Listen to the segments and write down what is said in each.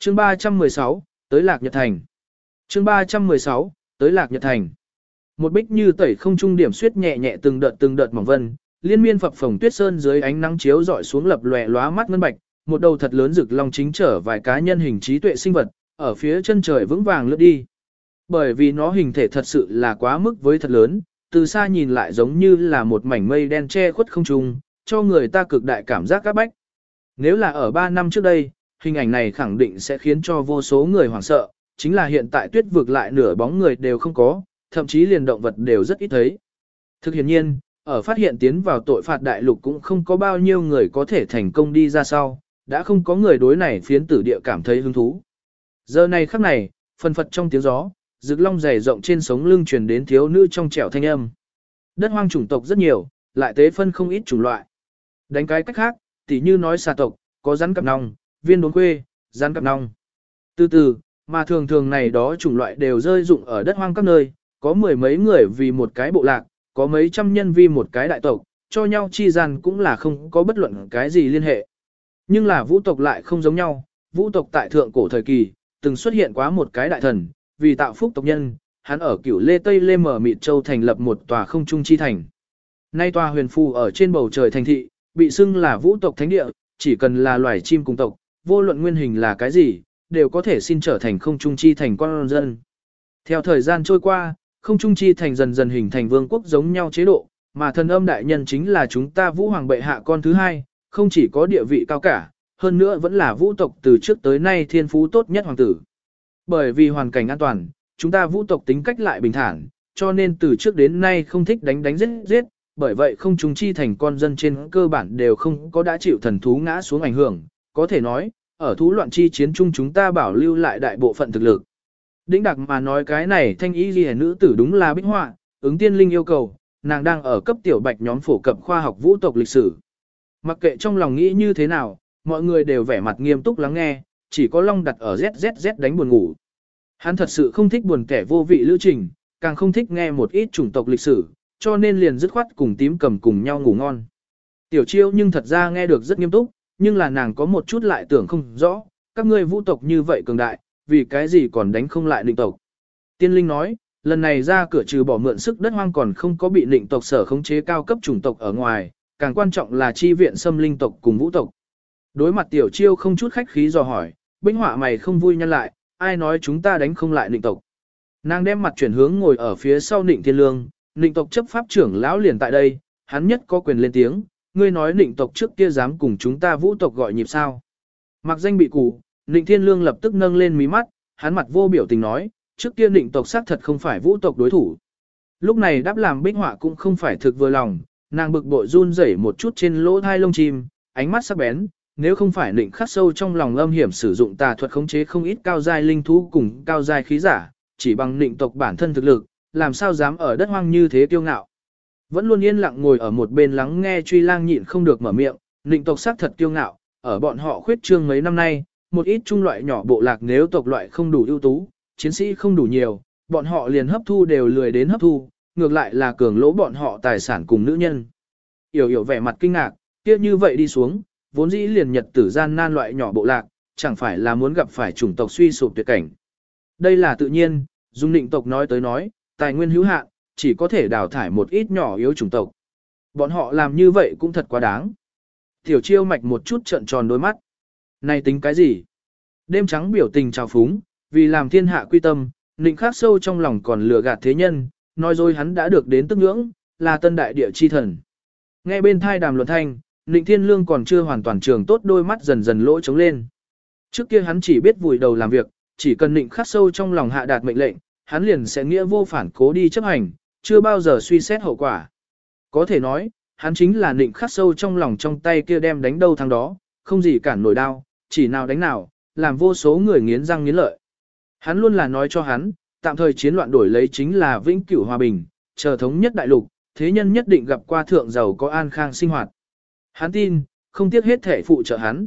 Chương 316, tới Lạc Nhật Thành. Chương 316, tới Lạc Nhật Thành. Một bích như tẩy không trung điểm suyết nhẹ nhẹ từng đợt từng đợt mỏng vân, liên miên phập phồng tuyết sơn dưới ánh nắng chiếu rọi xuống lập lòe lóa mắt ngân bạch, một đầu thật lớn rực long chính trở vài cá nhân hình trí tuệ sinh vật, ở phía chân trời vững vàng lướt đi. Bởi vì nó hình thể thật sự là quá mức với thật lớn, từ xa nhìn lại giống như là một mảnh mây đen che khuất không trung, cho người ta cực đại cảm giác các bách. Nếu là ở 3 năm trước đây, hình ảnh này khẳng định sẽ khiến cho vô số người hoảng sợ, chính là hiện tại tuyết vực lại nửa bóng người đều không có, thậm chí liền động vật đều rất ít thấy. Thực hiện nhiên, ở phát hiện tiến vào tội phạt đại lục cũng không có bao nhiêu người có thể thành công đi ra sau, đã không có người đối này phiến tử địa cảm thấy hứng thú. Giờ này khắc này, phần phật trong tiếng gió, rực long dày rộng trên sống lưng truyền đến thiếu nữ trong trẻo thanh âm. Đất hoang chủng tộc rất nhiều, lại tế phân không ít chủng loại. Đánh cái cách khác, tỉ như nói xà tộc, có rắn cặp nòng, viên đốn quê, rắn cặp nong, Từ từ, mà thường thường này đó chủng loại đều rơi dụng ở đất hoang các nơi, có mười mấy người vì một cái bộ lạc, có mấy trăm nhân vì một cái đại tộc, cho nhau chi gian cũng là không có bất luận cái gì liên hệ. Nhưng là vũ tộc lại không giống nhau, vũ tộc tại thượng cổ thời kỳ, từng xuất hiện quá một cái đại thần, vì tạo phúc tộc nhân, hắn ở cửu Lê Tây Lê Mở Mịt Châu thành lập một tòa không trung chi thành. Nay tòa huyền phù ở trên bầu trời thành thị, bị xưng là vũ tộc thánh địa, chỉ cần là loài chim cùng tộc, vô luận nguyên hình là cái gì, đều có thể xin trở thành không trung chi thành con dân. Theo thời gian trôi qua, không trung chi thành dần dần hình thành vương quốc giống nhau chế độ, mà thần âm đại nhân chính là chúng ta vũ hoàng bệ hạ con thứ hai, không chỉ có địa vị cao cả, hơn nữa vẫn là vũ tộc từ trước tới nay thiên phú tốt nhất hoàng tử. Bởi vì hoàn cảnh an toàn, chúng ta vũ tộc tính cách lại bình thản, cho nên từ trước đến nay không thích đánh đánh giết giết, bởi vậy không chúng chi thành con dân trên cơ bản đều không có đã chịu thần thú ngã xuống ảnh hưởng, có thể nói, ở thú loạn chi chiến chung chúng ta bảo lưu lại đại bộ phận thực lực. Đĩnh đặc mà nói cái này thanh ý ghi nữ tử đúng là bích họa, ứng tiên linh yêu cầu, nàng đang ở cấp tiểu bạch nhóm phổ cập khoa học vũ tộc lịch sử. Mặc kệ trong lòng nghĩ như thế nào, mọi người đều vẻ mặt nghiêm túc lắng nghe, chỉ có Long đặt ở ZZZ đánh buồn ngủ. Hắn thật sự không thích buồn kẻ vô vị lữ trình, càng không thích nghe một ít chủng tộc lịch sử, cho nên liền dứt khoát cùng tím cầm cùng nhau ngủ ngon. Tiểu chiêu nhưng thật ra nghe được rất nghiêm túc, nhưng là nàng có một chút lại tưởng không rõ, các ngươi vũ tộc như vậy cường đại, vì cái gì còn đánh không lại định tộc. Tiên linh nói, lần này ra cửa trừ bỏ mượn sức đất hoang còn không có bị định tộc sở khống chế cao cấp chủng tộc ở ngoài, càng quan trọng là chi viện xâm linh tộc cùng vũ tộc. Đối mặt tiểu chiêu không chút khách khí dò hỏi, binh họa mày không vui nhân lại, ai nói chúng ta đánh không lại định tộc. Nàng đem mặt chuyển hướng ngồi ở phía sau định Thiên Lương, định tộc chấp pháp trưởng lão liền tại đây, hắn nhất có quyền lên tiếng, ngươi nói Nịnh tộc trước kia dám cùng chúng ta vũ tộc gọi nhịp sao. Mặc danh bị cụ, Nịnh Thiên Lương lập tức nâng lên mí mắt, hắn mặt vô biểu tình nói, trước kia Nịnh tộc xác thật không phải vũ tộc đối thủ. Lúc này đáp làm bích họa cũng không phải thực vừa lòng, nàng bực bội run rẩy một chút trên lỗ thai lông chim, ánh mắt sắc bén, nếu không phải định khắc sâu trong lòng âm hiểm sử dụng tà thuật khống chế không ít cao giai linh thú cùng cao giai khí giả, chỉ bằng nịnh tộc bản thân thực lực, làm sao dám ở đất hoang như thế kiêu ngạo. Vẫn luôn yên lặng ngồi ở một bên lắng nghe truy lang nhịn không được mở miệng, định tộc xác thật kiêu ngạo, ở bọn họ khuyết trương mấy năm nay, một ít trung loại nhỏ bộ lạc nếu tộc loại không đủ ưu tú, chiến sĩ không đủ nhiều, bọn họ liền hấp thu đều lười đến hấp thu, ngược lại là cường lỗ bọn họ tài sản cùng nữ nhân. Yểu yểu vẻ mặt kinh ngạc, kia như vậy đi xuống, vốn dĩ liền nhật tử gian nan loại nhỏ bộ lạc, chẳng phải là muốn gặp phải chủng tộc suy sụp tuyệt cảnh. Đây là tự nhiên, dung định tộc nói tới nói, tài nguyên hữu hạn, chỉ có thể đào thải một ít nhỏ yếu chủng tộc. Bọn họ làm như vậy cũng thật quá đáng. Tiểu chiêu mạch một chút trận tròn đôi mắt. Này tính cái gì? Đêm trắng biểu tình trào phúng, vì làm thiên hạ quy tâm, nịnh khắc sâu trong lòng còn lừa gạt thế nhân, nói rồi hắn đã được đến tức ngưỡng, là tân đại địa chi thần. Nghe bên thai đàm luận thanh, Nịnh Thiên Lương còn chưa hoàn toàn trường tốt đôi mắt dần dần lỗ trống lên. Trước kia hắn chỉ biết vùi đầu làm việc, chỉ cần Nịnh khắc sâu trong lòng hạ đạt mệnh lệnh, hắn liền sẽ nghĩa vô phản cố đi chấp hành, chưa bao giờ suy xét hậu quả. Có thể nói, hắn chính là Nịnh khắc sâu trong lòng trong tay kia đem đánh đâu thằng đó, không gì cản nổi đau, chỉ nào đánh nào, làm vô số người nghiến răng nghiến lợi. Hắn luôn là nói cho hắn, tạm thời chiến loạn đổi lấy chính là vĩnh cửu hòa bình, chờ thống nhất đại lục, thế nhân nhất định gặp qua thượng giàu có an khang sinh hoạt. Hắn tin, không tiếc hết thể phụ trợ hắn.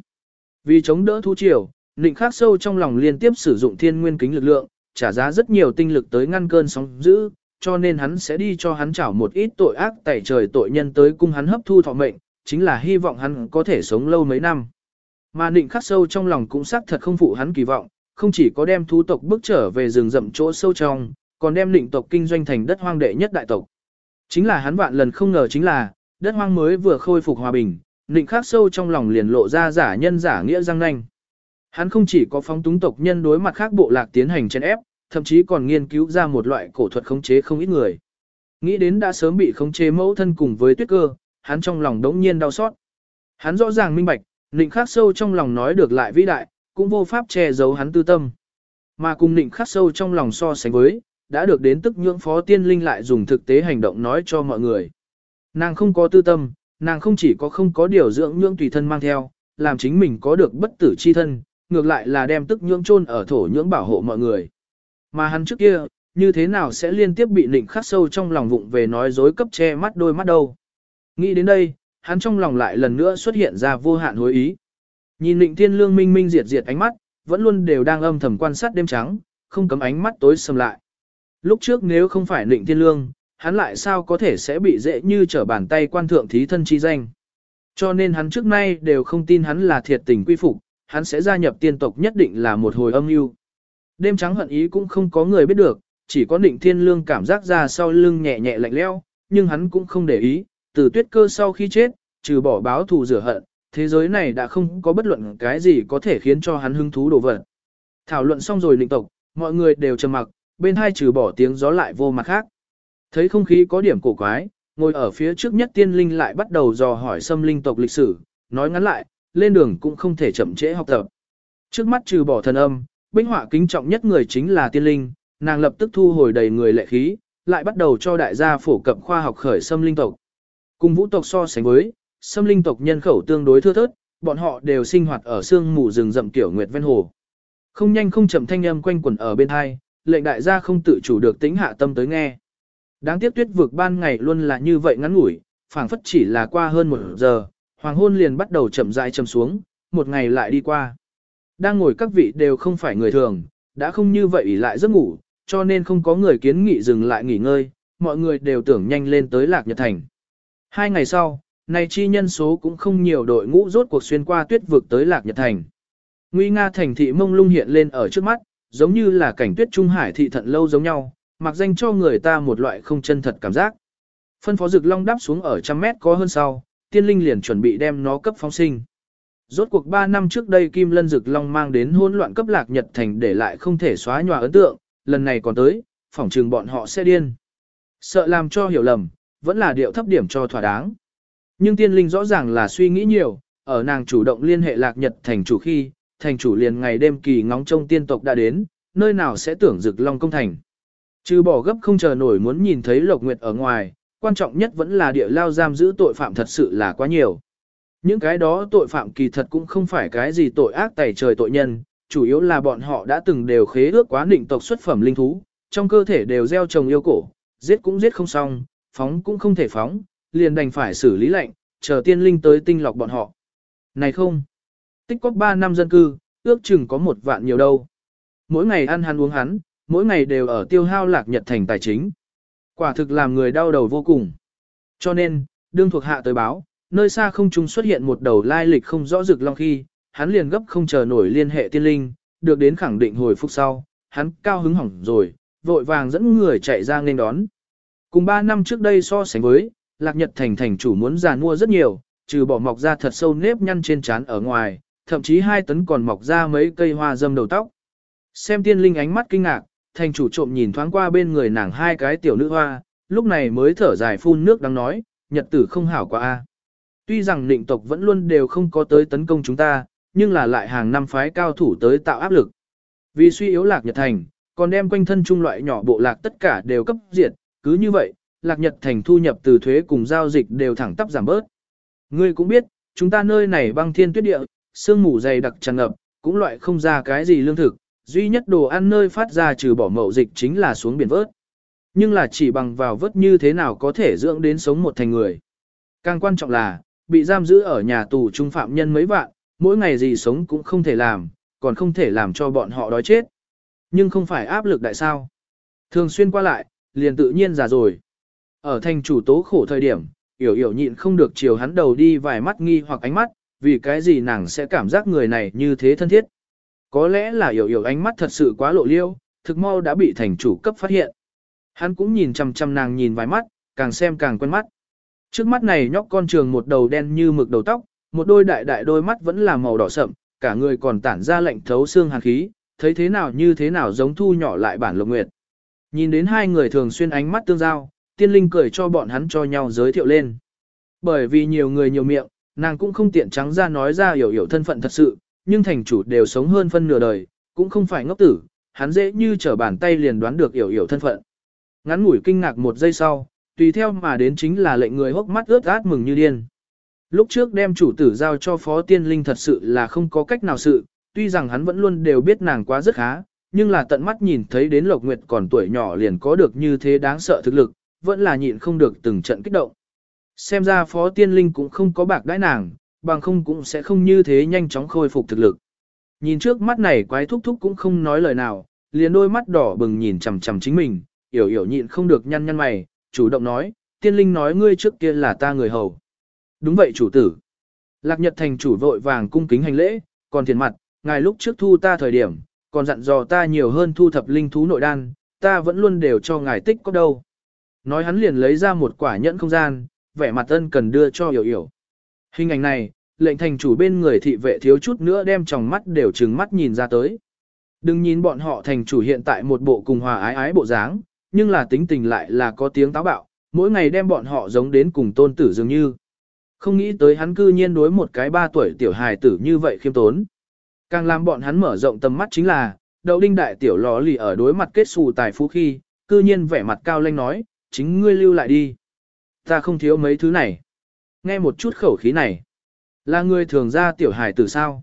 Vì chống đỡ thú triều, Nịnh khắc sâu trong lòng liên tiếp sử dụng thiên nguyên kính lực lượng, trả giá rất nhiều tinh lực tới ngăn cơn sóng dữ, cho nên hắn sẽ đi cho hắn trả một ít tội ác tẩy trời tội nhân tới cung hắn hấp thu thọ mệnh, chính là hy vọng hắn có thể sống lâu mấy năm. Mà định khắc sâu trong lòng cũng xác thật không phụ hắn kỳ vọng, không chỉ có đem thú tộc bước trở về rừng rậm chỗ sâu trong, còn đem định tộc kinh doanh thành đất hoang đệ nhất đại tộc. Chính là hắn vạn lần không ngờ chính là, đất hoang mới vừa khôi phục hòa bình, định khắc sâu trong lòng liền lộ ra giả nhân giả nghĩa răng nanh. Hắn không chỉ có phóng túng tộc nhân đối mặt khác bộ lạc tiến hành chèn ép, thậm chí còn nghiên cứu ra một loại cổ thuật khống chế không ít người. Nghĩ đến đã sớm bị khống chế mẫu thân cùng với tuyết cơ, hắn trong lòng đống nhiên đau xót. Hắn rõ ràng minh bạch, Nịnh khắc sâu trong lòng nói được lại vĩ đại, cũng vô pháp che giấu hắn tư tâm. Mà cùng Nịnh khắc sâu trong lòng so sánh với, đã được đến tức nhưỡng phó tiên linh lại dùng thực tế hành động nói cho mọi người. Nàng không có tư tâm, nàng không chỉ có không có điều dưỡng nhưỡng tùy thân mang theo, làm chính mình có được bất tử chi thân, ngược lại là đem tức nhưỡng chôn ở thổ nhưỡng bảo hộ mọi người. Mà hắn trước kia, như thế nào sẽ liên tiếp bị nịnh khắc sâu trong lòng vụng về nói dối cấp che mắt đôi mắt đâu. Nghĩ đến đây, hắn trong lòng lại lần nữa xuất hiện ra vô hạn hối ý. Nhìn Nịnh Thiên Lương minh minh diệt diệt ánh mắt, vẫn luôn đều đang âm thầm quan sát đêm trắng, không cấm ánh mắt tối sầm lại. Lúc trước nếu không phải Nịnh Thiên Lương, hắn lại sao có thể sẽ bị dễ như trở bàn tay quan thượng thí thân chi danh. Cho nên hắn trước nay đều không tin hắn là thiệt tình quy phục, hắn sẽ gia nhập tiên tộc nhất định là một hồi âm mưu. Đêm trắng hận ý cũng không có người biết được, chỉ có định Thiên Lương cảm giác ra sau lưng nhẹ nhẹ lạnh lẽo, nhưng hắn cũng không để ý, từ tuyết cơ sau khi chết, trừ bỏ báo thù rửa hận, thế giới này đã không có bất luận cái gì có thể khiến cho hắn hứng thú đổ vật. Thảo luận xong rồi định tộc, mọi người đều trầm mặc, bên hai trừ bỏ tiếng gió lại vô mặt khác. Thấy không khí có điểm cổ quái, ngồi ở phía trước nhất tiên linh lại bắt đầu dò hỏi xâm linh tộc lịch sử, nói ngắn lại, lên đường cũng không thể chậm trễ học tập. Trước mắt trừ bỏ thần âm, binh họa kính trọng nhất người chính là tiên linh, nàng lập tức thu hồi đầy người lệ khí, lại bắt đầu cho đại gia phổ cập khoa học khởi xâm linh tộc. Cùng vũ tộc so sánh với, xâm linh tộc nhân khẩu tương đối thưa thớt, bọn họ đều sinh hoạt ở sương mù rừng rậm tiểu nguyệt ven hồ. Không nhanh không chậm thanh âm quanh quẩn ở bên hai, lệnh đại gia không tự chủ được tính hạ tâm tới nghe. Đáng tiếc tuyết vực ban ngày luôn là như vậy ngắn ngủi, phảng phất chỉ là qua hơn một giờ, hoàng hôn liền bắt đầu chậm rãi chậm xuống, một ngày lại đi qua. Đang ngồi các vị đều không phải người thường, đã không như vậy lại giấc ngủ, cho nên không có người kiến nghị dừng lại nghỉ ngơi, mọi người đều tưởng nhanh lên tới Lạc Nhật Thành. Hai ngày sau, này chi nhân số cũng không nhiều đội ngũ rốt cuộc xuyên qua tuyết vực tới Lạc Nhật Thành. Nguy Nga thành thị mông lung hiện lên ở trước mắt, giống như là cảnh tuyết trung hải thị thận lâu giống nhau, mặc danh cho người ta một loại không chân thật cảm giác. Phân phó rực long đáp xuống ở trăm mét có hơn sau, tiên linh liền chuẩn bị đem nó cấp phóng sinh. Rốt cuộc 3 năm trước đây Kim Lân Dực Long mang đến hỗn loạn cấp lạc Nhật Thành để lại không thể xóa nhòa ấn tượng, lần này còn tới, phỏng trừng bọn họ sẽ điên. Sợ làm cho hiểu lầm, vẫn là điệu thấp điểm cho thỏa đáng. Nhưng tiên linh rõ ràng là suy nghĩ nhiều, ở nàng chủ động liên hệ lạc nhật thành chủ khi, thành chủ liền ngày đêm kỳ ngóng trông tiên tộc đã đến, nơi nào sẽ tưởng Dực long công thành. Trừ bỏ gấp không chờ nổi muốn nhìn thấy lộc nguyệt ở ngoài, quan trọng nhất vẫn là địa lao giam giữ tội phạm thật sự là quá nhiều. Những cái đó tội phạm kỳ thật cũng không phải cái gì tội ác tẩy trời tội nhân, chủ yếu là bọn họ đã từng đều khế ước quá định tộc xuất phẩm linh thú, trong cơ thể đều gieo trồng yêu cổ, giết cũng giết không xong, phóng cũng không thể phóng, liền đành phải xử lý lệnh, chờ tiên linh tới tinh lọc bọn họ. Này không, tích có 3 năm dân cư, ước chừng có một vạn nhiều đâu. Mỗi ngày ăn hắn uống hắn, mỗi ngày đều ở tiêu hao lạc nhật thành tài chính. Quả thực làm người đau đầu vô cùng. Cho nên, đương thuộc hạ tới báo, nơi xa không trung xuất hiện một đầu lai lịch không rõ rực long khi, hắn liền gấp không chờ nổi liên hệ tiên linh, được đến khẳng định hồi phục sau, hắn cao hứng hỏng rồi, vội vàng dẫn người chạy ra nên đón. Cùng 3 năm trước đây so sánh với, Lạc Nhật Thành thành chủ muốn già mua rất nhiều, trừ bỏ mọc ra thật sâu nếp nhăn trên trán ở ngoài, thậm chí hai tấn còn mọc ra mấy cây hoa dâm đầu tóc. Xem tiên linh ánh mắt kinh ngạc, thành chủ trộm nhìn thoáng qua bên người nàng hai cái tiểu nữ hoa, lúc này mới thở dài phun nước đang nói, nhật tử không hảo quá a. Tuy rằng định tộc vẫn luôn đều không có tới tấn công chúng ta, nhưng là lại hàng năm phái cao thủ tới tạo áp lực. Vì suy yếu lạc nhật thành, còn đem quanh thân trung loại nhỏ bộ lạc tất cả đều cấp diệt, cứ như vậy, lạc nhật thành thu nhập từ thuế cùng giao dịch đều thẳng tắp giảm bớt. Ngươi cũng biết, chúng ta nơi này băng thiên tuyết địa, sương mù dày đặc tràn ngập, cũng loại không ra cái gì lương thực, duy nhất đồ ăn nơi phát ra trừ bỏ mậu dịch chính là xuống biển vớt. Nhưng là chỉ bằng vào vớt như thế nào có thể dưỡng đến sống một thành người. Càng quan trọng là, bị giam giữ ở nhà tù trung phạm nhân mấy vạn, mỗi ngày gì sống cũng không thể làm, còn không thể làm cho bọn họ đói chết. Nhưng không phải áp lực đại sao. Thường xuyên qua lại, liền tự nhiên già rồi. Ở thành chủ tố khổ thời điểm, yểu yểu nhịn không được chiều hắn đầu đi vài mắt nghi hoặc ánh mắt, vì cái gì nàng sẽ cảm giác người này như thế thân thiết. Có lẽ là hiểu hiểu ánh mắt thật sự quá lộ liêu, thực mau đã bị thành chủ cấp phát hiện. Hắn cũng nhìn chăm chăm nàng nhìn vài mắt, càng xem càng quen mắt. Trước mắt này nhóc con trường một đầu đen như mực đầu tóc, một đôi đại đại đôi mắt vẫn là màu đỏ sậm, cả người còn tản ra lạnh thấu xương hàn khí, thấy thế nào như thế nào giống thu nhỏ lại bản lục nguyệt. Nhìn đến hai người thường xuyên ánh mắt tương giao, tiên linh cười cho bọn hắn cho nhau giới thiệu lên. Bởi vì nhiều người nhiều miệng, nàng cũng không tiện trắng ra nói ra hiểu hiểu thân phận thật sự, nhưng thành chủ đều sống hơn phân nửa đời, cũng không phải ngốc tử, hắn dễ như trở bàn tay liền đoán được hiểu hiểu thân phận. Ngắn ngủi kinh ngạc một giây sau, tùy theo mà đến chính là lệnh người hốc mắt ướt át mừng như điên. Lúc trước đem chủ tử giao cho phó tiên linh thật sự là không có cách nào sự, tuy rằng hắn vẫn luôn đều biết nàng quá rất khá, nhưng là tận mắt nhìn thấy đến Lộc Nguyệt còn tuổi nhỏ liền có được như thế đáng sợ thực lực, vẫn là nhịn không được từng trận kích động. Xem ra phó tiên linh cũng không có bạc đãi nàng, bằng không cũng sẽ không như thế nhanh chóng khôi phục thực lực. Nhìn trước mắt này quái thúc thúc cũng không nói lời nào, liền đôi mắt đỏ bừng nhìn chằm chằm chính mình, yểu yểu nhịn không được nhăn nhăn mày, chủ động nói, tiên linh nói ngươi trước kia là ta người hầu. Đúng vậy chủ tử. Lạc Nhật thành chủ vội vàng cung kính hành lễ, còn thiền mặt, ngài lúc trước thu ta thời điểm, còn dặn dò ta nhiều hơn thu thập linh thú nội đan, ta vẫn luôn đều cho ngài tích có đâu. Nói hắn liền lấy ra một quả nhẫn không gian, vẻ mặt ân cần đưa cho hiểu hiểu. Hình ảnh này, lệnh thành chủ bên người thị vệ thiếu chút nữa đem tròng mắt đều trừng mắt nhìn ra tới. Đừng nhìn bọn họ thành chủ hiện tại một bộ cùng hòa ái ái bộ dáng, nhưng là tính tình lại là có tiếng táo bạo, mỗi ngày đem bọn họ giống đến cùng tôn tử dường như. Không nghĩ tới hắn cư nhiên đối một cái ba tuổi tiểu hài tử như vậy khiêm tốn. Càng làm bọn hắn mở rộng tầm mắt chính là, đậu đinh đại tiểu lò lì ở đối mặt kết xù tài phú khi, cư nhiên vẻ mặt cao lanh nói, chính ngươi lưu lại đi. Ta không thiếu mấy thứ này. Nghe một chút khẩu khí này. Là người thường ra tiểu hài tử sao?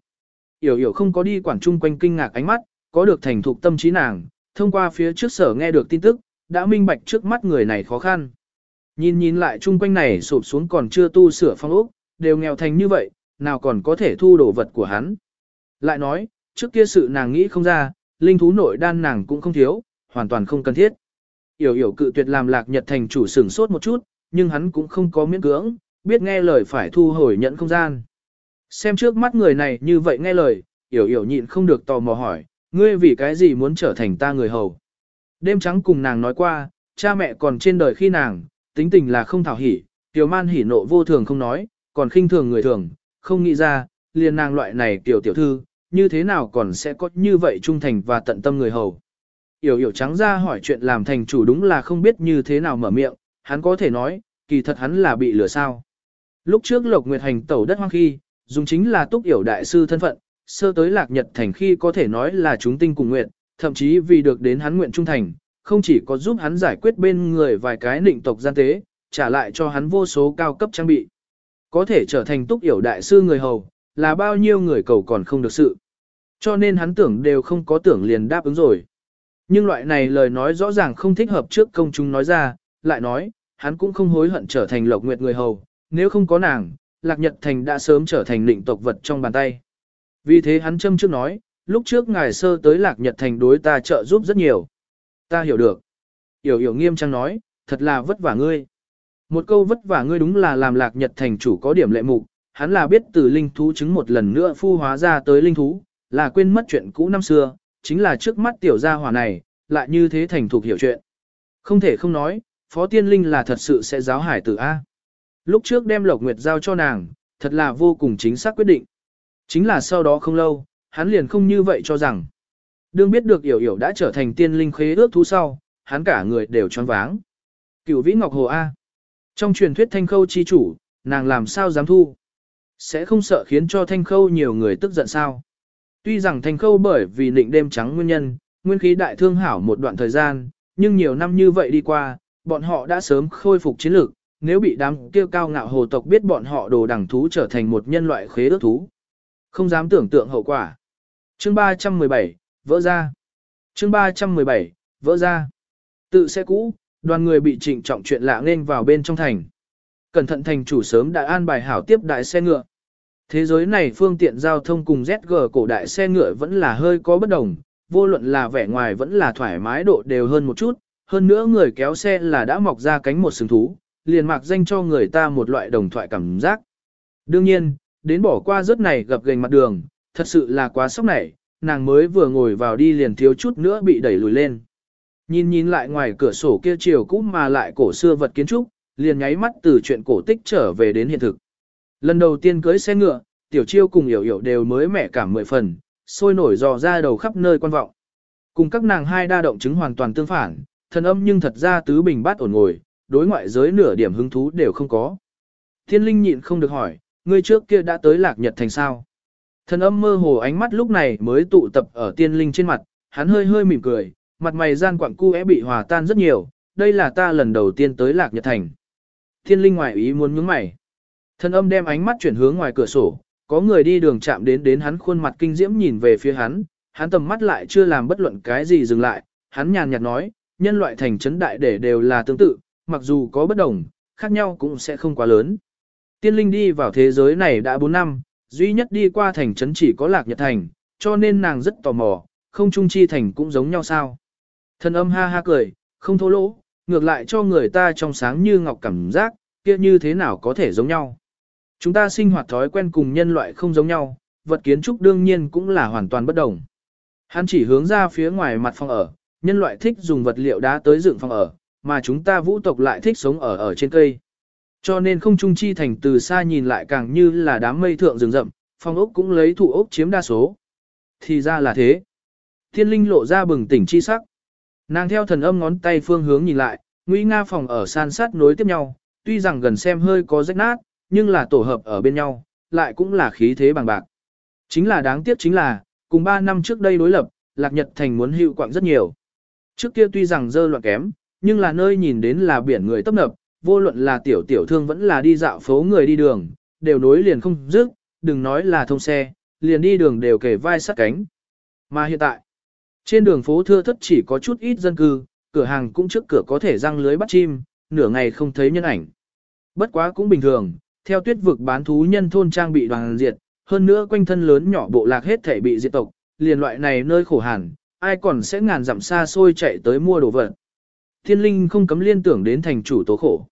Yểu yểu không có đi quản chung quanh kinh ngạc ánh mắt, có được thành thục tâm trí nàng, thông qua phía trước sở nghe được tin tức, đã minh bạch trước mắt người này khó khăn. Nhìn nhìn lại chung quanh này sụp xuống còn chưa tu sửa phong ốc, đều nghèo thành như vậy, nào còn có thể thu đồ vật của hắn. Lại nói, trước kia sự nàng nghĩ không ra, linh thú nội đan nàng cũng không thiếu, hoàn toàn không cần thiết. Yểu yểu cự tuyệt làm lạc nhật thành chủ sửng sốt một chút, nhưng hắn cũng không có miễn cưỡng, biết nghe lời phải thu hồi nhận không gian. Xem trước mắt người này như vậy nghe lời, yểu yểu nhịn không được tò mò hỏi, ngươi vì cái gì muốn trở thành ta người hầu. Đêm trắng cùng nàng nói qua, cha mẹ còn trên đời khi nàng, tính tình là không thảo hỉ, tiểu man hỉ nộ vô thường không nói, còn khinh thường người thường, không nghĩ ra, liền nàng loại này tiểu tiểu thư, như thế nào còn sẽ có như vậy trung thành và tận tâm người hầu. Yểu yểu trắng ra hỏi chuyện làm thành chủ đúng là không biết như thế nào mở miệng, hắn có thể nói, kỳ thật hắn là bị lừa sao. Lúc trước Lộc Nguyệt Hành tẩu đất hoang khi, dùng chính là túc yểu đại sư thân phận, sơ tới lạc nhật thành khi có thể nói là chúng tinh cùng nguyện, thậm chí vì được đến hắn nguyện trung thành, không chỉ có giúp hắn giải quyết bên người vài cái nịnh tộc gian tế, trả lại cho hắn vô số cao cấp trang bị. Có thể trở thành túc yểu đại sư người hầu, là bao nhiêu người cầu còn không được sự. Cho nên hắn tưởng đều không có tưởng liền đáp ứng rồi. Nhưng loại này lời nói rõ ràng không thích hợp trước công chúng nói ra, lại nói, hắn cũng không hối hận trở thành lộc nguyệt người hầu, nếu không có nàng, Lạc Nhật Thành đã sớm trở thành nịnh tộc vật trong bàn tay. Vì thế hắn châm trước nói, lúc trước ngài sơ tới Lạc Nhật Thành đối ta trợ giúp rất nhiều. Ta hiểu được. Hiểu hiểu nghiêm trang nói, thật là vất vả ngươi. Một câu vất vả ngươi đúng là làm Lạc Nhật Thành chủ có điểm lệ mục, hắn là biết từ linh thú chứng một lần nữa phu hóa ra tới linh thú, là quên mất chuyện cũ năm xưa, chính là trước mắt tiểu gia hỏa này, lại như thế thành thục hiểu chuyện. Không thể không nói, Phó Tiên Linh là thật sự sẽ giáo hải tử A. Lúc trước đem Lộc Nguyệt giao cho nàng, thật là vô cùng chính xác quyết định. Chính là sau đó không lâu, hắn liền không như vậy cho rằng. Đương biết được Yểu Yểu đã trở thành tiên linh khế ước thú sau, hắn cả người đều choáng váng. Cửu Vĩ Ngọc Hồ A. Trong truyền thuyết thanh khâu chi chủ, nàng làm sao dám thu? Sẽ không sợ khiến cho thanh khâu nhiều người tức giận sao? Tuy rằng thanh khâu bởi vì nịnh đêm trắng nguyên nhân, nguyên khí đại thương hảo một đoạn thời gian, nhưng nhiều năm như vậy đi qua, bọn họ đã sớm khôi phục chiến lược, nếu bị đám kêu cao ngạo hồ tộc biết bọn họ đồ đẳng thú trở thành một nhân loại khế ước thú. Không dám tưởng tượng hậu quả. Chương 317, vỡ ra. Chương 317, vỡ ra. Tự xe cũ, đoàn người bị trịnh trọng chuyện lạ nên vào bên trong thành. Cẩn thận thành chủ sớm đã an bài hảo tiếp đại xe ngựa. Thế giới này phương tiện giao thông cùng ZG cổ đại xe ngựa vẫn là hơi có bất đồng, vô luận là vẻ ngoài vẫn là thoải mái độ đều hơn một chút, hơn nữa người kéo xe là đã mọc ra cánh một sừng thú, liền mạc danh cho người ta một loại đồng thoại cảm giác. Đương nhiên, đến bỏ qua rớt này gặp gành mặt đường, thật sự là quá sốc nảy, nàng mới vừa ngồi vào đi liền thiếu chút nữa bị đẩy lùi lên. Nhìn nhìn lại ngoài cửa sổ kia chiều cũ mà lại cổ xưa vật kiến trúc, liền nháy mắt từ chuyện cổ tích trở về đến hiện thực. Lần đầu tiên cưới xe ngựa, tiểu chiêu cùng hiểu hiểu đều mới mẻ cảm mười phần, sôi nổi dò ra đầu khắp nơi quan vọng. Cùng các nàng hai đa động chứng hoàn toàn tương phản, thần âm nhưng thật ra tứ bình bát ổn ngồi, đối ngoại giới nửa điểm hứng thú đều không có. Thiên linh nhịn không được hỏi, ngươi trước kia đã tới lạc nhật thành sao? Thần âm mơ hồ ánh mắt lúc này mới tụ tập ở tiên linh trên mặt, hắn hơi hơi mỉm cười, mặt mày gian quặng cu é bị hòa tan rất nhiều, đây là ta lần đầu tiên tới lạc nhật thành. Thiên linh ngoài ý muốn nhướng mày. Thần âm đem ánh mắt chuyển hướng ngoài cửa sổ, có người đi đường chạm đến đến hắn khuôn mặt kinh diễm nhìn về phía hắn, hắn tầm mắt lại chưa làm bất luận cái gì dừng lại, hắn nhàn nhạt nói, nhân loại thành trấn đại để đều là tương tự, mặc dù có bất đồng, khác nhau cũng sẽ không quá lớn. Tiên linh đi vào thế giới này đã 4 năm, duy nhất đi qua thành trấn chỉ có lạc nhật thành, cho nên nàng rất tò mò, không trung chi thành cũng giống nhau sao. Thần âm ha ha cười, không thô lỗ, ngược lại cho người ta trong sáng như ngọc cảm giác, kia như thế nào có thể giống nhau. Chúng ta sinh hoạt thói quen cùng nhân loại không giống nhau, vật kiến trúc đương nhiên cũng là hoàn toàn bất đồng. Hắn chỉ hướng ra phía ngoài mặt phòng ở, nhân loại thích dùng vật liệu đá tới dựng phòng ở, mà chúng ta vũ tộc lại thích sống ở ở trên cây. Cho nên không trung chi thành từ xa nhìn lại càng như là đám mây thượng rừng rậm, phong ốc cũng lấy thụ ốc chiếm đa số. Thì ra là thế. Thiên linh lộ ra bừng tỉnh chi sắc. Nàng theo thần âm ngón tay phương hướng nhìn lại, nguy nga phòng ở san sát nối tiếp nhau, tuy rằng gần xem hơi có rách nát, nhưng là tổ hợp ở bên nhau, lại cũng là khí thế bằng bạc. Chính là đáng tiếc chính là, cùng 3 năm trước đây đối lập, Lạc Nhật Thành muốn hữu quạng rất nhiều. Trước kia tuy rằng dơ loạn kém, nhưng là nơi nhìn đến là biển người tấp nập, vô luận là tiểu tiểu thương vẫn là đi dạo phố người đi đường, đều nối liền không dứt, đừng nói là thông xe, liền đi đường đều kề vai sát cánh. Mà hiện tại, trên đường phố thưa thất chỉ có chút ít dân cư, cửa hàng cũng trước cửa có thể răng lưới bắt chim, nửa ngày không thấy nhân ảnh. Bất quá cũng bình thường, theo tuyết vực bán thú nhân thôn trang bị đoàn diệt, hơn nữa quanh thân lớn nhỏ bộ lạc hết thể bị diệt tộc, liền loại này nơi khổ hàn, ai còn sẽ ngàn dặm xa xôi chạy tới mua đồ vật. Thiên linh không cấm liên tưởng đến thành chủ tố khổ.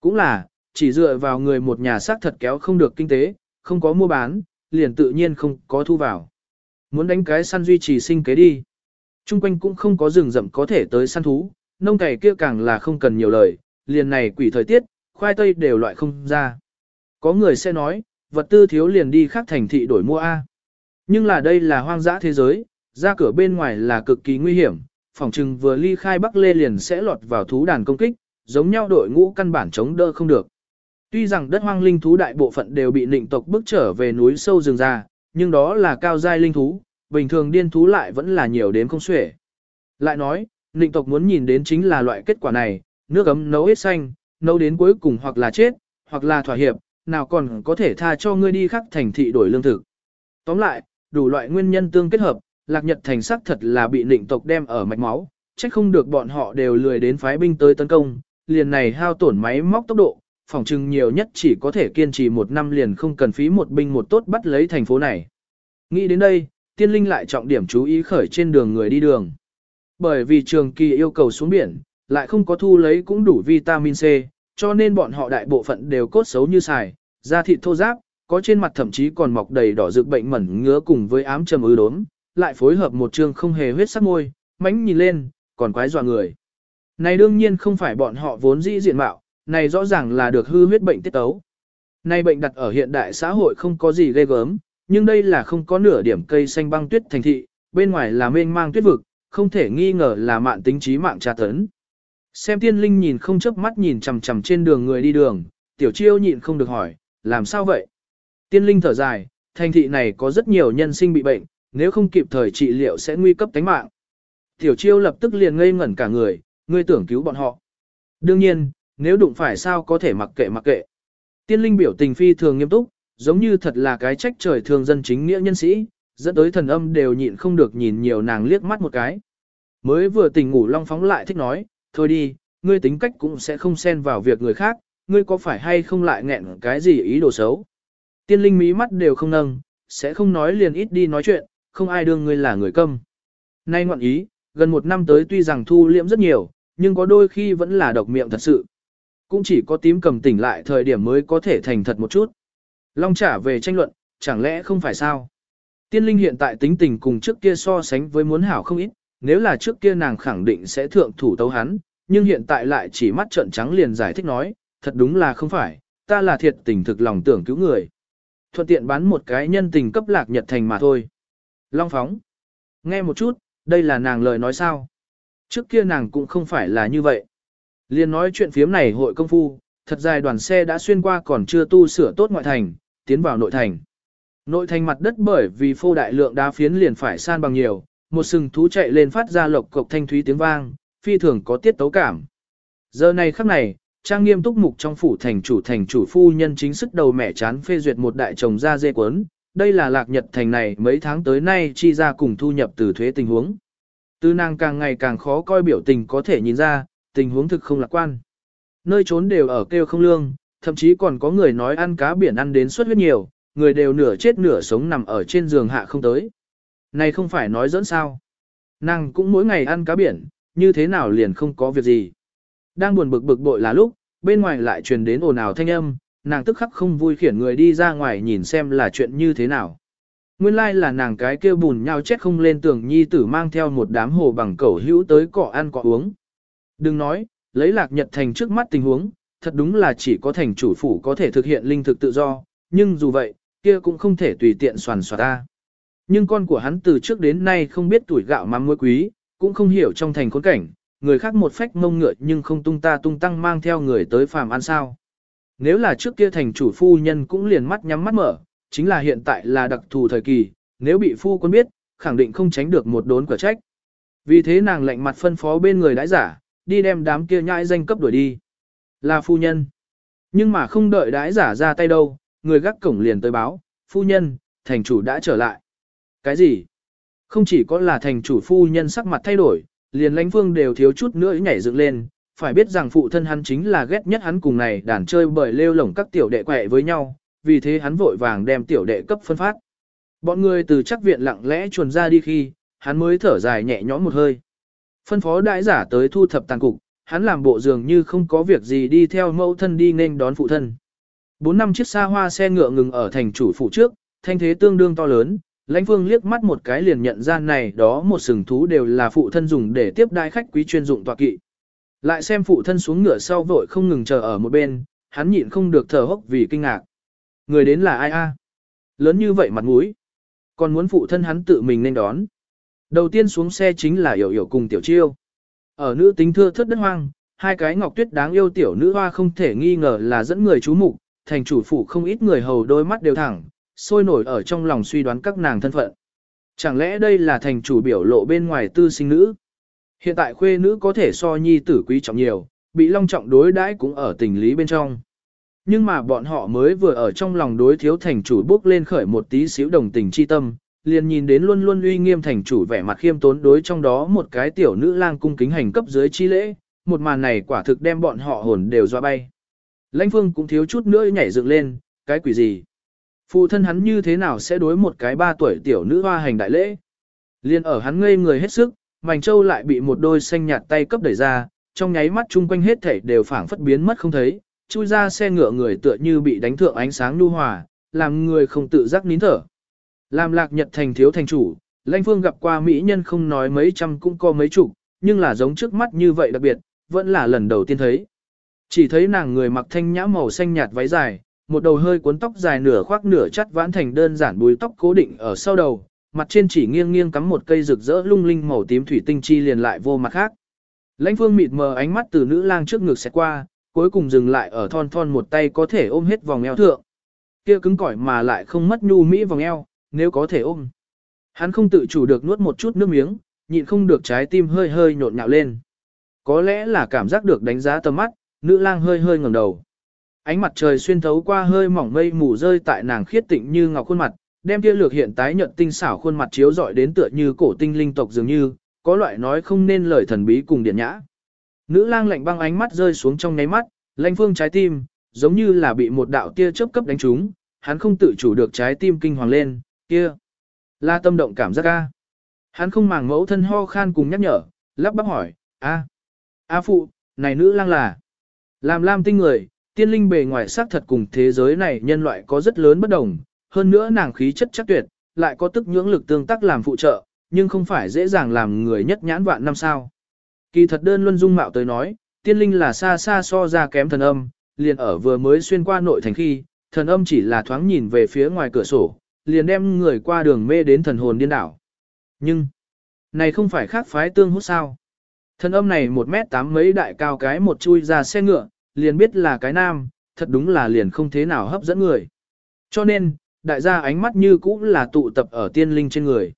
Cũng là, chỉ dựa vào người một nhà xác thật kéo không được kinh tế, không có mua bán, liền tự nhiên không có thu vào. Muốn đánh cái săn duy trì sinh kế đi. Trung quanh cũng không có rừng rậm có thể tới săn thú, nông cày kia càng là không cần nhiều lời, liền này quỷ thời tiết, khoai tây đều loại không ra. Có người sẽ nói, vật tư thiếu liền đi khác thành thị đổi mua A. Nhưng là đây là hoang dã thế giới, ra cửa bên ngoài là cực kỳ nguy hiểm, phòng trừng vừa ly khai Bắc Lê liền sẽ lọt vào thú đàn công kích, giống nhau đội ngũ căn bản chống đỡ không được. Tuy rằng đất hoang linh thú đại bộ phận đều bị nịnh tộc bước trở về núi sâu rừng ra, nhưng đó là cao giai linh thú, bình thường điên thú lại vẫn là nhiều đến không xuể. Lại nói, nịnh tộc muốn nhìn đến chính là loại kết quả này, nước ấm nấu hết xanh, nấu đến cuối cùng hoặc là chết, hoặc là thỏa hiệp, nào còn có thể tha cho ngươi đi khắc thành thị đổi lương thực. Tóm lại, đủ loại nguyên nhân tương kết hợp, lạc nhật thành sắc thật là bị nịnh tộc đem ở mạch máu, trách không được bọn họ đều lười đến phái binh tới tấn công, liền này hao tổn máy móc tốc độ, phòng trừng nhiều nhất chỉ có thể kiên trì một năm liền không cần phí một binh một tốt bắt lấy thành phố này. Nghĩ đến đây, tiên linh lại trọng điểm chú ý khởi trên đường người đi đường. Bởi vì trường kỳ yêu cầu xuống biển, lại không có thu lấy cũng đủ vitamin C, cho nên bọn họ đại bộ phận đều cốt xấu như xài, da thịt thô ráp, có trên mặt thậm chí còn mọc đầy đỏ rực bệnh mẩn ngứa cùng với ám trầm ứ đốm, lại phối hợp một chương không hề huyết sắc môi, mánh nhìn lên, còn quái dọa người. Này đương nhiên không phải bọn họ vốn dĩ diện mạo, này rõ ràng là được hư huyết bệnh tiết tấu. Này bệnh đặt ở hiện đại xã hội không có gì ghê gớm, nhưng đây là không có nửa điểm cây xanh băng tuyết thành thị, bên ngoài là mênh mang tuyết vực, không thể nghi ngờ là mạng tính trí mạng tra tấn. Xem tiên linh nhìn không chớp mắt nhìn chằm chằm trên đường người đi đường, tiểu chiêu nhịn không được hỏi, làm sao vậy? Tiên linh thở dài, thành thị này có rất nhiều nhân sinh bị bệnh, nếu không kịp thời trị liệu sẽ nguy cấp tính mạng. Tiểu chiêu lập tức liền ngây ngẩn cả người, ngươi tưởng cứu bọn họ. Đương nhiên, nếu đụng phải sao có thể mặc kệ mặc kệ. Tiên linh biểu tình phi thường nghiêm túc, giống như thật là cái trách trời thường dân chính nghĩa nhân sĩ, dẫn tới thần âm đều nhịn không được nhìn nhiều nàng liếc mắt một cái. Mới vừa tỉnh ngủ long phóng lại thích nói, thôi đi, ngươi tính cách cũng sẽ không xen vào việc người khác, ngươi có phải hay không lại nghẹn cái gì ý đồ xấu. Tiên linh mí mắt đều không nâng, sẽ không nói liền ít đi nói chuyện, không ai đương ngươi là người câm. Nay ngoạn ý, gần một năm tới tuy rằng thu liễm rất nhiều, nhưng có đôi khi vẫn là độc miệng thật sự. Cũng chỉ có tím cầm tỉnh lại thời điểm mới có thể thành thật một chút. Long trả về tranh luận, chẳng lẽ không phải sao? Tiên linh hiện tại tính tình cùng trước kia so sánh với muốn hảo không ít, nếu là trước kia nàng khẳng định sẽ thượng thủ tấu hắn, nhưng hiện tại lại chỉ mắt trợn trắng liền giải thích nói, thật đúng là không phải, ta là thiệt tình thực lòng tưởng cứu người. Thuận tiện bán một cái nhân tình cấp lạc nhật thành mà thôi. Long phóng. Nghe một chút, đây là nàng lời nói sao? Trước kia nàng cũng không phải là như vậy. Liên nói chuyện phiếm này hội công phu, thật dài đoàn xe đã xuyên qua còn chưa tu sửa tốt ngoại thành, tiến vào nội thành. Nội thành mặt đất bởi vì phô đại lượng đá phiến liền phải san bằng nhiều, một sừng thú chạy lên phát ra lộc cộc thanh thúy tiếng vang, phi thường có tiết tấu cảm. Giờ này khắc này, trang nghiêm túc mục trong phủ thành chủ thành chủ phu nhân chính sức đầu mẹ chán phê duyệt một đại chồng ra dê quấn, đây là lạc nhật thành này mấy tháng tới nay chi ra cùng thu nhập từ thuế tình huống từ nàng càng ngày càng khó coi biểu tình có thể nhìn ra, tình huống thực không lạc quan. Nơi trốn đều ở kêu không lương, thậm chí còn có người nói ăn cá biển ăn đến suất huyết nhiều, người đều nửa chết nửa sống nằm ở trên giường hạ không tới. Này không phải nói dẫn sao. Nàng cũng mỗi ngày ăn cá biển, như thế nào liền không có việc gì. Đang buồn bực bực bội là lúc, bên ngoài lại truyền đến ồn ào thanh âm, nàng tức khắc không vui khiển người đi ra ngoài nhìn xem là chuyện như thế nào. Nguyên lai like là nàng cái kêu bùn nhau chết không lên tường nhi tử mang theo một đám hồ bằng cẩu hữu tới cỏ ăn cỏ uống. Đừng nói, lấy lạc nhật thành trước mắt tình huống, thật đúng là chỉ có thành chủ phủ có thể thực hiện linh thực tự do, nhưng dù vậy, kia cũng không thể tùy tiện soàn soạt ta. Nhưng con của hắn từ trước đến nay không biết tuổi gạo mắm muối quý, cũng không hiểu trong thành khốn cảnh, người khác một phách mông ngựa nhưng không tung ta tung tăng mang theo người tới phàm ăn sao. Nếu là trước kia thành chủ phu nhân cũng liền mắt nhắm mắt mở, chính là hiện tại là đặc thù thời kỳ, nếu bị phu quân biết, khẳng định không tránh được một đốn quả trách. Vì thế nàng lạnh mặt phân phó bên người đãi giả, đi đem đám kia nhãi danh cấp đuổi đi. Là phu nhân. Nhưng mà không đợi đãi giả ra tay đâu, người gác cổng liền tới báo, phu nhân, thành chủ đã trở lại. Cái gì? Không chỉ có là thành chủ phu nhân sắc mặt thay đổi, liền lãnh phương đều thiếu chút nữa nhảy dựng lên, phải biết rằng phụ thân hắn chính là ghét nhất hắn cùng này đàn chơi bởi lêu lổng các tiểu đệ quẹ với nhau, vì thế hắn vội vàng đem tiểu đệ cấp phân phát. Bọn người từ chắc viện lặng lẽ chuồn ra đi khi, hắn mới thở dài nhẹ nhõm một hơi. Phân phó đại giả tới thu thập tàn cục, hắn làm bộ dường như không có việc gì đi theo mẫu thân đi nên đón phụ thân. Bốn năm chiếc xa hoa xe ngựa ngừng ở thành chủ phủ trước, thanh thế tương đương to lớn, lãnh phương liếc mắt một cái liền nhận ra này đó một sừng thú đều là phụ thân dùng để tiếp đai khách quý chuyên dụng tọa kỵ. Lại xem phụ thân xuống ngựa sau vội không ngừng chờ ở một bên, hắn nhịn không được thở hốc vì kinh ngạc. Người đến là ai a? Lớn như vậy mặt mũi. Còn muốn phụ thân hắn tự mình nên đón. Đầu tiên xuống xe chính là Yểu Yểu cùng Tiểu Chiêu. Ở nữ tính thưa thất đất hoang, hai cái ngọc tuyết đáng yêu tiểu nữ hoa không thể nghi ngờ là dẫn người chú mục, thành chủ phủ không ít người hầu đôi mắt đều thẳng, sôi nổi ở trong lòng suy đoán các nàng thân phận. Chẳng lẽ đây là thành chủ biểu lộ bên ngoài tư sinh nữ? Hiện tại khuê nữ có thể so nhi tử quý trọng nhiều, bị long trọng đối đãi cũng ở tình lý bên trong. Nhưng mà bọn họ mới vừa ở trong lòng đối thiếu thành chủ bước lên khởi một tí xíu đồng tình chi tâm, liền nhìn đến luôn luôn uy nghiêm thành chủ vẻ mặt khiêm tốn đối trong đó một cái tiểu nữ lang cung kính hành cấp dưới chi lễ, một màn này quả thực đem bọn họ hồn đều doa bay. Lãnh phương cũng thiếu chút nữa nhảy dựng lên, cái quỷ gì? Phụ thân hắn như thế nào sẽ đối một cái ba tuổi tiểu nữ hoa hành đại lễ? Liên ở hắn ngây người hết sức, Mành Châu lại bị một đôi xanh nhạt tay cấp đẩy ra, trong nháy mắt chung quanh hết thảy đều phảng phất biến mất không thấy, chui ra xe ngựa người tựa như bị đánh thượng ánh sáng nhu hòa, làm người không tự giác nín thở. Làm lạc nhật thành thiếu thành chủ, lãnh phương gặp qua mỹ nhân không nói mấy trăm cũng có mấy chục, nhưng là giống trước mắt như vậy đặc biệt, vẫn là lần đầu tiên thấy. Chỉ thấy nàng người mặc thanh nhã màu xanh nhạt váy dài, một đầu hơi cuốn tóc dài nửa khoác nửa chắt vãn thành đơn giản búi tóc cố định ở sau đầu, mặt trên chỉ nghiêng nghiêng cắm một cây rực rỡ lung linh màu tím thủy tinh chi liền lại vô mặt khác. Lãnh phương mịt mờ ánh mắt từ nữ lang trước ngực sẽ qua, cuối cùng dừng lại ở thon thon một tay có thể ôm hết vòng eo thượng. Kia cứng cỏi mà lại không mất nhu mỹ vòng eo, nếu có thể ôm. Hắn không tự chủ được nuốt một chút nước miếng, nhịn không được trái tim hơi hơi nhộn nhạo lên. Có lẽ là cảm giác được đánh giá tầm mắt, nữ lang hơi hơi ngẩng đầu. Ánh mặt trời xuyên thấu qua hơi mỏng mây mù rơi tại nàng khiết tịnh như ngọc khuôn mặt, đem kia lược hiện tái nhợt tinh xảo khuôn mặt chiếu rọi đến tựa như cổ tinh linh tộc dường như, có loại nói không nên lời thần bí cùng điện nhã. Nữ lang lạnh băng ánh mắt rơi xuống trong nháy mắt, lanh phương trái tim, giống như là bị một đạo tia chớp cấp đánh trúng, hắn không tự chủ được trái tim kinh hoàng lên, kia. La tâm động cảm giác ca. Hắn không màng mẫu thân ho khan cùng nhắc nhở, lắp bắp hỏi, a, a phụ, này nữ lang là. Làm lam tinh người, tiên linh bề ngoài xác thật cùng thế giới này nhân loại có rất lớn bất đồng, hơn nữa nàng khí chất chắc tuyệt, lại có tức nhưỡng lực tương tác làm phụ trợ, nhưng không phải dễ dàng làm người nhất nhãn vạn năm sao. Kỳ thật đơn luân dung mạo tới nói, tiên linh là xa xa so ra kém thần âm, liền ở vừa mới xuyên qua nội thành khi, thần âm chỉ là thoáng nhìn về phía ngoài cửa sổ, liền đem người qua đường mê đến thần hồn điên đảo. Nhưng, này không phải khác phái tương hút sao. Thần âm này một mét tám mấy đại cao cái một chui ra xe ngựa, liền biết là cái nam, thật đúng là liền không thế nào hấp dẫn người. Cho nên, đại gia ánh mắt như cũng là tụ tập ở tiên linh trên người.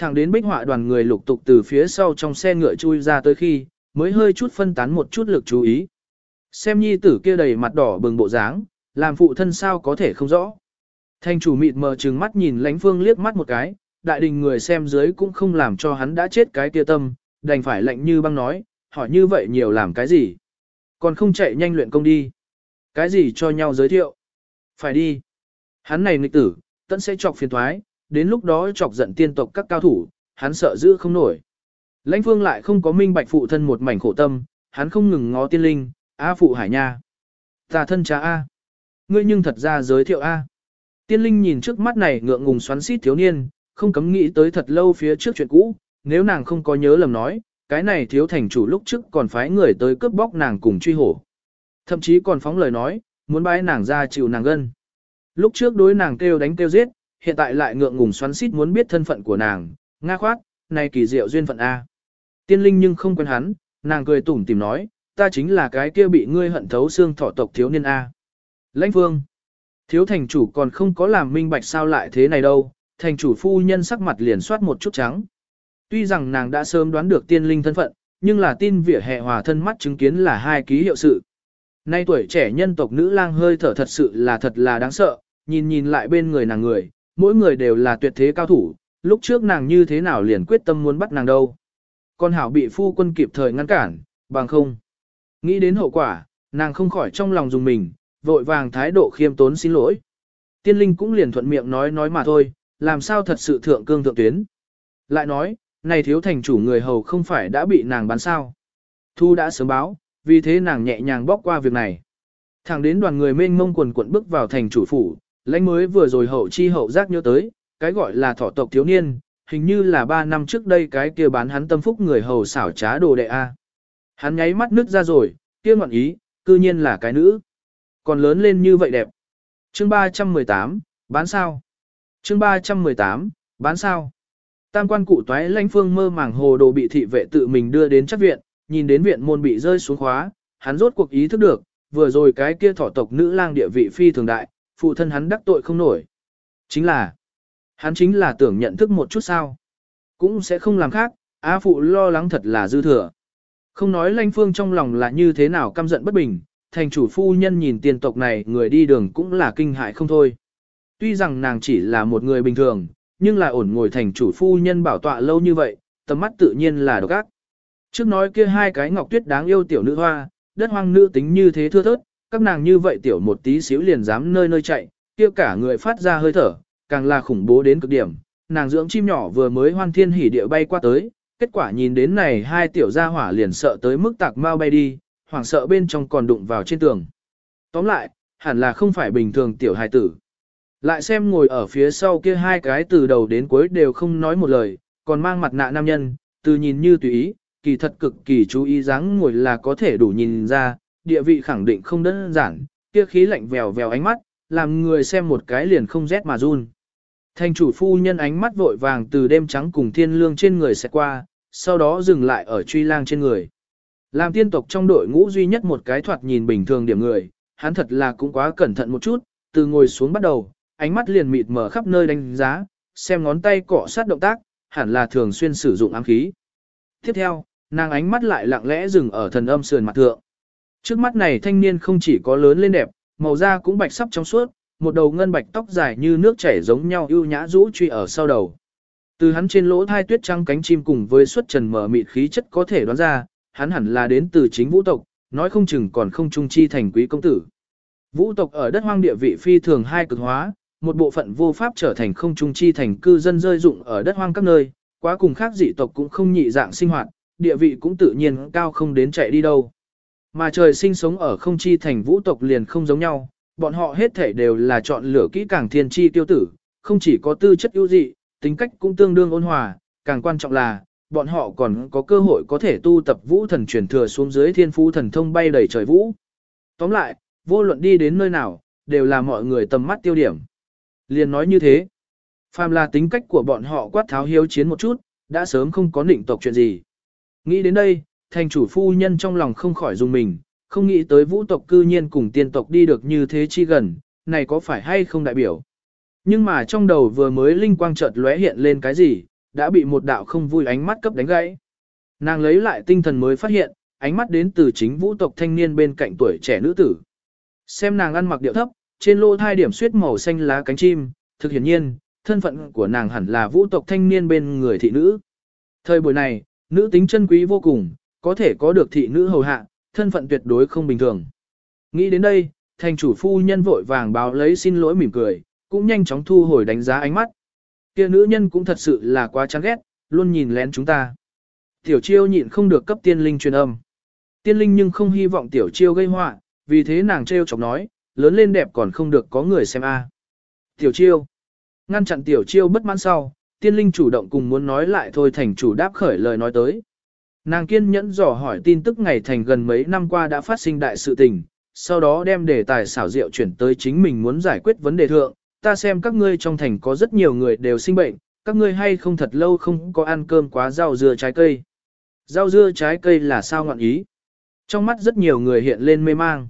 Thẳng đến bích họa đoàn người lục tục từ phía sau trong xe ngựa chui ra tới khi, mới hơi chút phân tán một chút lực chú ý. Xem nhi tử kia đầy mặt đỏ bừng bộ dáng, làm phụ thân sao có thể không rõ. Thanh chủ mịt mờ trừng mắt nhìn lánh phương liếc mắt một cái, đại đình người xem dưới cũng không làm cho hắn đã chết cái kia tâm, đành phải lạnh như băng nói, hỏi như vậy nhiều làm cái gì. Còn không chạy nhanh luyện công đi. Cái gì cho nhau giới thiệu. Phải đi. Hắn này nghịch tử, tận sẽ chọc phiền thoái, đến lúc đó chọc giận tiên tộc các cao thủ, hắn sợ giữ không nổi. Lãnh phương lại không có minh bạch phụ thân một mảnh khổ tâm, hắn không ngừng ngó tiên linh, A phụ hải nha. Ta thân cha A. Ngươi nhưng thật ra giới thiệu A. Tiên linh nhìn trước mắt này ngượng ngùng xoắn xít thiếu niên, không cấm nghĩ tới thật lâu phía trước chuyện cũ, nếu nàng không có nhớ lầm nói, cái này thiếu thành chủ lúc trước còn phái người tới cướp bóc nàng cùng truy hổ. Thậm chí còn phóng lời nói, muốn bái nàng ra chịu nàng gân. Lúc trước đối nàng kêu đánh kêu giết, hiện tại lại ngượng ngùng xoắn xít muốn biết thân phận của nàng, nga khoát, này kỳ diệu duyên phận A. Tiên linh nhưng không quen hắn, nàng cười tủm tìm nói, ta chính là cái kia bị ngươi hận thấu xương thọ tộc thiếu niên A. Lãnh phương, thiếu thành chủ còn không có làm minh bạch sao lại thế này đâu, thành chủ phu nhân sắc mặt liền soát một chút trắng. Tuy rằng nàng đã sớm đoán được tiên linh thân phận, nhưng là tin vỉa hè hòa thân mắt chứng kiến là hai ký hiệu sự. Nay tuổi trẻ nhân tộc nữ lang hơi thở thật sự là thật là đáng sợ, nhìn nhìn lại bên người nàng người, mỗi người đều là tuyệt thế cao thủ, lúc trước nàng như thế nào liền quyết tâm muốn bắt nàng đâu. Con hảo bị phu quân kịp thời ngăn cản, bằng không. Nghĩ đến hậu quả, nàng không khỏi trong lòng dùng mình, vội vàng thái độ khiêm tốn xin lỗi. Tiên linh cũng liền thuận miệng nói nói mà thôi, làm sao thật sự thượng cương thượng tuyến. Lại nói, này thiếu thành chủ người hầu không phải đã bị nàng bán sao. Thu đã sớm báo, vì thế nàng nhẹ nhàng bóc qua việc này. Thẳng đến đoàn người mênh mông quần quận bước vào thành chủ phủ, lãnh mới vừa rồi hậu chi hậu giác nhớ tới, cái gọi là thọ tộc thiếu niên, hình như là 3 năm trước đây cái kia bán hắn tâm phúc người hầu xảo trá đồ đệ A. Hắn nháy mắt nước ra rồi, kia ngọn ý, cư nhiên là cái nữ. Còn lớn lên như vậy đẹp. Chương 318, bán sao? Chương 318, bán sao? Tam quan cụ toái lãnh phương mơ màng hồ đồ bị thị vệ tự mình đưa đến chắc viện, nhìn đến viện môn bị rơi xuống khóa, hắn rốt cuộc ý thức được, vừa rồi cái kia thọ tộc nữ lang địa vị phi thường đại, phụ thân hắn đắc tội không nổi. Chính là, hắn chính là tưởng nhận thức một chút sao. Cũng sẽ không làm khác, á phụ lo lắng thật là dư thừa. Không nói lanh phương trong lòng là như thế nào căm giận bất bình, thành chủ phu nhân nhìn tiền tộc này người đi đường cũng là kinh hại không thôi. Tuy rằng nàng chỉ là một người bình thường, nhưng lại ổn ngồi thành chủ phu nhân bảo tọa lâu như vậy, tầm mắt tự nhiên là độc ác. Trước nói kia hai cái ngọc tuyết đáng yêu tiểu nữ hoa, đất hoang nữ tính như thế thưa thớt, các nàng như vậy tiểu một tí xíu liền dám nơi nơi chạy, kia cả người phát ra hơi thở, càng là khủng bố đến cực điểm. Nàng dưỡng chim nhỏ vừa mới hoan thiên hỉ địa bay qua tới, kết quả nhìn đến này hai tiểu gia hỏa liền sợ tới mức tạc mau bay đi, hoảng sợ bên trong còn đụng vào trên tường. Tóm lại, hẳn là không phải bình thường tiểu hài tử. Lại xem ngồi ở phía sau kia hai cái từ đầu đến cuối đều không nói một lời, còn mang mặt nạ nam nhân, từ nhìn như tùy ý, kỳ thật cực kỳ chú ý dáng ngồi là có thể đủ nhìn ra, địa vị khẳng định không đơn giản, kia khí lạnh vèo vèo ánh mắt, làm người xem một cái liền không rét mà run. Thành chủ phu nhân ánh mắt vội vàng từ đêm trắng cùng thiên lương trên người sẽ qua, sau đó dừng lại ở truy lang trên người. Làm tiên tộc trong đội ngũ duy nhất một cái thoạt nhìn bình thường điểm người, hắn thật là cũng quá cẩn thận một chút, từ ngồi xuống bắt đầu, ánh mắt liền mịt mở khắp nơi đánh giá, xem ngón tay cọ sát động tác, hẳn là thường xuyên sử dụng ám khí. Tiếp theo, nàng ánh mắt lại lặng lẽ dừng ở thần âm sườn mặt thượng. Trước mắt này thanh niên không chỉ có lớn lên đẹp, màu da cũng bạch sắp trong suốt, một đầu ngân bạch tóc dài như nước chảy giống nhau ưu nhã rũ truy ở sau đầu. Từ hắn trên lỗ thai tuyết trăng cánh chim cùng với xuất trần mở mịt khí chất có thể đoán ra, hắn hẳn là đến từ chính vũ tộc, nói không chừng còn không trung chi thành quý công tử. Vũ tộc ở đất hoang địa vị phi thường hai cực hóa, một bộ phận vô pháp trở thành không trung chi thành cư dân rơi dụng ở đất hoang các nơi, quá cùng khác dị tộc cũng không nhị dạng sinh hoạt, địa vị cũng tự nhiên cao không đến chạy đi đâu. Mà trời sinh sống ở không chi thành vũ tộc liền không giống nhau, bọn họ hết thể đều là chọn lựa kỹ càng thiên chi tiêu tử, không chỉ có tư chất ưu dị, tính cách cũng tương đương ôn hòa, càng quan trọng là, bọn họ còn có cơ hội có thể tu tập vũ thần truyền thừa xuống dưới thiên phú thần thông bay đầy trời vũ. Tóm lại, vô luận đi đến nơi nào, đều là mọi người tầm mắt tiêu điểm. Liền nói như thế, phàm là tính cách của bọn họ quát tháo hiếu chiến một chút, đã sớm không có định tộc chuyện gì. Nghĩ đến đây, thành chủ phu nhân trong lòng không khỏi dùng mình, không nghĩ tới vũ tộc cư nhiên cùng tiên tộc đi được như thế chi gần, này có phải hay không đại biểu. Nhưng mà trong đầu vừa mới linh quang chợt lóe hiện lên cái gì, đã bị một đạo không vui ánh mắt cấp đánh gãy. Nàng lấy lại tinh thần mới phát hiện, ánh mắt đến từ chính vũ tộc thanh niên bên cạnh tuổi trẻ nữ tử. Xem nàng ăn mặc điệu thấp, trên lô thai điểm suyết màu xanh lá cánh chim, thực hiển nhiên, thân phận của nàng hẳn là vũ tộc thanh niên bên người thị nữ. Thời buổi này, nữ tính chân quý vô cùng, có thể có được thị nữ hầu hạ, thân phận tuyệt đối không bình thường. Nghĩ đến đây, thành chủ phu nhân vội vàng báo lấy xin lỗi mỉm cười, cũng nhanh chóng thu hồi đánh giá ánh mắt. Kia nữ nhân cũng thật sự là quá chán ghét, luôn nhìn lén chúng ta. Tiểu chiêu nhịn không được cấp tiên linh truyền âm. Tiên linh nhưng không hy vọng tiểu chiêu gây họa, vì thế nàng trêu chọc nói, lớn lên đẹp còn không được có người xem a. Tiểu chiêu. Ngăn chặn tiểu chiêu bất mãn sau, tiên linh chủ động cùng muốn nói lại thôi thành chủ đáp khởi lời nói tới. Nàng kiên nhẫn dò hỏi tin tức ngày thành gần mấy năm qua đã phát sinh đại sự tình, sau đó đem đề tài xảo diệu chuyển tới chính mình muốn giải quyết vấn đề thượng, ta xem các ngươi trong thành có rất nhiều người đều sinh bệnh, các ngươi hay không thật lâu không có ăn cơm quá rau dưa trái cây. Rau dưa trái cây là sao ngọn ý? Trong mắt rất nhiều người hiện lên mê mang.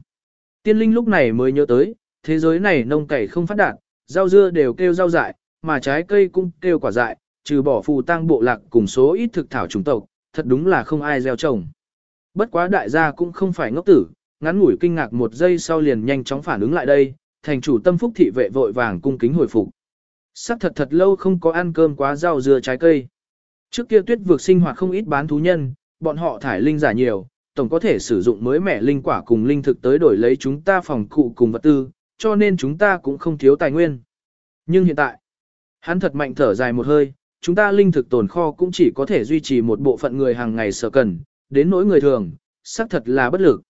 Tiên linh lúc này mới nhớ tới, thế giới này nông cày không phát đạt, rau dưa đều kêu rau dại, mà trái cây cũng kêu quả dại, trừ bỏ phù tang bộ lạc cùng số ít thực thảo chủng tộc, thật đúng là không ai gieo trồng. Bất quá đại gia cũng không phải ngốc tử, ngắn ngủi kinh ngạc một giây sau liền nhanh chóng phản ứng lại đây, thành chủ tâm phúc thị vệ vội vàng cung kính hồi phục. Sắc thật thật lâu không có ăn cơm quá rau dưa trái cây. Trước kia tuyết vượt sinh hoạt không ít bán thú nhân, bọn họ thải linh giả nhiều, tổng có thể sử dụng mới mẻ linh quả cùng linh thực tới đổi lấy chúng ta phòng cụ cùng vật tư, cho nên chúng ta cũng không thiếu tài nguyên. Nhưng hiện tại, hắn thật mạnh thở dài một hơi, chúng ta linh thực tồn kho cũng chỉ có thể duy trì một bộ phận người hàng ngày sở cần, đến nỗi người thường, xác thật là bất lực.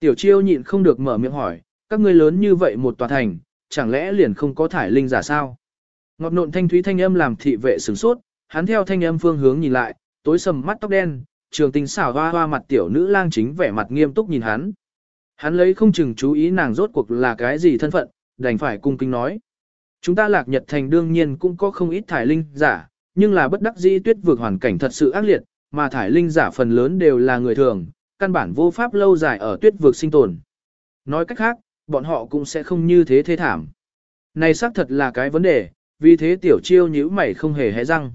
Tiểu chiêu nhịn không được mở miệng hỏi, các ngươi lớn như vậy một tòa thành, chẳng lẽ liền không có thải linh giả sao? Ngọt nộn thanh thúy thanh âm làm thị vệ sửng sốt, hắn theo thanh âm phương hướng nhìn lại, tối sầm mắt tóc đen, trường tình xảo hoa hoa mặt tiểu nữ lang chính vẻ mặt nghiêm túc nhìn hắn. Hắn lấy không chừng chú ý nàng rốt cuộc là cái gì thân phận, đành phải cung kính nói. Chúng ta lạc nhật thành đương nhiên cũng có không ít thải linh giả, nhưng là bất đắc dĩ tuyết vượt hoàn cảnh thật sự ác liệt, mà thải linh giả phần lớn đều là người thường, căn bản vô pháp lâu dài ở tuyết vượt sinh tồn. Nói cách khác, bọn họ cũng sẽ không như thế thế thảm. Này xác thật là cái vấn đề, vì thế tiểu chiêu nhíu mày không hề hé răng.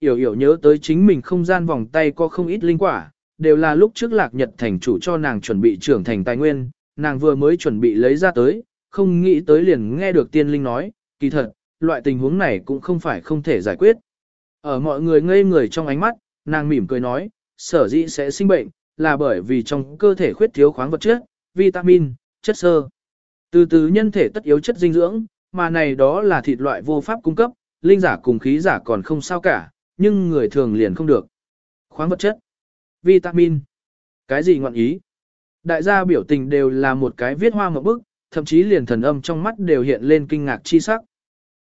Yểu yểu nhớ tới chính mình không gian vòng tay có không ít linh quả, đều là lúc trước lạc nhật thành chủ cho nàng chuẩn bị trưởng thành tài nguyên, nàng vừa mới chuẩn bị lấy ra tới, không nghĩ tới liền nghe được tiên linh nói, kỳ thật, loại tình huống này cũng không phải không thể giải quyết. Ở mọi người ngây người trong ánh mắt, nàng mỉm cười nói, sở dĩ sẽ sinh bệnh, là bởi vì trong cơ thể khuyết thiếu khoáng vật chất, vitamin, chất xơ. Từ từ nhân thể tất yếu chất dinh dưỡng, mà này đó là thịt loại vô pháp cung cấp, linh giả cùng khí giả còn không sao cả, nhưng người thường liền không được. Khoáng vật chất, vitamin, cái gì ngọn ý? Đại gia biểu tình đều là một cái viết hoa ngập bức, thậm chí liền thần âm trong mắt đều hiện lên kinh ngạc chi sắc.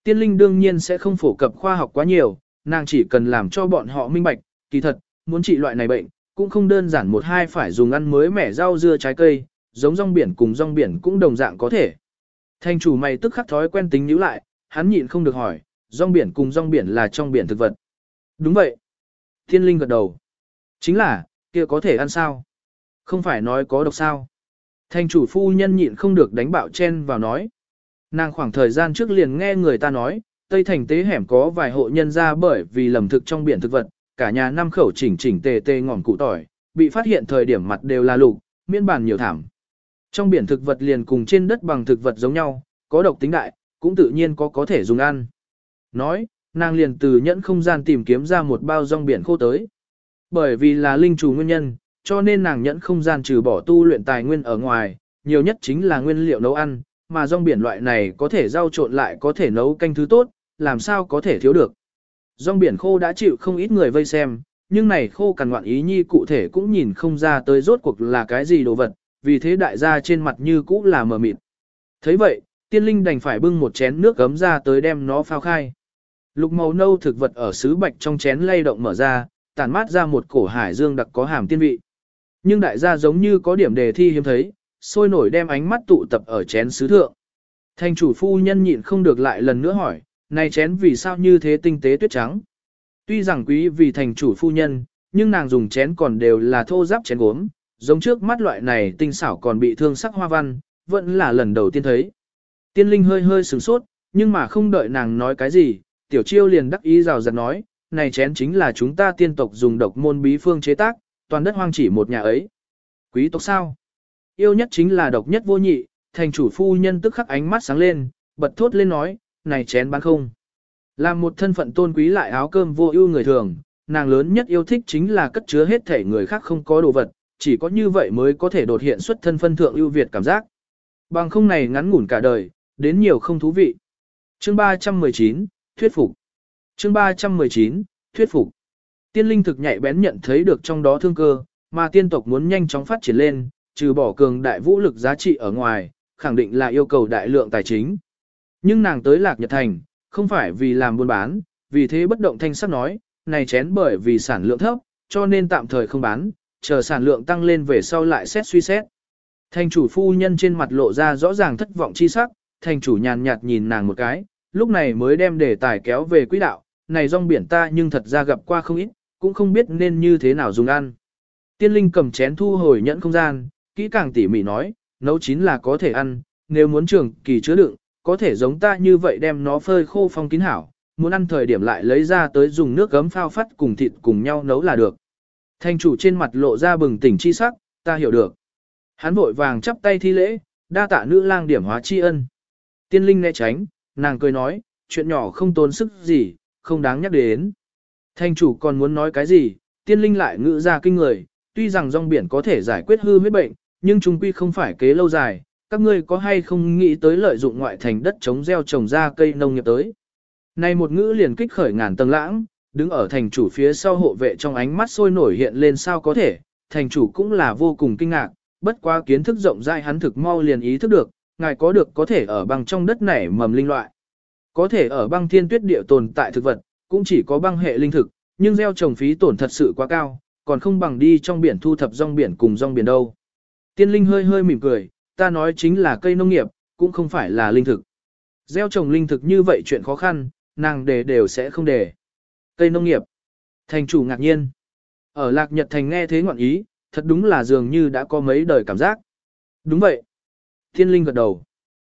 Tiên linh đương nhiên sẽ không phổ cập khoa học quá nhiều, nàng chỉ cần làm cho bọn họ minh bạch, kỳ thật, muốn trị loại này bệnh, cũng không đơn giản một hai phải dùng ăn mới mẻ rau dưa trái cây, giống rong biển cùng rong biển cũng đồng dạng có thể. Thành chủ mày tức khắc thói quen tính nhíu lại, hắn nhịn không được hỏi, rong biển cùng rong biển là trong biển thực vật. Đúng vậy. Thiên linh gật đầu. Chính là, kia có thể ăn sao? Không phải nói có độc sao? Thành chủ phu nhân nhịn không được đánh bạo chen vào nói. Nàng khoảng thời gian trước liền nghe người ta nói, Tây thành tế hẻm có vài hộ nhân ra bởi vì lầm thực trong biển thực vật, cả nhà năm khẩu chỉnh chỉnh tề tề ngọn cụ tỏi, bị phát hiện thời điểm mặt đều là lục, miễn bản nhiều thảm. Trong biển thực vật liền cùng trên đất bằng thực vật giống nhau, có độc tính đại, cũng tự nhiên có có thể dùng ăn. Nói, nàng liền từ nhẫn không gian tìm kiếm ra một bao rong biển khô tới. Bởi vì là linh chủ nguyên nhân, cho nên nàng nhẫn không gian trừ bỏ tu luyện tài nguyên ở ngoài, nhiều nhất chính là nguyên liệu nấu ăn, mà rong biển loại này có thể rau trộn lại có thể nấu canh thứ tốt, làm sao có thể thiếu được. Rong biển khô đã chịu không ít người vây xem, nhưng này khô cằn ngoạn ý nhi cụ thể cũng nhìn không ra tới rốt cuộc là cái gì đồ vật, vì thế đại gia trên mặt như cũ là mờ mịt. thấy vậy, tiên linh đành phải bưng một chén nước gấm ra tới đem nó phao khai. Lục màu nâu thực vật ở sứ bạch trong chén lay động mở ra, tản mát ra một cổ hải dương đặc có hàm tiên vị. Nhưng đại gia giống như có điểm đề thi hiếm thấy, sôi nổi đem ánh mắt tụ tập ở chén sứ thượng. Thành chủ phu nhân nhịn không được lại lần nữa hỏi, này chén vì sao như thế tinh tế tuyết trắng? Tuy rằng quý vì thành chủ phu nhân, nhưng nàng dùng chén còn đều là thô giáp chén gốm, giống trước mắt loại này tinh xảo còn bị thương sắc hoa văn, vẫn là lần đầu tiên thấy. Tiên linh hơi hơi sửng sốt, nhưng mà không đợi nàng nói cái gì, tiểu chiêu liền đắc ý rào rạt nói, này chén chính là chúng ta tiên tộc dùng độc môn bí phương chế tác, toàn đất hoang chỉ một nhà ấy. Quý tộc sao? Yêu nhất chính là độc nhất vô nhị, thành chủ phu nhân tức khắc ánh mắt sáng lên, bật thốt lên nói, này chén bán không. Là một thân phận tôn quý lại áo cơm vô ưu người thường, nàng lớn nhất yêu thích chính là cất chứa hết thể người khác không có đồ vật, chỉ có như vậy mới có thể đột hiện xuất thân phân thượng ưu việt cảm giác. Bằng không này ngắn ngủn cả đời, đến nhiều không thú vị. Chương 319, Thuyết phục. Chương 319, Thuyết phục. Tiên linh thực nhạy bén nhận thấy được trong đó thương cơ, mà tiên tộc muốn nhanh chóng phát triển lên, trừ bỏ cường đại vũ lực giá trị ở ngoài, khẳng định là yêu cầu đại lượng tài chính. Nhưng nàng tới Lạc Nhật Thành, không phải vì làm buôn bán, vì thế bất động thanh sắc nói, này chén bởi vì sản lượng thấp, cho nên tạm thời không bán, chờ sản lượng tăng lên về sau lại xét suy xét. Thành chủ phu nhân trên mặt lộ ra rõ ràng thất vọng chi sắc, thành chủ nhàn nhạt nhìn nàng một cái, lúc này mới đem đề tài kéo về quỹ đạo, này rong biển ta nhưng thật ra gặp qua không ít, cũng không biết nên như thế nào dùng ăn. Tiên linh cầm chén thu hồi nhẫn không gian, kỹ càng tỉ mỉ nói, nấu chín là có thể ăn, nếu muốn trường kỳ chứa đựng, có thể giống ta như vậy đem nó phơi khô phong kín hảo, muốn ăn thời điểm lại lấy ra tới dùng nước gấm phao phát cùng thịt cùng nhau nấu là được. Thanh chủ trên mặt lộ ra bừng tỉnh chi sắc, ta hiểu được. Hắn vội vàng chắp tay thi lễ, đa tạ nữ lang điểm hóa tri ân. Tiên linh né tránh, nàng cười nói, chuyện nhỏ không tốn sức gì, không đáng nhắc đến. Thanh chủ còn muốn nói cái gì, tiên linh lại ngữ ra kinh người, tuy rằng rong biển có thể giải quyết hư huyết bệnh, nhưng chúng quy không phải kế lâu dài, các ngươi có hay không nghĩ tới lợi dụng ngoại thành đất chống gieo trồng ra cây nông nghiệp tới. Này một ngữ liền kích khởi ngàn tầng lãng, đứng ở thành chủ phía sau hộ vệ trong ánh mắt sôi nổi hiện lên sao có thể, thành chủ cũng là vô cùng kinh ngạc, bất quá kiến thức rộng rãi hắn thực mau liền ý thức được, ngài có được có thể ở băng trong đất nảy mầm linh loại. Có thể ở băng thiên tuyết địa tồn tại thực vật, cũng chỉ có băng hệ linh thực, nhưng gieo trồng phí tổn thật sự quá cao, còn không bằng đi trong biển thu thập rong biển cùng rong biển đâu. Tiên linh hơi hơi mỉm cười, ta nói chính là cây nông nghiệp, cũng không phải là linh thực. Gieo trồng linh thực như vậy chuyện khó khăn, nàng đề đều sẽ không đề. Cây nông nghiệp. Thành chủ ngạc nhiên. Ở Lạc Nhật Thành nghe thế ngọn ý, thật đúng là dường như đã có mấy đời cảm giác. Đúng vậy. Thiên linh gật đầu.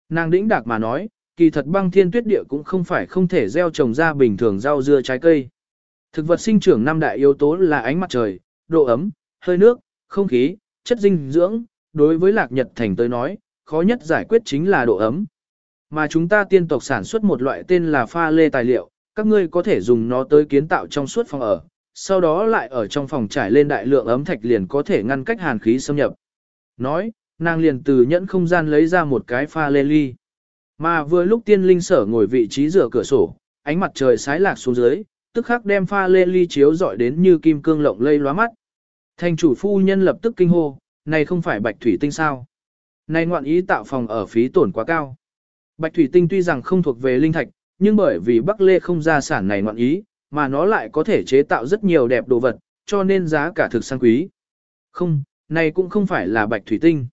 Nàng đĩnh đạc mà nói, kỳ thật băng thiên tuyết địa cũng không phải không thể gieo trồng ra bình thường rau dưa trái cây. Thực vật sinh trưởng năm đại yếu tố là ánh mặt trời, độ ấm, hơi nước, không khí, chất dinh dưỡng. Đối với Lạc Nhật Thành tới nói, khó nhất giải quyết chính là độ ấm. Mà chúng ta tiên tộc sản xuất một loại tên là pha lê tài liệu, các ngươi có thể dùng nó tới kiến tạo trong suốt phòng ở, sau đó lại ở trong phòng trải lên đại lượng ấm thạch liền có thể ngăn cách hàn khí xâm nhập. Nói, nàng liền từ nhẫn không gian lấy ra một cái pha lê ly. Mà vừa lúc tiên linh sở ngồi vị trí rửa cửa sổ, ánh mặt trời sái lạc xuống dưới, tức khắc đem pha lê ly chiếu dọi đến như kim cương lộng lây lóa mắt. Thành chủ phu nhân lập tức kinh hô, này không phải bạch thủy tinh sao? Này ngoạn ý tạo phòng ở phí tổn quá cao. Bạch thủy tinh tuy rằng không thuộc về linh thạch, nhưng bởi vì Bắc Lê không ra sản này ngoạn ý, mà nó lại có thể chế tạo rất nhiều đẹp đồ vật, cho nên giá cả thực sang quý. Không, này cũng không phải là bạch thủy tinh.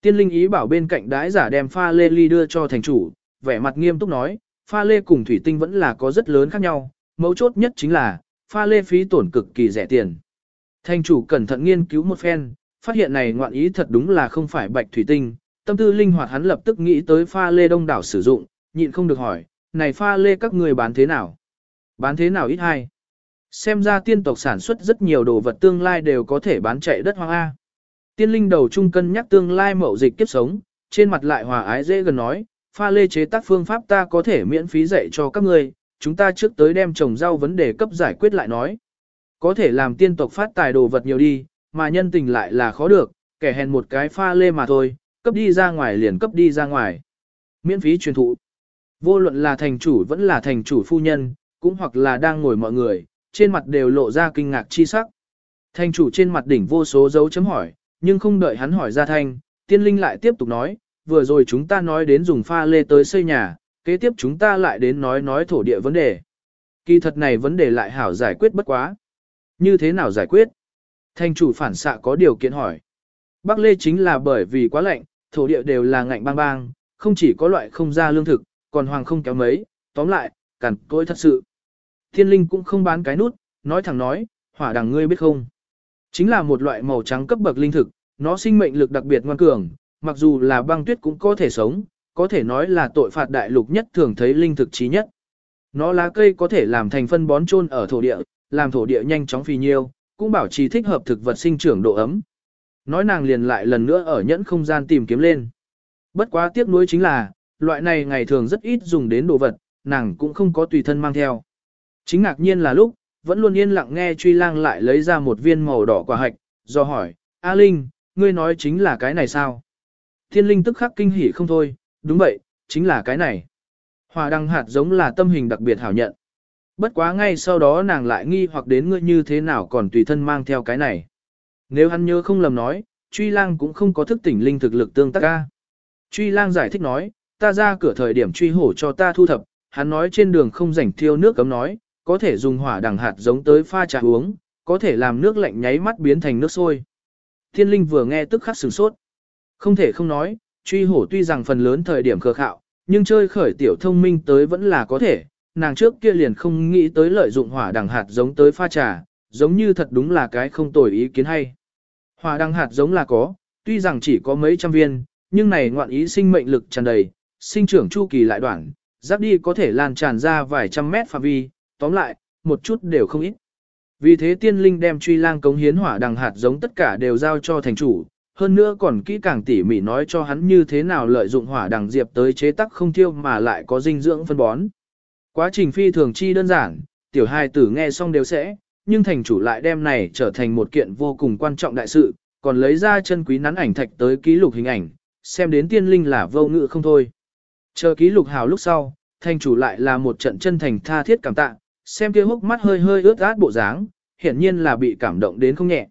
Tiên linh ý bảo bên cạnh đái giả đem pha lê ly đưa cho thành chủ, vẻ mặt nghiêm túc nói, pha lê cùng thủy tinh vẫn là có rất lớn khác nhau, mấu chốt nhất chính là, pha lê phí tổn cực kỳ rẻ tiền. Thành chủ cẩn thận nghiên cứu một phen, phát hiện này ngoạn ý thật đúng là không phải bạch thủy tinh, tâm tư linh hoạt hắn lập tức nghĩ tới pha lê đông đảo sử dụng, nhịn không được hỏi, này pha lê các người bán thế nào? Bán thế nào ít hay? Xem ra tiên tộc sản xuất rất nhiều đồ vật tương lai đều có thể bán chạy đất hoang A. Tiên linh đầu trung cân nhắc tương lai mậu dịch kiếp sống, trên mặt lại hòa ái dễ gần nói, pha lê chế tác phương pháp ta có thể miễn phí dạy cho các người, chúng ta trước tới đem trồng rau vấn đề cấp giải quyết lại nói. Có thể làm tiên tộc phát tài đồ vật nhiều đi, mà nhân tình lại là khó được, kẻ hèn một cái pha lê mà thôi, cấp đi ra ngoài liền cấp đi ra ngoài. Miễn phí truyền thụ. Vô luận là thành chủ vẫn là thành chủ phu nhân, cũng hoặc là đang ngồi mọi người, trên mặt đều lộ ra kinh ngạc chi sắc. Thành chủ trên mặt đỉnh vô số dấu chấm hỏi, nhưng không đợi hắn hỏi ra thanh, tiên linh lại tiếp tục nói, vừa rồi chúng ta nói đến dùng pha lê tới xây nhà, kế tiếp chúng ta lại đến nói nói thổ địa vấn đề. Kỳ thật này vấn đề lại hảo giải quyết bất quá. Như thế nào giải quyết? Thành chủ phản xạ có điều kiện hỏi. Bắc Lê chính là bởi vì quá lạnh, thổ địa đều là ngạnh bang bang, không chỉ có loại không ra lương thực, còn hoàng không kéo mấy, tóm lại, cằn cỗi thật sự. Thiên linh cũng không bán cái nút, nói thẳng nói, hỏa đằng ngươi biết không. Chính là một loại màu trắng cấp bậc linh thực, nó sinh mệnh lực đặc biệt ngoan cường, mặc dù là băng tuyết cũng có thể sống, có thể nói là tội phạt đại lục nhất thường thấy linh thực trí nhất. Nó lá cây có thể làm thành phân bón chôn ở thổ địa, làm thổ địa nhanh chóng phì nhiêu, cũng bảo trì thích hợp thực vật sinh trưởng độ ấm. Nói nàng liền lại lần nữa ở nhẫn không gian tìm kiếm lên. Bất quá tiếc nuối chính là, loại này ngày thường rất ít dùng đến đồ vật, nàng cũng không có tùy thân mang theo. Chính ngạc nhiên là lúc, vẫn luôn yên lặng nghe truy lang lại lấy ra một viên màu đỏ quả hạch, do hỏi, A Linh, ngươi nói chính là cái này sao? Thiên Linh tức khắc kinh hỉ không thôi, đúng vậy, chính là cái này. Hòa đăng hạt giống là tâm hình đặc biệt hảo nhận. Bất quá ngay sau đó nàng lại nghi hoặc đến ngươi như thế nào còn tùy thân mang theo cái này. Nếu hắn nhớ không lầm nói, truy lang cũng không có thức tỉnh linh thực lực tương tác ca. Truy lang giải thích nói, ta ra cửa thời điểm truy hổ cho ta thu thập, hắn nói trên đường không rảnh thiêu nước cấm nói, có thể dùng hỏa đằng hạt giống tới pha trà uống, có thể làm nước lạnh nháy mắt biến thành nước sôi. Thiên linh vừa nghe tức khắc sửng sốt. Không thể không nói, truy hổ tuy rằng phần lớn thời điểm khờ khạo, nhưng chơi khởi tiểu thông minh tới vẫn là có thể, nàng trước kia liền không nghĩ tới lợi dụng hỏa đằng hạt giống tới pha trà, giống như thật đúng là cái không tồi ý kiến hay. Hỏa đằng hạt giống là có, tuy rằng chỉ có mấy trăm viên, nhưng này ngoạn ý sinh mệnh lực tràn đầy, sinh trưởng chu kỳ lại đoạn, giáp đi có thể lan tràn ra vài trăm mét phạm vi, tóm lại, một chút đều không ít. Vì thế tiên linh đem truy lang cống hiến hỏa đằng hạt giống tất cả đều giao cho thành chủ, hơn nữa còn kỹ càng tỉ mỉ nói cho hắn như thế nào lợi dụng hỏa đằng diệp tới chế tác không thiêu mà lại có dinh dưỡng phân bón. Quá trình phi thường chi đơn giản, tiểu hai tử nghe xong đều sẽ, nhưng thành chủ lại đem này trở thành một kiện vô cùng quan trọng đại sự, còn lấy ra chân quý nắn ảnh thạch tới ký lục hình ảnh, xem đến tiên linh là vô ngự không thôi. Chờ ký lục hào lúc sau, thành chủ lại là một trận chân thành tha thiết cảm tạ, xem kia hốc mắt hơi hơi ướt át bộ dáng, hiển nhiên là bị cảm động đến không nhẹ.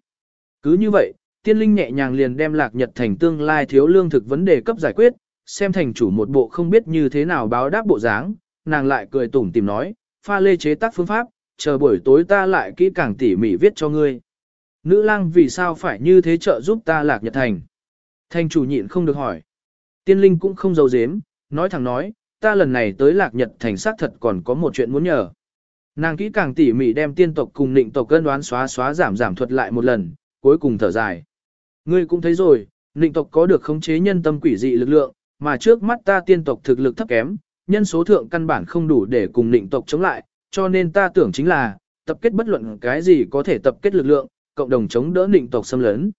Cứ như vậy, tiên linh nhẹ nhàng liền đem lạc nhật thành tương lai thiếu lương thực vấn đề cấp giải quyết, xem thành chủ một bộ không biết như thế nào báo đáp bộ dáng, nàng lại cười tủm tìm nói, pha lê chế tác phương pháp, chờ buổi tối ta lại kỹ càng tỉ mỉ viết cho ngươi. Nữ lang vì sao phải như thế trợ giúp ta lạc nhật thành? Thành chủ nhịn không được hỏi. Tiên linh cũng không giấu giếm, nói thẳng nói, ta lần này tới lạc nhật thành xác thật còn có một chuyện muốn nhờ. Nàng kỹ càng tỉ mỉ đem tiên tộc cùng định tộc cân đoán xóa xóa giảm giảm thuật lại một lần, cuối cùng thở dài. Ngươi cũng thấy rồi, định tộc có được khống chế nhân tâm quỷ dị lực lượng, mà trước mắt ta tiên tộc thực lực thấp kém, nhân số thượng căn bản không đủ để cùng định tộc chống lại, cho nên ta tưởng chính là, tập kết bất luận cái gì có thể tập kết lực lượng, cộng đồng chống đỡ định tộc xâm lấn.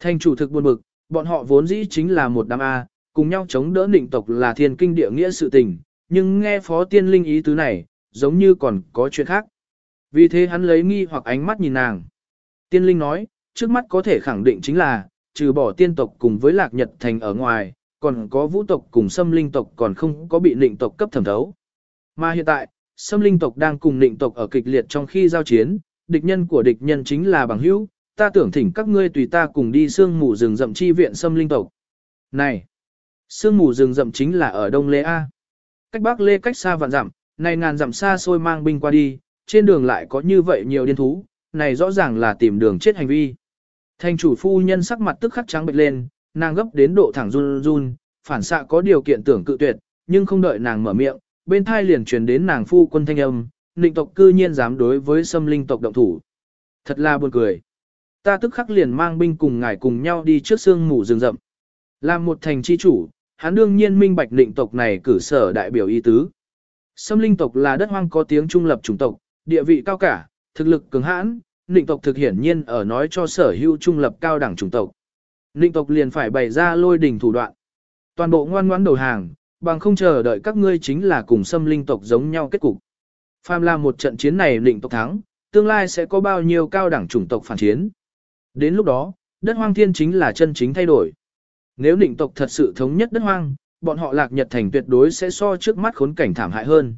Thành chủ thực buồn bực, bọn họ vốn dĩ chính là một đám A, cùng nhau chống đỡ định tộc là thiên kinh địa nghĩa sự tình, nhưng nghe phó tiên linh ý tứ này, giống như còn có chuyện khác. Vì thế hắn lấy nghi hoặc ánh mắt nhìn nàng. Tiên linh nói, trước mắt có thể khẳng định chính là, trừ bỏ tiên tộc cùng với lạc nhật thành ở ngoài, còn có vũ tộc cùng xâm linh tộc còn không có bị định tộc cấp thẩm thấu. Mà hiện tại, xâm linh tộc đang cùng định tộc ở kịch liệt trong khi giao chiến, địch nhân của địch nhân chính là bằng hữu, ta tưởng thỉnh các ngươi tùy ta cùng đi sương mù rừng rậm chi viện xâm linh tộc. Này, sương mù rừng rậm chính là ở Đông Lê A. Cách Bắc Lê cách xa vạn dặm, này ngàn dặm xa xôi mang binh qua đi, trên đường lại có như vậy nhiều điên thú, này rõ ràng là tìm đường chết hành vi. Thành chủ phu nhân sắc mặt tức khắc trắng bệch lên, nàng gấp đến độ thẳng run run, phản xạ có điều kiện tưởng cự tuyệt, nhưng không đợi nàng mở miệng, bên thai liền truyền đến nàng phu quân thanh âm, định tộc cư nhiên dám đối với xâm linh tộc động thủ. Thật là buồn cười. Ta tức khắc liền mang binh cùng ngài cùng nhau đi trước sương mù rừng rậm. Làm một thành chi chủ, hắn đương nhiên minh bạch định tộc này cử sở đại biểu y tứ. Xâm linh tộc là đất hoang có tiếng trung lập chủng tộc, địa vị cao cả, thực lực cường hãn, định tộc thực hiển nhiên ở nói cho sở hữu trung lập cao đẳng chủng tộc. Ninh tộc liền phải bày ra lôi đỉnh thủ đoạn. Toàn bộ ngoan ngoãn đầu hàng, bằng không chờ đợi các ngươi chính là cùng xâm linh tộc giống nhau kết cục. Phàm là một trận chiến này định tộc thắng, tương lai sẽ có bao nhiêu cao đẳng chủng tộc phản chiến. Đến lúc đó, đất hoang thiên chính là chân chính thay đổi. Nếu định tộc thật sự thống nhất đất hoang, bọn họ lạc nhật thành tuyệt đối sẽ so trước mắt khốn cảnh thảm hại hơn.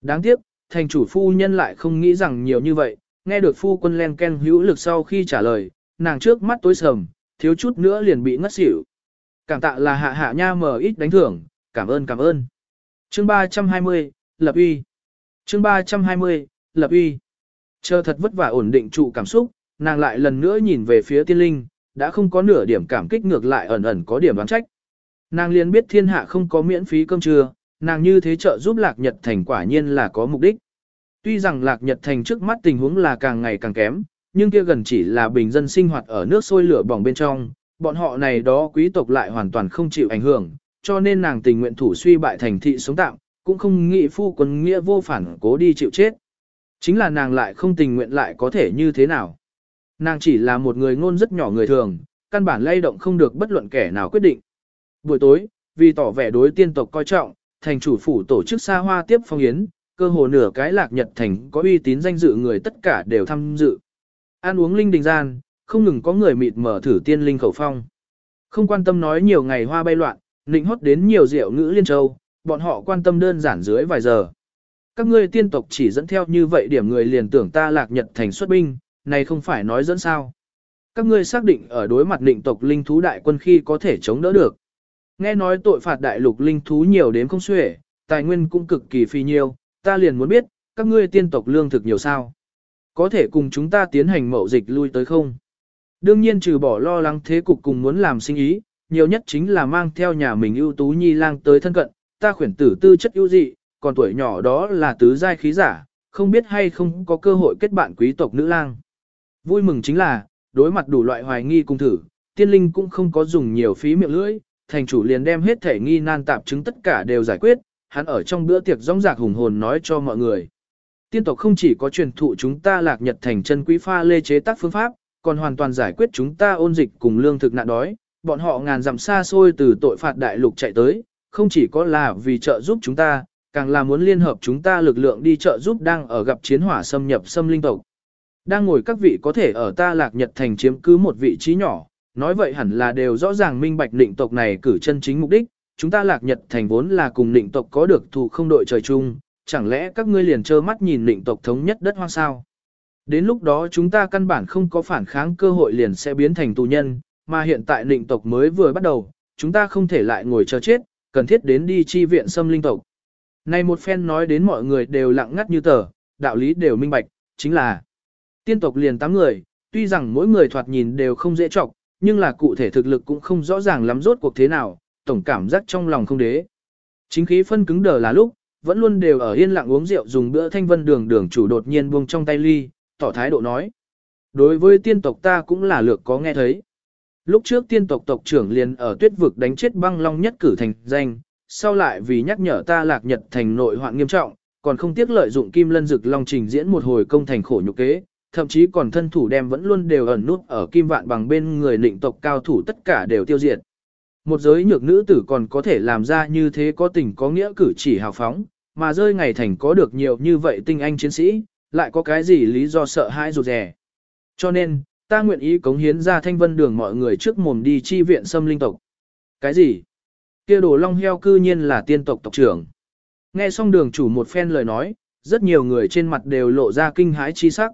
Đáng tiếc, thành chủ phu nhân lại không nghĩ rằng nhiều như vậy, nghe được phu quân len ken hữu lực sau khi trả lời, nàng trước mắt tối sầm, thiếu chút nữa liền bị ngất xỉu. Cảm tạ là hạ hạ nha mờ ít đánh thưởng, cảm ơn cảm ơn. Chương 320, Lập uy. Chương 320, Lập uy. Chờ thật vất vả ổn định trụ cảm xúc, nàng lại lần nữa nhìn về phía tiên linh, đã không có nửa điểm cảm kích ngược lại ẩn ẩn có điểm đoán trách. Nàng liền biết thiên hạ không có miễn phí cơm trưa, nàng như thế trợ giúp lạc nhật thành quả nhiên là có mục đích. Tuy rằng lạc nhật thành trước mắt tình huống là càng ngày càng kém, nhưng kia gần chỉ là bình dân sinh hoạt ở nước sôi lửa bỏng bên trong, bọn họ này đó quý tộc lại hoàn toàn không chịu ảnh hưởng, cho nên nàng tình nguyện thủ suy bại thành thị sống tạm, cũng không nghĩ phu quân nghĩa vô phản cố đi chịu chết. Chính là nàng lại không tình nguyện lại có thể như thế nào. Nàng chỉ là một người ngôn rất nhỏ người thường, căn bản lay động không được bất luận kẻ nào quyết định. Buổi tối, vì tỏ vẻ đối tiên tộc coi trọng, thành chủ phủ tổ chức xa hoa tiếp phong yến, cơ hồ nửa cái lạc nhật thành có uy tín danh dự người tất cả đều tham dự. Ăn uống linh đình gian, không ngừng có người mịt mở thử tiên linh khẩu phong. Không quan tâm nói nhiều ngày hoa bay loạn, nịnh hót đến nhiều rượu ngữ liên châu, bọn họ quan tâm đơn giản dưới vài giờ. Các ngươi tiên tộc chỉ dẫn theo như vậy điểm người liền tưởng ta lạc nhật thành xuất binh, này không phải nói dẫn sao. Các ngươi xác định ở đối mặt định tộc linh thú đại quân khi có thể chống đỡ được. Nghe nói tội phạt đại lục linh thú nhiều đến không xuể, tài nguyên cũng cực kỳ phi nhiêu, ta liền muốn biết, các ngươi tiên tộc lương thực nhiều sao. Có thể cùng chúng ta tiến hành mậu dịch lui tới không? Đương nhiên trừ bỏ lo lắng thế cục cùng muốn làm sinh ý, nhiều nhất chính là mang theo nhà mình ưu tú nhi lang tới thân cận, ta khuyển tử tư chất ưu dị, còn tuổi nhỏ đó là tứ giai khí giả, không biết hay không có cơ hội kết bạn quý tộc nữ lang. Vui mừng chính là, đối mặt đủ loại hoài nghi cùng thử, tiên linh cũng không có dùng nhiều phí miệng lưỡi, thành chủ liền đem hết thể nghi nan tạp chứng tất cả đều giải quyết, hắn ở trong bữa tiệc rong rạc hùng hồn nói cho mọi người. Tiên tộc không chỉ có truyền thụ chúng ta lạc nhật thành chân quý pha lê chế tác phương pháp, còn hoàn toàn giải quyết chúng ta ôn dịch cùng lương thực nạn đói, bọn họ ngàn dặm xa xôi từ tội phạt đại lục chạy tới, không chỉ có là vì trợ giúp chúng ta, càng là muốn liên hợp chúng ta lực lượng đi trợ giúp đang ở gặp chiến hỏa xâm nhập xâm linh tộc. Đang ngồi các vị có thể ở ta lạc nhật thành chiếm cứ một vị trí nhỏ, nói vậy hẳn là đều rõ ràng minh bạch định tộc này cử chân chính mục đích, chúng ta lạc nhật thành vốn là cùng định tộc có được thù không đội trời chung, chẳng lẽ các ngươi liền trơ mắt nhìn định tộc thống nhất đất hoang sao? Đến lúc đó chúng ta căn bản không có phản kháng cơ hội liền sẽ biến thành tù nhân, mà hiện tại định tộc mới vừa bắt đầu, chúng ta không thể lại ngồi chờ chết, cần thiết đến đi chi viện xâm linh tộc. Này một phen nói đến mọi người đều lặng ngắt như tờ, đạo lý đều minh bạch, chính là tiên tộc liền tám người, tuy rằng mỗi người thoạt nhìn đều không dễ trọng, nhưng là cụ thể thực lực cũng không rõ ràng lắm rốt cuộc thế nào, tổng cảm giác trong lòng không đế. Chính khí phân cứng đờ là lúc, vẫn luôn đều ở yên lặng uống rượu dùng bữa thanh vân đường đường chủ đột nhiên buông trong tay ly, tỏ thái độ nói. Đối với tiên tộc ta cũng là lược có nghe thấy. Lúc trước tiên tộc tộc trưởng liền ở tuyết vực đánh chết băng long nhất cử thành danh, sau lại vì nhắc nhở ta lạc nhật thành nội hoạn nghiêm trọng, còn không tiếc lợi dụng kim lân dực long trình diễn một hồi công thành khổ nhục kế, thậm chí còn thân thủ đem vẫn luôn đều ẩn nút ở kim vạn bằng bên người lĩnh tộc cao thủ tất cả đều tiêu diệt. Một giới nhược nữ tử còn có thể làm ra như thế có tình có nghĩa cử chỉ hào phóng, mà rơi ngày thành có được nhiều như vậy tinh anh chiến sĩ, lại có cái gì lý do sợ hãi rụt rè. Cho nên, ta nguyện ý cống hiến ra thanh vân đường mọi người trước mồm đi chi viện xâm linh tộc. Cái gì? kia đồ long heo cư nhiên là tiên tộc tộc trưởng. Nghe xong đường chủ một phen lời nói, rất nhiều người trên mặt đều lộ ra kinh hãi chi sắc.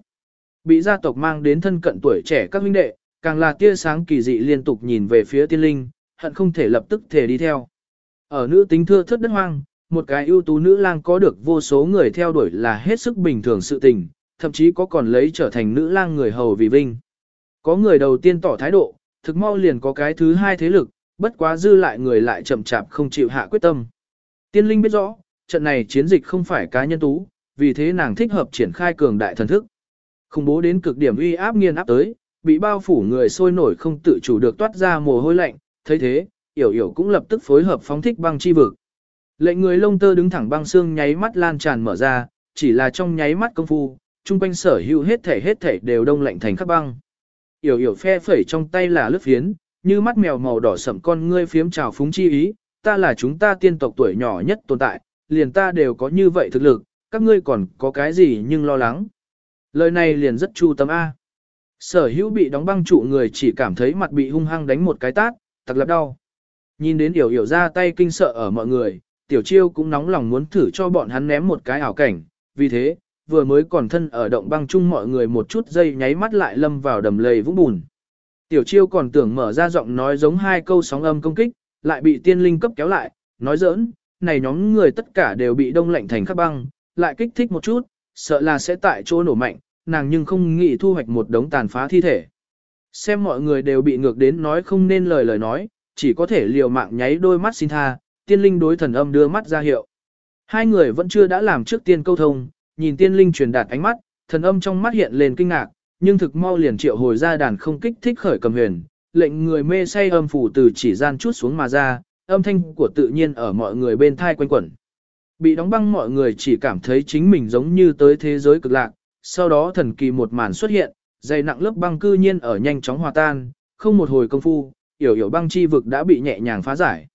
Bị gia tộc mang đến thân cận tuổi trẻ các huynh đệ, càng là tia sáng kỳ dị liên tục nhìn về phía tiên linh, hận không thể lập tức thể đi theo. Ở nữ tính thưa thất đất hoang, một cái ưu tú nữ lang có được vô số người theo đuổi là hết sức bình thường sự tình, thậm chí có còn lấy trở thành nữ lang người hầu vì vinh. Có người đầu tiên tỏ thái độ, thực mau liền có cái thứ hai thế lực, bất quá dư lại người lại chậm chạp không chịu hạ quyết tâm. Tiên linh biết rõ, trận này chiến dịch không phải cá nhân tú, vì thế nàng thích hợp triển khai cường đại thần thức. không bố đến cực điểm uy áp nghiền áp tới, bị bao phủ người sôi nổi không tự chủ được toát ra mồ hôi lạnh, thấy thế, yểu yểu cũng lập tức phối hợp phóng thích băng chi vực. Lệnh người lông tơ đứng thẳng băng xương nháy mắt lan tràn mở ra, chỉ là trong nháy mắt công phu, trung quanh sở hữu hết thể hết thể đều đông lạnh thành khắc băng. Yểu yểu phe phẩy trong tay là lướt phiến, như mắt mèo màu đỏ sậm con ngươi phiếm trào phúng chi ý, ta là chúng ta tiên tộc tuổi nhỏ nhất tồn tại, liền ta đều có như vậy thực lực, các ngươi còn có cái gì nhưng lo lắng. Lời này liền rất chu tâm A. Sở hữu bị đóng băng trụ người chỉ cảm thấy mặt bị hung hăng đánh một cái tát, tặc lập đau. Nhìn đến yểu yểu ra tay kinh sợ ở mọi người, tiểu chiêu cũng nóng lòng muốn thử cho bọn hắn ném một cái ảo cảnh, vì thế, vừa mới còn thân ở động băng chung mọi người một chút giây nháy mắt lại lâm vào đầm lầy vũng bùn. Tiểu chiêu còn tưởng mở ra giọng nói giống hai câu sóng âm công kích, lại bị tiên linh cấp kéo lại, nói giỡn, này nhóm người tất cả đều bị đông lạnh thành khắc băng, lại kích thích một chút, sợ là sẽ tại chỗ nổ mạnh, nàng nhưng không nghĩ thu hoạch một đống tàn phá thi thể. Xem mọi người đều bị ngược đến nói không nên lời lời nói, chỉ có thể liều mạng nháy đôi mắt xin tha, tiên linh đối thần âm đưa mắt ra hiệu. Hai người vẫn chưa đã làm trước tiên câu thông, nhìn tiên linh truyền đạt ánh mắt, thần âm trong mắt hiện lên kinh ngạc, nhưng thực mau liền triệu hồi ra đàn không kích thích khởi cầm huyền, lệnh người mê say âm phủ từ chỉ gian chút xuống mà ra, âm thanh của tự nhiên ở mọi người bên thai quanh quẩn. Bị đóng băng mọi người chỉ cảm thấy chính mình giống như tới thế giới cực lạc, sau đó thần kỳ một màn xuất hiện, dày nặng lớp băng cư nhiên ở nhanh chóng hòa tan, không một hồi công phu, yểu yểu băng chi vực đã bị nhẹ nhàng phá giải.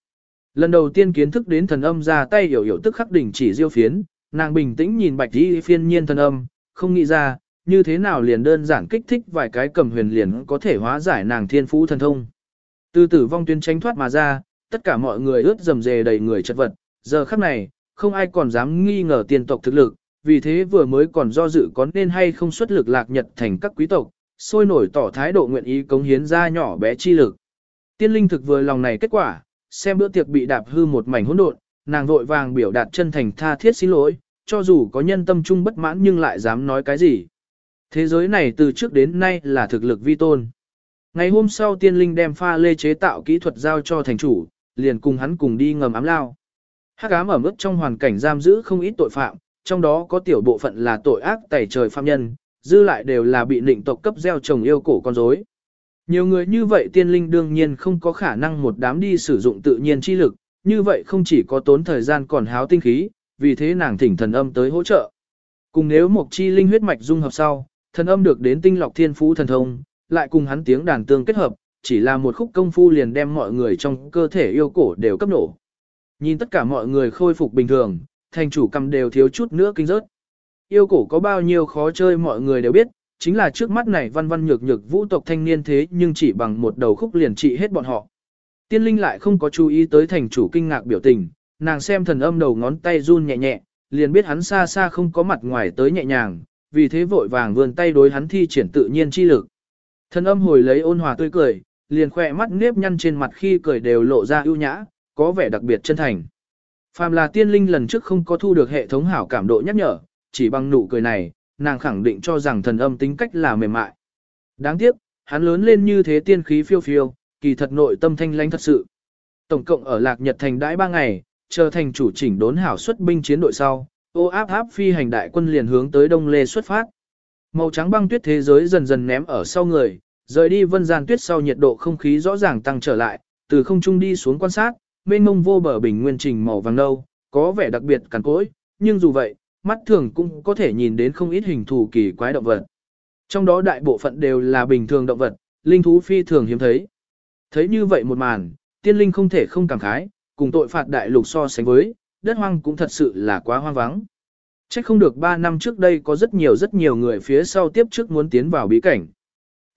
Lần đầu tiên kiến thức đến thần âm ra tay yểu yểu tức khắc đỉnh chỉ diêu phiến, nàng bình tĩnh nhìn bạch y phiên nhiên thần âm, không nghĩ ra, như thế nào liền đơn giản kích thích vài cái cầm huyền liền có thể hóa giải nàng thiên phú thần thông. Từ tử vong tuyến tránh thoát mà ra, tất cả mọi người ướt dầm dề đầy người chất vật, giờ khắc này, không ai còn dám nghi ngờ tiền tộc thực lực, vì thế vừa mới còn do dự có nên hay không xuất lực lạc nhật thành các quý tộc, sôi nổi tỏ thái độ nguyện ý cống hiến ra nhỏ bé chi lực. Tiên linh thực vừa lòng này kết quả, xem bữa tiệc bị đạp hư một mảnh hỗn độn, nàng vội vàng biểu đạt chân thành tha thiết xin lỗi, cho dù có nhân tâm trung bất mãn nhưng lại dám nói cái gì. Thế giới này từ trước đến nay là thực lực vi tôn. Ngày hôm sau tiên linh đem pha lê chế tạo kỹ thuật giao cho thành chủ, liền cùng hắn cùng đi ngầm ám lao. Hắc ám ở mức trong hoàn cảnh giam giữ không ít tội phạm, trong đó có tiểu bộ phận là tội ác tẩy trời phạm nhân, dư lại đều là bị định tộc cấp gieo trồng yêu cổ con rối. Nhiều người như vậy tiên linh đương nhiên không có khả năng một đám đi sử dụng tự nhiên chi lực, như vậy không chỉ có tốn thời gian còn háo tinh khí, vì thế nàng thỉnh thần âm tới hỗ trợ. Cùng nếu một chi linh huyết mạch dung hợp sau, thần âm được đến tinh lọc thiên phú thần thông, lại cùng hắn tiếng đàn tương kết hợp, chỉ là một khúc công phu liền đem mọi người trong cơ thể yêu cổ đều cấp nổ. Nhìn tất cả mọi người khôi phục bình thường, thành chủ cầm đều thiếu chút nữa kinh rớt. Yêu cổ có bao nhiêu khó chơi mọi người đều biết, chính là trước mắt này văn văn nhược nhược vũ tộc thanh niên thế nhưng chỉ bằng một đầu khúc liền trị hết bọn họ. Tiên linh lại không có chú ý tới thành chủ kinh ngạc biểu tình, nàng xem thần âm đầu ngón tay run nhẹ nhẹ, liền biết hắn xa xa không có mặt ngoài tới nhẹ nhàng, vì thế vội vàng vươn tay đối hắn thi triển tự nhiên chi lực. Thần âm hồi lấy ôn hòa tươi cười, liền khỏe mắt nếp nhăn trên mặt khi cười đều lộ ra ưu nhã, có vẻ đặc biệt chân thành. Phàm là tiên linh lần trước không có thu được hệ thống hảo cảm độ nhắc nhở, chỉ bằng nụ cười này, nàng khẳng định cho rằng thần âm tính cách là mềm mại. Đáng tiếc, hắn lớn lên như thế tiên khí phiêu phiêu, kỳ thật nội tâm thanh lãnh thật sự. Tổng cộng ở Lạc Nhật thành đãi ba ngày, chờ thành chủ chỉnh đốn hảo xuất binh chiến đội sau, ô áp áp phi hành đại quân liền hướng tới Đông Lê xuất phát. Màu trắng băng tuyết thế giới dần dần ném ở sau người, rời đi vân gian tuyết sau nhiệt độ không khí rõ ràng tăng trở lại, từ không trung đi xuống quan sát, mênh mông vô bờ bình nguyên trình màu vàng nâu, có vẻ đặc biệt cằn cỗi, nhưng dù vậy, mắt thường cũng có thể nhìn đến không ít hình thù kỳ quái động vật. Trong đó đại bộ phận đều là bình thường động vật, linh thú phi thường hiếm thấy. Thấy như vậy một màn, tiên linh không thể không cảm khái, cùng tội phạt đại lục so sánh với, đất hoang cũng thật sự là quá hoang vắng. Chắc không được 3 năm trước đây có rất nhiều rất nhiều người phía sau tiếp trước muốn tiến vào bí cảnh.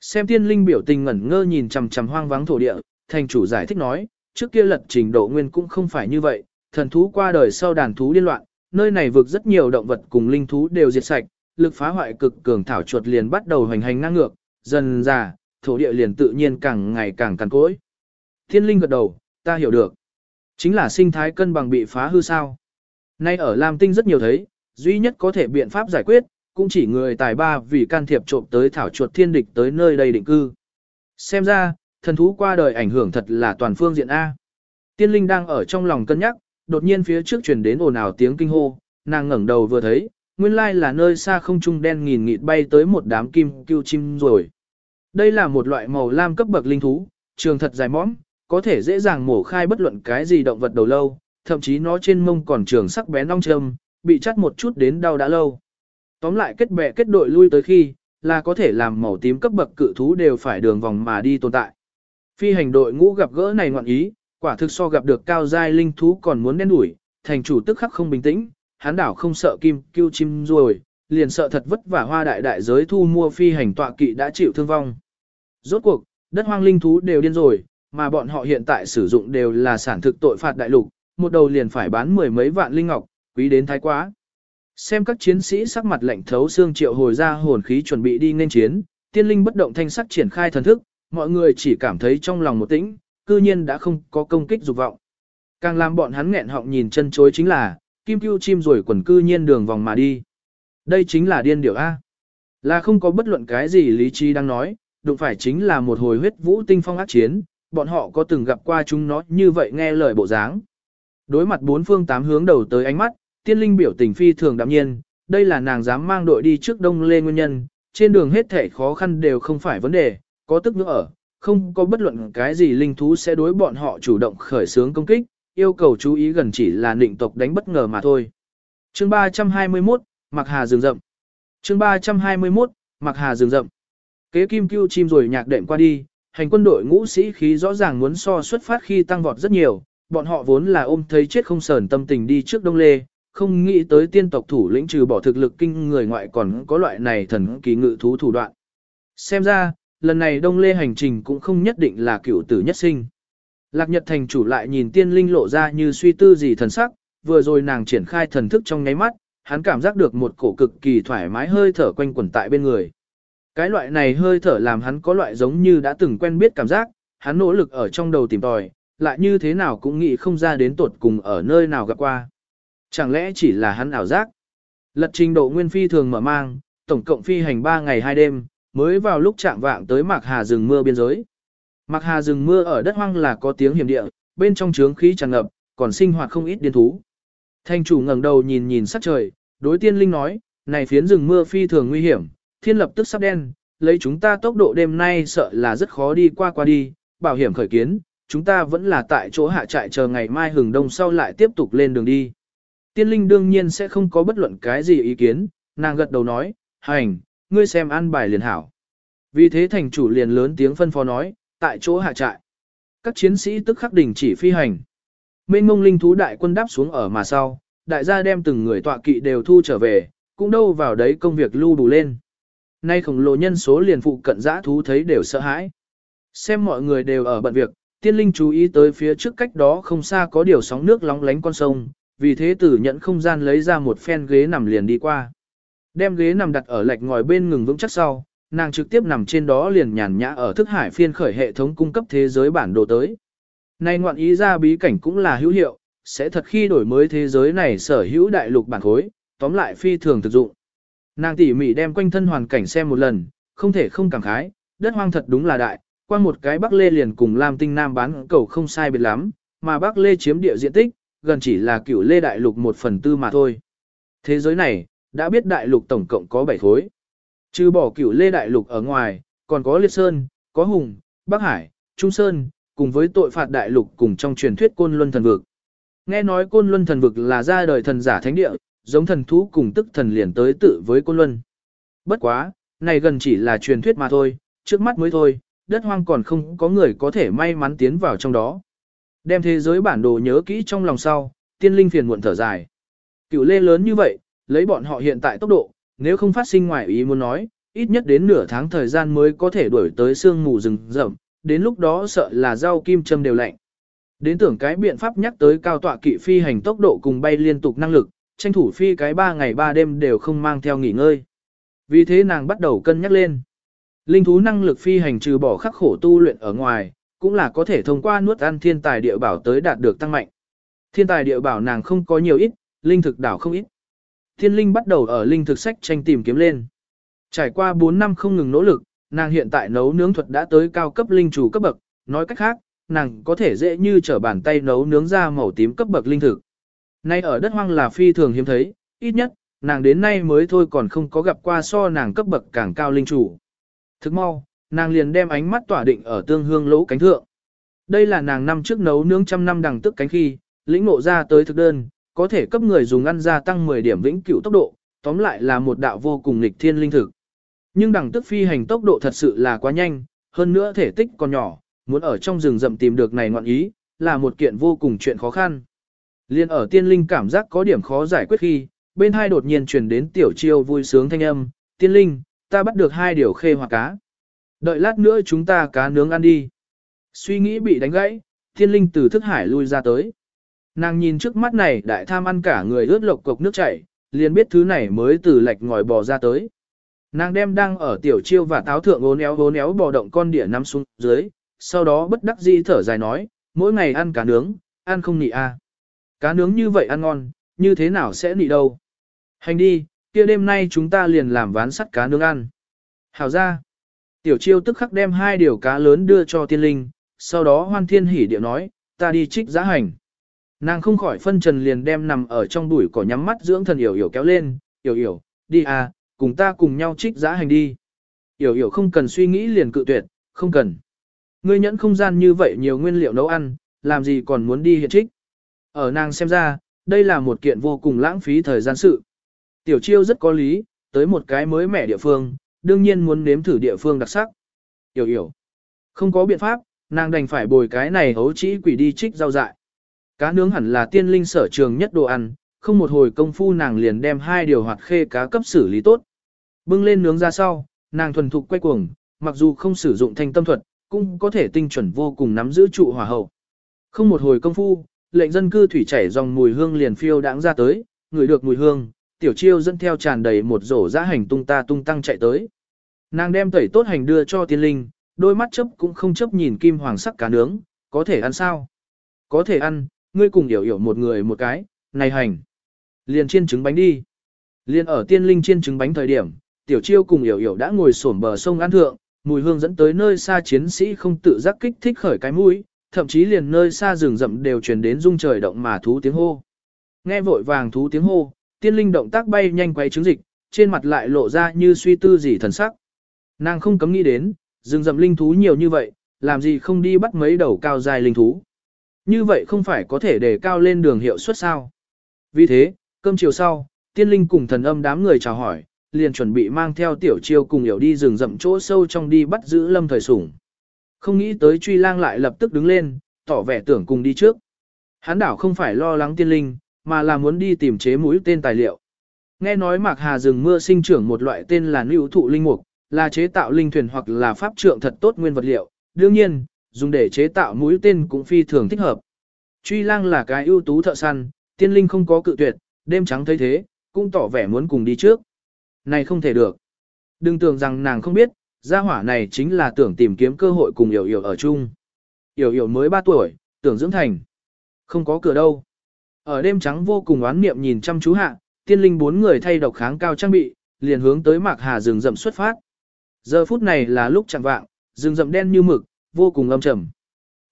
Xem tiên linh biểu tình ngẩn ngơ nhìn chằm chằm hoang vắng thổ địa, thành chủ giải thích nói, trước kia lật trình độ nguyên cũng không phải như vậy, thần thú qua đời sau đàn thú điên loạn, nơi này vực rất nhiều động vật cùng linh thú đều diệt sạch, lực phá hoại cực cường thảo chuột liền bắt đầu hành hành ngang ngược, dần già, thổ địa liền tự nhiên càng ngày càng cằn cỗi. Thiên linh gật đầu, ta hiểu được. Chính là sinh thái cân bằng bị phá hư sao. Nay ở Lam Tinh rất nhiều thấy, duy nhất có thể biện pháp giải quyết, cũng chỉ người tài ba vì can thiệp trộm tới thảo chuột thiên địch tới nơi đây định cư. Xem ra, thần thú qua đời ảnh hưởng thật là toàn phương diện A. Tiên linh đang ở trong lòng cân nhắc, đột nhiên phía trước truyền đến ồn ào tiếng kinh hô, nàng ngẩng đầu vừa thấy, nguyên lai là nơi xa không trung đen nghìn nghịt bay tới một đám kim cưu chim rồi. Đây là một loại màu lam cấp bậc linh thú, trường thật dài mõm, có thể dễ dàng mổ khai bất luận cái gì động vật đầu lâu, thậm chí nó trên mông còn trường sắc bén ong châm, bị chắt một chút đến đau đã lâu. Tóm lại kết bè kết đội lui tới khi, là có thể làm màu tím cấp bậc cự thú đều phải đường vòng mà đi tồn tại. Phi hành đội ngũ gặp gỡ này ngoạn ý, quả thực so gặp được cao giai linh thú còn muốn đen đuổi, thành chủ tức khắc không bình tĩnh, hắn đảo không sợ kim kêu chim rồi, liền sợ thật vất vả hoa đại đại giới thu mua phi hành tọa kỵ đã chịu thương vong. Rốt cuộc, đất hoang linh thú đều điên rồi, mà bọn họ hiện tại sử dụng đều là sản thực tội phạt đại lục, một đầu liền phải bán mười mấy vạn linh ngọc, quý đến thái quá. Xem các chiến sĩ sắc mặt lạnh thấu xương triệu hồi ra hồn khí chuẩn bị đi nên chiến, tiên linh bất động thanh sắc triển khai thần thức, mọi người chỉ cảm thấy trong lòng một tĩnh, cư nhiên đã không có công kích dục vọng. Càng làm bọn hắn nghẹn họng nhìn chân chối chính là, kim cưu chim rồi quần cư nhiên đường vòng mà đi. Đây chính là điên điểu A. Là không có bất luận cái gì lý trí đang nói, đụng phải chính là một hồi huyết vũ tinh phong ác chiến, bọn họ có từng gặp qua chúng nó như vậy nghe lời bộ dáng. Đối mặt bốn phương tám hướng đầu tới ánh mắt, tiên linh biểu tình phi thường đạm nhiên, đây là nàng dám mang đội đi trước đông lê nguyên nhân, trên đường hết thể khó khăn đều không phải vấn đề, có tức nữa ở, không có bất luận cái gì linh thú sẽ đối bọn họ chủ động khởi xướng công kích, yêu cầu chú ý gần chỉ là định tộc đánh bất ngờ mà thôi. Chương 321, Mặc Hà rừng rậm. Chương 321, Mặc Hà rừng rậm. Kế kim cưu chim rồi nhạc đệm qua đi, hành quân đội ngũ sĩ khí rõ ràng muốn so xuất phát khi tăng vọt rất nhiều, bọn họ vốn là ôm thấy chết không sờn tâm tình đi trước Đông Lê, không nghĩ tới tiên tộc thủ lĩnh trừ bỏ thực lực kinh người ngoại còn có loại này thần kỳ ngự thú thủ đoạn. Xem ra, lần này Đông Lê hành trình cũng không nhất định là cựu tử nhất sinh. Lạc Nhật thành chủ lại nhìn tiên linh lộ ra như suy tư gì thần sắc, vừa rồi nàng triển khai thần thức trong nháy mắt, hắn cảm giác được một cổ cực kỳ thoải mái hơi thở quanh quẩn tại bên người. Cái loại này hơi thở làm hắn có loại giống như đã từng quen biết cảm giác, hắn nỗ lực ở trong đầu tìm tòi, lại như thế nào cũng nghĩ không ra đến tột cùng ở nơi nào gặp qua. Chẳng lẽ chỉ là hắn ảo giác? Lật trình độ nguyên phi thường mở mang, tổng cộng phi hành 3 ngày 2 đêm, mới vào lúc chạm vạng tới Mạc Hà rừng mưa biên giới. Mạc Hà rừng mưa ở đất hoang là có tiếng hiểm địa, bên trong trướng khí tràn ngập, còn sinh hoạt không ít điên thú. Thanh chủ ngẩng đầu nhìn nhìn sắc trời, đối tiên linh nói, này phiến rừng mưa phi thường nguy hiểm, thiên lập tức sắp đen, lấy chúng ta tốc độ đêm nay sợ là rất khó đi qua qua đi, bảo hiểm khởi kiến, chúng ta vẫn là tại chỗ hạ trại chờ ngày mai hừng đông sau lại tiếp tục lên đường đi. Tiên linh đương nhiên sẽ không có bất luận cái gì ý kiến, nàng gật đầu nói, hành, ngươi xem an bài liền hảo. Vì thế thành chủ liền lớn tiếng phân phó nói, tại chỗ hạ trại. Các chiến sĩ tức khắc đình chỉ phi hành. Mênh mông linh thú đại quân đáp xuống ở mà sau, đại gia đem từng người tọa kỵ đều thu trở về, cũng đâu vào đấy công việc lưu đủ lên. Nay khổng lồ nhân số liền phụ cận giã thú thấy đều sợ hãi. Xem mọi người đều ở bận việc, tiên linh chú ý tới phía trước cách đó không xa có điều sóng nước lóng lánh con sông, vì thế tử nhận không gian lấy ra một phen ghế nằm liền đi qua. Đem ghế nằm đặt ở lệch ngồi bên ngừng vững chắc sau, nàng trực tiếp nằm trên đó liền nhàn nhã ở thức hải phiên khởi hệ thống cung cấp thế giới bản đồ tới. Nay ngoạn ý ra bí cảnh cũng là hữu hiệu, sẽ thật khi đổi mới thế giới này sở hữu đại lục bản khối, tóm lại phi thường thực dụng. Nàng tỉ mỉ đem quanh thân hoàn cảnh xem một lần, không thể không cảm khái, đất hoang thật đúng là đại, qua một cái Bắc Lê liền cùng Lam Tinh Nam bán cầu không sai biệt lắm, mà Bắc Lê chiếm địa diện tích, gần chỉ là cửu Lê đại lục một phần tư mà thôi. Thế giới này, đã biết đại lục tổng cộng có 7 khối. Trừ bỏ cửu Lê đại lục ở ngoài, còn có Liệt Sơn, có Hùng, Bắc Hải, Trung Sơn, cùng với tội phạt đại lục cùng trong truyền thuyết Côn Luân thần vực. Nghe nói Côn Luân thần vực là ra đời thần giả thánh địa, giống thần thú cùng tức thần liền tới tự với Côn Luân. Bất quá, này gần chỉ là truyền thuyết mà thôi, trước mắt mới thôi, đất hoang còn không có người có thể may mắn tiến vào trong đó. Đem thế giới bản đồ nhớ kỹ trong lòng sau, tiên linh phiền muộn thở dài. Cựu lê lớn như vậy, lấy bọn họ hiện tại tốc độ, nếu không phát sinh ngoài ý muốn nói, ít nhất đến nửa tháng thời gian mới có thể đuổi tới sương mù rừng rậm, đến lúc đó sợ là rau kim châm đều lạnh. Đến tưởng cái biện pháp nhắc tới cao tọa kỵ phi hành tốc độ cùng bay liên tục năng lực, tranh thủ phi cái 3 ngày 3 đêm đều không mang theo nghỉ ngơi. Vì thế nàng bắt đầu cân nhắc lên. Linh thú năng lực phi hành trừ bỏ khắc khổ tu luyện ở ngoài, cũng là có thể thông qua nuốt ăn thiên tài địa bảo tới đạt được tăng mạnh. Thiên tài địa bảo nàng không có nhiều ít, linh thực đảo không ít. Thiên linh bắt đầu ở linh thực sách tranh tìm kiếm lên. Trải qua 4 năm không ngừng nỗ lực, nàng hiện tại nấu nướng thuật đã tới cao cấp linh chủ cấp bậc, nói cách khác, nàng có thể dễ như trở bàn tay nấu nướng ra màu tím cấp bậc linh thực. Nay ở đất hoang là phi thường hiếm thấy, ít nhất, nàng đến nay mới thôi còn không có gặp qua so nàng cấp bậc càng cao linh chủ. Thức mau, nàng liền đem ánh mắt tỏa định ở tương hương lỗ cánh thượng. Đây là nàng năm trước nấu nướng trăm năm đằng tức cánh khi, lĩnh ngộ ra tới thực đơn, có thể cấp người dùng ăn gia tăng 10 điểm vĩnh cửu tốc độ, tóm lại là một đạo vô cùng nghịch thiên linh thực. Nhưng đằng tức phi hành tốc độ thật sự là quá nhanh, hơn nữa thể tích còn nhỏ, muốn ở trong rừng rậm tìm được này ngoạn ý, là một kiện vô cùng chuyện khó khăn. Liên ở tiên linh cảm giác có điểm khó giải quyết khi, bên hai đột nhiên truyền đến tiểu chiêu vui sướng thanh âm, tiên linh, ta bắt được hai điều khê hoặc cá. Đợi lát nữa chúng ta cá nướng ăn đi. Suy nghĩ bị đánh gãy, tiên linh từ thức hải lui ra tới. Nàng nhìn trước mắt này đại tham ăn cả người ướt lộc cục nước chảy, liền biết thứ này mới từ lạch ngòi bò ra tới. Nàng đem đang ở tiểu chiêu và táo thượng ốn éo ốn éo bò động con đĩa nắm xuống dưới, sau đó bất đắc dĩ thở dài nói, mỗi ngày ăn cá nướng, ăn không nị a. À. Cá nướng như vậy ăn ngon, như thế nào sẽ nị đâu. Hành đi, kia đêm nay chúng ta liền làm ván sắt cá nướng ăn. Hảo ra. Tiểu chiêu tức khắc đem hai điều cá lớn đưa cho tiên linh, sau đó hoan thiên hỉ điệu nói, ta đi trích giá hành. Nàng không khỏi phân trần liền đem nằm ở trong bụi cỏ nhắm mắt dưỡng thần hiểu hiểu kéo lên, hiểu hiểu, đi à, cùng ta cùng nhau trích giá hành đi. Hiểu hiểu không cần suy nghĩ liền cự tuyệt, không cần. Ngươi nhẫn không gian như vậy nhiều nguyên liệu nấu ăn, làm gì còn muốn đi hiện trích. Ở nàng xem ra, đây là một kiện vô cùng lãng phí thời gian sự. Tiểu chiêu rất có lý, tới một cái mới mẻ địa phương, đương nhiên muốn nếm thử địa phương đặc sắc. Hiểu hiểu. Không có biện pháp, nàng đành phải bồi cái này hấu chỉ quỷ đi trích rau dại. Cá nướng hẳn là tiên linh sở trường nhất đồ ăn, không một hồi công phu nàng liền đem hai điều hoạt khê cá cấp xử lý tốt. Bưng lên nướng ra sau, nàng thuần thục quay cuồng, mặc dù không sử dụng thanh tâm thuật, cũng có thể tinh chuẩn vô cùng nắm giữ trụ hỏa hậu. Không một hồi công phu, lệnh dân cư thủy chảy dòng mùi hương liền phiêu đãng ra tới, người được mùi hương, tiểu chiêu dẫn theo tràn đầy một rổ giã hành tung ta tung tăng chạy tới. Nàng đem tẩy tốt hành đưa cho tiên linh, đôi mắt chấp cũng không chấp nhìn kim hoàng sắc cá nướng, có thể ăn sao? Có thể ăn, ngươi cùng hiểu hiểu một người một cái, này hành. Liền chiên trứng bánh đi. Liền ở tiên linh chiên trứng bánh thời điểm, tiểu chiêu cùng hiểu hiểu đã ngồi xổm bờ sông ăn thượng, mùi hương dẫn tới nơi xa chiến sĩ không tự giác kích thích khởi cái mũi, thậm chí liền nơi xa rừng rậm đều truyền đến rung trời động mà thú tiếng hô. Nghe vội vàng thú tiếng hô, tiên linh động tác bay nhanh quay trứng dịch, trên mặt lại lộ ra như suy tư gì thần sắc. Nàng không cấm nghĩ đến, rừng rậm linh thú nhiều như vậy, làm gì không đi bắt mấy đầu cao dài linh thú. Như vậy không phải có thể để cao lên đường hiệu suất sao. Vì thế, cơm chiều sau, tiên linh cùng thần âm đám người chào hỏi, liền chuẩn bị mang theo tiểu chiêu cùng hiểu đi rừng rậm chỗ sâu trong đi bắt giữ lâm thời sủng. Không nghĩ tới truy lang lại lập tức đứng lên, tỏ vẻ tưởng cùng đi trước. Hán đảo không phải lo lắng tiên linh, mà là muốn đi tìm chế mũi tên tài liệu. Nghe nói mạc hà rừng mưa sinh trưởng một loại tên là lưu thụ linh mục, là chế tạo linh thuyền hoặc là pháp trượng thật tốt nguyên vật liệu. Đương nhiên, dùng để chế tạo mũi tên cũng phi thường thích hợp. Truy lang là cái ưu tú thợ săn, tiên linh không có cự tuyệt, đêm trắng thấy thế, cũng tỏ vẻ muốn cùng đi trước. Này không thể được. Đừng tưởng rằng nàng không biết, gia hỏa này chính là tưởng tìm kiếm cơ hội cùng Yểu Yểu ở chung. Yểu Yểu mới 3 tuổi, tưởng dưỡng thành. Không có cửa đâu. Ở đêm trắng vô cùng oán niệm nhìn chăm chú hạ, tiên linh bốn người thay độc kháng cao trang bị, liền hướng tới mạc hà rừng rậm xuất phát. Giờ phút này là lúc chẳng vạng, rừng rậm đen như mực, vô cùng âm trầm.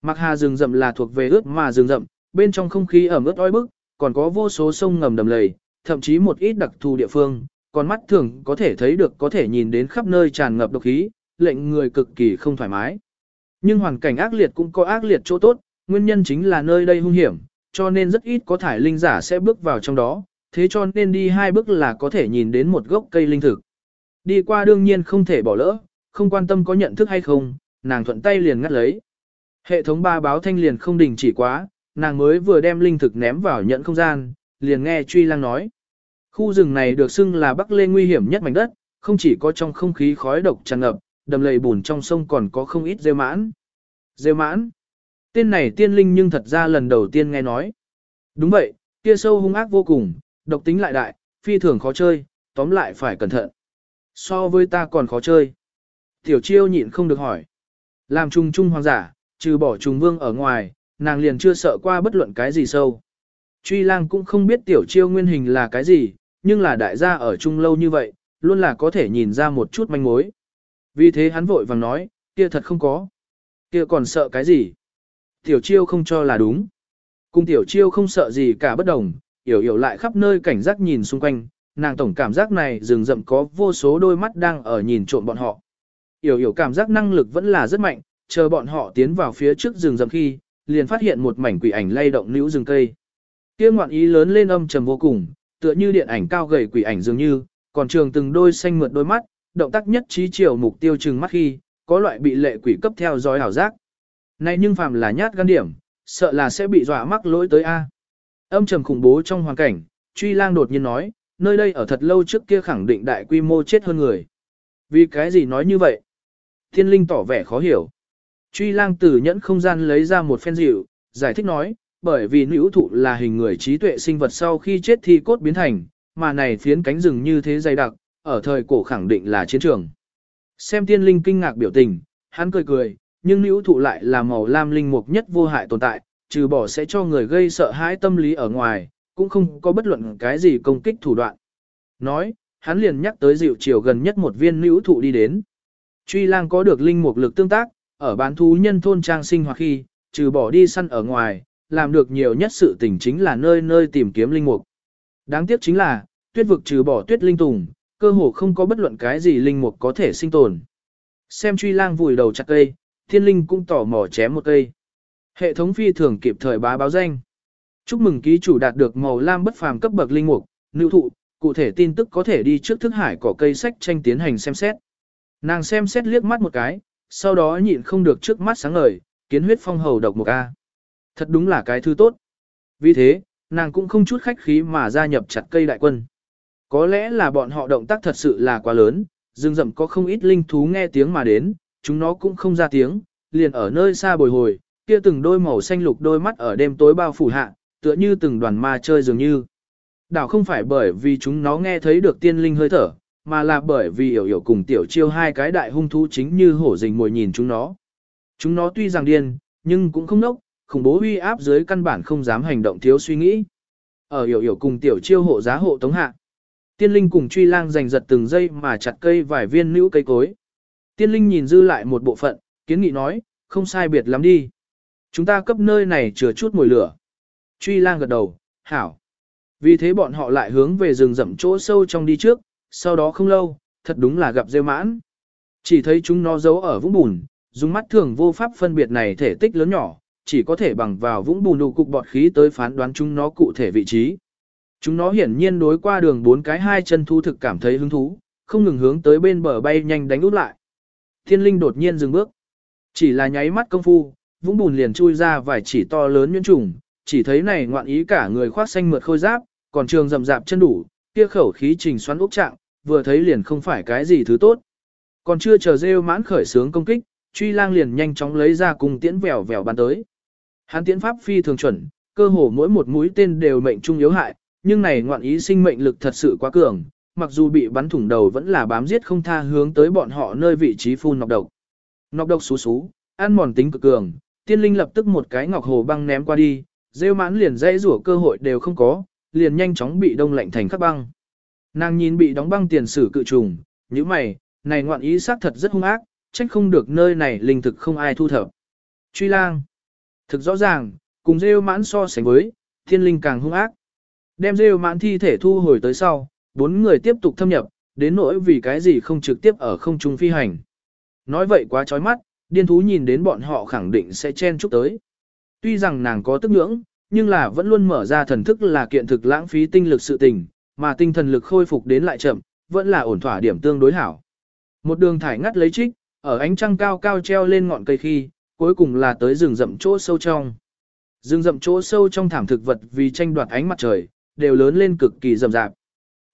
Mạc hà rừng rậm là thuộc về ướt mà rừng rậm, bên trong không khí ẩm ướt oi bức, còn có vô số sông ngầm đầm lầy, thậm chí một ít đặc thù địa phương, còn mắt thường có thể thấy được có thể nhìn đến khắp nơi tràn ngập độc khí, lệnh người cực kỳ không thoải mái. Nhưng hoàn cảnh ác liệt cũng có ác liệt chỗ tốt, nguyên nhân chính là nơi đây hung hiểm, cho nên rất ít có thải linh giả sẽ bước vào trong đó, thế cho nên đi hai bước là có thể nhìn đến một gốc cây linh thực. Đi qua đương nhiên không thể bỏ lỡ, không quan tâm có nhận thức hay không, nàng thuận tay liền ngắt lấy. Hệ thống ba báo thanh liền không đình chỉ quá, nàng mới vừa đem linh thực ném vào nhận không gian, liền nghe truy lang nói. Khu rừng này được xưng là Bắc Lê nguy hiểm nhất mảnh đất, không chỉ có trong không khí khói độc tràn ngập, đầm lầy bùn trong sông còn có không ít rêu mãn. Rêu mãn. Tên này tiên linh nhưng thật ra lần đầu tiên nghe nói. Đúng vậy, kia sâu hung ác vô cùng, độc tính lại đại, phi thường khó chơi, tóm lại phải cẩn thận. So với ta còn khó chơi. Tiểu chiêu nhịn không được hỏi. Làm trùng trung hoàng giả, trừ bỏ trùng vương ở ngoài, nàng liền chưa sợ qua bất luận cái gì sâu. Truy lang cũng không biết tiểu chiêu nguyên hình là cái gì, nhưng là đại gia ở chung lâu như vậy, luôn là có thể nhìn ra một chút manh mối. Vì thế hắn vội vàng nói, kia thật không có. Kia còn sợ cái gì? Tiểu chiêu không cho là đúng. Cùng tiểu chiêu không sợ gì cả bất đồng, hiểu hiểu lại khắp nơi cảnh giác nhìn xung quanh, nàng tổng cảm giác này rừng rậm có vô số đôi mắt đang ở nhìn trộm bọn họ. Hiểu hiểu cảm giác năng lực vẫn là rất mạnh, chờ bọn họ tiến vào phía trước rừng rậm khi, liền phát hiện một mảnh quỷ ảnh lay động nữ rừng cây. Kia ngoạn ý lớn lên âm trầm vô cùng, tựa như điện ảnh cao gầy quỷ ảnh dường như, còn trường từng đôi xanh mượt đôi mắt, động tác nhất trí chiều mục tiêu trừng mắt khi, có loại bị lệ quỷ cấp theo dõi hảo giác. Này nhưng phàm là nhát gan điểm, sợ là sẽ bị dọa mắc lỗi tới A. Âm trầm khủng bố trong hoàn cảnh, truy lang đột nhiên nói, nơi đây ở thật lâu trước kia khẳng định đại quy mô chết hơn người. Vì cái gì nói như vậy? Thiên linh tỏ vẻ khó hiểu. Truy lang tử nhẫn không gian lấy ra một phen dịu, giải thích nói, bởi vì nữ thụ là hình người trí tuệ sinh vật sau khi chết thì cốt biến thành, mà này phiến cánh rừng như thế dày đặc, ở thời cổ khẳng định là chiến trường. Xem tiên linh kinh ngạc biểu tình, hắn cười cười, nhưng nữ thụ lại là màu lam linh mục nhất vô hại tồn tại, trừ bỏ sẽ cho người gây sợ hãi tâm lý ở ngoài, cũng không có bất luận cái gì công kích thủ đoạn. Nói, hắn liền nhắc tới dịu chiều gần nhất một viên nữ thụ đi đến. Truy lang có được linh mục lực tương tác, ở bán thú nhân thôn trang sinh hoặc khi, trừ bỏ đi săn ở ngoài, làm được nhiều nhất sự tình chính là nơi nơi tìm kiếm linh mục. Đáng tiếc chính là, tuyết vực trừ bỏ tuyết linh tùng, cơ hồ không có bất luận cái gì linh mục có thể sinh tồn. Xem truy lang vùi đầu chặt cây, thiên linh cũng tỏ mò chém một cây. Hệ thống phi thường kịp thời bá báo danh. Chúc mừng ký chủ đạt được màu lam bất phàm cấp bậc linh mục, nữ thụ, cụ thể tin tức có thể đi trước thức hải cỏ cây sách tranh tiến hành xem xét. Nàng xem xét liếc mắt một cái, sau đó nhịn không được trước mắt sáng ngời, kiến huyết phong hầu độc một A. Thật đúng là cái thứ tốt. Vì thế, nàng cũng không chút khách khí mà gia nhập chặt cây đại quân. Có lẽ là bọn họ động tác thật sự là quá lớn, rừng rậm có không ít linh thú nghe tiếng mà đến, chúng nó cũng không ra tiếng, liền ở nơi xa bồi hồi, kia từng đôi màu xanh lục đôi mắt ở đêm tối bao phủ hạ, tựa như từng đoàn ma chơi dường như. Đảo không phải bởi vì chúng nó nghe thấy được tiên linh hơi thở, mà là bởi vì hiểu hiểu cùng tiểu chiêu hai cái đại hung thú chính như hổ rình mồi nhìn chúng nó. Chúng nó tuy rằng điên, nhưng cũng không nốc, khủng bố uy áp dưới căn bản không dám hành động thiếu suy nghĩ. Ở hiểu hiểu cùng tiểu chiêu hộ giá hộ tống hạ. Tiên linh cùng truy lang giành giật từng giây mà chặt cây vài viên nữ cây cối. Tiên linh nhìn dư lại một bộ phận, kiến nghị nói, không sai biệt lắm đi. Chúng ta cấp nơi này chừa chút mùi lửa. Truy lang gật đầu, hảo. Vì thế bọn họ lại hướng về rừng rậm chỗ sâu trong đi trước, sau đó không lâu, thật đúng là gặp rêu mãn. Chỉ thấy chúng nó giấu ở vũng bùn, dùng mắt thường vô pháp phân biệt này thể tích lớn nhỏ, chỉ có thể bằng vào vũng bùn đủ cục bọt khí tới phán đoán chúng nó cụ thể vị trí. Chúng nó hiển nhiên đối qua đường bốn cái hai chân thu thực cảm thấy hứng thú, không ngừng hướng tới bên bờ bay nhanh đánh út lại. Thiên linh đột nhiên dừng bước. Chỉ là nháy mắt công phu, vũng bùn liền chui ra vài chỉ to lớn nhuyễn trùng, chỉ thấy này ngoạn ý cả người khoác xanh mượt khôi giáp, còn trường rậm rạp chân đủ, kia khẩu khí trình xoắn ốc trạng, vừa thấy liền không phải cái gì thứ tốt. Còn chưa chờ rêu mãn khởi sướng công kích, truy lang liền nhanh chóng lấy ra cùng tiễn vèo vèo bắn tới. Hắn tiễn pháp phi thường chuẩn, cơ hồ mỗi một mũi tên đều mệnh trung yếu hại, nhưng này ngoạn ý sinh mệnh lực thật sự quá cường, mặc dù bị bắn thủng đầu vẫn là bám giết không tha hướng tới bọn họ nơi vị trí phun nọc độc. Nọc độc xú xú, ăn mòn tính cực cường, tiên linh lập tức một cái ngọc hồ băng ném qua đi, rêu mãn liền dây rủa cơ hội đều không có, liền nhanh chóng bị đông lạnh thành khắc băng. Nàng nhìn bị đóng băng tiền sử cự trùng, như mày, này ngoạn ý xác thật rất hung ác, trách không được nơi này linh thực không ai thu thập. Truy lang. Thực rõ ràng, cùng rêu mãn so sánh với, thiên linh càng hung ác. Đem rêu mãn thi thể thu hồi tới sau, bốn người tiếp tục thâm nhập, đến nỗi vì cái gì không trực tiếp ở không trung phi hành. Nói vậy quá chói mắt, điên thú nhìn đến bọn họ khẳng định sẽ chen chúc tới. Tuy rằng nàng có tức ngưỡng, nhưng là vẫn luôn mở ra thần thức là kiện thực lãng phí tinh lực sự tình, mà tinh thần lực khôi phục đến lại chậm, vẫn là ổn thỏa điểm tương đối hảo. Một đường thải ngắt lấy trích, ở ánh trăng cao cao treo lên ngọn cây khi, cuối cùng là tới rừng rậm chỗ sâu trong. Rừng rậm chỗ sâu trong thảm thực vật vì tranh đoạt ánh mặt trời, đều lớn lên cực kỳ rậm rạp.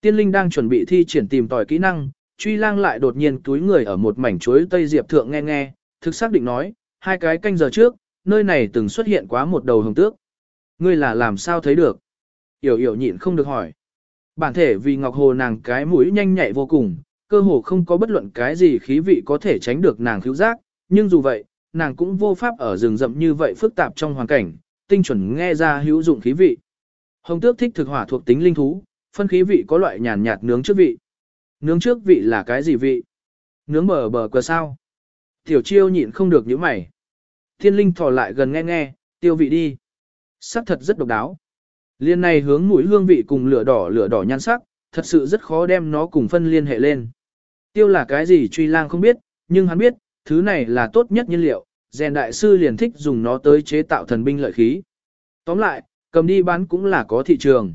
Tiên linh đang chuẩn bị thi triển tìm tòi kỹ năng, truy lang lại đột nhiên túi người ở một mảnh chuối tây diệp thượng nghe nghe, thực xác định nói, hai cái canh giờ trước, nơi này từng xuất hiện quá một đầu hồng tước. Ngươi là làm sao thấy được? Yểu yểu nhịn không được hỏi. Bản thể vì ngọc hồ nàng cái mũi nhanh nhạy vô cùng, cơ hồ không có bất luận cái gì khí vị có thể tránh được nàng cứu giác, nhưng dù vậy, nàng cũng vô pháp ở rừng rậm như vậy phức tạp trong hoàn cảnh, tinh chuẩn nghe ra hữu dụng khí vị. Hồng tước thích thực hỏa thuộc tính linh thú, phân khí vị có loại nhàn nhạt nướng trước vị. Nướng trước vị là cái gì vị? Nướng bờ bờ cờ sao? Tiểu chiêu nhịn không được những mày. Thiên linh thò lại gần nghe nghe, tiêu vị đi. Sắc thật rất độc đáo. Liên này hướng mũi hương vị cùng lửa đỏ lửa đỏ nhan sắc, thật sự rất khó đem nó cùng phân liên hệ lên. Tiêu là cái gì truy lang không biết, nhưng hắn biết, thứ này là tốt nhất nhiên liệu, rèn đại sư liền thích dùng nó tới chế tạo thần binh lợi khí. Tóm lại, cầm đi bán cũng là có thị trường.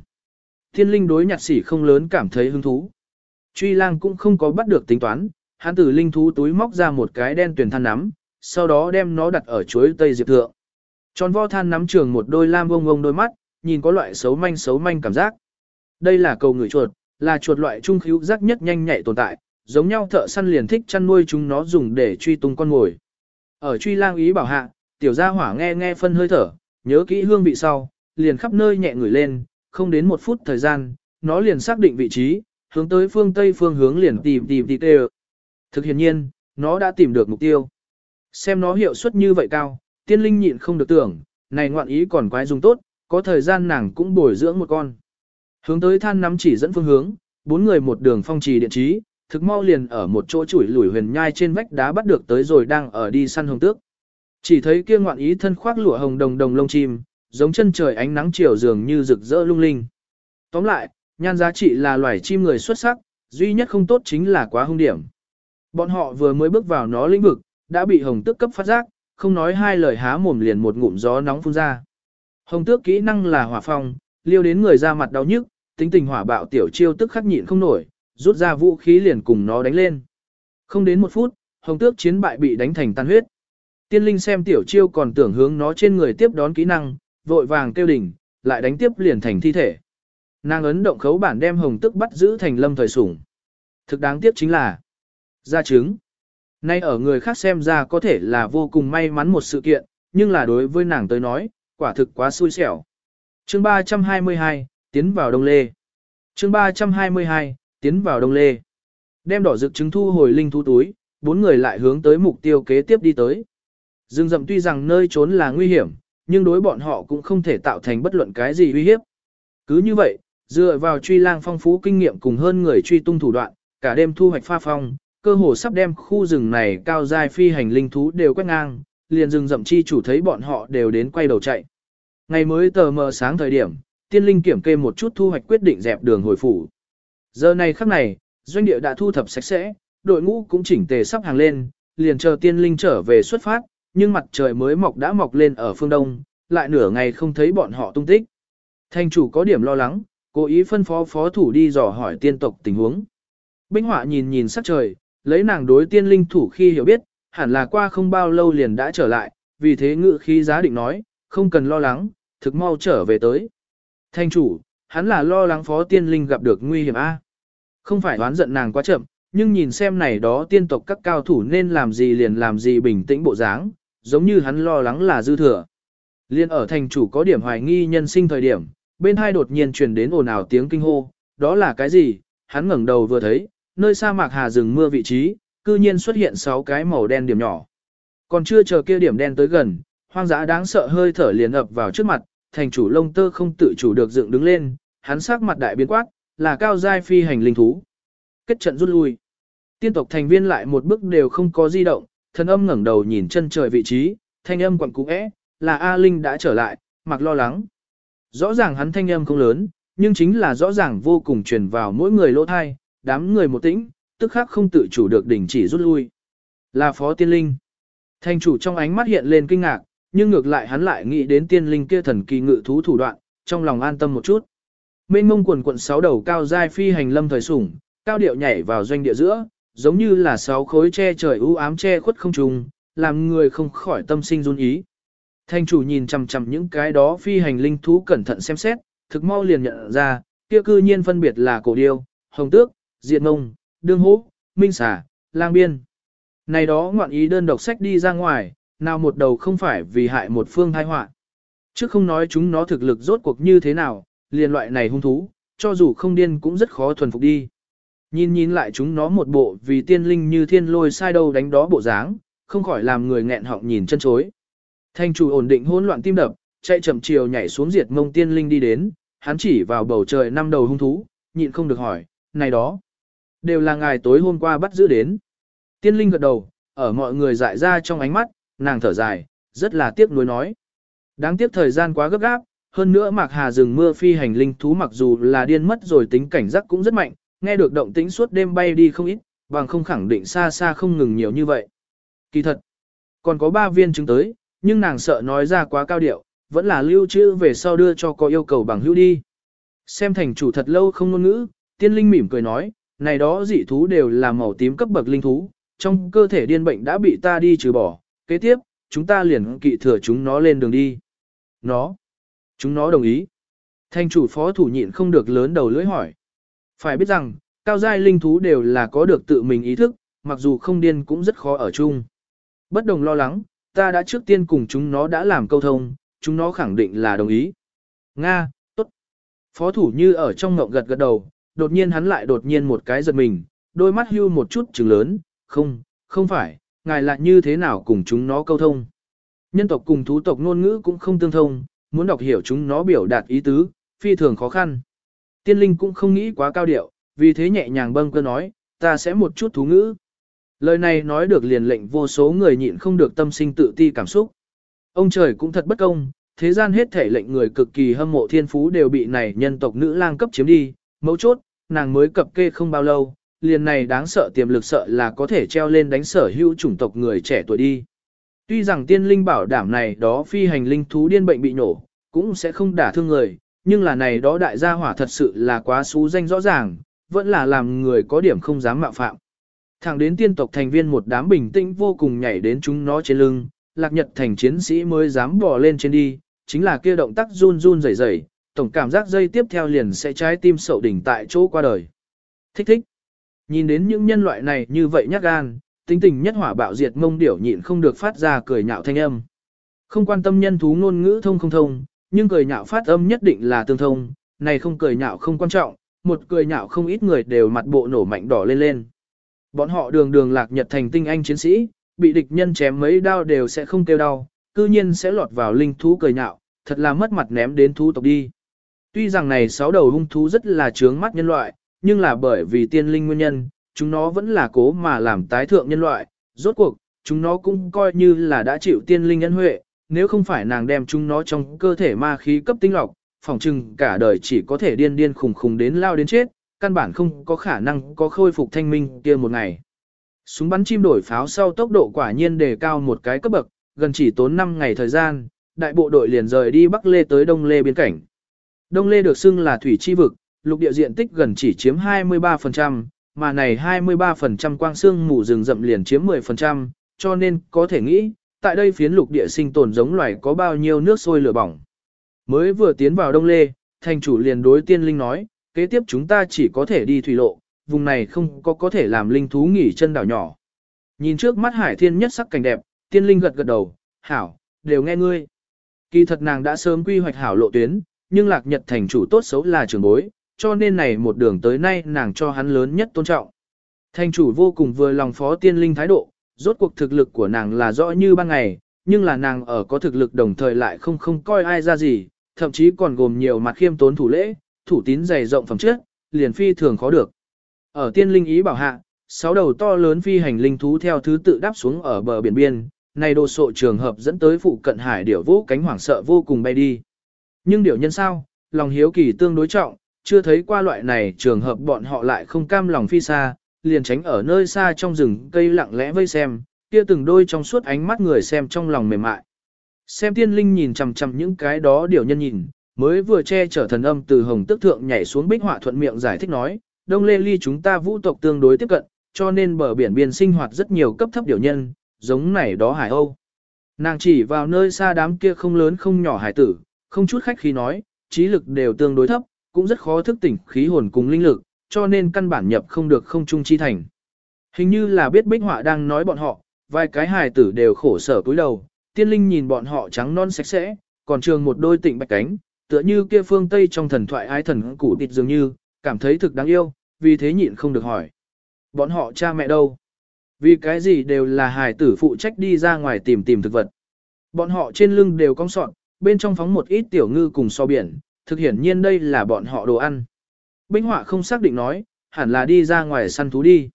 Thiên linh đối nhạc sĩ không lớn cảm thấy hứng thú. Truy lang cũng không có bắt được tính toán, hắn từ linh thú túi móc ra một cái đen tuyển than nắm, sau đó đem nó đặt ở chuối tây diệp thượng. Tròn vo than nắm trường một đôi lam vông vông đôi mắt, nhìn có loại xấu manh xấu manh cảm giác. Đây là cầu người chuột, là chuột loại trung khíu giác nhất nhanh nhạy tồn tại, giống nhau thợ săn liền thích chăn nuôi chúng nó dùng để truy tung con mồi. Ở truy lang ý bảo hạ, tiểu gia hỏa nghe nghe phân hơi thở, nhớ kỹ hương vị sau, liền khắp nơi nhẹ người lên, không đến một phút thời gian, nó liền xác định vị trí, hướng tới phương tây phương hướng liền tìm tìm tìm tê Thực hiện nhiên, nó đã tìm được mục tiêu. Xem nó hiệu suất như vậy cao, tiên linh nhịn không được tưởng, này ngoạn ý còn quái dùng tốt, có thời gian nàng cũng bồi dưỡng một con. Hướng tới than nắm chỉ dẫn phương hướng, bốn người một đường phong trì điện trí, thực mau liền ở một chỗ chuỗi lủi huyền nhai trên vách đá bắt được tới rồi đang ở đi săn hồng tước. Chỉ thấy kia ngoạn ý thân khoác lụa hồng đồng đồng lông chim, giống chân trời ánh nắng chiều dường như rực rỡ lung linh. Tóm lại, nhan giá trị là loài chim người xuất sắc, duy nhất không tốt chính là quá hung điểm. Bọn họ vừa mới bước vào nó lĩnh vực, đã bị hồng tước cấp phát giác, không nói hai lời há mồm liền một ngụm gió nóng phun ra. Hồng tước kỹ năng là hỏa phong, liêu đến người ra mặt đau nhức, tính tình hỏa bạo tiểu chiêu tức khắc nhịn không nổi, rút ra vũ khí liền cùng nó đánh lên. Không đến một phút, hồng tước chiến bại bị đánh thành tan huyết. Tiên linh xem tiểu chiêu còn tưởng hướng nó trên người tiếp đón kỹ năng, vội vàng kêu đỉnh, lại đánh tiếp liền thành thi thể. Nàng ấn động khấu bản đem hồng tức bắt giữ thành lâm thời sủng. Thực đáng tiếc chính là gia trứng. Nay ở người khác xem ra có thể là vô cùng may mắn một sự kiện, nhưng là đối với nàng tới nói, quả thực quá xui xẻo. Chương 322, tiến vào đông lê. Chương 322, tiến vào đông lê. Đem đỏ rực trứng thu hồi linh thú túi, bốn người lại hướng tới mục tiêu kế tiếp đi tới. Dương rậm tuy rằng nơi trốn là nguy hiểm, nhưng đối bọn họ cũng không thể tạo thành bất luận cái gì uy hiếp. Cứ như vậy, dựa vào truy lang phong phú kinh nghiệm cùng hơn người truy tung thủ đoạn, cả đêm thu hoạch pha phong, cơ hồ sắp đem khu rừng này cao dài phi hành linh thú đều quét ngang, liền rừng rậm chi chủ thấy bọn họ đều đến quay đầu chạy. Ngày mới tờ mờ sáng thời điểm, tiên linh kiểm kê một chút thu hoạch quyết định dẹp đường hồi phủ. Giờ này khắc này, doanh địa đã thu thập sạch sẽ, đội ngũ cũng chỉnh tề sắp hàng lên, liền chờ tiên linh trở về xuất phát, nhưng mặt trời mới mọc đã mọc lên ở phương đông, lại nửa ngày không thấy bọn họ tung tích. Thanh chủ có điểm lo lắng, cố ý phân phó phó thủ đi dò hỏi tiên tộc tình huống. Binh họa nhìn nhìn sắc trời, lấy nàng đối tiên linh thủ khi hiểu biết, hẳn là qua không bao lâu liền đã trở lại, vì thế ngự khí giá định nói, không cần lo lắng, thực mau trở về tới. Thanh chủ, hắn là lo lắng phó tiên linh gặp được nguy hiểm A. Không phải đoán giận nàng quá chậm, nhưng nhìn xem này đó tiên tộc các cao thủ nên làm gì liền làm gì bình tĩnh bộ dáng, giống như hắn lo lắng là dư thừa. Liên ở thành chủ có điểm hoài nghi nhân sinh thời điểm, bên hai đột nhiên truyền đến ồn ào tiếng kinh hô, đó là cái gì? Hắn ngẩng đầu vừa thấy, nơi sa mạc hà rừng mưa vị trí, cư nhiên xuất hiện 6 cái màu đen điểm nhỏ. Còn chưa chờ kia điểm đen tới gần, hoang dã đáng sợ hơi thở liền ập vào trước mặt, thành chủ lông tơ không tự chủ được dựng đứng lên, hắn sắc mặt đại biến quát, là cao giai phi hành linh thú. Kết trận rút lui. Tiên tộc thành viên lại một bước đều không có di động, thần âm ngẩng đầu nhìn chân trời vị trí, thanh âm quặn cú é, là A Linh đã trở lại, mặc lo lắng. Rõ ràng hắn thanh âm không lớn, nhưng chính là rõ ràng vô cùng truyền vào mỗi người lỗ thai, đám người một tĩnh, tức khắc không tự chủ được đình chỉ rút lui. Là phó tiên linh. Thanh chủ trong ánh mắt hiện lên kinh ngạc, nhưng ngược lại hắn lại nghĩ đến tiên linh kia thần kỳ ngự thú thủ đoạn, trong lòng an tâm một chút. Mênh mông quần quận sáu đầu cao giai phi hành lâm thời sủng, cao điệu nhảy vào doanh địa giữa, giống như là sáu khối che trời u ám che khuất không trùng, làm người không khỏi tâm sinh run ý. Thanh chủ nhìn chằm chằm những cái đó phi hành linh thú cẩn thận xem xét, thực mau liền nhận ra, kia cư nhiên phân biệt là cổ điêu, hồng tước, diệt mông, đương hố, minh xà, lang biên. Này đó ngoạn ý đơn độc sách đi ra ngoài, nào một đầu không phải vì hại một phương thai họa. Chứ không nói chúng nó thực lực rốt cuộc như thế nào, liền loại này hung thú, cho dù không điên cũng rất khó thuần phục đi. Nhìn nhìn lại chúng nó một bộ vì tiên linh như thiên lôi sai đâu đánh đó bộ dáng, không khỏi làm người nghẹn họng nhìn chân chối. Thanh chủ ổn định hỗn loạn tim đập, chạy chậm chiều nhảy xuống diệt mông tiên linh đi đến, hắn chỉ vào bầu trời năm đầu hung thú, nhịn không được hỏi, này đó, đều là ngài tối hôm qua bắt giữ đến. Tiên linh gật đầu, ở mọi người dại ra trong ánh mắt, nàng thở dài, rất là tiếc nuối nói. Đáng tiếc thời gian quá gấp gáp, hơn nữa mạc hà rừng mưa phi hành linh thú mặc dù là điên mất rồi tính cảnh giác cũng rất mạnh, nghe được động tĩnh suốt đêm bay đi không ít, bằng không khẳng định xa xa không ngừng nhiều như vậy. Kỳ thật, còn có ba viên chứng tới, nhưng nàng sợ nói ra quá cao điệu, vẫn là lưu trữ về sau đưa cho có yêu cầu bằng hữu đi. Xem thành chủ thật lâu không ngôn ngữ, tiên linh mỉm cười nói, này đó dị thú đều là màu tím cấp bậc linh thú, trong cơ thể điên bệnh đã bị ta đi trừ bỏ, kế tiếp, chúng ta liền kỵ thừa chúng nó lên đường đi. Nó, chúng nó đồng ý. Thành chủ phó thủ nhịn không được lớn đầu lưỡi hỏi. Phải biết rằng, cao giai linh thú đều là có được tự mình ý thức, mặc dù không điên cũng rất khó ở chung. Bất đồng lo lắng, ta đã trước tiên cùng chúng nó đã làm câu thông, chúng nó khẳng định là đồng ý. Nga, tốt. Phó thủ như ở trong ngộng gật gật đầu, đột nhiên hắn lại đột nhiên một cái giật mình, đôi mắt hưu một chút trừng lớn, không, không phải, ngài lại như thế nào cùng chúng nó câu thông. Nhân tộc cùng thú tộc ngôn ngữ cũng không tương thông, muốn đọc hiểu chúng nó biểu đạt ý tứ, phi thường khó khăn. Tiên linh cũng không nghĩ quá cao điệu, vì thế nhẹ nhàng bâng cơ nói, ta sẽ một chút thú ngữ. Lời này nói được liền lệnh vô số người nhịn không được tâm sinh tự ti cảm xúc. Ông trời cũng thật bất công, thế gian hết thể lệnh người cực kỳ hâm mộ thiên phú đều bị này nhân tộc nữ lang cấp chiếm đi, mấu chốt, nàng mới cập kê không bao lâu, liền này đáng sợ tiềm lực sợ là có thể treo lên đánh sở hữu chủng tộc người trẻ tuổi đi. Tuy rằng tiên linh bảo đảm này đó phi hành linh thú điên bệnh bị nổ, cũng sẽ không đả thương người, nhưng là này đó đại gia hỏa thật sự là quá xú danh rõ ràng, vẫn là làm người có điểm không dám mạo phạm. Thẳng đến tiên tộc thành viên một đám bình tĩnh vô cùng nhảy đến chúng nó trên lưng, lạc nhật thành chiến sĩ mới dám bỏ lên trên đi, chính là kia động tác run run rẩy rẩy, tổng cảm giác dây tiếp theo liền sẽ trái tim sậu đỉnh tại chỗ qua đời. Thích thích. Nhìn đến những nhân loại này như vậy nhát gan, tính tình nhất hỏa bạo diệt mông điểu nhịn không được phát ra cười nhạo thanh âm. Không quan tâm nhân thú ngôn ngữ thông không thông, nhưng cười nhạo phát âm nhất định là tương thông, này không cười nhạo không quan trọng, một cười nhạo không ít người đều mặt bộ nổ mạnh đỏ lên lên. Bọn họ đường đường lạc nhật thành tinh anh chiến sĩ, bị địch nhân chém mấy đao đều sẽ không kêu đau, cư nhiên sẽ lọt vào linh thú cười nhạo, thật là mất mặt ném đến thú tộc đi. Tuy rằng này sáu đầu hung thú rất là trướng mắt nhân loại, nhưng là bởi vì tiên linh nguyên nhân, chúng nó vẫn là cố mà làm tái thượng nhân loại, rốt cuộc, chúng nó cũng coi như là đã chịu tiên linh nhân huệ, nếu không phải nàng đem chúng nó trong cơ thể ma khí cấp tinh lọc, phỏng chừng cả đời chỉ có thể điên điên khùng khùng đến lao đến chết, căn bản không có khả năng có khôi phục thanh minh kia một ngày. Súng bắn chim đổi pháo sau tốc độ quả nhiên đề cao một cái cấp bậc, gần chỉ tốn 5 ngày thời gian, đại bộ đội liền rời đi Bắc Lê tới Đông Lê biên cảnh. Đông Lê được xưng là thủy chi vực, lục địa diện tích gần chỉ chiếm 23%, mà này 23% quang xương mù rừng rậm liền chiếm 10%, cho nên có thể nghĩ, tại đây phiến lục địa sinh tồn giống loài có bao nhiêu nước sôi lửa bỏng. Mới vừa tiến vào Đông Lê, thành chủ liền đối tiên linh nói, kế tiếp chúng ta chỉ có thể đi thủy lộ, vùng này không có có thể làm linh thú nghỉ chân đảo nhỏ. Nhìn trước mắt hải thiên nhất sắc cảnh đẹp, tiên linh gật gật đầu, hảo, đều nghe ngươi. Kỳ thật nàng đã sớm quy hoạch hảo lộ tuyến, nhưng lạc nhật thành chủ tốt xấu là trường bối, cho nên này một đường tới nay nàng cho hắn lớn nhất tôn trọng. Thành chủ vô cùng vừa lòng phó tiên linh thái độ, rốt cuộc thực lực của nàng là rõ như ban ngày, nhưng là nàng ở có thực lực đồng thời lại không không coi ai ra gì, thậm chí còn gồm nhiều mặt khiêm tốn thủ lễ, thủ tín dày rộng phẩm chất, liền phi thường khó được. Ở tiên linh ý bảo hạ, sáu đầu to lớn phi hành linh thú theo thứ tự đáp xuống ở bờ biển biên, này đồ sộ trường hợp dẫn tới phụ cận hải điểu vũ cánh hoảng sợ vô cùng bay đi. Nhưng điều nhân sao, lòng hiếu kỳ tương đối trọng, chưa thấy qua loại này trường hợp bọn họ lại không cam lòng phi xa, liền tránh ở nơi xa trong rừng cây lặng lẽ vây xem, kia từng đôi trong suốt ánh mắt người xem trong lòng mềm mại. Xem tiên linh nhìn chằm chằm những cái đó điều nhân nhìn, mới vừa che chở thần âm từ hồng tức thượng nhảy xuống bích họa thuận miệng giải thích nói, đông lê ly chúng ta vũ tộc tương đối tiếp cận, cho nên bờ biển biên sinh hoạt rất nhiều cấp thấp điều nhân, giống này đó hải âu. Nàng chỉ vào nơi xa đám kia không lớn không nhỏ hải tử, không chút khách khí nói, trí lực đều tương đối thấp, cũng rất khó thức tỉnh khí hồn cùng linh lực, cho nên căn bản nhập không được không trung chi thành. Hình như là biết bích họa đang nói bọn họ, vài cái hài tử đều khổ sở cúi đầu, tiên linh nhìn bọn họ trắng non sạch sẽ, còn trường một đôi tịnh bạch cánh, tựa như kia phương Tây trong thần thoại ái thần củ tịt dường như, cảm thấy thực đáng yêu, vì thế nhịn không được hỏi. Bọn họ cha mẹ đâu? Vì cái gì đều là hài tử phụ trách đi ra ngoài tìm tìm thực vật. Bọn họ trên lưng đều cong sọn, bên trong phóng một ít tiểu ngư cùng so biển, thực hiển nhiên đây là bọn họ đồ ăn. Binh họa không xác định nói, hẳn là đi ra ngoài săn thú đi.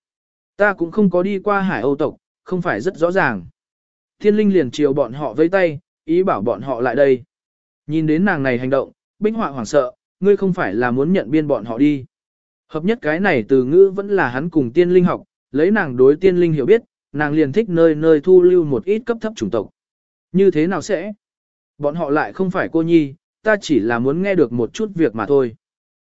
Ta cũng không có đi qua hải Âu tộc, không phải rất rõ ràng. Thiên linh liền chiều bọn họ vây tay, ý bảo bọn họ lại đây. Nhìn đến nàng này hành động, binh họa hoảng sợ, ngươi không phải là muốn nhận biên bọn họ đi. Hợp nhất cái này từ ngữ vẫn là hắn cùng tiên linh học, lấy nàng đối tiên linh hiểu biết, nàng liền thích nơi nơi thu lưu một ít cấp thấp chủng tộc. Như thế nào sẽ? Bọn họ lại không phải cô nhi, ta chỉ là muốn nghe được một chút việc mà thôi.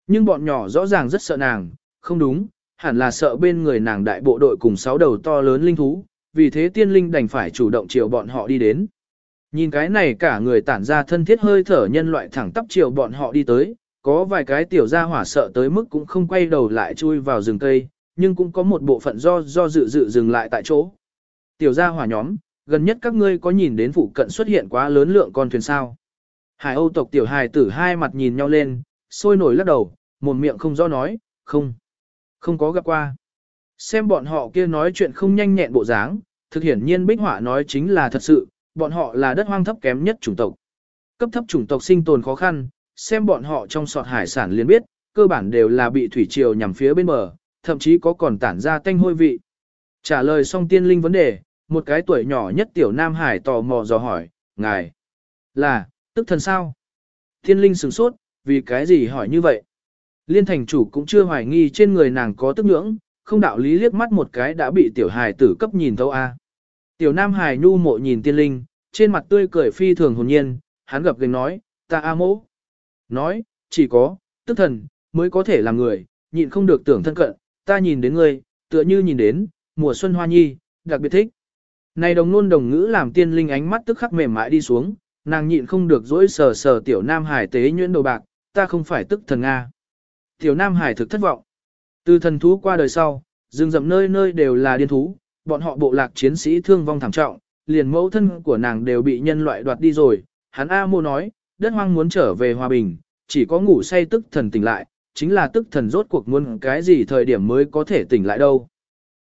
Nhưng bọn nhỏ rõ ràng rất sợ nàng, không đúng, hẳn là sợ bên người nàng đại bộ đội cùng sáu đầu to lớn linh thú, vì thế tiên linh đành phải chủ động chiều bọn họ đi đến. Nhìn cái này cả người tản ra thân thiết hơi thở nhân loại thẳng tắp chiều bọn họ đi tới, có vài cái tiểu gia hỏa sợ tới mức cũng không quay đầu lại chui vào rừng cây, nhưng cũng có một bộ phận do do dự dự dừng lại tại chỗ. Tiểu gia hỏa nhóm, gần nhất các ngươi có nhìn đến phụ cận xuất hiện quá lớn lượng con thuyền sao? Hải Âu tộc tiểu hài tử hai mặt nhìn nhau lên, sôi nổi lắc đầu, một miệng không rõ nói, không, không có gặp qua. Xem bọn họ kia nói chuyện không nhanh nhẹn bộ dáng, thực hiển nhiên bích họa nói chính là thật sự, bọn họ là đất hoang thấp kém nhất chủng tộc. Cấp thấp chủng tộc sinh tồn khó khăn, xem bọn họ trong sọt hải sản liền biết, cơ bản đều là bị thủy triều nhằm phía bên bờ, thậm chí có còn tản ra tanh hôi vị. Trả lời xong tiên linh vấn đề, một cái tuổi nhỏ nhất tiểu Nam Hải tò mò dò hỏi, ngài, là, tức thần sao? thiên linh sửng sốt, vì cái gì hỏi như vậy? Liên thành chủ cũng chưa hoài nghi trên người nàng có tức nhưỡng, không đạo lý liếc mắt một cái đã bị tiểu hài tử cấp nhìn thấu a. Tiểu Nam Hải nhu mộ nhìn tiên linh, trên mặt tươi cười phi thường hồn nhiên, hắn gập gành nói, ta a mỗ. Nói, chỉ có, tức thần, mới có thể làm người, nhịn không được tưởng thân cận, ta nhìn đến ngươi, tựa như nhìn đến, mùa xuân hoa nhi, đặc biệt thích. Này đồng nôn đồng ngữ làm tiên linh ánh mắt tức khắc mềm mại đi xuống, nàng nhịn không được dỗi sờ sờ tiểu nam hải tế nhuyễn đầu bạc, ta không phải tức thần Nga. Tiểu nam hải thực thất vọng. Từ thần thú qua đời sau, rừng rậm nơi nơi đều là điên thú, bọn họ bộ lạc chiến sĩ thương vong thảm trọng, liền mẫu thân của nàng đều bị nhân loại đoạt đi rồi. Hắn A mô nói, đất hoang muốn trở về hòa bình, chỉ có ngủ say tức thần tỉnh lại, chính là tức thần rốt cuộc muốn cái gì thời điểm mới có thể tỉnh lại đâu.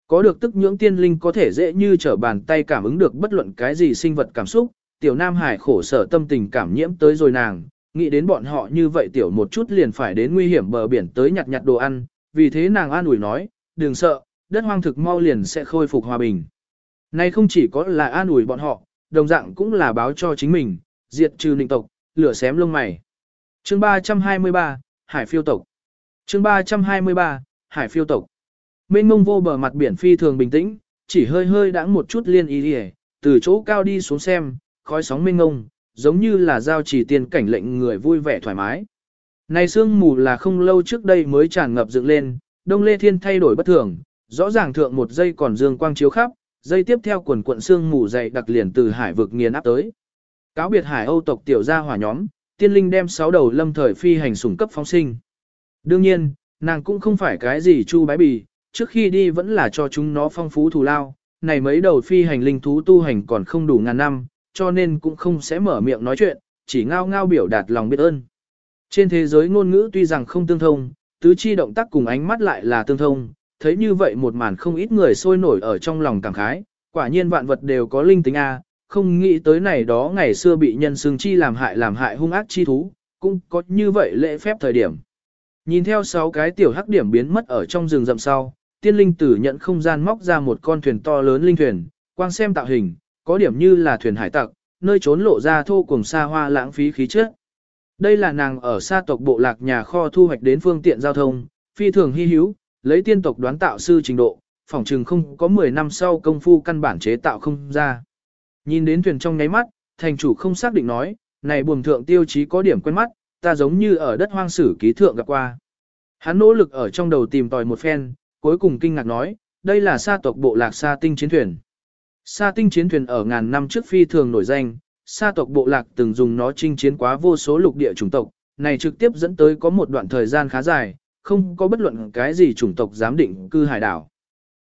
Có được tức nhưỡng tiên linh có thể dễ như trở bàn tay cảm ứng được bất luận cái gì sinh vật cảm xúc, tiểu nam hải khổ sở tâm tình cảm nhiễm tới rồi nàng, nghĩ đến bọn họ như vậy tiểu một chút liền phải đến nguy hiểm bờ biển tới nhặt nhặt đồ ăn, vì thế nàng an ủi nói, đừng sợ, đất hoang thực mau liền sẽ khôi phục hòa bình. Này không chỉ có là an ủi bọn họ, đồng dạng cũng là báo cho chính mình, diệt trừ nịnh tộc, lửa xém lông mày. Chương 323, Hải phiêu tộc. Chương 323, Hải phiêu tộc. Mênh mông vô bờ mặt biển phi thường bình tĩnh, chỉ hơi hơi đãng một chút liên ý đi từ chỗ cao đi xuống xem, khói sóng mênh mông, giống như là giao chỉ tiền cảnh lệnh người vui vẻ thoải mái. Này sương mù là không lâu trước đây mới tràn ngập dựng lên, đông lê thiên thay đổi bất thường, rõ ràng thượng một giây còn dương quang chiếu khắp, dây tiếp theo quần quận sương mù dày đặc liền từ hải vực nghiền áp tới. Cáo biệt hải Âu tộc tiểu gia hỏa nhóm, tiên linh đem sáu đầu lâm thời phi hành sủng cấp phóng sinh. Đương nhiên, nàng cũng không phải cái gì chu bái bì, trước khi đi vẫn là cho chúng nó phong phú thù lao, này mấy đầu phi hành linh thú tu hành còn không đủ ngàn năm, cho nên cũng không sẽ mở miệng nói chuyện, chỉ ngao ngao biểu đạt lòng biết ơn. Trên thế giới ngôn ngữ tuy rằng không tương thông, tứ chi động tác cùng ánh mắt lại là tương thông, thấy như vậy một màn không ít người sôi nổi ở trong lòng cảm khái, quả nhiên vạn vật đều có linh tính A, không nghĩ tới này đó ngày xưa bị nhân xương chi làm hại làm hại hung ác chi thú, cũng có như vậy lễ phép thời điểm. Nhìn theo sáu cái tiểu hắc điểm biến mất ở trong rừng rậm sau, tiên linh tử nhận không gian móc ra một con thuyền to lớn linh thuyền, quang xem tạo hình, có điểm như là thuyền hải tặc, nơi trốn lộ ra thô cùng xa hoa lãng phí khí chất. Đây là nàng ở xa tộc bộ lạc nhà kho thu hoạch đến phương tiện giao thông, phi thường hy hữu, lấy tiên tộc đoán tạo sư trình độ, phỏng chừng không có 10 năm sau công phu căn bản chế tạo không ra. Nhìn đến thuyền trong nháy mắt, thành chủ không xác định nói, này buồm thượng tiêu chí có điểm quen mắt, ta giống như ở đất hoang sử ký thượng gặp qua. Hắn nỗ lực ở trong đầu tìm tòi một phen, cuối cùng kinh ngạc nói, đây là sa tộc bộ lạc sa tinh chiến thuyền. Sa tinh chiến thuyền ở ngàn năm trước phi thường nổi danh, sa tộc bộ lạc từng dùng nó chinh chiến quá vô số lục địa chủng tộc, này trực tiếp dẫn tới có một đoạn thời gian khá dài, không có bất luận cái gì chủng tộc dám định cư hải đảo.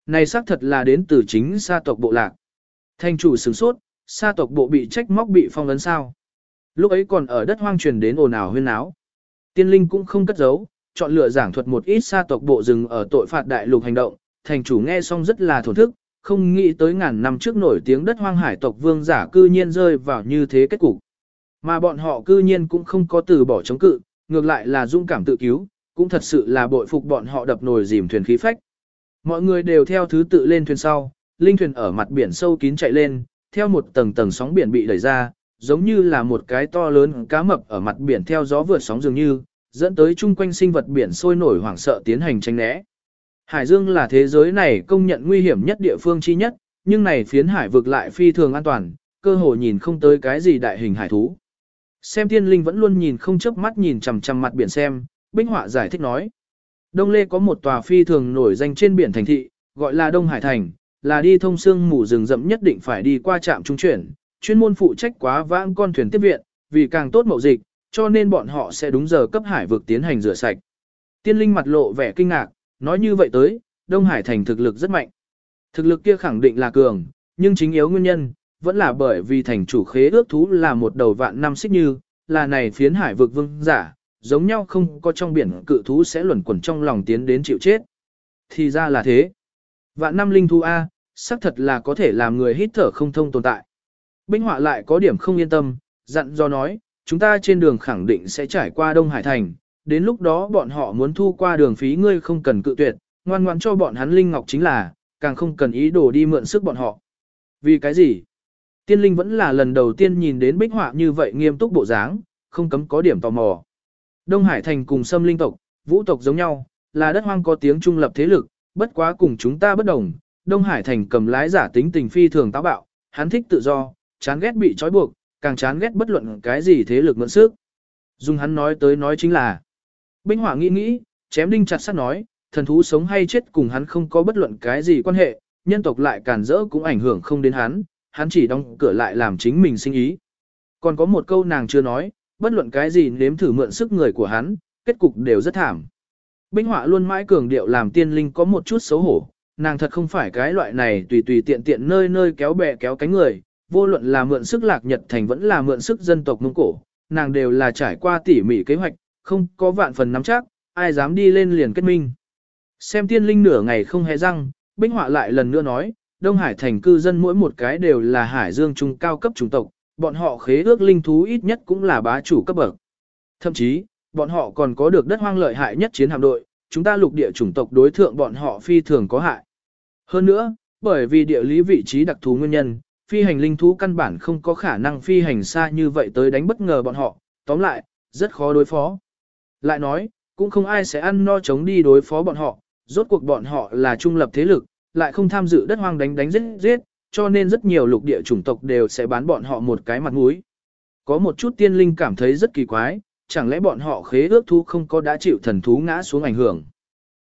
Này xác thật là đến từ chính sa tộc bộ lạc. Thanh chủ sửng sốt, sa tộc bộ bị trách móc bị phong ấn sao. Lúc ấy còn ở đất hoang truyền đến ồn ào huyên áo. Tiên linh cũng không cất giấu, chọn lựa giảng thuật một ít xa tộc bộ rừng ở tội phạt đại lục hành động, thành chủ nghe xong rất là thổn thức, không nghĩ tới ngàn năm trước nổi tiếng đất hoang hải tộc vương giả cư nhiên rơi vào như thế kết cục. Mà bọn họ cư nhiên cũng không có từ bỏ chống cự, ngược lại là dung cảm tự cứu, cũng thật sự là bội phục bọn họ đập nồi dìm thuyền khí phách. Mọi người đều theo thứ tự lên thuyền sau, linh thuyền ở mặt biển sâu kín chạy lên, theo một tầng tầng sóng biển bị đẩy ra, giống như là một cái to lớn cá mập ở mặt biển theo gió vượt sóng dường như, dẫn tới chung quanh sinh vật biển sôi nổi hoảng sợ tiến hành tranh né. Hải Dương là thế giới này công nhận nguy hiểm nhất địa phương chi nhất, nhưng này phiến hải vực lại phi thường an toàn, cơ hồ nhìn không tới cái gì đại hình hải thú. Xem tiên linh vẫn luôn nhìn không chớp mắt nhìn chằm chằm mặt biển xem, Binh Họa giải thích nói. Đông Lê có một tòa phi thường nổi danh trên biển thành thị, gọi là Đông Hải Thành, là đi thông xương mù rừng rậm nhất định phải đi qua trạm trung chuyển, chuyên môn phụ trách quá vãng con thuyền tiếp viện, vì càng tốt mậu dịch, cho nên bọn họ sẽ đúng giờ cấp hải vực tiến hành rửa sạch. Tiên linh mặt lộ vẻ kinh ngạc, nói như vậy tới, Đông Hải thành thực lực rất mạnh. Thực lực kia khẳng định là cường, nhưng chính yếu nguyên nhân, vẫn là bởi vì thành chủ khế ước thú là một đầu vạn năm xích như, là này phiến hải vực vương giả, giống nhau không có trong biển cự thú sẽ luẩn quẩn trong lòng tiến đến chịu chết. Thì ra là thế. Vạn năm linh thú A, xác thật là có thể làm người hít thở không thông tồn tại. Binh họa lại có điểm không yên tâm, dặn do nói, chúng ta trên đường khẳng định sẽ trải qua Đông Hải Thành, đến lúc đó bọn họ muốn thu qua đường phí ngươi không cần cự tuyệt, ngoan ngoãn cho bọn hắn Linh Ngọc chính là, càng không cần ý đồ đi mượn sức bọn họ. Vì cái gì? Tiên Linh vẫn là lần đầu tiên nhìn đến bích họa như vậy nghiêm túc bộ dáng, không cấm có điểm tò mò. Đông Hải Thành cùng Sâm Linh tộc, Vũ tộc giống nhau, là đất hoang có tiếng trung lập thế lực, bất quá cùng chúng ta bất đồng. Đông Hải Thành cầm lái giả tính tình phi thường táo bạo, hắn thích tự do, chán ghét bị trói buộc, càng chán ghét bất luận cái gì thế lực mượn sức. Dùng hắn nói tới nói chính là, Binh hỏa nghĩ nghĩ, chém đinh chặt sắt nói, thần thú sống hay chết cùng hắn không có bất luận cái gì quan hệ, nhân tộc lại cản rỡ cũng ảnh hưởng không đến hắn, hắn chỉ đóng cửa lại làm chính mình sinh ý. Còn có một câu nàng chưa nói, bất luận cái gì nếm thử mượn sức người của hắn, kết cục đều rất thảm. Binh họa luôn mãi cường điệu làm tiên linh có một chút xấu hổ, nàng thật không phải cái loại này tùy tùy tiện tiện nơi nơi kéo bè kéo cánh người, vô luận là mượn sức lạc nhật thành vẫn là mượn sức dân tộc Mông Cổ, nàng đều là trải qua tỉ mỉ kế hoạch, không có vạn phần nắm chắc, ai dám đi lên liền kết minh. Xem tiên linh nửa ngày không hề răng, binh họa lại lần nữa nói, Đông Hải thành cư dân mỗi một cái đều là hải dương trung cao cấp chủng tộc, bọn họ khế ước linh thú ít nhất cũng là bá chủ cấp bậc. Thậm chí, bọn họ còn có được đất hoang lợi hại nhất chiến hạm đội, chúng ta lục địa chủng tộc đối thượng bọn họ phi thường có hại. Hơn nữa, bởi vì địa lý vị trí đặc thù nguyên nhân, phi hành linh thú căn bản không có khả năng phi hành xa như vậy tới đánh bất ngờ bọn họ, tóm lại, rất khó đối phó. Lại nói, cũng không ai sẽ ăn no chống đi đối phó bọn họ, rốt cuộc bọn họ là trung lập thế lực, lại không tham dự đất hoang đánh đánh giết giết, cho nên rất nhiều lục địa chủng tộc đều sẽ bán bọn họ một cái mặt mũi. Có một chút tiên linh cảm thấy rất kỳ quái, chẳng lẽ bọn họ khế ước thú không có đã chịu thần thú ngã xuống ảnh hưởng.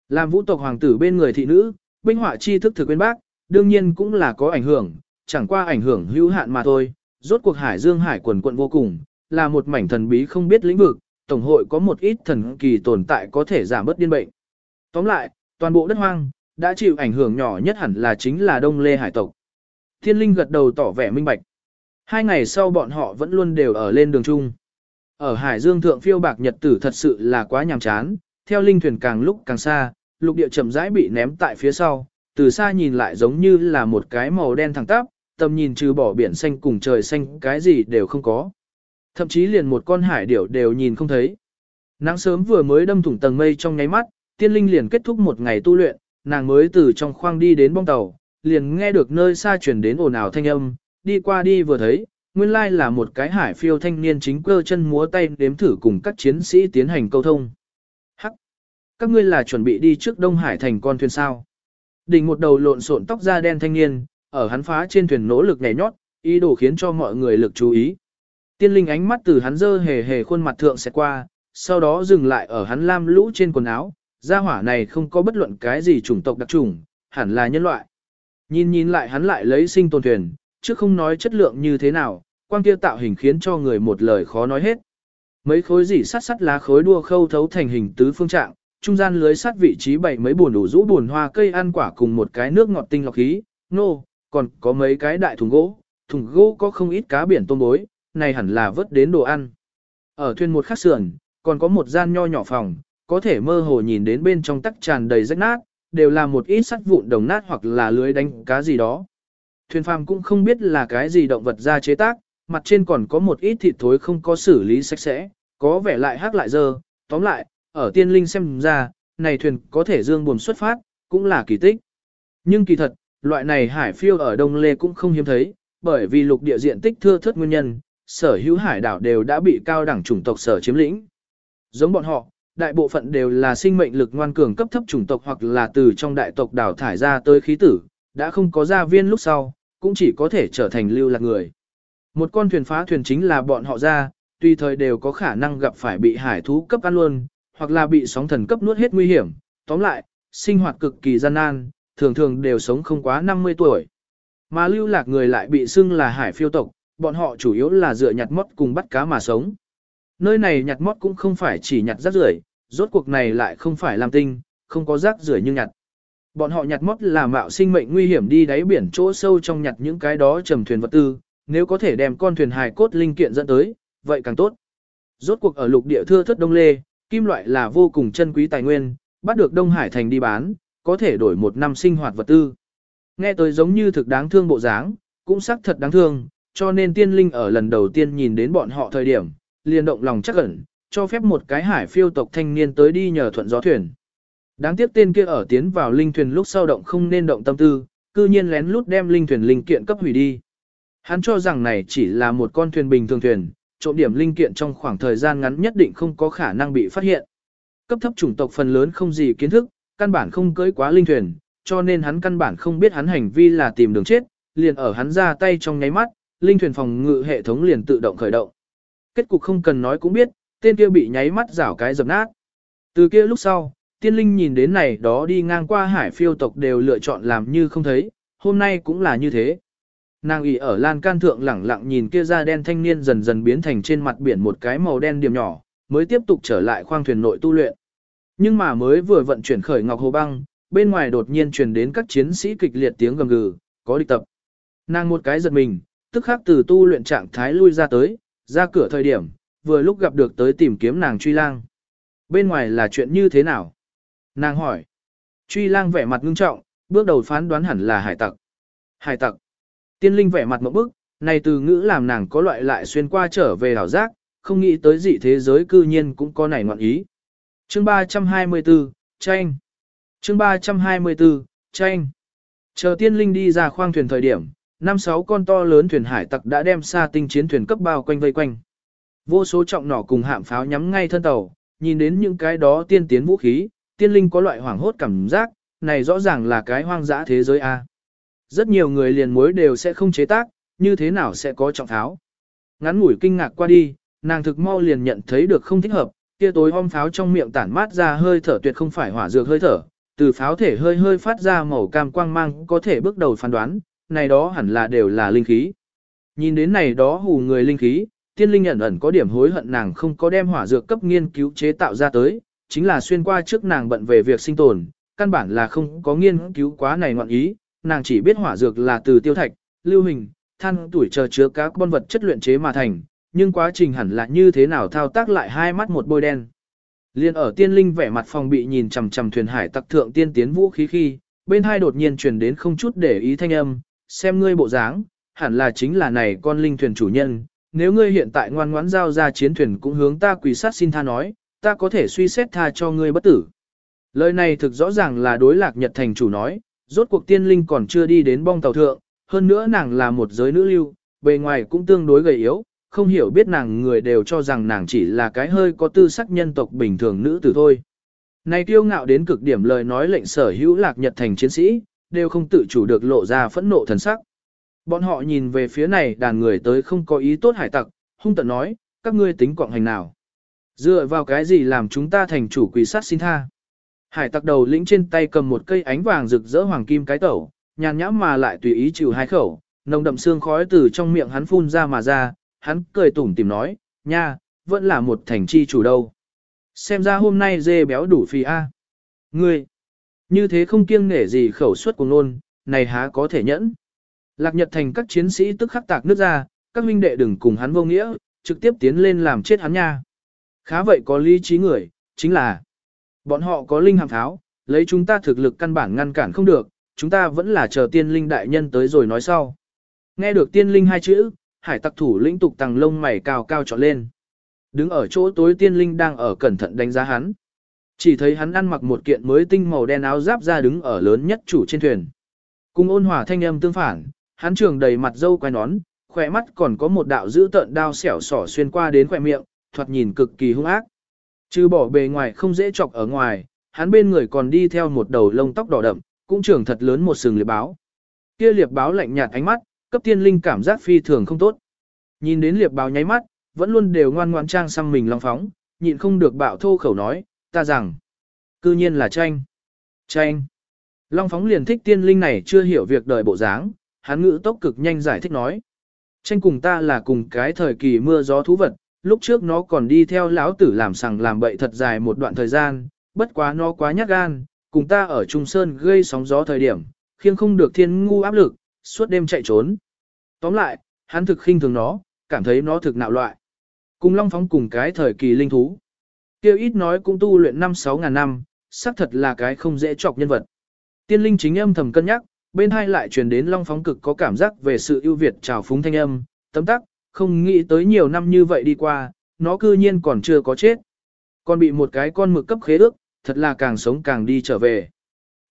Làm vũ tộc hoàng tử bên người thị nữ, binh họa chi thức thực bên bác, đương nhiên cũng là có ảnh hưởng, chẳng qua ảnh hưởng hữu hạn mà thôi. Rốt cuộc hải dương hải quần quận vô cùng, là một mảnh thần bí không biết lĩnh vực, Tổng hội có một ít thần kỳ tồn tại có thể giảm bớt điên bệnh. Tóm lại, toàn bộ đất hoang, đã chịu ảnh hưởng nhỏ nhất hẳn là chính là Đông Lê Hải tộc. Thiên Linh gật đầu tỏ vẻ minh bạch. Hai ngày sau bọn họ vẫn luôn đều ở lên đường chung. Ở Hải Dương thượng phiêu bạc nhật tử thật sự là quá nhàm chán, theo linh thuyền càng lúc càng xa, lục địa chậm rãi bị ném tại phía sau, từ xa nhìn lại giống như là một cái màu đen thẳng tắp, tầm nhìn trừ bỏ biển xanh cùng trời xanh cái gì đều không có. Thậm chí liền một con hải điểu đều nhìn không thấy. Nắng sớm vừa mới đâm thủng tầng mây trong nháy mắt, tiên linh liền kết thúc một ngày tu luyện, nàng mới từ trong khoang đi đến bong tàu, liền nghe được nơi xa chuyển đến ồn ào thanh âm, đi qua đi vừa thấy, nguyên lai là một cái hải phiêu thanh niên chính cơ chân múa tay đếm thử cùng các chiến sĩ tiến hành câu thông. Hắc! Các ngươi là chuẩn bị đi trước Đông Hải thành con thuyền sao? Đỉnh một đầu lộn xộn tóc da đen thanh niên, ở hắn phá trên thuyền nỗ lực nhảy nhót, ý đồ khiến cho mọi người lực chú ý. Tiên linh ánh mắt từ hắn dơ hề hề khuôn mặt thượng sẽ qua, sau đó dừng lại ở hắn lam lũ trên quần áo, gia hỏa này không có bất luận cái gì chủng tộc đặc trùng, hẳn là nhân loại. Nhìn nhìn lại hắn lại lấy sinh tồn thuyền, chứ không nói chất lượng như thế nào, quang kia tạo hình khiến cho người một lời khó nói hết. Mấy khối dỉ sắt sắt lá khối đua khâu thấu thành hình tứ phương trạng, trung gian lưới sắt vị trí bảy mấy buồn đủ rũ buồn hoa cây ăn quả cùng một cái nước ngọt tinh lọc khí, nô, còn có mấy cái đại thùng gỗ, thùng gỗ có không ít cá biển tôm bối, này hẳn là vớt đến đồ ăn. Ở thuyền một khắc sườn, còn có một gian nho nhỏ phòng, có thể mơ hồ nhìn đến bên trong tắc tràn đầy rách nát, đều là một ít sắt vụn đồng nát hoặc là lưới đánh cá gì đó. Thuyền phàm cũng không biết là cái gì động vật ra chế tác, mặt trên còn có một ít thịt thối không có xử lý sạch sẽ, có vẻ lại hắc lại dơ, tóm lại, ở tiên linh xem ra, này thuyền có thể dương buồm xuất phát, cũng là kỳ tích. Nhưng kỳ thật, loại này hải phiêu ở Đông Lê cũng không hiếm thấy, bởi vì lục địa diện tích thưa thớt nguyên nhân, sở hữu hải đảo đều đã bị cao đẳng chủng tộc sở chiếm lĩnh. Giống bọn họ, đại bộ phận đều là sinh mệnh lực ngoan cường cấp thấp chủng tộc hoặc là từ trong đại tộc đảo thải ra tới khí tử, đã không có gia viên lúc sau, cũng chỉ có thể trở thành lưu lạc người. Một con thuyền phá thuyền chính là bọn họ ra, tùy thời đều có khả năng gặp phải bị hải thú cấp ăn luôn, hoặc là bị sóng thần cấp nuốt hết nguy hiểm. Tóm lại, sinh hoạt cực kỳ gian nan, thường thường đều sống không quá 50 tuổi. Mà lưu lạc người lại bị xưng là hải phiêu tộc, bọn họ chủ yếu là dựa nhặt mót cùng bắt cá mà sống. Nơi này nhặt mót cũng không phải chỉ nhặt rác rưởi, rốt cuộc này lại không phải làm tinh, không có rác rưởi như nhặt. Bọn họ nhặt mót là mạo sinh mệnh nguy hiểm đi đáy biển chỗ sâu trong nhặt những cái đó trầm thuyền vật tư, nếu có thể đem con thuyền hài cốt linh kiện dẫn tới, vậy càng tốt. Rốt cuộc ở lục địa thưa thất đông lê, kim loại là vô cùng chân quý tài nguyên, bắt được Đông Hải thành đi bán, có thể đổi một năm sinh hoạt vật tư. Nghe tới giống như thực đáng thương bộ dáng, cũng xác thật đáng thương, cho nên tiên linh ở lần đầu tiên nhìn đến bọn họ thời điểm, liền động lòng chắc ẩn, cho phép một cái hải phiêu tộc thanh niên tới đi nhờ thuận gió thuyền. Đáng tiếc tên kia ở tiến vào linh thuyền lúc sau động không nên động tâm tư, cư nhiên lén lút đem linh thuyền linh kiện cấp hủy đi. Hắn cho rằng này chỉ là một con thuyền bình thường thuyền, trộm điểm linh kiện trong khoảng thời gian ngắn nhất định không có khả năng bị phát hiện. Cấp thấp chủng tộc phần lớn không gì kiến thức, căn bản không cưỡi quá linh thuyền, cho nên hắn căn bản không biết hắn hành vi là tìm đường chết, liền ở hắn ra tay trong nháy mắt, linh thuyền phòng ngự hệ thống liền tự động khởi động. Kết cục không cần nói cũng biết, tên kia bị nháy mắt rảo cái dập nát. Từ kia lúc sau, tiên linh nhìn đến này đó đi ngang qua hải phiêu tộc đều lựa chọn làm như không thấy, hôm nay cũng là như thế. Nàng ỉ ở lan can thượng lẳng lặng nhìn kia da đen thanh niên dần dần biến thành trên mặt biển một cái màu đen điểm nhỏ, mới tiếp tục trở lại khoang thuyền nội tu luyện. Nhưng mà mới vừa vận chuyển khởi ngọc hồ băng, bên ngoài đột nhiên truyền đến các chiến sĩ kịch liệt tiếng gầm gừ, có địch tập. Nàng một cái giật mình, tức khắc từ tu luyện trạng thái lui ra tới, ra cửa thời điểm, vừa lúc gặp được tới tìm kiếm nàng truy lang. Bên ngoài là chuyện như thế nào? Nàng hỏi. Truy lang vẻ mặt ngưng trọng, bước đầu phán đoán hẳn là hải tặc. Hải tặc. Tiên linh vẻ mặt một bức, này từ ngữ làm nàng có loại lại xuyên qua trở về đảo giác, không nghĩ tới dị thế giới cư nhiên cũng có này ngoạn ý. Chương 324, tranh. Chương 324, tranh. Chờ tiên linh đi ra khoang thuyền thời điểm, năm sáu con to lớn thuyền hải tặc đã đem xa tinh chiến thuyền cấp bao quanh vây quanh. Vô số trọng nỏ cùng hạm pháo nhắm ngay thân tàu, nhìn đến những cái đó tiên tiến vũ khí, tiên linh có loại hoảng hốt cảm giác, này rõ ràng là cái hoang dã thế giới A. Rất nhiều người liền mối đều sẽ không chế tác, như thế nào sẽ có trọng pháo. Ngắn ngủi kinh ngạc qua đi, nàng thực mau liền nhận thấy được không thích hợp, kia tối om pháo trong miệng tản mát ra hơi thở tuyệt không phải hỏa dược hơi thở, từ pháo thể hơi hơi phát ra màu cam quang mang có thể bước đầu phán đoán, này đó hẳn là đều là linh khí. Nhìn đến này đó hù người linh khí, tiên linh ẩn ẩn có điểm hối hận nàng không có đem hỏa dược cấp nghiên cứu chế tạo ra tới, chính là xuyên qua trước nàng bận về việc sinh tồn, căn bản là không có nghiên cứu quá này ngoạn ý, nàng chỉ biết hỏa dược là từ tiêu thạch, lưu hình, than tuổi chờ chứa các con vật chất luyện chế mà thành, nhưng quá trình hẳn là như thế nào thao tác lại hai mắt một bôi đen. Liên ở tiên linh vẻ mặt phòng bị nhìn chằm chằm thuyền hải tặc thượng tiên tiến vũ khí khi, bên hai đột nhiên truyền đến không chút để ý thanh âm, xem ngươi bộ dáng, hẳn là chính là này con linh thuyền chủ nhân, nếu ngươi hiện tại ngoan ngoãn giao ra chiến thuyền cũng hướng ta quỳ sát xin tha nói, ta có thể suy xét tha cho ngươi bất tử. Lời này thực rõ ràng là đối lạc nhật thành chủ nói, rốt cuộc tiên linh còn chưa đi đến bong tàu thượng, hơn nữa nàng là một giới nữ lưu, bề ngoài cũng tương đối gầy yếu, không hiểu biết nàng người đều cho rằng nàng chỉ là cái hơi có tư sắc nhân tộc bình thường nữ tử thôi. Này tiêu ngạo đến cực điểm lời nói lệnh sở hữu lạc nhật thành chiến sĩ, đều không tự chủ được lộ ra phẫn nộ thần sắc. Bọn họ nhìn về phía này đàn người tới không có ý tốt hải tặc, hung tận nói, các ngươi tính quạng hành nào. Dựa vào cái gì làm chúng ta thành chủ quỷ sát xin tha. Hải tặc đầu lĩnh trên tay cầm một cây ánh vàng rực rỡ hoàng kim cái tẩu, nhàn nhãm mà lại tùy ý chịu hai khẩu, nồng đậm xương khói từ trong miệng hắn phun ra mà ra, hắn cười tủm tìm nói, nha, vẫn là một thành chi chủ đâu. Xem ra hôm nay dê béo đủ phi a. Ngươi, như thế không kiêng nể gì khẩu suất của nôn, này há có thể nhẫn. Lạc Nhật thành các chiến sĩ tức khắc tạc nước ra, các huynh đệ đừng cùng hắn vô nghĩa, trực tiếp tiến lên làm chết hắn nha. Khá vậy có lý trí người, chính là bọn họ có linh hàm tháo, lấy chúng ta thực lực căn bản ngăn cản không được, chúng ta vẫn là chờ tiên linh đại nhân tới rồi nói sau. Nghe được tiên linh hai chữ, hải tặc thủ lĩnh tục tàng lông mày cao cao trọn lên. Đứng ở chỗ tối tiên linh đang ở cẩn thận đánh giá hắn. Chỉ thấy hắn ăn mặc một kiện mới tinh màu đen áo giáp ra đứng ở lớn nhất chủ trên thuyền. Cùng ôn hòa thanh âm tương phản, hắn trường đầy mặt dâu quai nón, khỏe mắt còn có một đạo dữ tợn đao xẻo sỏ xuyên qua đến khỏe miệng, thoạt nhìn cực kỳ hung ác. Trừ bỏ bề ngoài không dễ chọc ở ngoài, hắn bên người còn đi theo một đầu lông tóc đỏ đậm, cũng trưởng thật lớn một sừng liệp báo. Kia liệp báo lạnh nhạt ánh mắt, cấp tiên linh cảm giác phi thường không tốt. Nhìn đến liệp báo nháy mắt, vẫn luôn đều ngoan ngoãn trang xăm mình long phóng, nhịn không được bạo thô khẩu nói, ta rằng, cư nhiên là tranh. Tranh. Long phóng liền thích tiên linh này chưa hiểu việc đời bộ dáng, hắn ngữ tốc cực nhanh giải thích nói. Tranh cùng ta là cùng cái thời kỳ mưa gió thú vật, lúc trước nó còn đi theo lão tử làm sằng làm bậy thật dài một đoạn thời gian, bất quá nó quá nhát gan, cùng ta ở Trung Sơn gây sóng gió thời điểm, khiêng không được thiên ngu áp lực, suốt đêm chạy trốn. Tóm lại, hắn thực khinh thường nó, cảm thấy nó thực nạo loại. Cùng Long Phóng cùng cái thời kỳ linh thú. Kêu ít nói cũng tu luyện 5-6 ngàn năm, xác thật là cái không dễ chọc nhân vật. Tiên linh chính âm thầm cân nhắc, bên hai lại truyền đến long phóng cực có cảm giác về sự ưu việt trào phúng thanh âm, tấm tắc, không nghĩ tới nhiều năm như vậy đi qua, nó cư nhiên còn chưa có chết. Còn bị một cái con mực cấp khế ước, thật là càng sống càng đi trở về.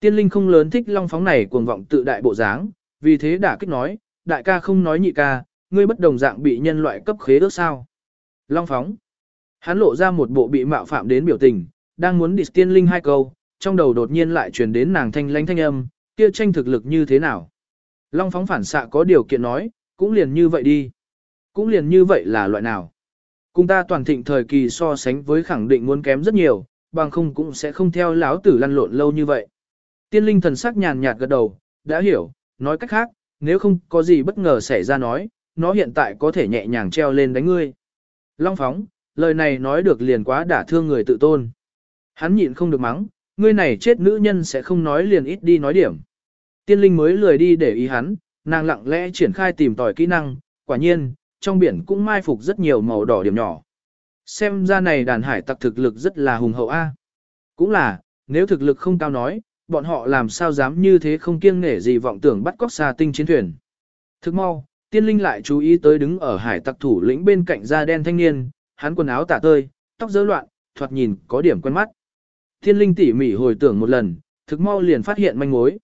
Tiên linh không lớn thích long phóng này cuồng vọng tự đại bộ dáng, vì thế đã kích nói, đại ca không nói nhị ca, ngươi bất đồng dạng bị nhân loại cấp khế ước sao. Long phóng. Hắn lộ ra một bộ bị mạo phạm đến biểu tình, đang muốn địch tiên linh hai câu, trong đầu đột nhiên lại truyền đến nàng thanh lãnh thanh âm, kia tranh thực lực như thế nào. Long phóng phản xạ có điều kiện nói, cũng liền như vậy đi. Cũng liền như vậy là loại nào. Cùng ta toàn thịnh thời kỳ so sánh với khẳng định muốn kém rất nhiều, bằng không cũng sẽ không theo lão tử lăn lộn lâu như vậy. Tiên linh thần sắc nhàn nhạt gật đầu, đã hiểu, nói cách khác, nếu không có gì bất ngờ xảy ra nói, nó hiện tại có thể nhẹ nhàng treo lên đánh ngươi. Long phóng, lời này nói được liền quá đả thương người tự tôn. Hắn nhịn không được mắng, ngươi này chết nữ nhân sẽ không nói liền ít đi nói điểm. Tiên linh mới lười đi để ý hắn, nàng lặng lẽ triển khai tìm tòi kỹ năng, quả nhiên, trong biển cũng mai phục rất nhiều màu đỏ điểm nhỏ. Xem ra này đàn hải tặc thực lực rất là hùng hậu A. Cũng là, nếu thực lực không cao nói, bọn họ làm sao dám như thế không kiêng nể gì vọng tưởng bắt cóc xa tinh chiến thuyền. Thức mau, tiên linh lại chú ý tới đứng ở hải tặc thủ lĩnh bên cạnh da đen thanh niên, hắn quần áo tả tơi, tóc rối loạn, thoạt nhìn có điểm quen mắt. Tiên linh tỉ mỉ hồi tưởng một lần, thực mau liền phát hiện manh mối.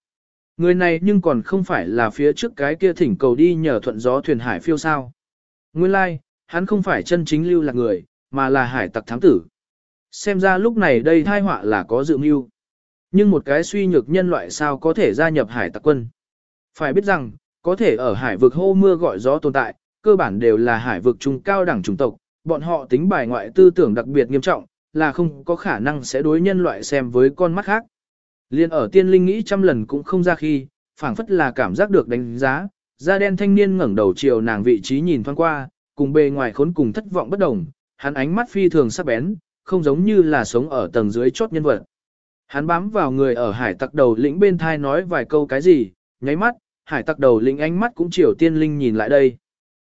Người này nhưng còn không phải là phía trước cái kia thỉnh cầu đi nhờ thuận gió thuyền hải phiêu sao. Nguyên lai, like, hắn không phải chân chính lưu là người, mà là hải tặc thám tử. Xem ra lúc này đây thai họa là có dự mưu. Nhưng một cái suy nhược nhân loại sao có thể gia nhập hải tặc quân. Phải biết rằng, có thể ở hải vực hô mưa gọi gió tồn tại, cơ bản đều là hải vực trung cao đẳng chủng tộc, bọn họ tính bài ngoại tư tưởng đặc biệt nghiêm trọng, là không có khả năng sẽ đối nhân loại xem với con mắt khác. Liên ở tiên linh nghĩ trăm lần cũng không ra khi, phảng phất là cảm giác được đánh giá, da đen thanh niên ngẩng đầu chiều nàng vị trí nhìn thoáng qua, cùng bề ngoài khốn cùng thất vọng bất đồng, hắn ánh mắt phi thường sắc bén, không giống như là sống ở tầng dưới chốt nhân vật. Hắn bám vào người ở hải tặc đầu lĩnh bên thai nói vài câu cái gì, nháy mắt, hải tặc đầu lĩnh ánh mắt cũng chiều tiên linh nhìn lại đây.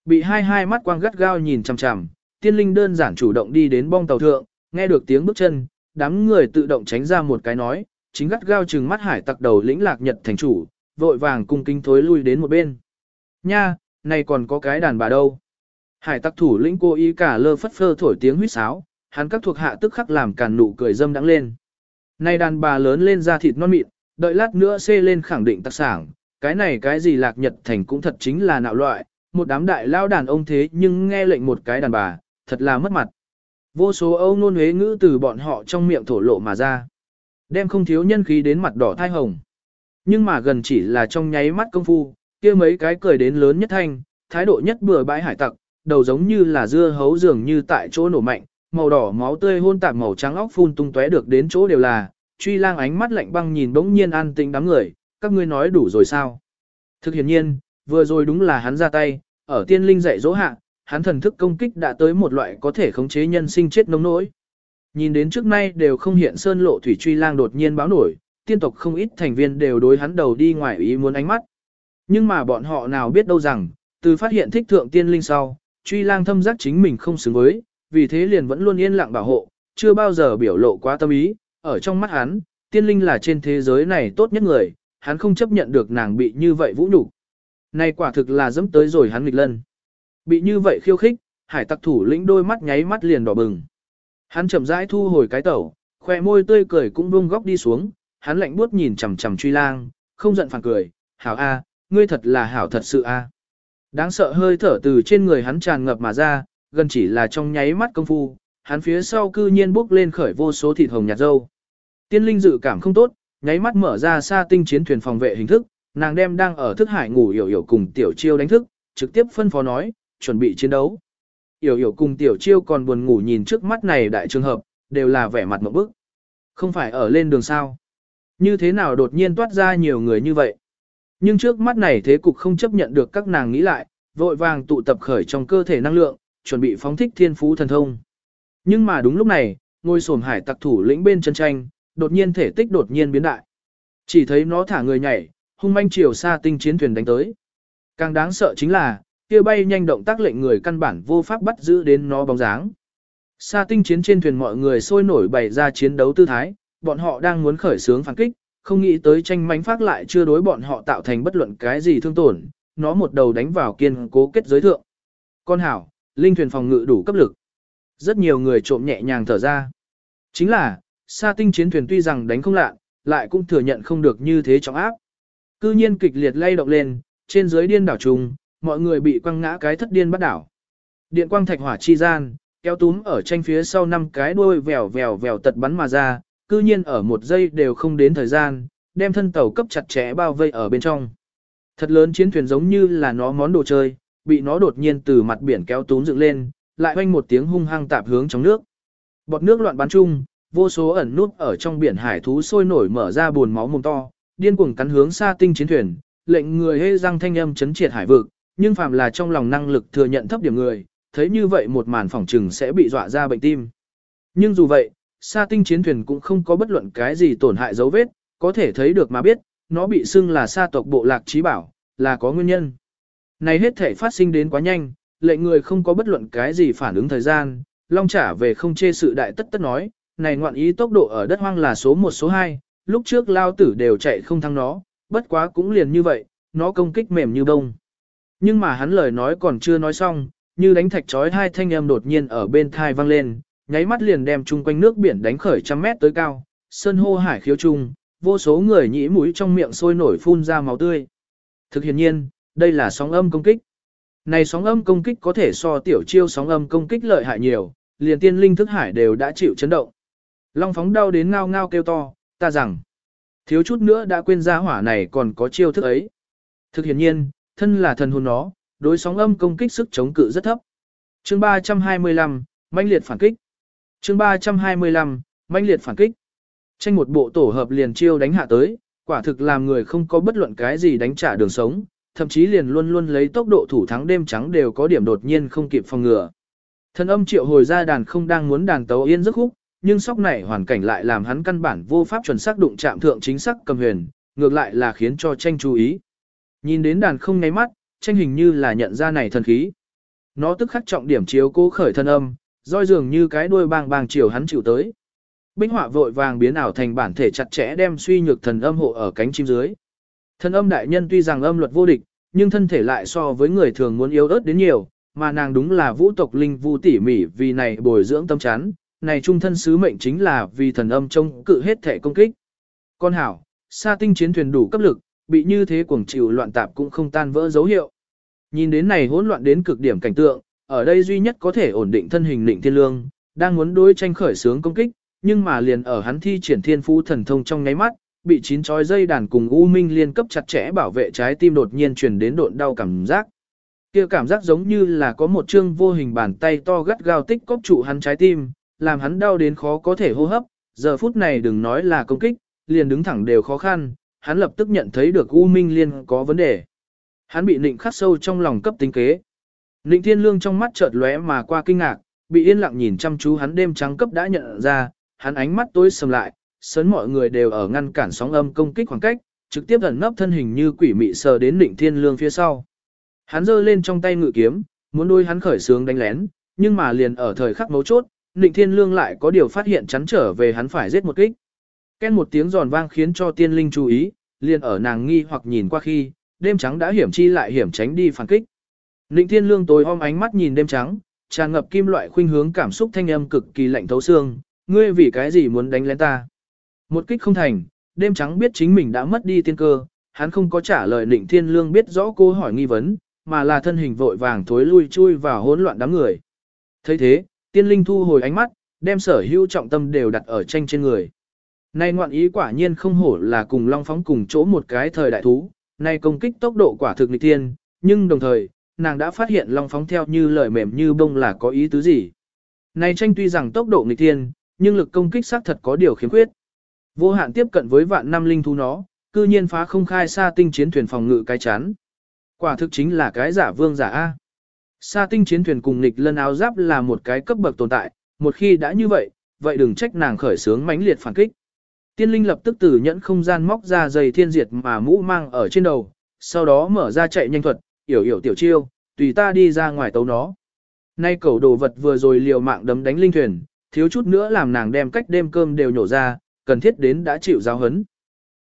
Bị hai hai mắt quang gắt gao nhìn chằm chằm, tiên linh đơn giản chủ động đi đến bong tàu thượng, nghe được tiếng bước chân, đám người tự động tránh ra một cái nói, chính gắt gao chừng mắt hải tặc đầu lĩnh lạc nhật thành chủ, vội vàng cung kinh thối lui đến một bên. Nha, này còn có cái đàn bà đâu. Hải tặc thủ lĩnh cô ý cả lơ phất phơ thổi tiếng huýt sáo, hắn các thuộc hạ tức khắc làm càn nụ cười dâm đắng lên. Này đàn bà lớn lên da thịt non mịn, đợi lát nữa xê lên khẳng định tặc sảng, cái này cái gì lạc nhật thành cũng thật chính là nạo loại, một đám đại lao đàn ông thế nhưng nghe lệnh một cái đàn bà, thật là mất mặt. Vô số âu nôn huế ngữ từ bọn họ trong miệng thổ lộ mà ra. Đem không thiếu nhân khí đến mặt đỏ thai hồng. Nhưng mà gần chỉ là trong nháy mắt công phu, kia mấy cái cười đến lớn nhất thanh, thái độ nhất bừa bãi hải tặc, đầu giống như là dưa hấu dường như tại chỗ nổ mạnh, màu đỏ máu tươi hôn tạp màu trắng óc phun tung tóe được đến chỗ đều là, truy lang ánh mắt lạnh băng nhìn bỗng nhiên an tĩnh đám người, các ngươi nói đủ rồi sao? Thực hiện nhiên, vừa rồi đúng là hắn ra tay, ở tiên linh dạy dỗ hạ, hắn thần thức công kích đã tới một loại có thể khống chế nhân sinh chết nông nỗi. Nhìn đến trước nay đều không hiện sơn lộ thủy truy lang đột nhiên báo nổi, tiên tộc không ít thành viên đều đối hắn đầu đi ngoài ý muốn ánh mắt. Nhưng mà bọn họ nào biết đâu rằng, từ phát hiện thích thượng tiên linh sau, truy lang thâm giác chính mình không xứng với, vì thế liền vẫn luôn yên lặng bảo hộ, chưa bao giờ biểu lộ quá tâm ý, ở trong mắt hắn, tiên linh là trên thế giới này tốt nhất người, hắn không chấp nhận được nàng bị như vậy vũ nhục. Này quả thực là dẫm tới rồi hắn nghịch lân. Bị như vậy khiêu khích, hải tặc thủ lĩnh đôi mắt nháy mắt liền đỏ bừng. Hắn chậm rãi thu hồi cái tẩu, khoe môi tươi cười cũng buông góc đi xuống, hắn lạnh buốt nhìn chằm chằm truy lang, không giận phản cười, hảo a, ngươi thật là hảo thật sự a. Đáng sợ hơi thở từ trên người hắn tràn ngập mà ra, gần chỉ là trong nháy mắt công phu, hắn phía sau cư nhiên bốc lên khởi vô số thịt hồng nhạt dâu. Tiên linh dự cảm không tốt, nháy mắt mở ra xa tinh chiến thuyền phòng vệ hình thức, nàng đem đang ở thức hải ngủ hiểu hiểu cùng tiểu chiêu đánh thức, trực tiếp phân phó nói, chuẩn bị chiến đấu. Hiểu hiểu cùng tiểu chiêu còn buồn ngủ nhìn trước mắt này đại trường hợp, đều là vẻ mặt một bức. Không phải ở lên đường sao. Như thế nào đột nhiên toát ra nhiều người như vậy. Nhưng trước mắt này thế cục không chấp nhận được các nàng nghĩ lại, vội vàng tụ tập khởi trong cơ thể năng lượng, chuẩn bị phóng thích thiên phú thần thông. Nhưng mà đúng lúc này, ngôi sổm hải tặc thủ lĩnh bên chân tranh, đột nhiên thể tích đột nhiên biến đại. Chỉ thấy nó thả người nhảy, hung manh chiều xa tinh chiến thuyền đánh tới. Càng đáng sợ chính là, kia bay nhanh động tác lệnh người căn bản vô pháp bắt giữ đến nó bóng dáng. Sa tinh chiến trên thuyền mọi người sôi nổi bày ra chiến đấu tư thái, bọn họ đang muốn khởi sướng phản kích, không nghĩ tới tranh mánh phát lại chưa đối bọn họ tạo thành bất luận cái gì thương tổn, nó một đầu đánh vào kiên cố kết giới thượng. Con hảo, linh thuyền phòng ngự đủ cấp lực. Rất nhiều người trộm nhẹ nhàng thở ra. Chính là, sa tinh chiến thuyền tuy rằng đánh không lạ, lại cũng thừa nhận không được như thế trọng áp. Cư nhiên kịch liệt lay động lên, trên dưới điên đảo trùng, mọi người bị quăng ngã cái thất điên bắt đảo. Điện quang thạch hỏa chi gian, kéo túm ở tranh phía sau năm cái đuôi vèo vèo vèo tật bắn mà ra, cư nhiên ở một giây đều không đến thời gian, đem thân tàu cấp chặt chẽ bao vây ở bên trong. Thật lớn chiến thuyền giống như là nó món đồ chơi, bị nó đột nhiên từ mặt biển kéo túm dựng lên, lại hoanh một tiếng hung hăng tạp hướng trong nước. Bọt nước loạn bắn chung, vô số ẩn nút ở trong biển hải thú sôi nổi mở ra buồn máu mồm to, điên cuồng cắn hướng xa tinh chiến thuyền, lệnh người hê răng thanh âm chấn triệt hải vực, nhưng phàm là trong lòng năng lực thừa nhận thấp điểm người, thấy như vậy một màn phỏng trừng sẽ bị dọa ra bệnh tim. Nhưng dù vậy, xa tinh chiến thuyền cũng không có bất luận cái gì tổn hại dấu vết, có thể thấy được mà biết, nó bị xưng là sa tộc bộ lạc trí bảo, là có nguyên nhân. Này hết thể phát sinh đến quá nhanh, lệnh người không có bất luận cái gì phản ứng thời gian, long trả về không chê sự đại tất tất nói, này ngoạn ý tốc độ ở đất hoang là số 1 số 2, lúc trước lao tử đều chạy không thắng nó, bất quá cũng liền như vậy, nó công kích mềm như bông. Nhưng mà hắn lời nói còn chưa nói xong, như đánh thạch chói hai thanh âm đột nhiên ở bên thai vang lên, nháy mắt liền đem chung quanh nước biển đánh khởi trăm mét tới cao, sơn hô hải khiếu chung, vô số người nhĩ mũi trong miệng sôi nổi phun ra máu tươi. Thực hiện nhiên, đây là sóng âm công kích. Này sóng âm công kích có thể so tiểu chiêu sóng âm công kích lợi hại nhiều, liền tiên linh thức hải đều đã chịu chấn động. Long phóng đau đến ngao ngao kêu to, ta rằng, thiếu chút nữa đã quên ra hỏa này còn có chiêu thức ấy. Thực hiện nhiên, thân là thần hồn nó, đối sóng âm công kích sức chống cự rất thấp. Chương 325, manh liệt phản kích. Chương 325, manh liệt phản kích. Tranh một bộ tổ hợp liền chiêu đánh hạ tới, quả thực làm người không có bất luận cái gì đánh trả đường sống, thậm chí liền luôn luôn lấy tốc độ thủ thắng đêm trắng đều có điểm đột nhiên không kịp phòng ngừa. Thần âm triệu hồi ra đàn không đang muốn đàn tấu yên giấc khúc, nhưng sóc này hoàn cảnh lại làm hắn căn bản vô pháp chuẩn xác đụng chạm thượng chính xác cầm huyền, ngược lại là khiến cho tranh chú ý. Nhìn đến đàn không ngáy mắt, tranh hình như là nhận ra này thần khí. Nó tức khắc trọng điểm chiếu cố khởi thân âm, roi dường như cái đuôi bang bang chiều hắn chịu tới. Binh họa vội vàng biến ảo thành bản thể chặt chẽ đem suy nhược thần âm hộ ở cánh chim dưới. Thần âm đại nhân tuy rằng âm luật vô địch, nhưng thân thể lại so với người thường muốn yếu ớt đến nhiều, mà nàng đúng là vũ tộc linh vu tỉ mỉ vì này bồi dưỡng tâm chán, này trung thân sứ mệnh chính là vì thần âm trông cự hết thể công kích. Con hảo, sa tinh chiến thuyền đủ cấp lực, bị như thế cuồng chịu loạn tạp cũng không tan vỡ dấu hiệu. Nhìn đến này hỗn loạn đến cực điểm cảnh tượng, ở đây duy nhất có thể ổn định thân hình định thiên lương, đang muốn đối tranh khởi sướng công kích, nhưng mà liền ở hắn thi triển thiên phú thần thông trong nháy mắt, bị chín chói dây đàn cùng U Minh liên cấp chặt chẽ bảo vệ trái tim đột nhiên truyền đến độn đau cảm giác. Kia cảm giác giống như là có một chương vô hình bàn tay to gắt gao tích cóp trụ hắn trái tim, làm hắn đau đến khó có thể hô hấp, giờ phút này đừng nói là công kích, liền đứng thẳng đều khó khăn, hắn lập tức nhận thấy được U Minh liên có vấn đề. Hắn bị nịnh khắc sâu trong lòng cấp tính kế. Nịnh thiên lương trong mắt chợt lóe mà qua kinh ngạc, bị yên lặng nhìn chăm chú hắn đêm trắng cấp đã nhận ra, hắn ánh mắt tối sầm lại, sớn mọi người đều ở ngăn cản sóng âm công kích khoảng cách, trực tiếp ẩn nấp thân hình như quỷ mị sờ đến định thiên lương phía sau. Hắn giơ lên trong tay ngự kiếm, muốn đôi hắn khởi sướng đánh lén, nhưng mà liền ở thời khắc mấu chốt, định thiên lương lại có điều phát hiện chắn trở về hắn phải giết một kích. Ken một tiếng giòn vang khiến cho tiên linh chú ý, liền ở nàng nghi hoặc nhìn qua khi, đêm trắng đã hiểm chi lại hiểm tránh đi phản kích. Định thiên lương tối om ánh mắt nhìn đêm trắng, tràn ngập kim loại khuynh hướng cảm xúc thanh âm cực kỳ lạnh thấu xương, ngươi vì cái gì muốn đánh lén ta? Một kích không thành, đêm trắng biết chính mình đã mất đi tiên cơ, hắn không có trả lời định thiên lương biết rõ cô hỏi nghi vấn, mà là thân hình vội vàng thối lui chui vào hỗn loạn đám người. thấy thế, tiên linh thu hồi ánh mắt, đem sở hữu trọng tâm đều đặt ở tranh trên người. Nay ngoạn ý quả nhiên không hổ là cùng long phóng cùng chỗ một cái thời đại thú, nay công kích tốc độ quả thực nghịch tiên, nhưng đồng thời, nàng đã phát hiện long phóng theo như lời mềm như bông là có ý tứ gì. Này tranh tuy rằng tốc độ nghịch tiên, nhưng lực công kích xác thật có điều khiếm khuyết. Vô hạn tiếp cận với vạn năm linh thú nó, cư nhiên phá không khai xa tinh chiến thuyền phòng ngự cái chán. Quả thực chính là cái giả vương giả A. Sa tinh chiến thuyền cùng nghịch lân áo giáp là một cái cấp bậc tồn tại, một khi đã như vậy, vậy đừng trách nàng khởi sướng mãnh liệt phản kích. Tiên linh lập tức từ nhẫn không gian móc ra giày thiên diệt mà mũ mang ở trên đầu, sau đó mở ra chạy nhanh thuật, yểu yểu tiểu chiêu, tùy ta đi ra ngoài tấu nó. Nay cầu đồ vật vừa rồi liều mạng đấm đánh linh thuyền, thiếu chút nữa làm nàng đem cách đêm cơm đều nhổ ra, cần thiết đến đã chịu giáo hấn.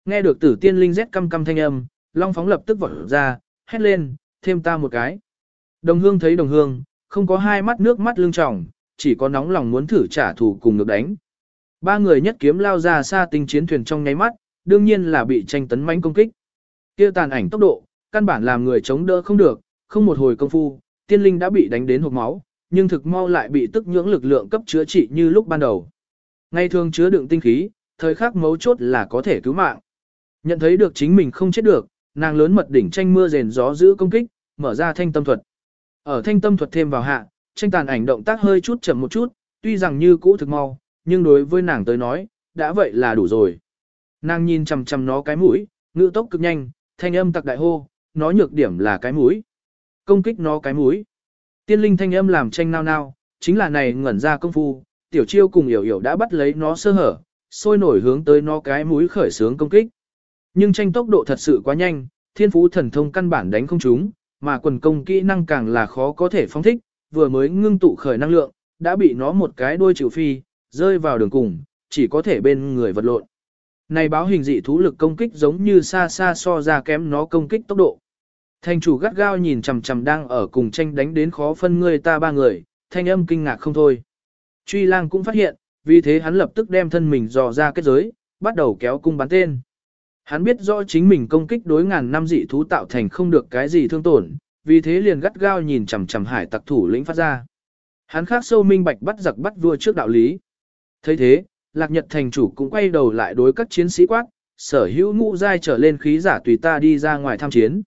Nghe được tử tiên linh rét căm căm thanh âm, Long Phóng lập tức vọt ra, hét lên, thêm ta một cái. Đồng hương thấy đồng hương, không có hai mắt nước mắt lưng tròng, chỉ có nóng lòng muốn thử trả thù cùng được đánh. Ba người nhất kiếm lao ra xa tinh chiến thuyền trong nháy mắt, đương nhiên là bị tranh tấn mãnh công kích. Kia tàn ảnh tốc độ, căn bản làm người chống đỡ không được, không một hồi công phu, tiên linh đã bị đánh đến hộc máu, nhưng thực mau lại bị tức nhưỡng lực lượng cấp chữa trị như lúc ban đầu. Ngay thường chứa đựng tinh khí, thời khắc mấu chốt là có thể cứu mạng. Nhận thấy được chính mình không chết được, nàng lớn mật đỉnh tranh mưa rền gió giữ công kích, mở ra thanh tâm thuật. Ở thanh tâm thuật thêm vào hạ, tranh tàn ảnh động tác hơi chút chậm một chút, tuy rằng như cũ thực mau, nhưng đối với nàng tới nói, đã vậy là đủ rồi. Nàng nhìn chằm chằm nó cái mũi, ngữ tốc cực nhanh, thanh âm tặc đại hô, nó nhược điểm là cái mũi. Công kích nó cái mũi. Tiên linh thanh âm làm tranh nao nao, chính là này ngẩn ra công phu, tiểu chiêu cùng hiểu hiểu đã bắt lấy nó sơ hở, sôi nổi hướng tới nó cái mũi khởi sướng công kích. Nhưng tranh tốc độ thật sự quá nhanh, thiên phú thần thông căn bản đánh không chúng, mà quần công kỹ năng càng là khó có thể phóng thích, vừa mới ngưng tụ khởi năng lượng, đã bị nó một cái đuôi chịu phi, rơi vào đường cùng, chỉ có thể bên người vật lộn. Này báo hình dị thú lực công kích giống như xa xa so ra kém nó công kích tốc độ. Thành chủ gắt gao nhìn chằm chằm đang ở cùng tranh đánh đến khó phân người ta ba người, thanh âm kinh ngạc không thôi. Truy lang cũng phát hiện, vì thế hắn lập tức đem thân mình dò ra kết giới, bắt đầu kéo cung bắn tên. Hắn biết rõ chính mình công kích đối ngàn năm dị thú tạo thành không được cái gì thương tổn, vì thế liền gắt gao nhìn chằm chằm hải tặc thủ lĩnh phát ra. Hắn khác sâu minh bạch bắt giặc bắt vua trước đạo lý. thấy thế, lạc nhật thành chủ cũng quay đầu lại đối các chiến sĩ quát, sở hữu ngũ giai trở lên khí giả tùy ta đi ra ngoài tham chiến.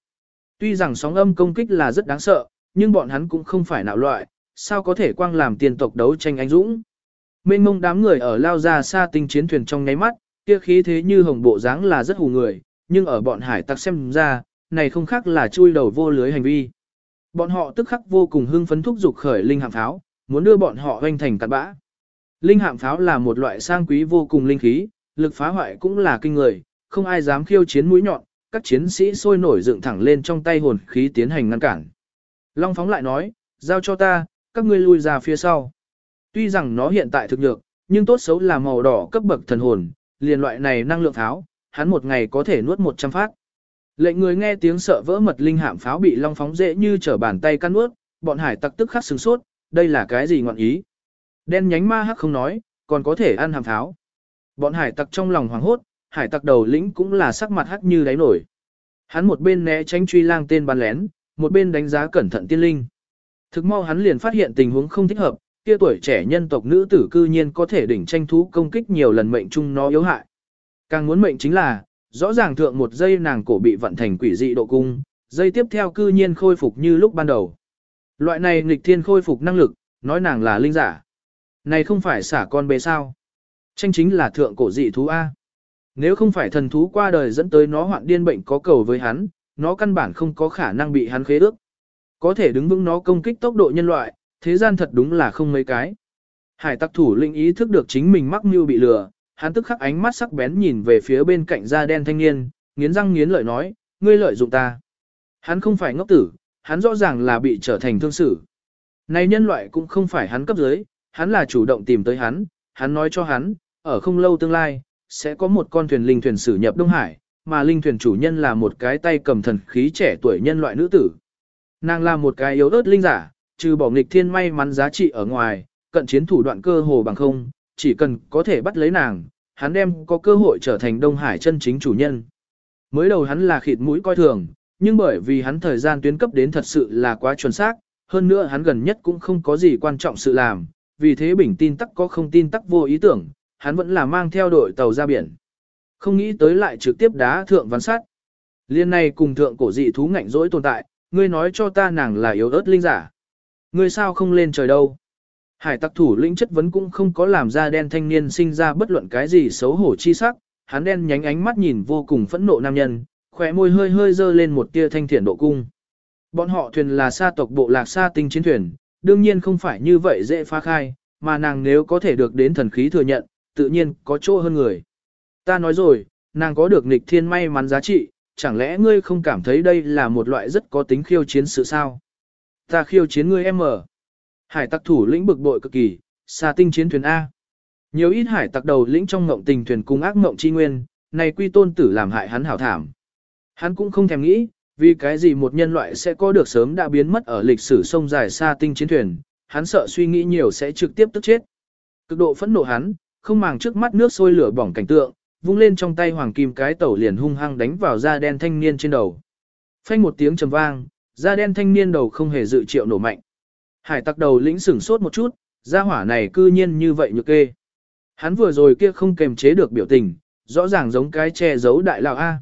Tuy rằng sóng âm công kích là rất đáng sợ, nhưng bọn hắn cũng không phải nạo loại, sao có thể quang làm tiền tộc đấu tranh anh dũng. Mênh mông đám người ở lao ra xa tinh chiến thuyền trong nháy mắt, kia khí thế như hồng bộ dáng là rất hù người, nhưng ở bọn hải tặc xem ra, này không khác là chui đầu vô lưới hành vi. Bọn họ tức khắc vô cùng hưng phấn thúc dục khởi linh hạm pháo, muốn đưa bọn họ hoành thành cát bã. Linh hạm pháo là một loại sang quý vô cùng linh khí, lực phá hoại cũng là kinh người, không ai dám khiêu chiến mũi nhọn, các chiến sĩ sôi nổi dựng thẳng lên trong tay hồn khí tiến hành ngăn cản. Long phóng lại nói, giao cho ta, các ngươi lui ra phía sau. Tuy rằng nó hiện tại thực nhược, nhưng tốt xấu là màu đỏ cấp bậc thần hồn, liền loại này năng lượng pháo, hắn một ngày có thể nuốt 100 phát. Lệnh người nghe tiếng sợ vỡ mật linh hạm pháo bị long phóng dễ như trở bàn tay căn nuốt, bọn hải tặc tức khắc sửng sốt, đây là cái gì ngọn ý? Đen nhánh ma hắc không nói, còn có thể ăn hàm pháo. Bọn hải tặc trong lòng hoảng hốt, hải tặc đầu lĩnh cũng là sắc mặt hắc như đáy nổi. Hắn một bên né tránh truy lang tên bắn lén, một bên đánh giá cẩn thận tiên linh. Thực mau hắn liền phát hiện tình huống không thích hợp, kia tuổi trẻ nhân tộc nữ tử cư nhiên có thể đỉnh tranh thú công kích nhiều lần mệnh chung nó yếu hại. Càng muốn mệnh chính là, rõ ràng thượng một giây nàng cổ bị vận thành quỷ dị độ cung, giây tiếp theo cư nhiên khôi phục như lúc ban đầu. Loại này nghịch thiên khôi phục năng lực, nói nàng là linh giả. Này không phải xả con bê sao. Tranh chính là thượng cổ dị thú A. Nếu không phải thần thú qua đời dẫn tới nó hoạn điên bệnh có cầu với hắn, nó căn bản không có khả năng bị hắn khế ước. Có thể đứng vững nó công kích tốc độ nhân loại, thế gian thật đúng là không mấy cái. Hải tặc thủ linh ý thức được chính mình mắc mưu bị lừa, hắn tức khắc ánh mắt sắc bén nhìn về phía bên cạnh da đen thanh niên, nghiến răng nghiến lợi nói, ngươi lợi dụng ta. Hắn không phải ngốc tử, hắn rõ ràng là bị trở thành thương sử. Này nhân loại cũng không phải hắn cấp dưới, hắn là chủ động tìm tới hắn, hắn nói cho hắn, ở không lâu tương lai, sẽ có một con thuyền linh thuyền sử nhập Đông Hải, mà linh thuyền chủ nhân là một cái tay cầm thần khí trẻ tuổi nhân loại nữ tử. Nàng là một cái yếu ớt linh giả, trừ bỏ nghịch thiên may mắn giá trị ở ngoài, cận chiến thủ đoạn cơ hồ bằng không, chỉ cần có thể bắt lấy nàng, hắn đem có cơ hội trở thành Đông Hải chân chính chủ nhân. Mới đầu hắn là khịt mũi coi thường, nhưng bởi vì hắn thời gian tuyến cấp đến thật sự là quá chuẩn xác, hơn nữa hắn gần nhất cũng không có gì quan trọng sự làm, vì thế bình tin tắc có không tin tắc vô ý tưởng, hắn vẫn là mang theo đội tàu ra biển. Không nghĩ tới lại trực tiếp đá thượng văn sát. Liên này cùng thượng cổ dị thú ngạnh dỗi tồn tại, ngươi nói cho ta nàng là yếu ớt linh giả. Ngươi sao không lên trời đâu? Hải tặc thủ lĩnh chất vấn cũng không có làm ra đen thanh niên sinh ra bất luận cái gì xấu hổ chi sắc, hắn đen nhánh ánh mắt nhìn vô cùng phẫn nộ nam nhân, khỏe môi hơi hơi dơ lên một tia thanh thiện độ cung. Bọn họ thuyền là sa tộc bộ lạc sa tinh chiến thuyền, đương nhiên không phải như vậy dễ phá khai, mà nàng nếu có thể được đến thần khí thừa nhận, tự nhiên có chỗ hơn người. Ta nói rồi, nàng có được nghịch thiên may mắn giá trị, chẳng lẽ ngươi không cảm thấy đây là một loại rất có tính khiêu chiến sự sao? Ta khiêu chiến ngươi em ở. Hải tặc thủ lĩnh bực bội cực kỳ, xa tinh chiến thuyền A. Nhiều ít hải tặc đầu lĩnh trong ngộng tình thuyền cung ác ngộng chi nguyên, này quy tôn tử làm hại hắn hảo thảm. Hắn cũng không thèm nghĩ, vì cái gì một nhân loại sẽ có được sớm đã biến mất ở lịch sử sông dài xa tinh chiến thuyền, hắn sợ suy nghĩ nhiều sẽ trực tiếp tức chết. Cực độ phẫn nộ hắn, không màng trước mắt nước sôi lửa bỏng cảnh tượng, vung lên trong tay hoàng kim cái tẩu liền hung hăng đánh vào da đen thanh niên trên đầu. Phanh một tiếng trầm vang, da đen thanh niên đầu không hề dự triệu nổ mạnh. Hải tặc đầu lĩnh sửng sốt một chút, gia hỏa này cư nhiên như vậy nhược kê. Hắn vừa rồi kia không kềm chế được biểu tình, rõ ràng giống cái che giấu đại lão A.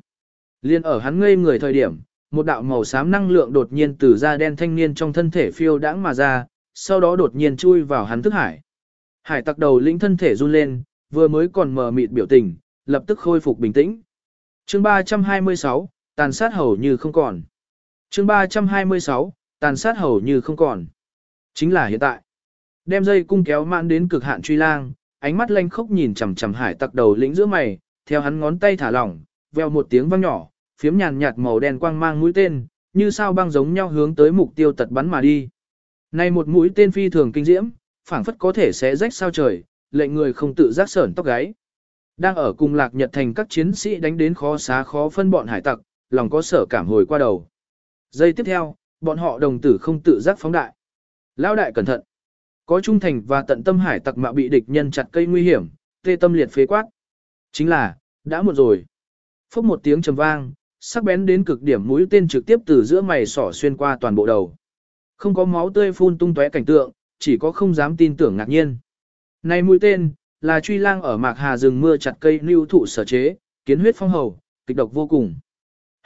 Liên ở hắn ngây người thời điểm, một đạo màu xám năng lượng đột nhiên từ da đen thanh niên trong thân thể phiêu đãng mà ra, sau đó đột nhiên chui vào hắn thức hải. Hải tặc đầu lĩnh thân thể run lên, vừa mới còn mờ mịt biểu tình, lập tức khôi phục bình tĩnh. Chương 326, tàn sát hầu như không còn. Chương 326, tàn sát hầu như không còn. Chính là hiện tại. Đem dây cung kéo mãn đến cực hạn truy lang, ánh mắt lanh khốc nhìn chằm chằm hải tặc đầu lĩnh giữa mày, theo hắn ngón tay thả lỏng, veo một tiếng vang nhỏ, phiếm nhàn nhạt màu đen quang mang mũi tên, như sao băng giống nhau hướng tới mục tiêu tật bắn mà đi. Này một mũi tên phi thường kinh diễm, phảng phất có thể sẽ rách sao trời, lệnh người không tự giác sởn tóc gáy. Đang ở cùng lạc nhật thành các chiến sĩ đánh đến khó xá khó phân bọn hải tặc, lòng có sở cảm hồi qua đầu. Giây tiếp theo, bọn họ đồng tử không tự giác phóng đại. Lão đại cẩn thận. Có trung thành và tận tâm hải tặc mạo bị địch nhân chặt cây nguy hiểm, tê tâm liệt phế quát. Chính là, đã muộn rồi. Phốc một tiếng trầm vang, sắc bén đến cực điểm mũi tên trực tiếp từ giữa mày sỏ xuyên qua toàn bộ đầu. Không có máu tươi phun tung tóe cảnh tượng, chỉ có không dám tin tưởng ngạc nhiên. Này mũi tên, là truy lang ở mạc hà rừng mưa chặt cây lưu thụ sở chế, kiến huyết phong hầu, kịch độc vô cùng.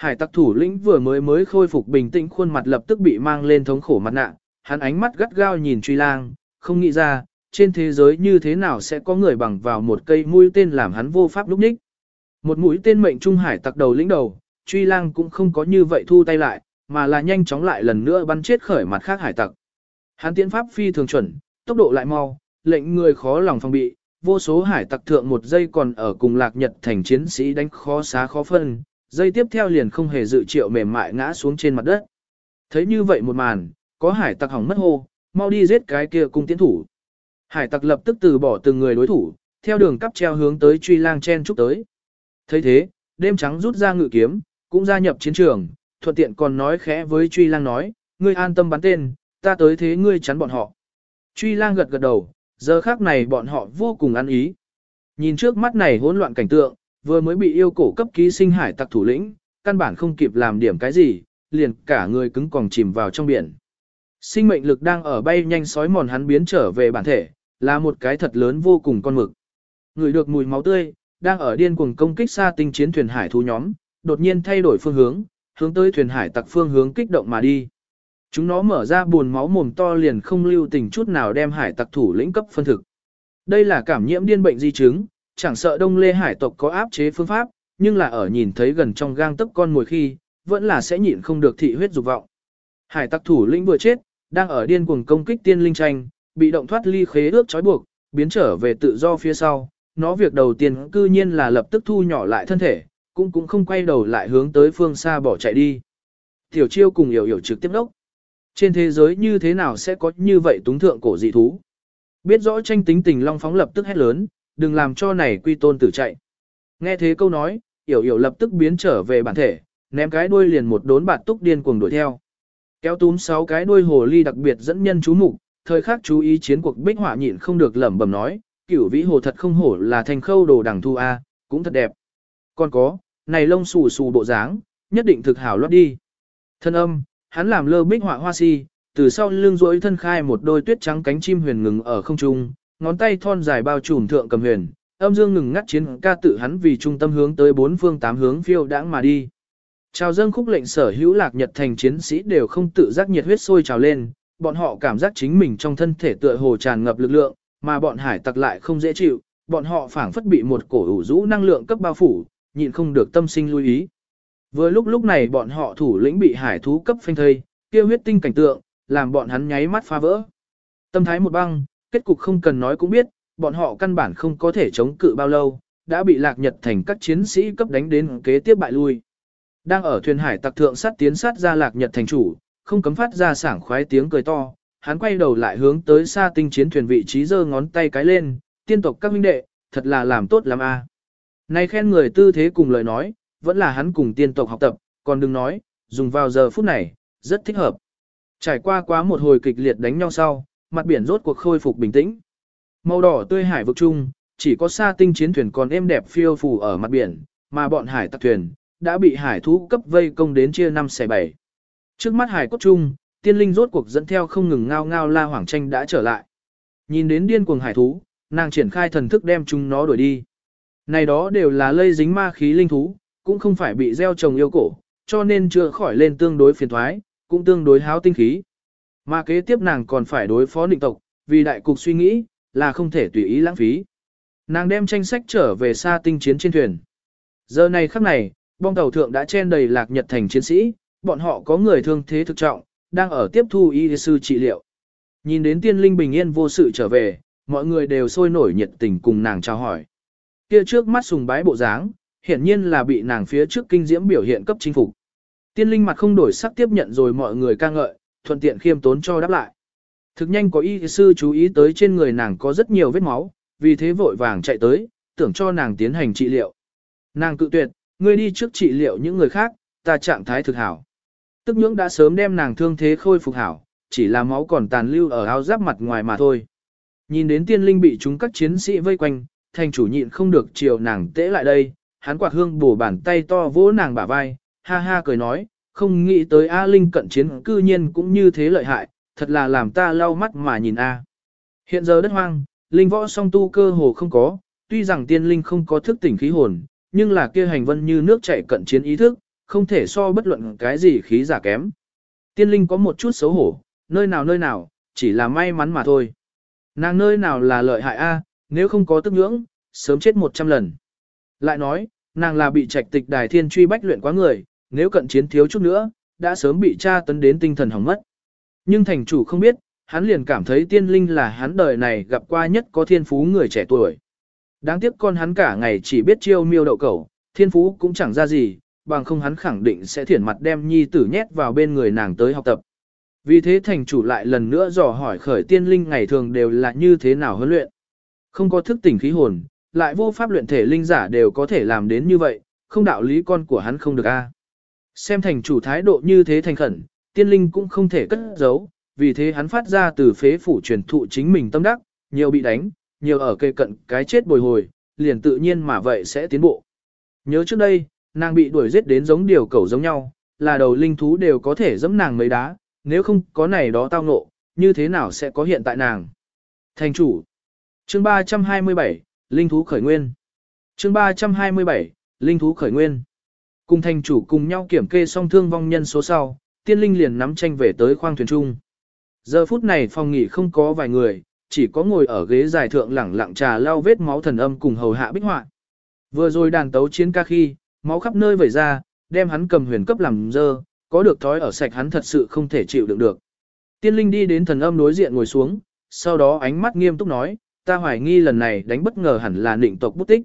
Hải tặc thủ lĩnh vừa mới mới khôi phục bình tĩnh khuôn mặt lập tức bị mang lên thống khổ mặt nạ, hắn ánh mắt gắt gao nhìn truy lang, không nghĩ ra, trên thế giới như thế nào sẽ có người bằng vào một cây mũi tên làm hắn vô pháp lúc ních. Một mũi tên mệnh trung hải tặc đầu lĩnh đầu, truy lang cũng không có như vậy thu tay lại, mà là nhanh chóng lại lần nữa bắn chết khởi mặt khác hải tặc. Hắn tiến pháp phi thường chuẩn, tốc độ lại mau, lệnh người khó lòng phòng bị, vô số hải tặc thượng một giây còn ở cùng lạc nhật thành chiến sĩ đánh khó xá khó phân, dây tiếp theo liền không hề dự triệu mềm mại ngã xuống trên mặt đất. Thấy như vậy một màn, có hải tặc hỏng mất hô, mau đi giết cái kia cung tiến thủ. Hải tặc lập tức từ bỏ từng người đối thủ, theo đường cắp treo hướng tới truy lang chen chúc tới. thấy thế, đêm trắng rút ra ngự kiếm, cũng gia nhập chiến trường, thuận tiện còn nói khẽ với truy lang nói, ngươi an tâm bắn tên, ta tới thế ngươi chắn bọn họ. Truy lang gật gật đầu, giờ khác này bọn họ vô cùng ăn ý. Nhìn trước mắt này hỗn loạn cảnh tượng, vừa mới bị yêu cổ cấp ký sinh hải tặc thủ lĩnh, căn bản không kịp làm điểm cái gì, liền cả người cứng còng chìm vào trong biển. Sinh mệnh lực đang ở bay nhanh sói mòn hắn biến trở về bản thể, là một cái thật lớn vô cùng con mực. Người được mùi máu tươi, đang ở điên cuồng công kích xa tinh chiến thuyền hải thú nhóm, đột nhiên thay đổi phương hướng, hướng tới thuyền hải tặc phương hướng kích động mà đi. Chúng nó mở ra buồn máu mồm to liền không lưu tình chút nào đem hải tặc thủ lĩnh cấp phân thực. Đây là cảm nhiễm điên bệnh di chứng, chẳng sợ đông lê hải tộc có áp chế phương pháp, nhưng là ở nhìn thấy gần trong gang tấc con mồi khi, vẫn là sẽ nhịn không được thị huyết dục vọng. Hải tặc thủ lĩnh vừa chết, đang ở điên cuồng công kích tiên linh tranh, bị động thoát ly khế ước trói buộc, biến trở về tự do phía sau. Nó việc đầu tiên cư nhiên là lập tức thu nhỏ lại thân thể, cũng cũng không quay đầu lại hướng tới phương xa bỏ chạy đi. Tiểu chiêu cùng hiểu hiểu trực tiếp đốc. Trên thế giới như thế nào sẽ có như vậy túng thượng cổ dị thú? Biết rõ tranh tính tình long phóng lập tức hét lớn, đừng làm cho này quy tôn tử chạy. Nghe thế câu nói, hiểu hiểu lập tức biến trở về bản thể, ném cái đuôi liền một đốn bạt túc điên cuồng đuổi theo. Kéo túm sáu cái đuôi hồ ly đặc biệt dẫn nhân chú mục, thời khắc chú ý chiến cuộc bích họa nhịn không được lẩm bẩm nói, cửu vĩ hồ thật không hổ là thành khâu đồ đẳng thu a, cũng thật đẹp. Còn có, này lông xù xù bộ dáng, nhất định thực hảo lót đi. Thân âm, hắn làm lơ bích họa hoa si, từ sau lưng rỗi thân khai một đôi tuyết trắng cánh chim huyền ngừng ở không trung, ngón tay thon dài bao trùm thượng cầm huyền, âm dương ngừng ngắt chiến ca tự hắn vì trung tâm hướng tới bốn phương tám hướng phiêu đãng mà đi. Chào dâng khúc lệnh sở hữu lạc nhật thành chiến sĩ đều không tự giác nhiệt huyết sôi trào lên, bọn họ cảm giác chính mình trong thân thể tựa hồ tràn ngập lực lượng, mà bọn hải tặc lại không dễ chịu, bọn họ phảng phất bị một cổ ủ rũ năng lượng cấp bao phủ, nhịn không được tâm sinh lưu ý. Vừa lúc lúc này bọn họ thủ lĩnh bị hải thú cấp phanh thây, kia huyết tinh cảnh tượng, làm bọn hắn nháy mắt phá vỡ. Tâm thái một băng, kết cục không cần nói cũng biết, bọn họ căn bản không có thể chống cự bao lâu, đã bị lạc nhật thành các chiến sĩ cấp đánh đến kế tiếp bại lui. Đang ở thuyền hải tặc thượng sát tiến sát ra lạc nhật thành chủ, không cấm phát ra sảng khoái tiếng cười to, hắn quay đầu lại hướng tới xa tinh chiến thuyền vị trí giơ ngón tay cái lên, tiên tộc các huynh đệ, thật là làm tốt lắm a. À. Này khen người tư thế cùng lời nói, vẫn là hắn cùng tiên tộc học tập, còn đừng nói, dùng vào giờ phút này, rất thích hợp. Trải qua quá một hồi kịch liệt đánh nhau sau, mặt biển rốt cuộc khôi phục bình tĩnh. Màu đỏ tươi hải vực chung, chỉ có sa tinh chiến thuyền còn êm đẹp phiêu phù ở mặt biển, mà bọn hải tặc thuyền đã bị hải thú cấp vây công đến chia năm xẻ bảy. Trước mắt hải cốt chung, tiên linh rốt cuộc dẫn theo không ngừng ngao ngao la hoàng tranh đã trở lại. Nhìn đến điên cuồng hải thú, nàng triển khai thần thức đem chúng nó đuổi đi. Này đó đều là lây dính ma khí linh thú, cũng không phải bị gieo trồng yêu cổ, cho nên chưa khỏi lên tương đối phiền thoái, cũng tương đối háo tinh khí. Mà kế tiếp nàng còn phải đối phó định tộc, vì đại cục suy nghĩ, là không thể tùy ý lãng phí. Nàng đem tranh sách trở về xa tinh chiến trên thuyền. Giờ này khắc này, bong tàu thượng đã chen đầy lạc nhật thành chiến sĩ, bọn họ có người thương thế thực trọng, đang ở tiếp thu y sư trị liệu. Nhìn đến tiên linh bình yên vô sự trở về, mọi người đều sôi nổi nhiệt tình cùng nàng chào hỏi. Kia trước mắt sùng bái bộ dáng, hiển nhiên là bị nàng phía trước kinh diễm biểu hiện cấp chính phục. Tiên linh mặt không đổi sắc tiếp nhận rồi mọi người ca ngợi, thuận tiện khiêm tốn cho đáp lại. Thực nhanh có y sư chú ý tới trên người nàng có rất nhiều vết máu, vì thế vội vàng chạy tới, tưởng cho nàng tiến hành trị liệu. Nàng cự tuyệt, ngươi đi trước trị liệu những người khác, ta trạng thái thực hảo. Tức nhưỡng đã sớm đem nàng thương thế khôi phục hảo, chỉ là máu còn tàn lưu ở áo giáp mặt ngoài mà thôi. Nhìn đến tiên linh bị chúng các chiến sĩ vây quanh, thành chủ nhịn không được chiều nàng tễ lại đây, hắn quạt hương bổ bàn tay to vỗ nàng bả vai, ha ha cười nói, không nghĩ tới A Linh cận chiến cư nhiên cũng như thế lợi hại, thật là làm ta lau mắt mà nhìn A. Hiện giờ đất hoang, linh võ song tu cơ hồ không có, tuy rằng tiên linh không có thức tỉnh khí hồn, nhưng là kia hành vân như nước chảy cận chiến ý thức, không thể so bất luận cái gì khí giả kém. Tiên linh có một chút xấu hổ, nơi nào nơi nào, chỉ là may mắn mà thôi. Nàng nơi nào là lợi hại a, nếu không có tức nhưỡng, sớm chết 100 lần. Lại nói, nàng là bị trạch tịch đài thiên truy bách luyện quá người, nếu cận chiến thiếu chút nữa, đã sớm bị tra tấn đến tinh thần hỏng mất. Nhưng thành chủ không biết, hắn liền cảm thấy tiên linh là hắn đời này gặp qua nhất có thiên phú người trẻ tuổi. Đáng tiếc con hắn cả ngày chỉ biết chiêu miêu đậu cẩu, thiên phú cũng chẳng ra gì, bằng không hắn khẳng định sẽ thiển mặt đem nhi tử nhét vào bên người nàng tới học tập. Vì thế thành chủ lại lần nữa dò hỏi khởi tiên linh ngày thường đều là như thế nào huấn luyện. Không có thức tỉnh khí hồn, lại vô pháp luyện thể linh giả đều có thể làm đến như vậy, không đạo lý con của hắn không được a. Xem thành chủ thái độ như thế thành khẩn, tiên linh cũng không thể cất giấu, vì thế hắn phát ra từ phế phủ truyền thụ chính mình tâm đắc, nhiều bị đánh, nhiều ở cây cận cái chết bồi hồi, liền tự nhiên mà vậy sẽ tiến bộ. Nhớ trước đây, nàng bị đuổi giết đến giống điều cẩu giống nhau, là đầu linh thú đều có thể dẫm nàng mấy đá, nếu không có này đó tao ngộ, như thế nào sẽ có hiện tại nàng. Thành chủ Chương 327, Linh thú khởi nguyên Chương 327, Linh thú khởi nguyên Cùng thành chủ cùng nhau kiểm kê song thương vong nhân số sau, tiên linh liền nắm tranh về tới khoang thuyền trung. Giờ phút này phòng nghỉ không có vài người, chỉ có ngồi ở ghế dài thượng lẳng lặng trà lau vết máu thần âm cùng hầu hạ bích họa. Vừa rồi đàn tấu chiến ca khi, máu khắp nơi vẩy ra, đem hắn cầm huyền cấp làm dơ, có được thói ở sạch hắn thật sự không thể chịu đựng được. Tiên linh đi đến thần âm đối diện ngồi xuống, sau đó ánh mắt nghiêm túc nói, ta hoài nghi lần này đánh bất ngờ hẳn là định tộc bút tích.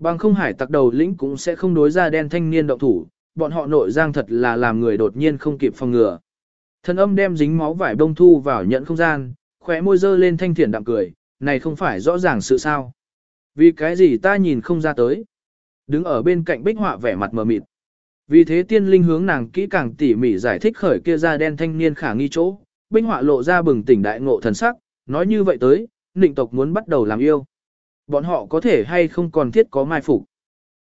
Bằng không hải tặc đầu lĩnh cũng sẽ không đối ra đen thanh niên động thủ, bọn họ nội giang thật là làm người đột nhiên không kịp phòng ngừa. Thần âm đem dính máu vải bông thu vào nhận không gian, khóe môi dơ lên thanh thiển đạm cười, này không phải rõ ràng sự sao. Vì cái gì ta nhìn không ra tới. Đứng ở bên cạnh bích họa vẻ mặt mờ mịt. Vì thế tiên linh hướng nàng kỹ càng tỉ mỉ giải thích khởi kia da đen thanh niên khả nghi chỗ, bích họa lộ ra bừng tỉnh đại ngộ thần sắc, nói như vậy tới, nịnh tộc muốn bắt đầu làm yêu. Bọn họ có thể hay không còn thiết có mai phục.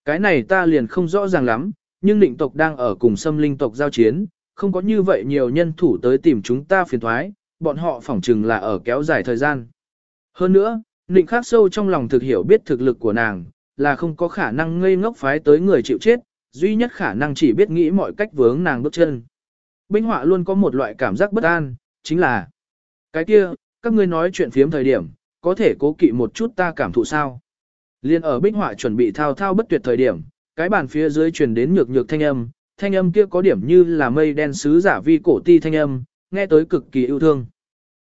Cái này ta liền không rõ ràng lắm, nhưng nịnh tộc đang ở cùng xâm linh tộc giao chiến, không có như vậy nhiều nhân thủ tới tìm chúng ta phiền thoái, bọn họ phỏng chừng là ở kéo dài thời gian. Hơn nữa, nịnh khắc sâu trong lòng thực hiểu biết thực lực của nàng, là không có khả năng ngây ngốc phái tới người chịu chết, duy nhất khả năng chỉ biết nghĩ mọi cách vướng nàng bước chân. Binh họa luôn có một loại cảm giác bất an, chính là cái kia, các ngươi nói chuyện phiếm thời điểm, có thể cố kỵ một chút ta cảm thụ sao. Liên ở bích họa chuẩn bị thao thao bất tuyệt thời điểm, cái bàn phía dưới truyền đến nhược nhược thanh âm, thanh âm kia có điểm như là mây đen sứ giả vi cổ ti thanh âm, nghe tới cực kỳ yêu thương.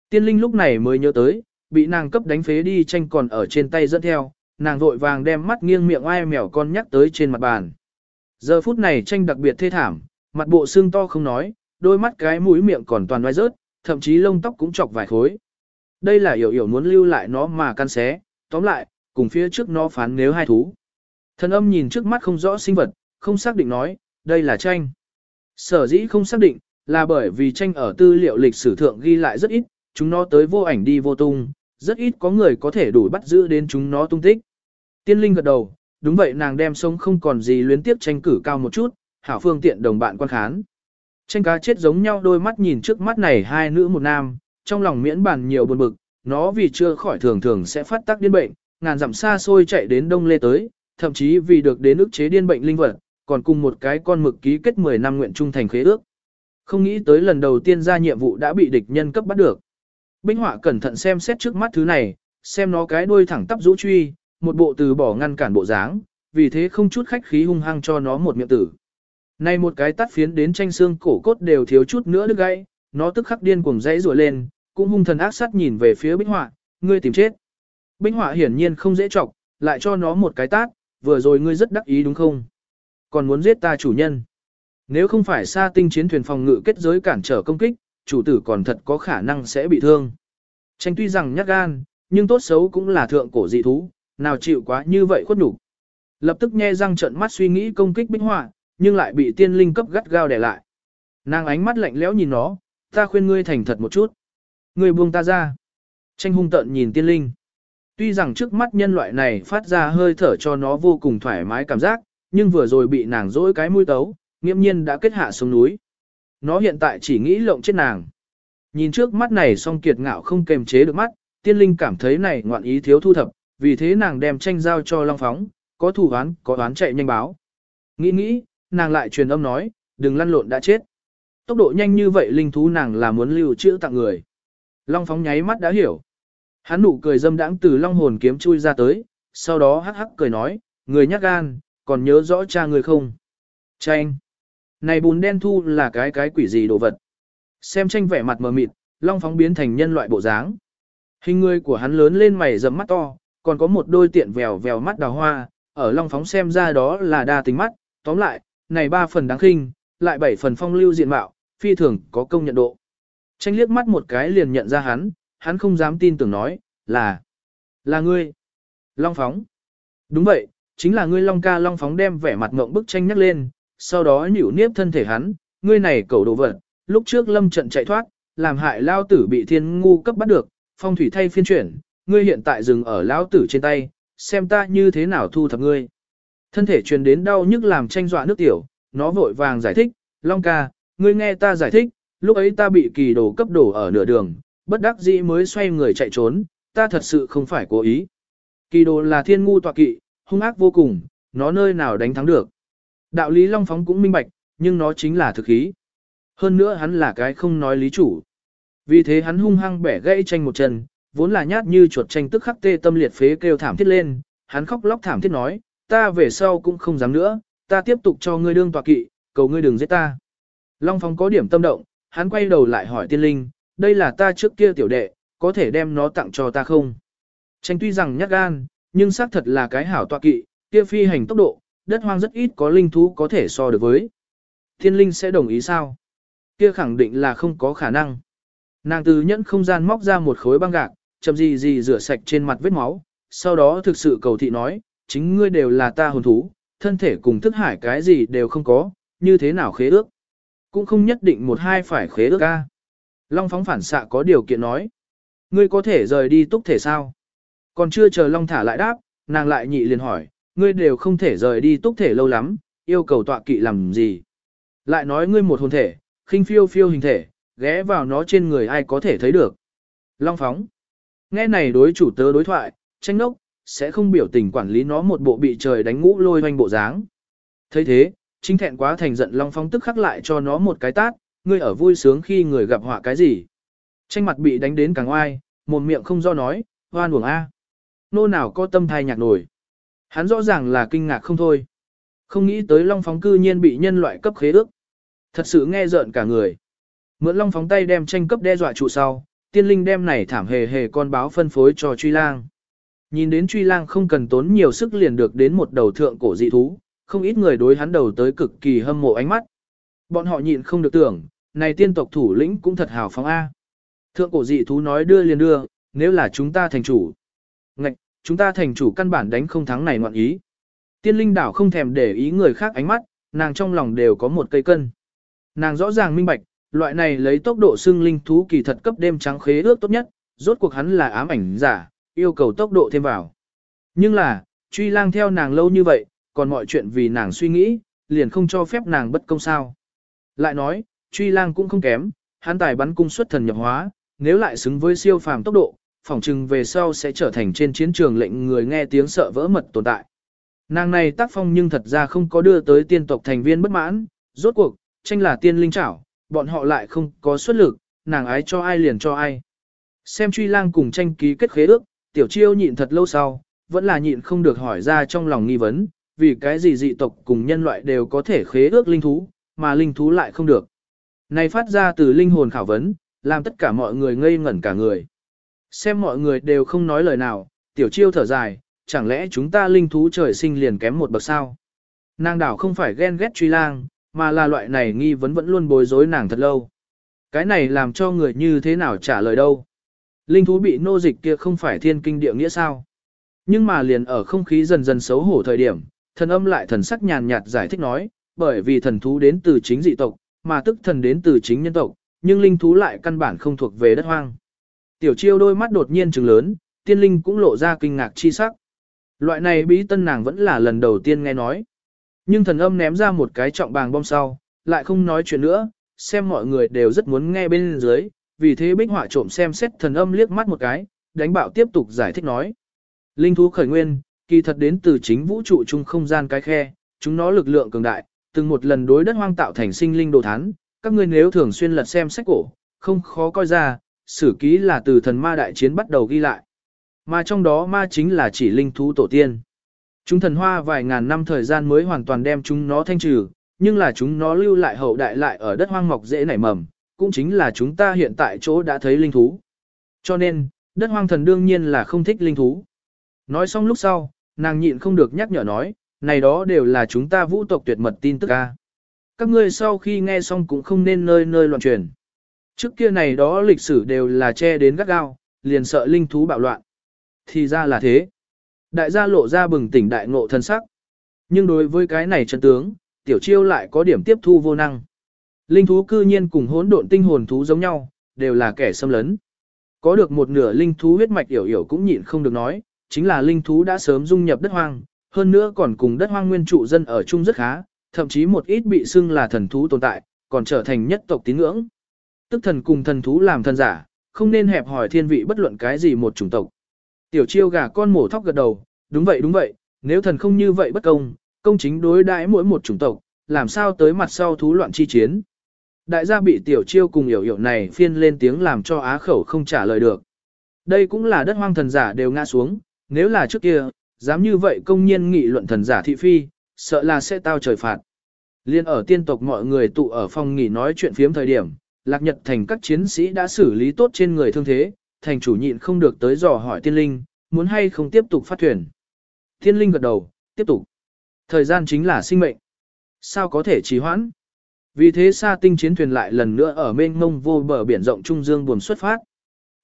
Tiên linh lúc này mới nhớ tới, bị nàng cấp đánh phế đi tranh còn ở trên tay dẫn theo, nàng vội vàng đem mắt nghiêng miệng ai mèo con nhắc tới trên mặt bàn. Giờ phút này tranh đặc biệt thê thảm, mặt bộ xương to không nói, đôi mắt cái mũi miệng còn toàn oai rớt, thậm chí lông tóc cũng chọc vài khối. Đây là hiểu hiểu muốn lưu lại nó mà căn xé, tóm lại, cùng phía trước nó phán nếu hai thú. Thần âm nhìn trước mắt không rõ sinh vật, không xác định nói, đây là tranh. Sở dĩ không xác định, là bởi vì tranh ở tư liệu lịch sử thượng ghi lại rất ít, chúng nó tới vô ảnh đi vô tung, rất ít có người có thể đủ bắt giữ đến chúng nó tung tích. Tiên linh gật đầu, đúng vậy nàng đem sống không còn gì luyến tiếp tranh cử cao một chút, hảo phương tiện đồng bạn quan khán. Tranh cá chết giống nhau đôi mắt nhìn trước mắt này hai nữ một nam, trong lòng miễn bàn nhiều buồn bực, nó vì chưa khỏi thường thường sẽ phát tác điên bệnh, ngàn dặm xa xôi chạy đến Đông Lê tới, thậm chí vì được đến ức chế điên bệnh linh vật, còn cùng một cái con mực ký kết 10 năm nguyện trung thành khế ước. Không nghĩ tới lần đầu tiên ra nhiệm vụ đã bị địch nhân cấp bắt được. Binh họa cẩn thận xem xét trước mắt thứ này, xem nó cái đuôi thẳng tắp rũ truy, một bộ từ bỏ ngăn cản bộ dáng, vì thế không chút khách khí hung hăng cho nó một miệng tử. Này một cái tắt phiến đến tranh xương cổ cốt đều thiếu chút nữa đứt gãy, nó tức khắc điên cuồng dãy rủa lên, cũng hung thần ác sát nhìn về phía Bích Họa, ngươi tìm chết. Bích Họa hiển nhiên không dễ chọc, lại cho nó một cái tát, vừa rồi ngươi rất đắc ý đúng không? Còn muốn giết ta chủ nhân. Nếu không phải xa tinh chiến thuyền phòng ngự kết giới cản trở công kích, chủ tử còn thật có khả năng sẽ bị thương. Tranh tuy rằng nhát gan, nhưng tốt xấu cũng là thượng cổ dị thú, nào chịu quá như vậy khuất nhục. Lập tức nghe răng trận mắt suy nghĩ công kích bích họa, nhưng lại bị tiên linh cấp gắt gao để lại. Nàng ánh mắt lạnh lẽo nhìn nó, ta khuyên ngươi thành thật một chút. Người buông ta ra. Tranh hung tận nhìn tiên linh. Tuy rằng trước mắt nhân loại này phát ra hơi thở cho nó vô cùng thoải mái cảm giác, nhưng vừa rồi bị nàng dỗi cái mũi tấu, nghiễm nhiên đã kết hạ xuống núi. Nó hiện tại chỉ nghĩ lộng chết nàng. Nhìn trước mắt này song kiệt ngạo không kềm chế được mắt, tiên linh cảm thấy này ngoạn ý thiếu thu thập, vì thế nàng đem tranh giao cho Long Phóng, có thủ án, có đoán chạy nhanh báo. Nghĩ nghĩ, nàng lại truyền âm nói, đừng lăn lộn đã chết. Tốc độ nhanh như vậy linh thú nàng là muốn lưu trữ tặng người. Long Phóng nháy mắt đã hiểu. Hắn nụ cười dâm đãng từ long hồn kiếm chui ra tới, sau đó hắc hắc cười nói, người nhát gan, còn nhớ rõ cha người không? Tranh. Này bùn đen thu là cái cái quỷ gì đồ vật. Xem tranh vẻ mặt mờ mịt, long phóng biến thành nhân loại bộ dáng. Hình người của hắn lớn lên mày rậm mắt to, còn có một đôi tiện vèo vèo mắt đào hoa, ở long phóng xem ra đó là đa tính mắt, tóm lại, này ba phần đáng khinh, lại bảy phần phong lưu diện mạo, phi thường có công nhận độ. Tranh liếc mắt một cái liền nhận ra hắn, hắn không dám tin tưởng nói, là, là ngươi. Long phóng. Đúng vậy, chính là ngươi Long ca Long phóng đem vẻ mặt ngộng bức tranh nhắc lên, sau đó nhịu niếp thân thể hắn, ngươi này cầu đồ vật, lúc trước lâm trận chạy thoát, làm hại lao tử bị thiên ngu cấp bắt được, phong thủy thay phiên chuyển, ngươi hiện tại dừng ở lao tử trên tay, xem ta như thế nào thu thập ngươi. Thân thể truyền đến đau nhức làm tranh dọa nước tiểu, nó vội vàng giải thích, Long ca, ngươi nghe ta giải thích, lúc ấy ta bị kỳ đồ cấp đổ ở nửa đường, bất đắc dĩ mới xoay người chạy trốn, ta thật sự không phải cố ý. Kỳ đồ là thiên ngu tọa kỵ, hung ác vô cùng, nó nơi nào đánh thắng được. Đạo lý Long Phóng cũng minh bạch, nhưng nó chính là thực khí. Hơn nữa hắn là cái không nói lý chủ. Vì thế hắn hung hăng bẻ gãy tranh một chân, vốn là nhát như chuột tranh tức khắc tê tâm liệt phế kêu thảm thiết lên, hắn khóc lóc thảm thiết nói, ta về sau cũng không dám nữa, ta tiếp tục cho ngươi đương tọa kỵ, cầu ngươi đừng giết ta. Long Phong có điểm tâm động, hắn quay đầu lại hỏi tiên linh, đây là ta trước kia tiểu đệ, có thể đem nó tặng cho ta không? Tranh tuy rằng nhát gan, nhưng xác thật là cái hảo tọa kỵ, kia phi hành tốc độ, đất hoang rất ít có linh thú có thể so được với. Thiên linh sẽ đồng ý sao? Kia khẳng định là không có khả năng. Nàng từ nhẫn không gian móc ra một khối băng gạc, chậm gì gì rửa sạch trên mặt vết máu, sau đó thực sự cầu thị nói, chính ngươi đều là ta hồn thú, thân thể cùng thức hải cái gì đều không có, như thế nào khế ước. Cũng không nhất định một hai phải khế ước ca. Long phóng phản xạ có điều kiện nói. Ngươi có thể rời đi túc thể sao? Còn chưa chờ Long thả lại đáp, nàng lại nhị liền hỏi, ngươi đều không thể rời đi túc thể lâu lắm, yêu cầu tọa kỵ làm gì? Lại nói ngươi một hồn thể, khinh phiêu phiêu hình thể, ghé vào nó trên người ai có thể thấy được. Long phóng. Nghe này đối chủ tớ đối thoại, tranh nốc, sẽ không biểu tình quản lý nó một bộ bị trời đánh ngũ lôi hoanh bộ dáng. thấy thế, chính thẹn quá thành giận Long phóng tức khắc lại cho nó một cái tát, ngươi ở vui sướng khi người gặp họa cái gì. Tranh mặt bị đánh đến càng oai, một miệng không do nói, hoan uổng A. Nô nào có tâm thai nhạc nổi. Hắn rõ ràng là kinh ngạc không thôi. Không nghĩ tới Long Phóng cư nhiên bị nhân loại cấp khế ước. Thật sự nghe rợn cả người. Mượn Long Phóng tay đem tranh cấp đe dọa trụ sau, tiên linh đem này thảm hề hề con báo phân phối cho truy lang. Nhìn đến truy lang không cần tốn nhiều sức liền được đến một đầu thượng cổ dị thú, không ít người đối hắn đầu tới cực kỳ hâm mộ ánh mắt. Bọn họ nhịn không được tưởng, này tiên tộc thủ lĩnh cũng thật hào phóng A. Thượng cổ dị thú nói đưa liền đưa, nếu là chúng ta thành chủ. Ngạch, chúng ta thành chủ căn bản đánh không thắng này ngoạn ý. Tiên linh đảo không thèm để ý người khác ánh mắt, nàng trong lòng đều có một cây cân. Nàng rõ ràng minh bạch, loại này lấy tốc độ xưng linh thú kỳ thật cấp đêm trắng khế ước tốt nhất, rốt cuộc hắn là ám ảnh giả, yêu cầu tốc độ thêm vào. Nhưng là, truy lang theo nàng lâu như vậy, còn mọi chuyện vì nàng suy nghĩ, liền không cho phép nàng bất công sao. Lại nói, truy lang cũng không kém, hắn tài bắn cung xuất thần nhập hóa, nếu lại xứng với siêu phàm tốc độ, phỏng chừng về sau sẽ trở thành trên chiến trường lệnh người nghe tiếng sợ vỡ mật tồn tại. Nàng này tác phong nhưng thật ra không có đưa tới tiên tộc thành viên bất mãn, rốt cuộc, tranh là tiên linh trảo, bọn họ lại không có xuất lực, nàng ái cho ai liền cho ai. Xem truy lang cùng tranh ký kết khế ước, tiểu chiêu nhịn thật lâu sau, vẫn là nhịn không được hỏi ra trong lòng nghi vấn, vì cái gì dị tộc cùng nhân loại đều có thể khế ước linh thú, mà linh thú lại không được. Này phát ra từ linh hồn khảo vấn, làm tất cả mọi người ngây ngẩn cả người. Xem mọi người đều không nói lời nào, tiểu chiêu thở dài, chẳng lẽ chúng ta linh thú trời sinh liền kém một bậc sao? Nàng đảo không phải ghen ghét truy lang, mà là loại này nghi vấn vẫn luôn bối rối nàng thật lâu. Cái này làm cho người như thế nào trả lời đâu? Linh thú bị nô dịch kia không phải thiên kinh địa nghĩa sao? Nhưng mà liền ở không khí dần dần xấu hổ thời điểm, thần âm lại thần sắc nhàn nhạt giải thích nói, bởi vì thần thú đến từ chính dị tộc, mà tức thần đến từ chính nhân tộc, nhưng linh thú lại căn bản không thuộc về đất hoang. Tiểu chiêu đôi mắt đột nhiên trừng lớn, tiên linh cũng lộ ra kinh ngạc chi sắc. Loại này bí tân nàng vẫn là lần đầu tiên nghe nói. Nhưng thần âm ném ra một cái trọng bàng bom sau, lại không nói chuyện nữa, xem mọi người đều rất muốn nghe bên dưới, vì thế bích họa trộm xem xét thần âm liếc mắt một cái, đánh bạo tiếp tục giải thích nói. Linh thú khởi nguyên, kỳ thật đến từ chính vũ trụ chung không gian cái khe, chúng nó lực lượng cường đại, từng một lần đối đất hoang tạo thành sinh linh đồ thán, các ngươi nếu thường xuyên lật xem sách cổ, không khó coi ra, sử ký là từ thần ma đại chiến bắt đầu ghi lại. Mà trong đó ma chính là chỉ linh thú tổ tiên. Chúng thần hoa vài ngàn năm thời gian mới hoàn toàn đem chúng nó thanh trừ, nhưng là chúng nó lưu lại hậu đại lại ở đất hoang mọc dễ nảy mầm, cũng chính là chúng ta hiện tại chỗ đã thấy linh thú. Cho nên, đất hoang thần đương nhiên là không thích linh thú. Nói xong lúc sau, nàng nhịn không được nhắc nhở nói, này đó đều là chúng ta vũ tộc tuyệt mật tin tức ca. Các ngươi sau khi nghe xong cũng không nên nơi nơi loạn truyền. Trước kia này đó lịch sử đều là che đến gắt gao, liền sợ linh thú bạo loạn. Thì ra là thế. Đại gia lộ ra bừng tỉnh đại ngộ thân sắc. Nhưng đối với cái này chân tướng, tiểu chiêu lại có điểm tiếp thu vô năng. Linh thú cư nhiên cùng hỗn độn tinh hồn thú giống nhau, đều là kẻ xâm lấn. Có được một nửa linh thú huyết mạch hiểu hiểu cũng nhịn không được nói, chính là linh thú đã sớm dung nhập đất hoang, hơn nữa còn cùng đất hoang nguyên trụ dân ở chung rất khá, thậm chí một ít bị xưng là thần thú tồn tại, còn trở thành nhất tộc tín ngưỡng. Tức thần cùng thần thú làm thần giả, không nên hẹp hỏi thiên vị bất luận cái gì một chủng tộc. Tiểu chiêu gà con mổ thóc gật đầu, đúng vậy đúng vậy, nếu thần không như vậy bất công, công chính đối đãi mỗi một chủng tộc, làm sao tới mặt sau thú loạn chi chiến. Đại gia bị tiểu chiêu cùng hiểu hiểu này phiên lên tiếng làm cho á khẩu không trả lời được. Đây cũng là đất hoang thần giả đều ngã xuống, nếu là trước kia, dám như vậy công nhiên nghị luận thần giả thị phi, sợ là sẽ tao trời phạt. Liên ở tiên tộc mọi người tụ ở phòng nghỉ nói chuyện phiếm thời điểm, lạc nhật thành các chiến sĩ đã xử lý tốt trên người thương thế, thành chủ nhịn không được tới dò hỏi tiên linh, muốn hay không tiếp tục phát thuyền. Tiên linh gật đầu, tiếp tục. Thời gian chính là sinh mệnh. Sao có thể trì hoãn? Vì thế sa tinh chiến thuyền lại lần nữa ở mênh mông vô bờ biển rộng Trung Dương buồn xuất phát.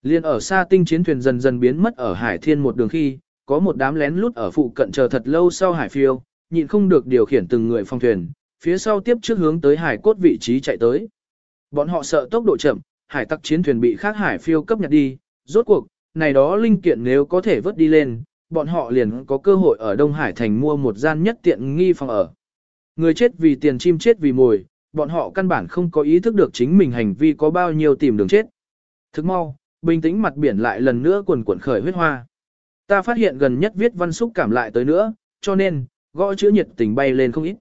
Liên ở xa tinh chiến thuyền dần dần biến mất ở hải thiên một đường khi, có một đám lén lút ở phụ cận chờ thật lâu sau hải phiêu, nhịn không được điều khiển từng người phong thuyền, phía sau tiếp trước hướng tới hải cốt vị trí chạy tới. Bọn họ sợ tốc độ chậm, hải tặc chiến thuyền bị khác hải phiêu cấp nhặt đi, rốt cuộc, này đó linh kiện nếu có thể vớt đi lên, bọn họ liền có cơ hội ở Đông Hải thành mua một gian nhất tiện nghi phòng ở. Người chết vì tiền chim chết vì mồi, bọn họ căn bản không có ý thức được chính mình hành vi có bao nhiêu tìm đường chết. Thức mau, bình tĩnh mặt biển lại lần nữa quần cuộn khởi huyết hoa. Ta phát hiện gần nhất viết văn xúc cảm lại tới nữa, cho nên, gõ chữ nhiệt tình bay lên không ít.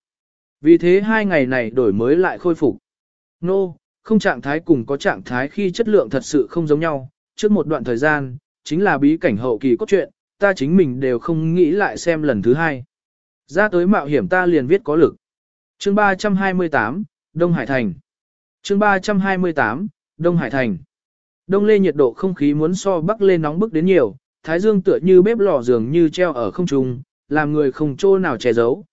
Vì thế hai ngày này đổi mới lại khôi phục. Nô, no, không trạng thái cùng có trạng thái khi chất lượng thật sự không giống nhau, trước một đoạn thời gian, chính là bí cảnh hậu kỳ cốt truyện, ta chính mình đều không nghĩ lại xem lần thứ hai. Ra tới mạo hiểm ta liền viết có lực. Chương 328, Đông Hải Thành. Chương 328, Đông Hải Thành. Đông lê nhiệt độ không khí muốn so bắc lê nóng bức đến nhiều, thái dương tựa như bếp lò dường như treo ở không trung, làm người không chỗ nào che giấu.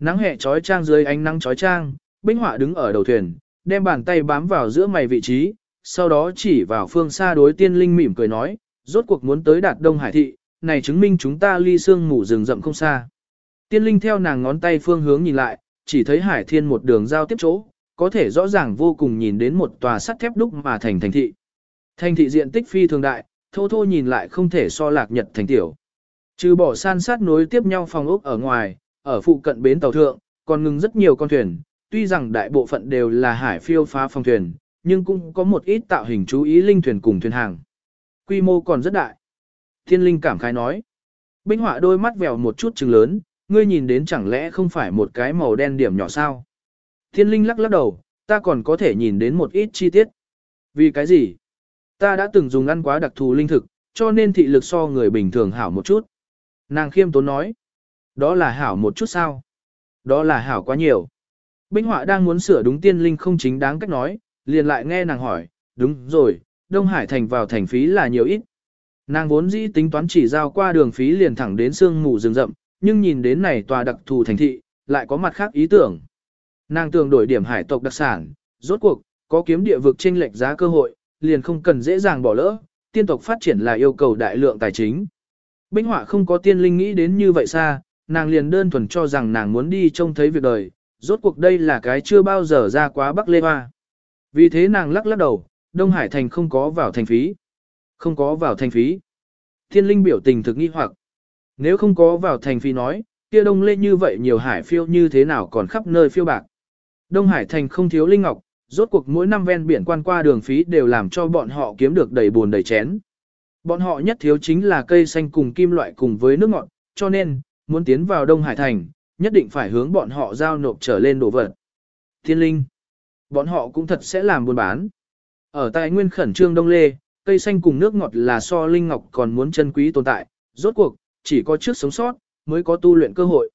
Nắng hè trói trang dưới ánh nắng trói trang, Bích Họa đứng ở đầu thuyền, đem bàn tay bám vào giữa mày vị trí, sau đó chỉ vào phương xa đối tiên linh mỉm cười nói, rốt cuộc muốn tới đạt Đông Hải thị, này chứng minh chúng ta ly xương ngủ rừng rậm không xa. Tiên linh theo nàng ngón tay phương hướng nhìn lại, chỉ thấy hải thiên một đường giao tiếp chỗ, có thể rõ ràng vô cùng nhìn đến một tòa sắt thép đúc mà thành thành thị. Thành thị diện tích phi thường đại, thô thô nhìn lại không thể so lạc nhật thành tiểu. Trừ bỏ san sát nối tiếp nhau phòng ốc ở ngoài, ở phụ cận bến tàu thượng, còn ngừng rất nhiều con thuyền, tuy rằng đại bộ phận đều là hải phiêu phá phòng thuyền, nhưng cũng có một ít tạo hình chú ý linh thuyền cùng thuyền hàng. Quy mô còn rất đại. Thiên linh cảm khái nói. Binh họa đôi mắt vèo một chút trừng lớn, ngươi nhìn đến chẳng lẽ không phải một cái màu đen điểm nhỏ sao? Thiên linh lắc lắc đầu, ta còn có thể nhìn đến một ít chi tiết. Vì cái gì? Ta đã từng dùng ăn quá đặc thù linh thực, cho nên thị lực so người bình thường hảo một chút. Nàng khiêm tốn nói. Đó là hảo một chút sao? Đó là hảo quá nhiều. Binh họa đang muốn sửa đúng tiên linh không chính đáng cách nói, liền lại nghe nàng hỏi, đúng rồi, Đông Hải thành vào thành phí là nhiều ít. Nàng vốn dĩ tính toán chỉ giao qua đường phí liền thẳng đến sương mù rừng rậm, nhưng nhìn đến này tòa đặc thù thành thị, lại có mặt khác ý tưởng. Nàng tưởng đổi điểm hải tộc đặc sản, rốt cuộc, có kiếm địa vực trên lệch giá cơ hội, liền không cần dễ dàng bỏ lỡ, tiên tộc phát triển là yêu cầu đại lượng tài chính. Binh họa không có tiên linh nghĩ đến như vậy xa, nàng liền đơn thuần cho rằng nàng muốn đi trông thấy việc đời, rốt cuộc đây là cái chưa bao giờ ra quá Bắc Lê Hoa. Vì thế nàng lắc lắc đầu, Đông Hải Thành không có vào thành phí. Không có vào thành phí. Thiên linh biểu tình thực nghi hoặc. Nếu không có vào thành phí nói, kia đông lê như vậy nhiều hải phiêu như thế nào còn khắp nơi phiêu bạc. Đông Hải Thành không thiếu linh ngọc, rốt cuộc mỗi năm ven biển quan qua đường phí đều làm cho bọn họ kiếm được đầy buồn đầy chén. Bọn họ nhất thiếu chính là cây xanh cùng kim loại cùng với nước ngọt, cho nên, muốn tiến vào Đông Hải Thành, nhất định phải hướng bọn họ giao nộp trở lên đồ vật. Thiên linh, bọn họ cũng thật sẽ làm buôn bán. Ở tại nguyên khẩn trương Đông Lê, cây xanh cùng nước ngọt là so linh ngọc còn muốn chân quý tồn tại, rốt cuộc, chỉ có trước sống sót, mới có tu luyện cơ hội.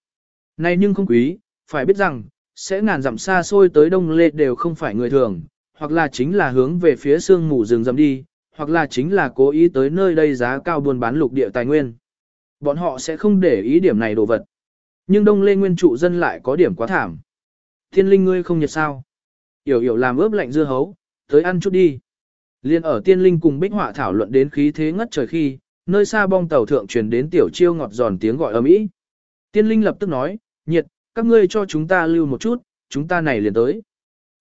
Này nhưng không quý, phải biết rằng, sẽ ngàn dặm xa xôi tới Đông Lê đều không phải người thường, hoặc là chính là hướng về phía sương mù rừng rậm đi, hoặc là chính là cố ý tới nơi đây giá cao buôn bán lục địa tài nguyên. Bọn họ sẽ không để ý điểm này đồ vật. Nhưng Đông Lê nguyên trụ dân lại có điểm quá thảm. Thiên linh ngươi không nhiệt sao? Yểu yểu làm ướp lạnh dưa hấu, tới ăn chút đi. Liên ở tiên linh cùng bích họa thảo luận đến khí thế ngất trời khi, nơi xa bong tàu thượng truyền đến tiểu chiêu ngọt giòn tiếng gọi ầm ĩ. Tiên linh lập tức nói, nhiệt, các ngươi cho chúng ta lưu một chút, chúng ta này liền tới.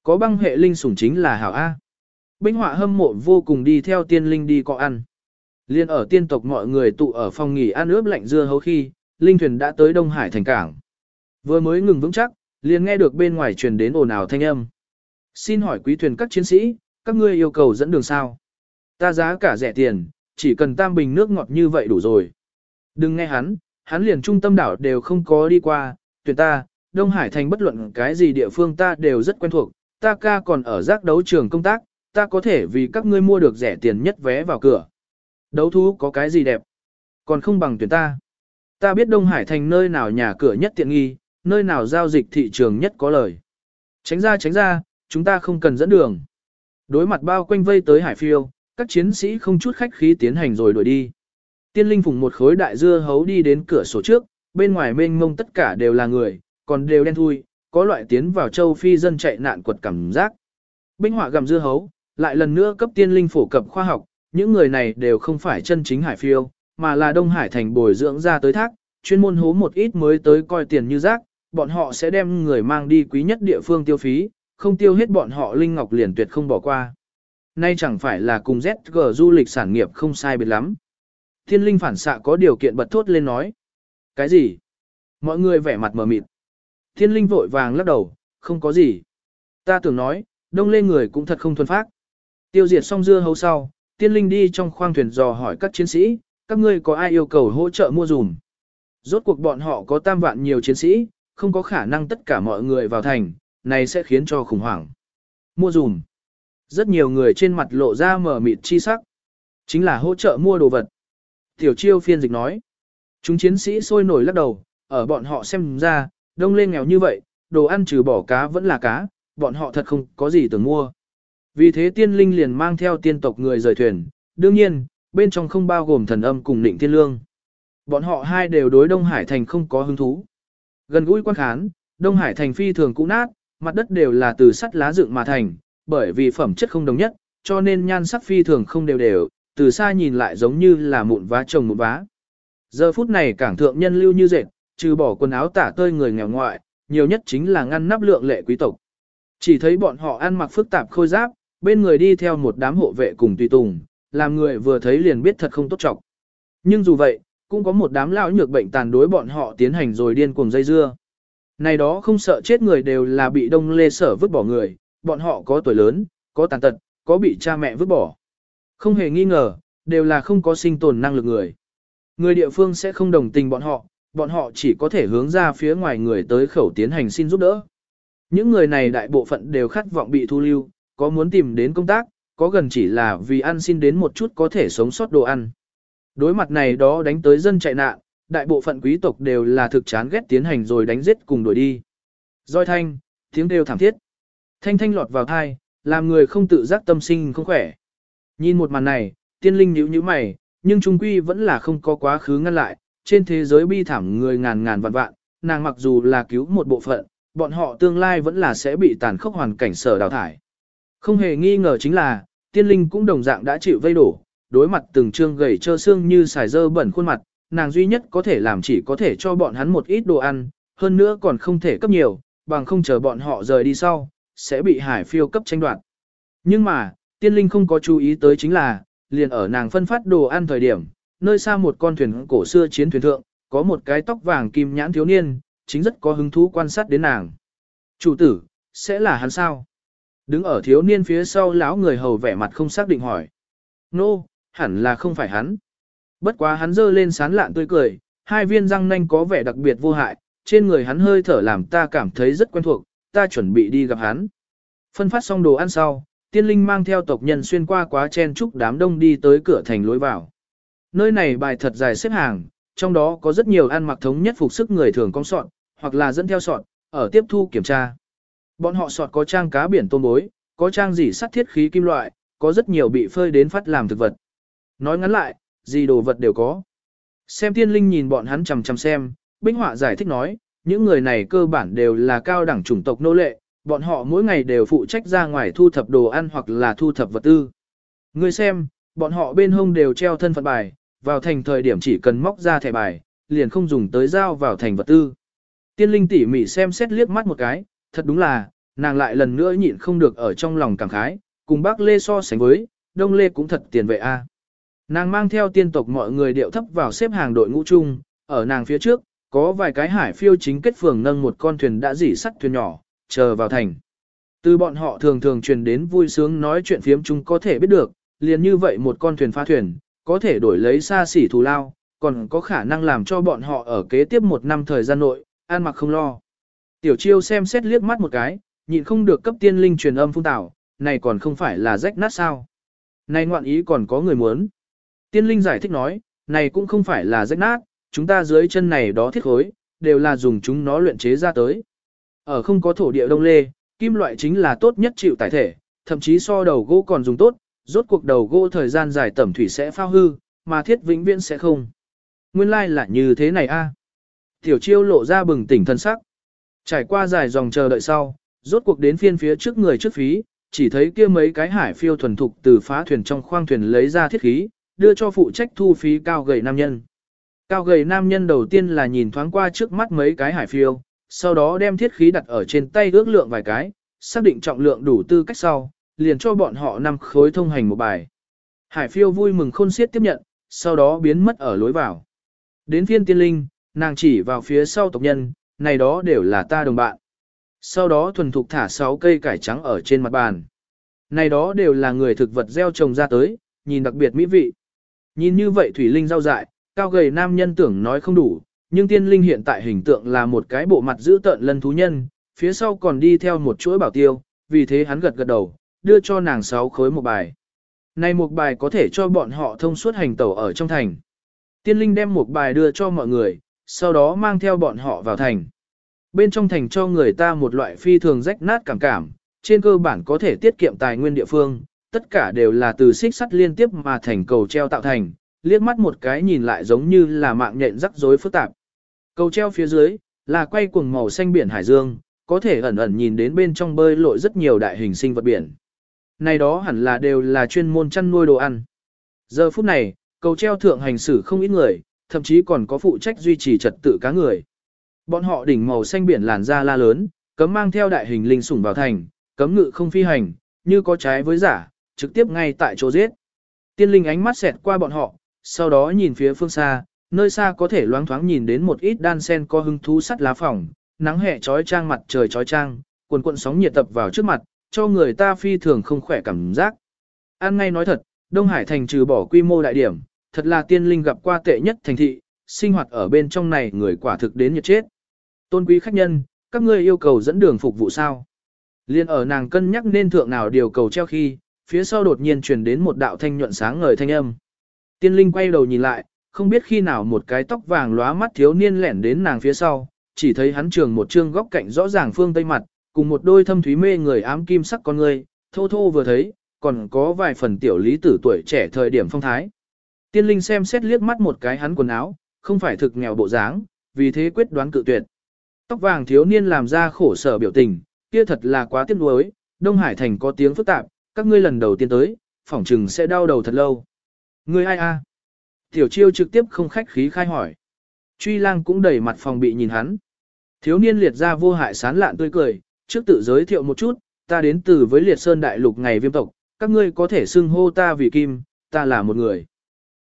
Có băng hệ linh sủng chính là hảo A. Binh họa hâm mộ vô cùng đi theo tiên linh đi có ăn. Liên ở tiên tộc mọi người tụ ở phòng nghỉ ăn ướp lạnh dưa hấu khi, linh thuyền đã tới Đông Hải thành cảng. Vừa mới ngừng vững chắc, liền nghe được bên ngoài truyền đến ồn ào thanh âm. Xin hỏi quý thuyền các chiến sĩ, các ngươi yêu cầu dẫn đường sao? Ta giá cả rẻ tiền, chỉ cần tam bình nước ngọt như vậy đủ rồi. Đừng nghe hắn, hắn liền trung tâm đảo đều không có đi qua, tuyển ta, Đông Hải thành bất luận cái gì địa phương ta đều rất quen thuộc, ta ca còn ở giác đấu trường công tác, ta có thể vì các ngươi mua được rẻ tiền nhất vé vào cửa. Đấu thú có cái gì đẹp, còn không bằng tuyển ta. Ta biết Đông Hải thành nơi nào nhà cửa nhất tiện nghi, nơi nào giao dịch thị trường nhất có lời. Tránh ra tránh ra, chúng ta không cần dẫn đường. Đối mặt bao quanh vây tới hải phiêu, các chiến sĩ không chút khách khí tiến hành rồi đuổi đi. Tiên linh phùng một khối đại dưa hấu đi đến cửa sổ trước, bên ngoài mênh mông tất cả đều là người, còn đều đen thui, có loại tiến vào châu phi dân chạy nạn quật cảm giác. Binh họa gầm dưa hấu, lại lần nữa cấp tiên linh phổ cập khoa học, những người này đều không phải chân chính hải phiêu, mà là Đông Hải thành bồi dưỡng ra tới thác, chuyên môn hố một ít mới tới coi tiền như rác, bọn họ sẽ đem người mang đi quý nhất địa phương tiêu phí, không tiêu hết bọn họ Linh Ngọc liền tuyệt không bỏ qua. Nay chẳng phải là cùng ZG du lịch sản nghiệp không sai biệt lắm. Thiên linh phản xạ có điều kiện bật thốt lên nói. Cái gì? Mọi người vẻ mặt mờ mịt. Thiên linh vội vàng lắc đầu, không có gì. Ta tưởng nói, đông lê người cũng thật không thuần phát. Tiêu diệt xong dưa hấu sau, tiên linh đi trong khoang thuyền dò hỏi các chiến sĩ, các ngươi có ai yêu cầu hỗ trợ mua dùm. Rốt cuộc bọn họ có tam vạn nhiều chiến sĩ, không có khả năng tất cả mọi người vào thành, này sẽ khiến cho khủng hoảng. Mua dùm. Rất nhiều người trên mặt lộ ra mở mịt chi sắc. Chính là hỗ trợ mua đồ vật. Tiểu chiêu phiên dịch nói. Chúng chiến sĩ sôi nổi lắc đầu, ở bọn họ xem ra, đông lên nghèo như vậy, đồ ăn trừ bỏ cá vẫn là cá, bọn họ thật không có gì tưởng mua. Vì thế tiên linh liền mang theo tiên tộc người rời thuyền, đương nhiên, bên trong không bao gồm thần âm cùng định thiên lương. Bọn họ hai đều đối Đông Hải Thành không có hứng thú. Gần gũi quan khán, Đông Hải Thành phi thường cũ nát, mặt đất đều là từ sắt lá dựng mà thành, bởi vì phẩm chất không đồng nhất, cho nên nhan sắc phi thường không đều đều, từ xa nhìn lại giống như là mụn vá chồng mụn vá. Giờ phút này cảng thượng nhân lưu như dệt, trừ bỏ quần áo tả tơi người nghèo ngoại, nhiều nhất chính là ngăn nắp lượng lệ quý tộc. Chỉ thấy bọn họ ăn mặc phức tạp khôi giáp, bên người đi theo một đám hộ vệ cùng tùy tùng, làm người vừa thấy liền biết thật không tốt trọng. Nhưng dù vậy, cũng có một đám lão nhược bệnh tàn đối bọn họ tiến hành rồi điên cuồng dây dưa. Này đó không sợ chết người đều là bị đông lê sở vứt bỏ người, bọn họ có tuổi lớn, có tàn tật, có bị cha mẹ vứt bỏ. Không hề nghi ngờ, đều là không có sinh tồn năng lực người. Người địa phương sẽ không đồng tình bọn họ, bọn họ chỉ có thể hướng ra phía ngoài người tới khẩu tiến hành xin giúp đỡ. Những người này đại bộ phận đều khát vọng bị thu lưu, có muốn tìm đến công tác, có gần chỉ là vì ăn xin đến một chút có thể sống sót đồ ăn. Đối mặt này đó đánh tới dân chạy nạn, đại bộ phận quý tộc đều là thực chán ghét tiến hành rồi đánh giết cùng đuổi đi. Doi thanh, tiếng đều thảm thiết. Thanh thanh lọt vào thai, làm người không tự giác tâm sinh không khỏe. Nhìn một màn này, tiên linh nhíu nhíu mày, nhưng trung quy vẫn là không có quá khứ ngăn lại, trên thế giới bi thảm người ngàn ngàn vạn vạn, nàng mặc dù là cứu một bộ phận, bọn họ tương lai vẫn là sẽ bị tàn khốc hoàn cảnh sở đào thải. Không hề nghi ngờ chính là, tiên linh cũng đồng dạng đã chịu vây đổ, đối mặt từng trương gầy trơ xương như xài dơ bẩn khuôn mặt, nàng duy nhất có thể làm chỉ có thể cho bọn hắn một ít đồ ăn, hơn nữa còn không thể cấp nhiều, bằng không chờ bọn họ rời đi sau, sẽ bị hải phiêu cấp tranh đoạt. Nhưng mà, tiên linh không có chú ý tới chính là, liền ở nàng phân phát đồ ăn thời điểm, nơi xa một con thuyền cổ xưa chiến thuyền thượng, có một cái tóc vàng kim nhãn thiếu niên, chính rất có hứng thú quan sát đến nàng. Chủ tử, sẽ là hắn sao? Đứng ở thiếu niên phía sau lão người hầu vẻ mặt không xác định hỏi. Nô, no, hẳn là không phải hắn. Bất quá hắn dơ lên sán lạn tươi cười, hai viên răng nanh có vẻ đặc biệt vô hại, trên người hắn hơi thở làm ta cảm thấy rất quen thuộc, ta chuẩn bị đi gặp hắn. Phân phát xong đồ ăn sau, tiên linh mang theo tộc nhân xuyên qua quá chen trúc đám đông đi tới cửa thành lối vào. Nơi này bài thật dài xếp hàng, trong đó có rất nhiều ăn mặc thống nhất phục sức người thường cong sọt, hoặc là dẫn theo sọt ở tiếp thu kiểm tra. Bọn họ sọt có trang cá biển tôm bối, có trang gì sắt thiết khí kim loại, có rất nhiều bị phơi đến phát làm thực vật. Nói ngắn lại, gì đồ vật đều có. Xem tiên linh nhìn bọn hắn chằm chằm xem, binh họa giải thích nói, những người này cơ bản đều là cao đẳng chủng tộc nô lệ, bọn họ mỗi ngày đều phụ trách ra ngoài thu thập đồ ăn hoặc là thu thập vật tư. Người xem, bọn họ bên hông đều treo thân phận bài, vào thành thời điểm chỉ cần móc ra thẻ bài, liền không dùng tới dao vào thành vật tư. Tiên linh tỉ mỉ xem xét liếc mắt một cái, thật đúng là, nàng lại lần nữa nhịn không được ở trong lòng cảm khái, cùng bác Lê so sánh với, Đông Lê cũng thật tiền vệ a. Nàng mang theo tiên tộc mọi người điệu thấp vào xếp hàng đội ngũ chung, ở nàng phía trước, có vài cái hải phiêu chính kết phường nâng một con thuyền đã dỉ sắt thuyền nhỏ, chờ vào thành. Từ bọn họ thường thường truyền đến vui sướng nói chuyện phiếm chúng có thể biết được, liền như vậy một con thuyền pha thuyền, có thể đổi lấy xa xỉ thù lao, còn có khả năng làm cho bọn họ ở kế tiếp một năm thời gian nội, an mặc không lo. Tiểu chiêu xem xét liếc mắt một cái, nhịn không được cấp tiên linh truyền âm phung tảo, này còn không phải là rách nát sao. Này ngoạn ý còn có người muốn. Tiên linh giải thích nói, này cũng không phải là rách nát, chúng ta dưới chân này đó thiết khối, đều là dùng chúng nó luyện chế ra tới. Ở không có thổ địa đông lê, kim loại chính là tốt nhất chịu tải thể, thậm chí so đầu gỗ còn dùng tốt, rốt cuộc đầu gỗ thời gian dài tẩm thủy sẽ phao hư, mà thiết vĩnh viễn sẽ không. Nguyên lai like là như thế này a. Tiểu chiêu lộ ra bừng tỉnh thân sắc. Trải qua dài dòng chờ đợi sau, rốt cuộc đến phiên phía trước người trước phí, chỉ thấy kia mấy cái hải phiêu thuần thục từ phá thuyền trong khoang thuyền lấy ra thiết khí, đưa cho phụ trách thu phí cao gầy nam nhân. Cao gầy nam nhân đầu tiên là nhìn thoáng qua trước mắt mấy cái hải phiêu, sau đó đem thiết khí đặt ở trên tay ước lượng vài cái, xác định trọng lượng đủ tư cách sau, liền cho bọn họ năm khối thông hành một bài. Hải phiêu vui mừng khôn xiết tiếp nhận, sau đó biến mất ở lối vào. Đến phiên tiên linh, nàng chỉ vào phía sau tộc nhân, này đó đều là ta đồng bạn. Sau đó thuần thục thả 6 cây cải trắng ở trên mặt bàn. Này đó đều là người thực vật gieo trồng ra tới, nhìn đặc biệt mỹ vị. Nhìn như vậy thủy linh rau dại, cao gầy nam nhân tưởng nói không đủ, nhưng tiên linh hiện tại hình tượng là một cái bộ mặt giữ tợn lân thú nhân, phía sau còn đi theo một chuỗi bảo tiêu, vì thế hắn gật gật đầu, đưa cho nàng sáu khối một bài. Này một bài có thể cho bọn họ thông suốt hành tẩu ở trong thành. Tiên linh đem một bài đưa cho mọi người, sau đó mang theo bọn họ vào thành. Bên trong thành cho người ta một loại phi thường rách nát cảm cảm, trên cơ bản có thể tiết kiệm tài nguyên địa phương, tất cả đều là từ xích sắt liên tiếp mà thành cầu treo tạo thành, liếc mắt một cái nhìn lại giống như là mạng nhện rắc rối phức tạp. Cầu treo phía dưới, là quay cuồng màu xanh biển hải dương, có thể ẩn ẩn nhìn đến bên trong bơi lội rất nhiều đại hình sinh vật biển. Này đó hẳn là đều là chuyên môn chăn nuôi đồ ăn. Giờ phút này, cầu treo thượng hành xử không ít người, thậm chí còn có phụ trách duy trì trật tự cá người. Bọn họ đỉnh màu xanh biển làn da la lớn, cấm mang theo đại hình linh sủng vào thành, cấm ngự không phi hành, như có trái với giả, trực tiếp ngay tại chỗ giết. Tiên linh ánh mắt xẹt qua bọn họ, sau đó nhìn phía phương xa, nơi xa có thể loáng thoáng nhìn đến một ít đan sen có hứng thú sắt lá phòng, nắng hè trói trang mặt trời trói trang, cuồn cuộn sóng nhiệt tập vào trước mặt, cho người ta phi thường không khỏe cảm giác. An ngay nói thật, Đông Hải thành trừ bỏ quy mô đại điểm, thật là tiên linh gặp qua tệ nhất thành thị, sinh hoạt ở bên trong này người quả thực đến nhiệt chết. Tôn quý khách nhân, các ngươi yêu cầu dẫn đường phục vụ sao? Liên ở nàng cân nhắc nên thượng nào điều cầu treo khi, phía sau đột nhiên truyền đến một đạo thanh nhuận sáng ngời thanh âm. Tiên linh quay đầu nhìn lại, không biết khi nào một cái tóc vàng lóa mắt thiếu niên lẻn đến nàng phía sau, chỉ thấy hắn trường một trương góc cạnh rõ ràng phương tây mặt, cùng một đôi thâm thúy mê người ám kim sắc con người, thô thô vừa thấy, còn có vài phần tiểu lý tử tuổi trẻ thời điểm phong thái. Tiên linh xem xét liếc mắt một cái hắn quần áo, không phải thực nghèo bộ dáng, vì thế quyết đoán cự tuyệt. Tóc vàng thiếu niên làm ra khổ sở biểu tình, kia thật là quá tiếc nuối, Đông Hải Thành có tiếng phức tạp, các ngươi lần đầu tiên tới, phỏng chừng sẽ đau đầu thật lâu. Ngươi ai a? Tiểu chiêu trực tiếp không khách khí khai hỏi. Truy lang cũng đẩy mặt phòng bị nhìn hắn. Thiếu niên liệt ra vô hại sán lạn tươi cười, trước tự giới thiệu một chút, ta đến từ với liệt sơn đại lục ngày viêm tộc, các ngươi có thể xưng hô ta vì kim, ta là một người.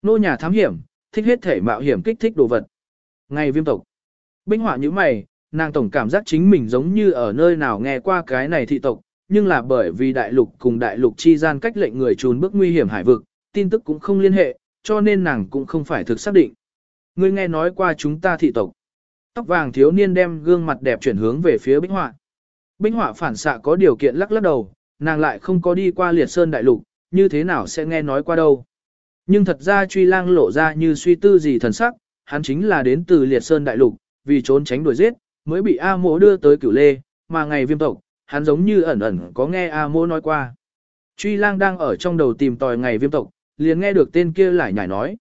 Nô nhà thám hiểm, thích hết thể mạo hiểm kích thích đồ vật. Ngày viêm tộc. Binh họa như mày, nàng tổng cảm giác chính mình giống như ở nơi nào nghe qua cái này thị tộc, nhưng là bởi vì đại lục cùng đại lục chi gian cách lệnh người trốn bước nguy hiểm hải vực, tin tức cũng không liên hệ, cho nên nàng cũng không phải thực xác định. Ngươi nghe nói qua chúng ta thị tộc. Tóc vàng thiếu niên đem gương mặt đẹp chuyển hướng về phía bích họa. Bích họa phản xạ có điều kiện lắc lắc đầu, nàng lại không có đi qua liệt sơn đại lục, như thế nào sẽ nghe nói qua đâu. Nhưng thật ra truy lang lộ ra như suy tư gì thần sắc, hắn chính là đến từ liệt sơn đại lục, vì trốn tránh đuổi giết, mới bị A mỗ đưa tới cửu lê, mà ngày viêm tộc, hắn giống như ẩn ẩn có nghe A mỗ nói qua. Truy lang đang ở trong đầu tìm tòi ngày viêm tộc, liền nghe được tên kia lại nhảy nói.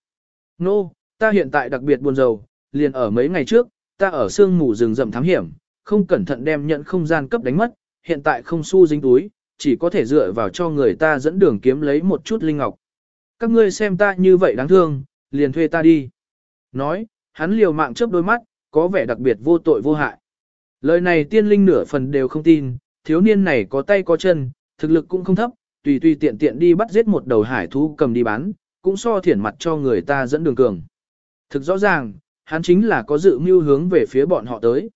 Nô, no, ta hiện tại đặc biệt buồn rầu, liền ở mấy ngày trước, ta ở sương mù rừng rậm thám hiểm, không cẩn thận đem nhận không gian cấp đánh mất, hiện tại không xu dính túi, chỉ có thể dựa vào cho người ta dẫn đường kiếm lấy một chút linh ngọc. Các ngươi xem ta như vậy đáng thương, liền thuê ta đi. Nói, hắn liều mạng chớp đôi mắt, có vẻ đặc biệt vô tội vô hại. Lời này tiên linh nửa phần đều không tin, thiếu niên này có tay có chân, thực lực cũng không thấp, tùy tùy tiện tiện đi bắt giết một đầu hải thú cầm đi bán, cũng so thiển mặt cho người ta dẫn đường cường. Thực rõ ràng, hắn chính là có dự mưu hướng về phía bọn họ tới.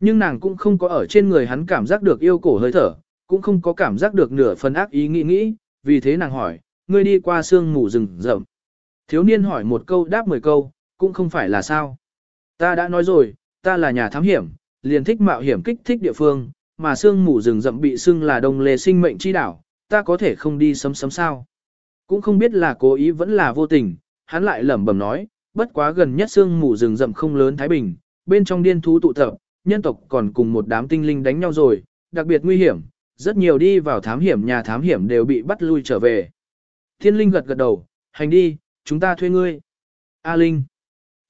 Nhưng nàng cũng không có ở trên người hắn cảm giác được yêu cổ hơi thở, cũng không có cảm giác được nửa phần ác ý nghĩ nghĩ, vì thế nàng hỏi, ngươi đi qua sương mù rừng rậm. Thiếu niên hỏi một câu đáp mười câu, cũng không phải là sao. Ta đã nói rồi, ta là nhà thám hiểm, liền thích mạo hiểm kích thích địa phương, mà sương mù rừng rậm bị sưng là đông lề sinh mệnh chi đảo, ta có thể không đi sấm sấm sao. Cũng không biết là cố ý vẫn là vô tình, hắn lại lẩm bẩm nói, bất quá gần nhất sương mù rừng rậm không lớn Thái Bình, bên trong điên thú tụ tập, nhân tộc còn cùng một đám tinh linh đánh nhau rồi, đặc biệt nguy hiểm, rất nhiều đi vào thám hiểm nhà thám hiểm đều bị bắt lui trở về. Thiên linh gật gật đầu, hành đi, chúng ta thuê ngươi. A Linh.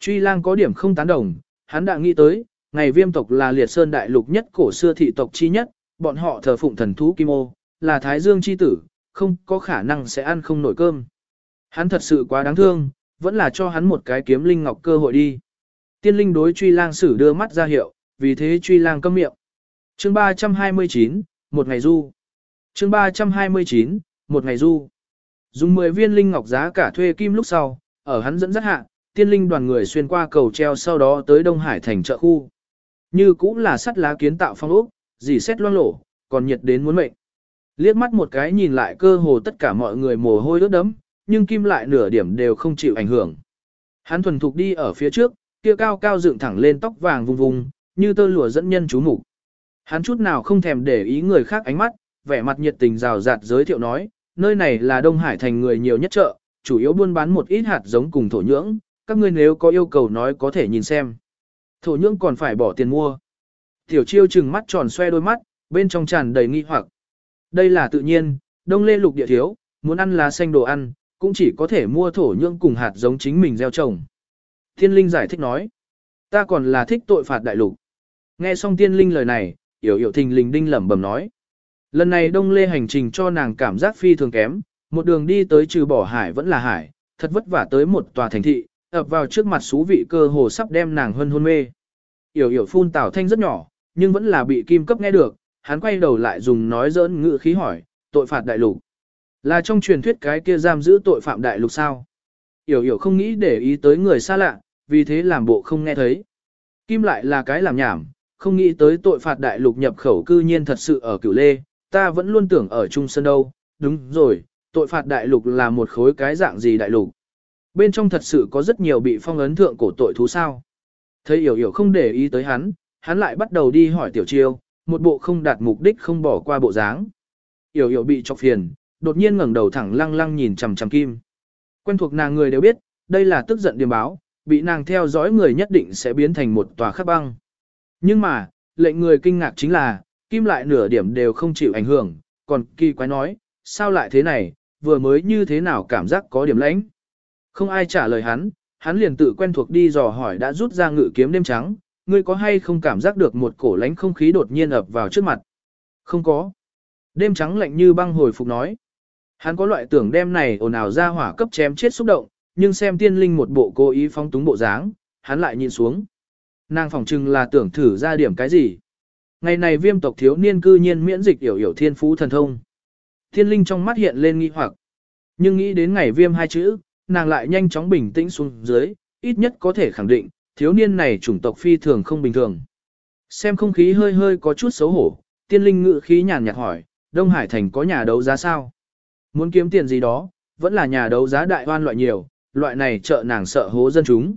Truy lang có điểm không tán đồng, hắn đã nghĩ tới, ngày viêm tộc là liệt sơn đại lục nhất cổ xưa thị tộc chi nhất, bọn họ thờ phụng thần thú Kim Ô, là Thái Dương chi tử, không có khả năng sẽ ăn không nổi cơm. Hắn thật sự quá đáng thương, vẫn là cho hắn một cái kiếm linh ngọc cơ hội đi. Tiên linh đối truy lang sử đưa mắt ra hiệu, vì thế truy lang câm miệng. Chương 329, một ngày du. Chương 329, một ngày du. Dùng 10 viên linh ngọc giá cả thuê kim lúc sau, ở hắn dẫn dắt hạ, tiên linh đoàn người xuyên qua cầu treo sau đó tới Đông Hải thành chợ khu. Như cũng là sắt lá kiến tạo phong ốc, dì xét loang lổ, còn nhiệt đến muốn mệnh. Liếc mắt một cái nhìn lại cơ hồ tất cả mọi người mồ hôi ướt đấm, nhưng kim lại nửa điểm đều không chịu ảnh hưởng. Hắn thuần thục đi ở phía trước, kia cao cao dựng thẳng lên tóc vàng vùng vùng, như tơ lụa dẫn nhân chú mục. Hắn chút nào không thèm để ý người khác ánh mắt, vẻ mặt nhiệt tình rào rạt giới thiệu nói, nơi này là Đông Hải thành người nhiều nhất chợ, chủ yếu buôn bán một ít hạt giống cùng thổ nhưỡng, các ngươi nếu có yêu cầu nói có thể nhìn xem. Thổ nhưỡng còn phải bỏ tiền mua. Tiểu chiêu chừng mắt tròn xoe đôi mắt, bên trong tràn đầy nghi hoặc. Đây là tự nhiên, đông lê lục địa thiếu, muốn ăn lá xanh đồ ăn, cũng chỉ có thể mua thổ nhưỡng cùng hạt giống chính mình gieo trồng. Thiên linh giải thích nói, ta còn là thích tội phạt đại lục. Nghe xong tiên linh lời này, yểu yểu thình linh đinh lẩm bẩm nói. Lần này đông lê hành trình cho nàng cảm giác phi thường kém, một đường đi tới trừ bỏ hải vẫn là hải, thật vất vả tới một tòa thành thị, ập vào trước mặt xú vị cơ hồ sắp đem nàng hân hôn mê. Yểu yểu phun tảo thanh rất nhỏ, nhưng vẫn là bị kim cấp nghe được, hắn quay đầu lại dùng nói giỡn ngữ khí hỏi, tội phạt đại lục. Là trong truyền thuyết cái kia giam giữ tội phạm đại lục sao? Yểu yểu không nghĩ để ý tới người xa lạ, vì thế làm bộ không nghe thấy. Kim lại là cái làm nhảm, không nghĩ tới tội phạt đại lục nhập khẩu cư nhiên thật sự ở cửu lê, ta vẫn luôn tưởng ở Trung Sơn đâu, đúng rồi, tội phạt đại lục là một khối cái dạng gì đại lục. Bên trong thật sự có rất nhiều bị phong ấn thượng cổ tội thú sao. Thấy hiểu hiểu không để ý tới hắn, hắn lại bắt đầu đi hỏi tiểu chiêu, một bộ không đạt mục đích không bỏ qua bộ dáng. Yểu yểu bị chọc phiền, đột nhiên ngẩng đầu thẳng lăng lăng nhìn chằm chằm kim. Quen thuộc nàng người đều biết, đây là tức giận điểm báo, bị nàng theo dõi người nhất định sẽ biến thành một tòa khắc băng. Nhưng mà, lệnh người kinh ngạc chính là, kim lại nửa điểm đều không chịu ảnh hưởng, còn kỳ quái nói, sao lại thế này, vừa mới như thế nào cảm giác có điểm lãnh. Không ai trả lời hắn, hắn liền tự quen thuộc đi dò hỏi đã rút ra ngự kiếm đêm trắng, ngươi có hay không cảm giác được một cổ lánh không khí đột nhiên ập vào trước mặt. Không có. Đêm trắng lạnh như băng hồi phục nói. Hắn có loại tưởng đêm này ồn ào ra hỏa cấp chém chết xúc động, nhưng xem tiên linh một bộ cố ý phong túng bộ dáng, hắn lại nhìn xuống. Nàng phỏng chừng là tưởng thử ra điểm cái gì. Ngày này viêm tộc thiếu niên cư nhiên miễn dịch hiểu hiểu thiên phú thần thông. Thiên linh trong mắt hiện lên nghi hoặc. Nhưng nghĩ đến ngày viêm hai chữ, nàng lại nhanh chóng bình tĩnh xuống dưới, ít nhất có thể khẳng định, thiếu niên này chủng tộc phi thường không bình thường. Xem không khí hơi hơi có chút xấu hổ, tiên linh ngự khí nhàn nhạt hỏi, Đông Hải Thành có nhà đấu giá sao? Muốn kiếm tiền gì đó, vẫn là nhà đấu giá đại hoan loại nhiều, loại này trợ nàng sợ hố dân chúng.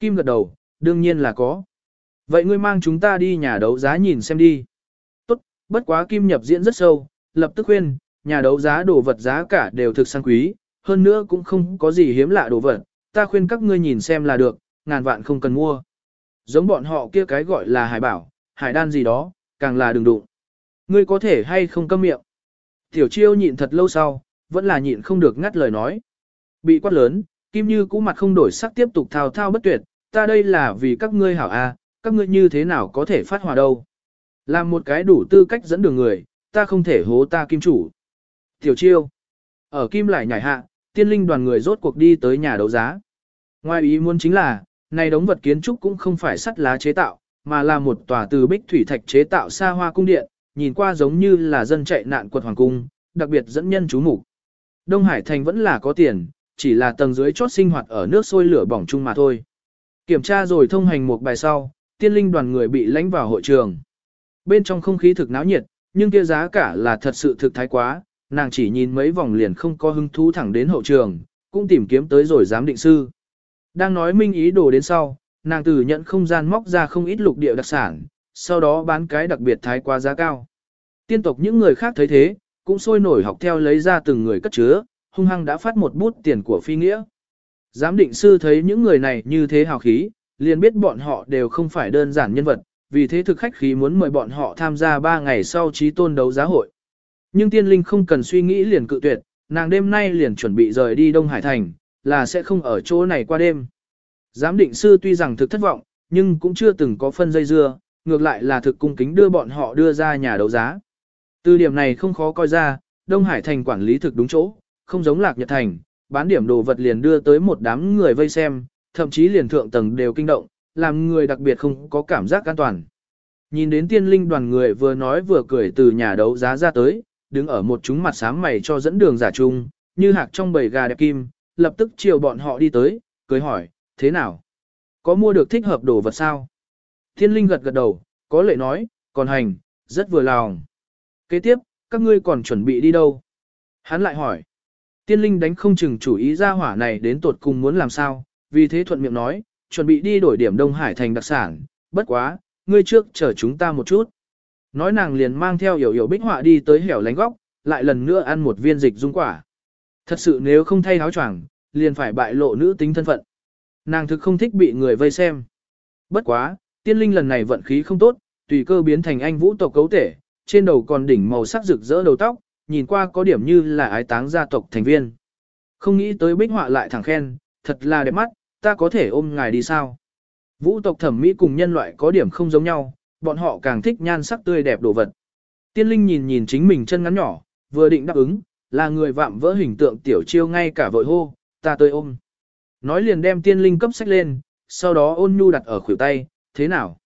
Kim gật đầu, đương nhiên là có. Vậy ngươi mang chúng ta đi nhà đấu giá nhìn xem đi. Tốt, bất quá Kim nhập diễn rất sâu, lập tức khuyên, nhà đấu giá đồ vật giá cả đều thực sang quý, hơn nữa cũng không có gì hiếm lạ đồ vật, ta khuyên các ngươi nhìn xem là được, ngàn vạn không cần mua. Giống bọn họ kia cái gọi là hải bảo, hải đan gì đó, càng là đừng đụng. Ngươi có thể hay không câm miệng. Tiểu chiêu nhịn thật lâu sau, vẫn là nhịn không được ngắt lời nói. Bị quát lớn, Kim Như cũ mặt không đổi sắc tiếp tục thao thao bất tuyệt, ta đây là vì các ngươi hảo a, các ngươi như thế nào có thể phát hòa đâu. Làm một cái đủ tư cách dẫn đường người, ta không thể hố ta kim chủ. Tiểu chiêu. Ở kim lại nhảy hạ, tiên linh đoàn người rốt cuộc đi tới nhà đấu giá. Ngoài ý muốn chính là, này đống vật kiến trúc cũng không phải sắt lá chế tạo, mà là một tòa từ bích thủy thạch chế tạo xa hoa cung điện, nhìn qua giống như là dân chạy nạn quật hoàng cung, đặc biệt dẫn nhân chú mục. Đông Hải Thành vẫn là có tiền, chỉ là tầng dưới chót sinh hoạt ở nước sôi lửa bỏng chung mà thôi. Kiểm tra rồi thông hành một bài sau, tiên linh đoàn người bị lãnh vào hội trường. Bên trong không khí thực náo nhiệt, nhưng kia giá cả là thật sự thực thái quá, nàng chỉ nhìn mấy vòng liền không có hứng thú thẳng đến hậu trường, cũng tìm kiếm tới rồi giám định sư. Đang nói minh ý đồ đến sau, nàng từ nhận không gian móc ra không ít lục địa đặc sản, sau đó bán cái đặc biệt thái quá giá cao. Tiên tộc những người khác thấy thế, cũng sôi nổi học theo lấy ra từng người cất chứa, hung hăng đã phát một bút tiền của phi nghĩa. Giám định sư thấy những người này như thế hào khí, liền biết bọn họ đều không phải đơn giản nhân vật, vì thế thực khách khí muốn mời bọn họ tham gia 3 ngày sau trí tôn đấu giá hội. Nhưng tiên linh không cần suy nghĩ liền cự tuyệt, nàng đêm nay liền chuẩn bị rời đi Đông Hải Thành, là sẽ không ở chỗ này qua đêm. Giám định sư tuy rằng thực thất vọng, nhưng cũng chưa từng có phân dây dưa, ngược lại là thực cung kính đưa bọn họ đưa ra nhà đấu giá. Từ điểm này không khó coi ra, Đông Hải Thành quản lý thực đúng chỗ, không giống Lạc Nhật Thành, bán điểm đồ vật liền đưa tới một đám người vây xem, thậm chí liền thượng tầng đều kinh động, làm người đặc biệt không có cảm giác an toàn. Nhìn đến tiên linh đoàn người vừa nói vừa cười từ nhà đấu giá ra tới, đứng ở một chúng mặt sáng mày cho dẫn đường giả trung, như hạc trong bầy gà đẹp kim, lập tức chiều bọn họ đi tới, cười hỏi, thế nào? Có mua được thích hợp đồ vật sao? Thiên linh gật gật đầu, có lệ nói, còn hành, rất vừa lòng. Kế tiếp, các ngươi còn chuẩn bị đi đâu? Hắn lại hỏi. Tiên linh đánh không chừng chủ ý ra hỏa này đến tột cùng muốn làm sao, vì thế thuận miệng nói, chuẩn bị đi đổi điểm Đông Hải thành đặc sản, bất quá, ngươi trước chờ chúng ta một chút. Nói nàng liền mang theo hiểu hiểu bích họa đi tới hẻo lánh góc, lại lần nữa ăn một viên dịch dung quả. Thật sự nếu không thay áo choàng, liền phải bại lộ nữ tính thân phận. Nàng thực không thích bị người vây xem. Bất quá, tiên linh lần này vận khí không tốt, tùy cơ biến thành anh vũ tộc cấu thể, trên đầu còn đỉnh màu sắc rực rỡ đầu tóc, nhìn qua có điểm như là ái táng gia tộc thành viên. Không nghĩ tới bích họa lại thẳng khen, thật là đẹp mắt, ta có thể ôm ngài đi sao? Vũ tộc thẩm mỹ cùng nhân loại có điểm không giống nhau, bọn họ càng thích nhan sắc tươi đẹp đồ vật. Tiên linh nhìn nhìn chính mình chân ngắn nhỏ, vừa định đáp ứng, là người vạm vỡ hình tượng tiểu chiêu ngay cả vội hô, ta tới ôm. Nói liền đem tiên linh cấp sách lên, sau đó ôn nhu đặt ở khuỷu tay, thế nào?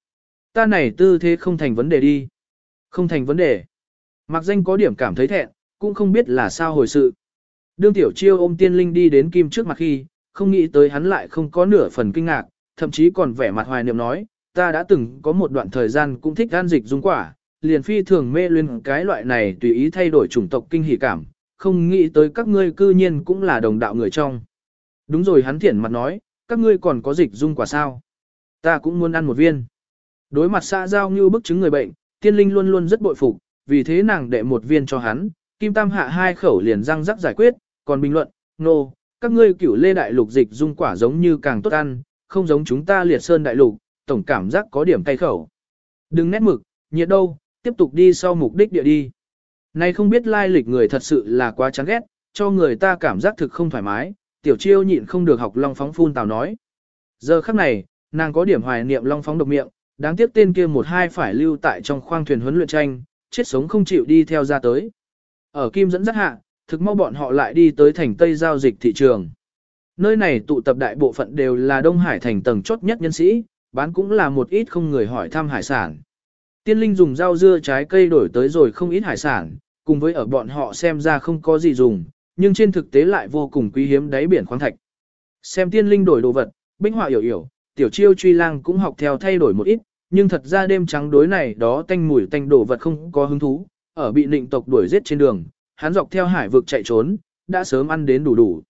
Ta này tư thế không thành vấn đề đi. Không thành vấn đề. Mặc danh có điểm cảm thấy thẹn, cũng không biết là sao hồi sự. Đương tiểu chiêu ôm tiên linh đi đến kim trước mặt khi, không nghĩ tới hắn lại không có nửa phần kinh ngạc, thậm chí còn vẻ mặt hoài niệm nói, ta đã từng có một đoạn thời gian cũng thích gan dịch dung quả, liền phi thường mê luyên cái loại này tùy ý thay đổi chủng tộc kinh hỉ cảm, không nghĩ tới các ngươi cư nhiên cũng là đồng đạo người trong. Đúng rồi hắn thiển mặt nói, các ngươi còn có dịch dung quả sao? Ta cũng muốn ăn một viên. Đối mặt xã giao như bức chứng người bệnh, tiên linh luôn luôn rất bội phục, vì thế nàng đệ một viên cho hắn, kim tam hạ hai khẩu liền răng rắc giải quyết, còn bình luận, nô, no, các ngươi cửu lê đại lục dịch dung quả giống như càng tốt ăn, không giống chúng ta liệt sơn đại lục, tổng cảm giác có điểm cay khẩu. Đừng nét mực, nhiệt đâu, tiếp tục đi sau mục đích địa đi nay không biết lai lịch người thật sự là quá chán ghét, cho người ta cảm giác thực không thoải mái, tiểu chiêu nhịn không được học long phóng phun tào nói. Giờ khắc này, nàng có điểm hoài niệm long phóng độc miệng, đáng tiếc tên kia một hai phải lưu tại trong khoang thuyền huấn luyện tranh, chết sống không chịu đi theo ra tới. Ở Kim dẫn dắt hạ, thực mau bọn họ lại đi tới thành Tây giao dịch thị trường. Nơi này tụ tập đại bộ phận đều là Đông Hải thành tầng chốt nhất nhân sĩ, bán cũng là một ít không người hỏi thăm hải sản. Tiên linh dùng rau dưa trái cây đổi tới rồi không ít hải sản, cùng với ở bọn họ xem ra không có gì dùng, nhưng trên thực tế lại vô cùng quý hiếm đáy biển khoáng thạch. Xem tiên linh đổi đồ vật, binh họa hiểu hiểu, tiểu chiêu truy lang cũng học theo thay đổi một ít, nhưng thật ra đêm trắng đối này đó tanh mùi tanh đồ vật không có hứng thú, ở bị định tộc đuổi giết trên đường, hắn dọc theo hải vực chạy trốn, đã sớm ăn đến đủ đủ.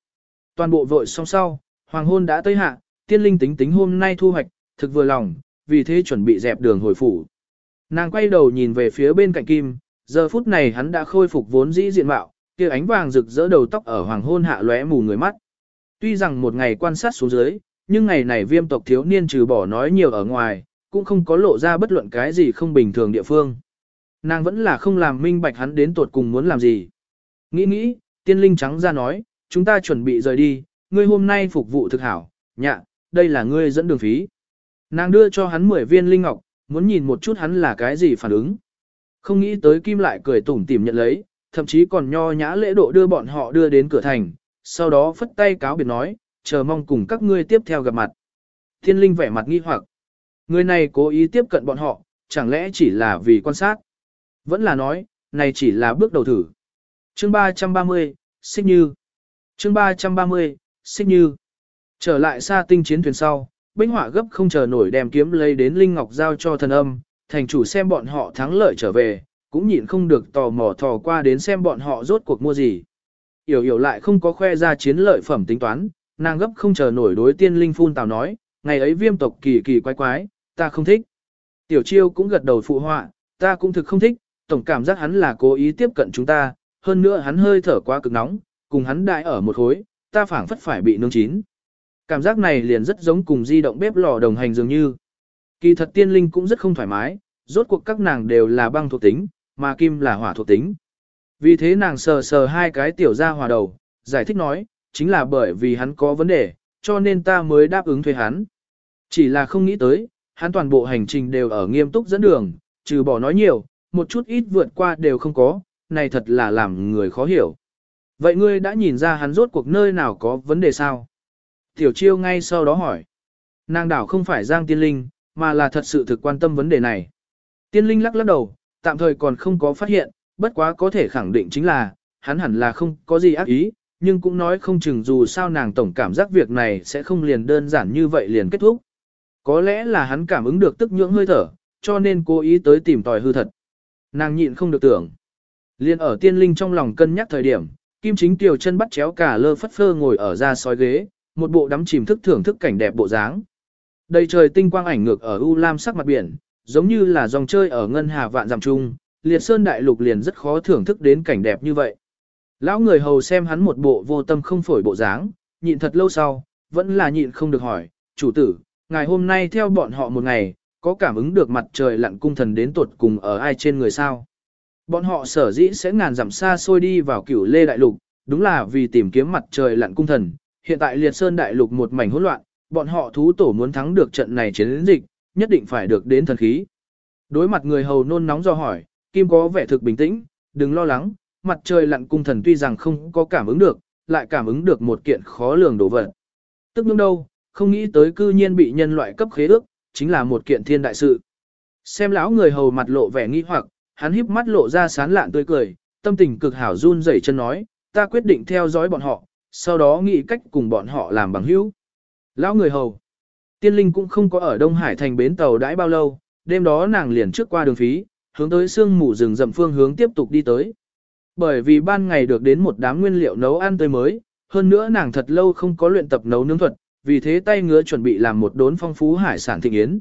Toàn bộ vội xong sau, hoàng hôn đã tới hạ, tiên linh tính tính hôm nay thu hoạch, thực vừa lòng, vì thế chuẩn bị dẹp đường hồi phủ. Nàng quay đầu nhìn về phía bên cạnh Kim, giờ phút này hắn đã khôi phục vốn dĩ diện mạo, kia ánh vàng rực rỡ đầu tóc ở hoàng hôn hạ lóe mù người mắt. Tuy rằng một ngày quan sát xuống dưới, nhưng ngày này viêm tộc thiếu niên trừ bỏ nói nhiều ở ngoài, cũng không có lộ ra bất luận cái gì không bình thường địa phương. Nàng vẫn là không làm minh bạch hắn đến tuột cùng muốn làm gì. Nghĩ nghĩ, tiên linh trắng ra nói, chúng ta chuẩn bị rời đi, ngươi hôm nay phục vụ thực hảo, nhạ, đây là ngươi dẫn đường phí. Nàng đưa cho hắn 10 viên linh ngọc, muốn nhìn một chút hắn là cái gì phản ứng. Không nghĩ tới Kim lại cười tủm tỉm nhận lấy, thậm chí còn nho nhã lễ độ đưa bọn họ đưa đến cửa thành, sau đó phất tay cáo biệt nói, chờ mong cùng các ngươi tiếp theo gặp mặt. Thiên linh vẻ mặt nghi hoặc. Người này cố ý tiếp cận bọn họ, chẳng lẽ chỉ là vì quan sát? Vẫn là nói, này chỉ là bước đầu thử. Chương 330, Xích Như. Chương 330, Xích Như. Trở lại xa tinh chiến thuyền sau, Binh họa gấp không chờ nổi đem kiếm lấy đến Linh Ngọc giao cho thần âm, thành chủ xem bọn họ thắng lợi trở về, cũng nhịn không được tò mò thò qua đến xem bọn họ rốt cuộc mua gì. Yểu yểu lại không có khoe ra chiến lợi phẩm tính toán, nàng gấp không chờ nổi đối tiên linh phun tào nói, ngày ấy viêm tộc kỳ kỳ quái quái, ta không thích. Tiểu chiêu cũng gật đầu phụ họa, ta cũng thực không thích, tổng cảm giác hắn là cố ý tiếp cận chúng ta, hơn nữa hắn hơi thở quá cực nóng, cùng hắn đại ở một khối, ta phảng phất phải bị nướng chín. Cảm giác này liền rất giống cùng di động bếp lò đồng hành dường như. Kỳ thật tiên linh cũng rất không thoải mái, rốt cuộc các nàng đều là băng thuộc tính, mà kim là hỏa thuộc tính. Vì thế nàng sờ sờ hai cái tiểu ra hòa đầu, giải thích nói, chính là bởi vì hắn có vấn đề, cho nên ta mới đáp ứng thuê hắn. Chỉ là không nghĩ tới, hắn toàn bộ hành trình đều ở nghiêm túc dẫn đường, trừ bỏ nói nhiều, một chút ít vượt qua đều không có, này thật là làm người khó hiểu. Vậy ngươi đã nhìn ra hắn rốt cuộc nơi nào có vấn đề sao? Tiểu chiêu ngay sau đó hỏi. Nàng đảo không phải Giang Tiên Linh, mà là thật sự thực quan tâm vấn đề này. Tiên Linh lắc lắc đầu, tạm thời còn không có phát hiện, bất quá có thể khẳng định chính là, hắn hẳn là không có gì ác ý, nhưng cũng nói không chừng dù sao nàng tổng cảm giác việc này sẽ không liền đơn giản như vậy liền kết thúc. Có lẽ là hắn cảm ứng được tức nhưỡng hơi thở, cho nên cố ý tới tìm tòi hư thật. Nàng nhịn không được tưởng. Liên ở tiên linh trong lòng cân nhắc thời điểm, Kim Chính Tiểu chân bắt chéo cả lơ phất phơ ngồi ở ra soi ghế, một bộ đắm chìm thức thưởng thức cảnh đẹp bộ dáng. Đầy trời tinh quang ảnh ngược ở u lam sắc mặt biển, giống như là dòng chơi ở ngân hà vạn dặm trung, liệt sơn đại lục liền rất khó thưởng thức đến cảnh đẹp như vậy. Lão người hầu xem hắn một bộ vô tâm không phổi bộ dáng, nhịn thật lâu sau, vẫn là nhịn không được hỏi, chủ tử, ngày hôm nay theo bọn họ một ngày, có cảm ứng được mặt trời lặn cung thần đến tuột cùng ở ai trên người sao? Bọn họ sở dĩ sẽ ngàn dặm xa xôi đi vào cửu lê đại lục, đúng là vì tìm kiếm mặt trời lặn cung thần, Hiện tại liệt sơn đại lục một mảnh hỗn loạn, bọn họ thú tổ muốn thắng được trận này chiến dịch, nhất định phải được đến thần khí. Đối mặt người hầu nôn nóng do hỏi, Kim có vẻ thực bình tĩnh, đừng lo lắng, mặt trời lặn cung thần tuy rằng không có cảm ứng được, lại cảm ứng được một kiện khó lường đồ vật. Tức nhưng đâu, không nghĩ tới cư nhiên bị nhân loại cấp khế ước, chính là một kiện thiên đại sự. Xem lão người hầu mặt lộ vẻ nghi hoặc, hắn híp mắt lộ ra sán lạn tươi cười, tâm tình cực hảo run rẩy chân nói, ta quyết định theo dõi bọn họ, sau đó nghĩ cách cùng bọn họ làm bằng hữu. Lão người hầu. Tiên linh cũng không có ở Đông Hải thành bến tàu đãi bao lâu, đêm đó nàng liền trước qua đường phí, hướng tới sương mù rừng rậm phương hướng tiếp tục đi tới. Bởi vì ban ngày được đến một đám nguyên liệu nấu ăn tươi mới, hơn nữa nàng thật lâu không có luyện tập nấu nướng thuật, vì thế tay ngứa chuẩn bị làm một đốn phong phú hải sản thịnh yến.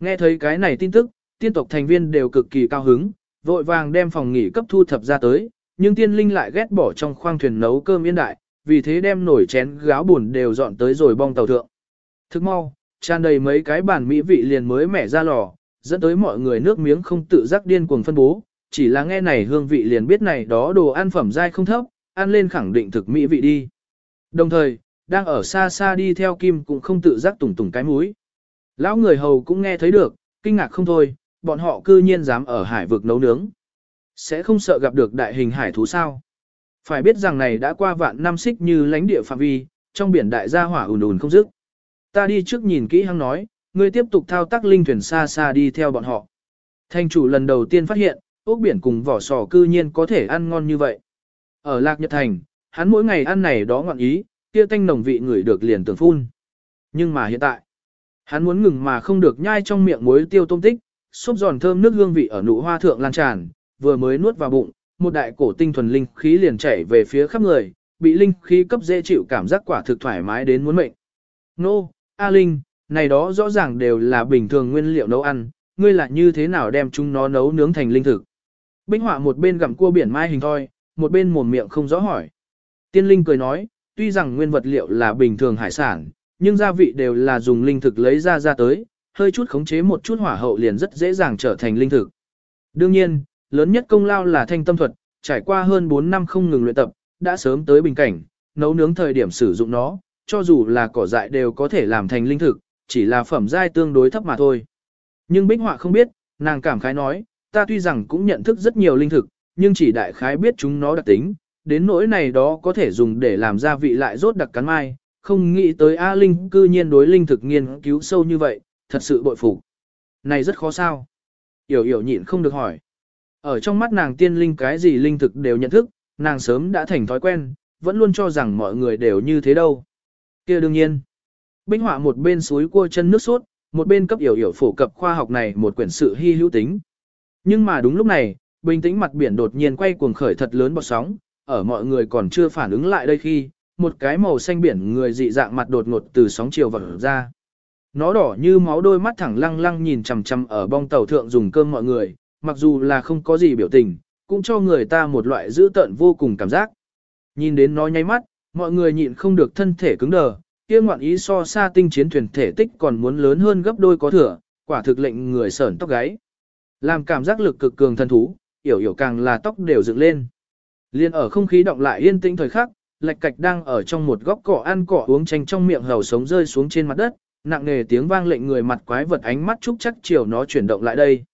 Nghe thấy cái này tin tức, tiên tộc thành viên đều cực kỳ cao hứng, vội vàng đem phòng nghỉ cấp thu thập ra tới, nhưng tiên linh lại ghét bỏ trong khoang thuyền nấu cơm yên đại, vì thế đem nổi chén gáo buồn đều dọn tới rồi bong tàu thượng. Thức mau, tràn đầy mấy cái bản mỹ vị liền mới mẻ ra lò, dẫn tới mọi người nước miếng không tự giác điên cuồng phân bố, chỉ là nghe này hương vị liền biết này đó đồ ăn phẩm dai không thấp, ăn lên khẳng định thực mỹ vị đi. Đồng thời, đang ở xa xa đi theo kim cũng không tự giác tùng tùng cái mũi. Lão người hầu cũng nghe thấy được, kinh ngạc không thôi, bọn họ cư nhiên dám ở hải vực nấu nướng. Sẽ không sợ gặp được đại hình hải thú sao. Phải biết rằng này đã qua vạn năm xích như lãnh địa phạm vi, trong biển đại gia hỏa ùn ùn không dứt. Ta đi trước nhìn kỹ hăng nói, ngươi tiếp tục thao tác linh thuyền xa xa đi theo bọn họ. Thanh chủ lần đầu tiên phát hiện, ốc biển cùng vỏ sò cư nhiên có thể ăn ngon như vậy. Ở Lạc Nhật Thành, hắn mỗi ngày ăn này đó ngọn ý, kia tanh nồng vị người được liền tưởng phun. Nhưng mà hiện tại, hắn muốn ngừng mà không được nhai trong miệng muối tiêu tôm tích, xốp giòn thơm nước hương vị ở nụ hoa thượng lan tràn, vừa mới nuốt vào bụng, một đại cổ tinh thuần linh khí liền chảy về phía khắp người, bị linh khí cấp dễ chịu cảm giác quả thực thoải mái đến muốn mệnh. Nô, A Linh, này đó rõ ràng đều là bình thường nguyên liệu nấu ăn, ngươi là như thế nào đem chúng nó nấu nướng thành linh thực. Binh họa một bên gặm cua biển mai hình thoi, một bên mồm miệng không rõ hỏi. Tiên linh cười nói, tuy rằng nguyên vật liệu là bình thường hải sản, nhưng gia vị đều là dùng linh thực lấy ra ra tới, hơi chút khống chế một chút hỏa hậu liền rất dễ dàng trở thành linh thực. Đương nhiên, lớn nhất công lao là thanh tâm thuật, trải qua hơn 4 năm không ngừng luyện tập, đã sớm tới bình cảnh, nấu nướng thời điểm sử dụng nó, cho dù là cỏ dại đều có thể làm thành linh thực, chỉ là phẩm giai tương đối thấp mà thôi. Nhưng Bích Họa không biết, nàng cảm khái nói, ta tuy rằng cũng nhận thức rất nhiều linh thực, nhưng chỉ đại khái biết chúng nó đặc tính, đến nỗi này đó có thể dùng để làm gia vị lại rốt đặc cắn mai, không nghĩ tới A Linh cư nhiên đối linh thực nghiên cứu sâu như vậy, thật sự bội phục. Này rất khó sao? Yểu yểu nhịn không được hỏi. Ở trong mắt nàng tiên linh cái gì linh thực đều nhận thức, nàng sớm đã thành thói quen, vẫn luôn cho rằng mọi người đều như thế đâu. kia đương nhiên. Binh họa một bên suối cua chân nước sốt, một bên cấp hiểu hiểu phổ cập khoa học này một quyển sự hy hữu tính. Nhưng mà đúng lúc này, bình tĩnh mặt biển đột nhiên quay cuồng khởi thật lớn bọt sóng, ở mọi người còn chưa phản ứng lại đây khi, một cái màu xanh biển người dị dạng mặt đột ngột từ sóng chiều vọt ra. Nó đỏ như máu đôi mắt thẳng lăng lăng nhìn chằm chằm ở bong tàu thượng dùng cơm mọi người, mặc dù là không có gì biểu tình, cũng cho người ta một loại dữ tợn vô cùng cảm giác. Nhìn đến nó nháy mắt, mọi người nhịn không được thân thể cứng đờ, kia ngoạn ý so xa tinh chiến thuyền thể tích còn muốn lớn hơn gấp đôi có thừa, quả thực lệnh người sởn tóc gáy. Làm cảm giác lực cực cường thân thú, yểu yểu càng là tóc đều dựng lên. Liên ở không khí động lại yên tĩnh thời khắc, lạch cạch đang ở trong một góc cỏ ăn cỏ uống chanh trong miệng hầu sống rơi xuống trên mặt đất, nặng nề tiếng vang lệnh người mặt quái vật ánh mắt chúc chắc chiều nó chuyển động lại đây.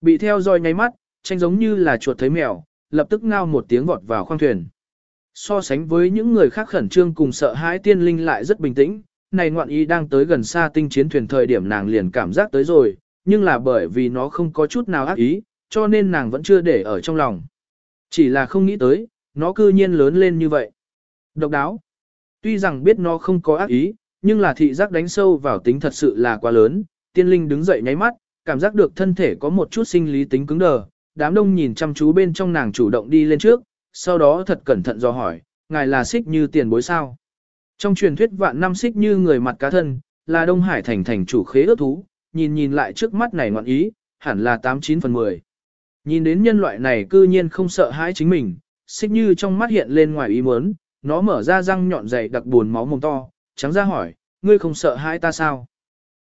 Bị theo dõi nháy mắt, tranh giống như là chuột thấy mèo, lập tức ngao một tiếng vọt vào khoang thuyền. So sánh với những người khác khẩn trương cùng sợ hãi tiên linh lại rất bình tĩnh, này ngoạn ý đang tới gần xa tinh chiến thuyền thời điểm nàng liền cảm giác tới rồi, nhưng là bởi vì nó không có chút nào ác ý, cho nên nàng vẫn chưa để ở trong lòng. Chỉ là không nghĩ tới, nó cư nhiên lớn lên như vậy. Độc đáo. Tuy rằng biết nó không có ác ý, nhưng là thị giác đánh sâu vào tính thật sự là quá lớn, tiên linh đứng dậy nháy mắt, cảm giác được thân thể có một chút sinh lý tính cứng đờ, đám đông nhìn chăm chú bên trong nàng chủ động đi lên trước, sau đó thật cẩn thận do hỏi, ngài là xích như tiền bối sao. Trong truyền thuyết vạn năm xích như người mặt cá thân, là Đông Hải thành thành chủ khế ước thú, nhìn nhìn lại trước mắt này ngoạn ý, hẳn là 89 phần 10. Nhìn đến nhân loại này cư nhiên không sợ hãi chính mình, xích như trong mắt hiện lên ngoài ý muốn, nó mở ra răng nhọn dày đặc buồn máu mồm to, trắng ra hỏi, ngươi không sợ hãi ta sao?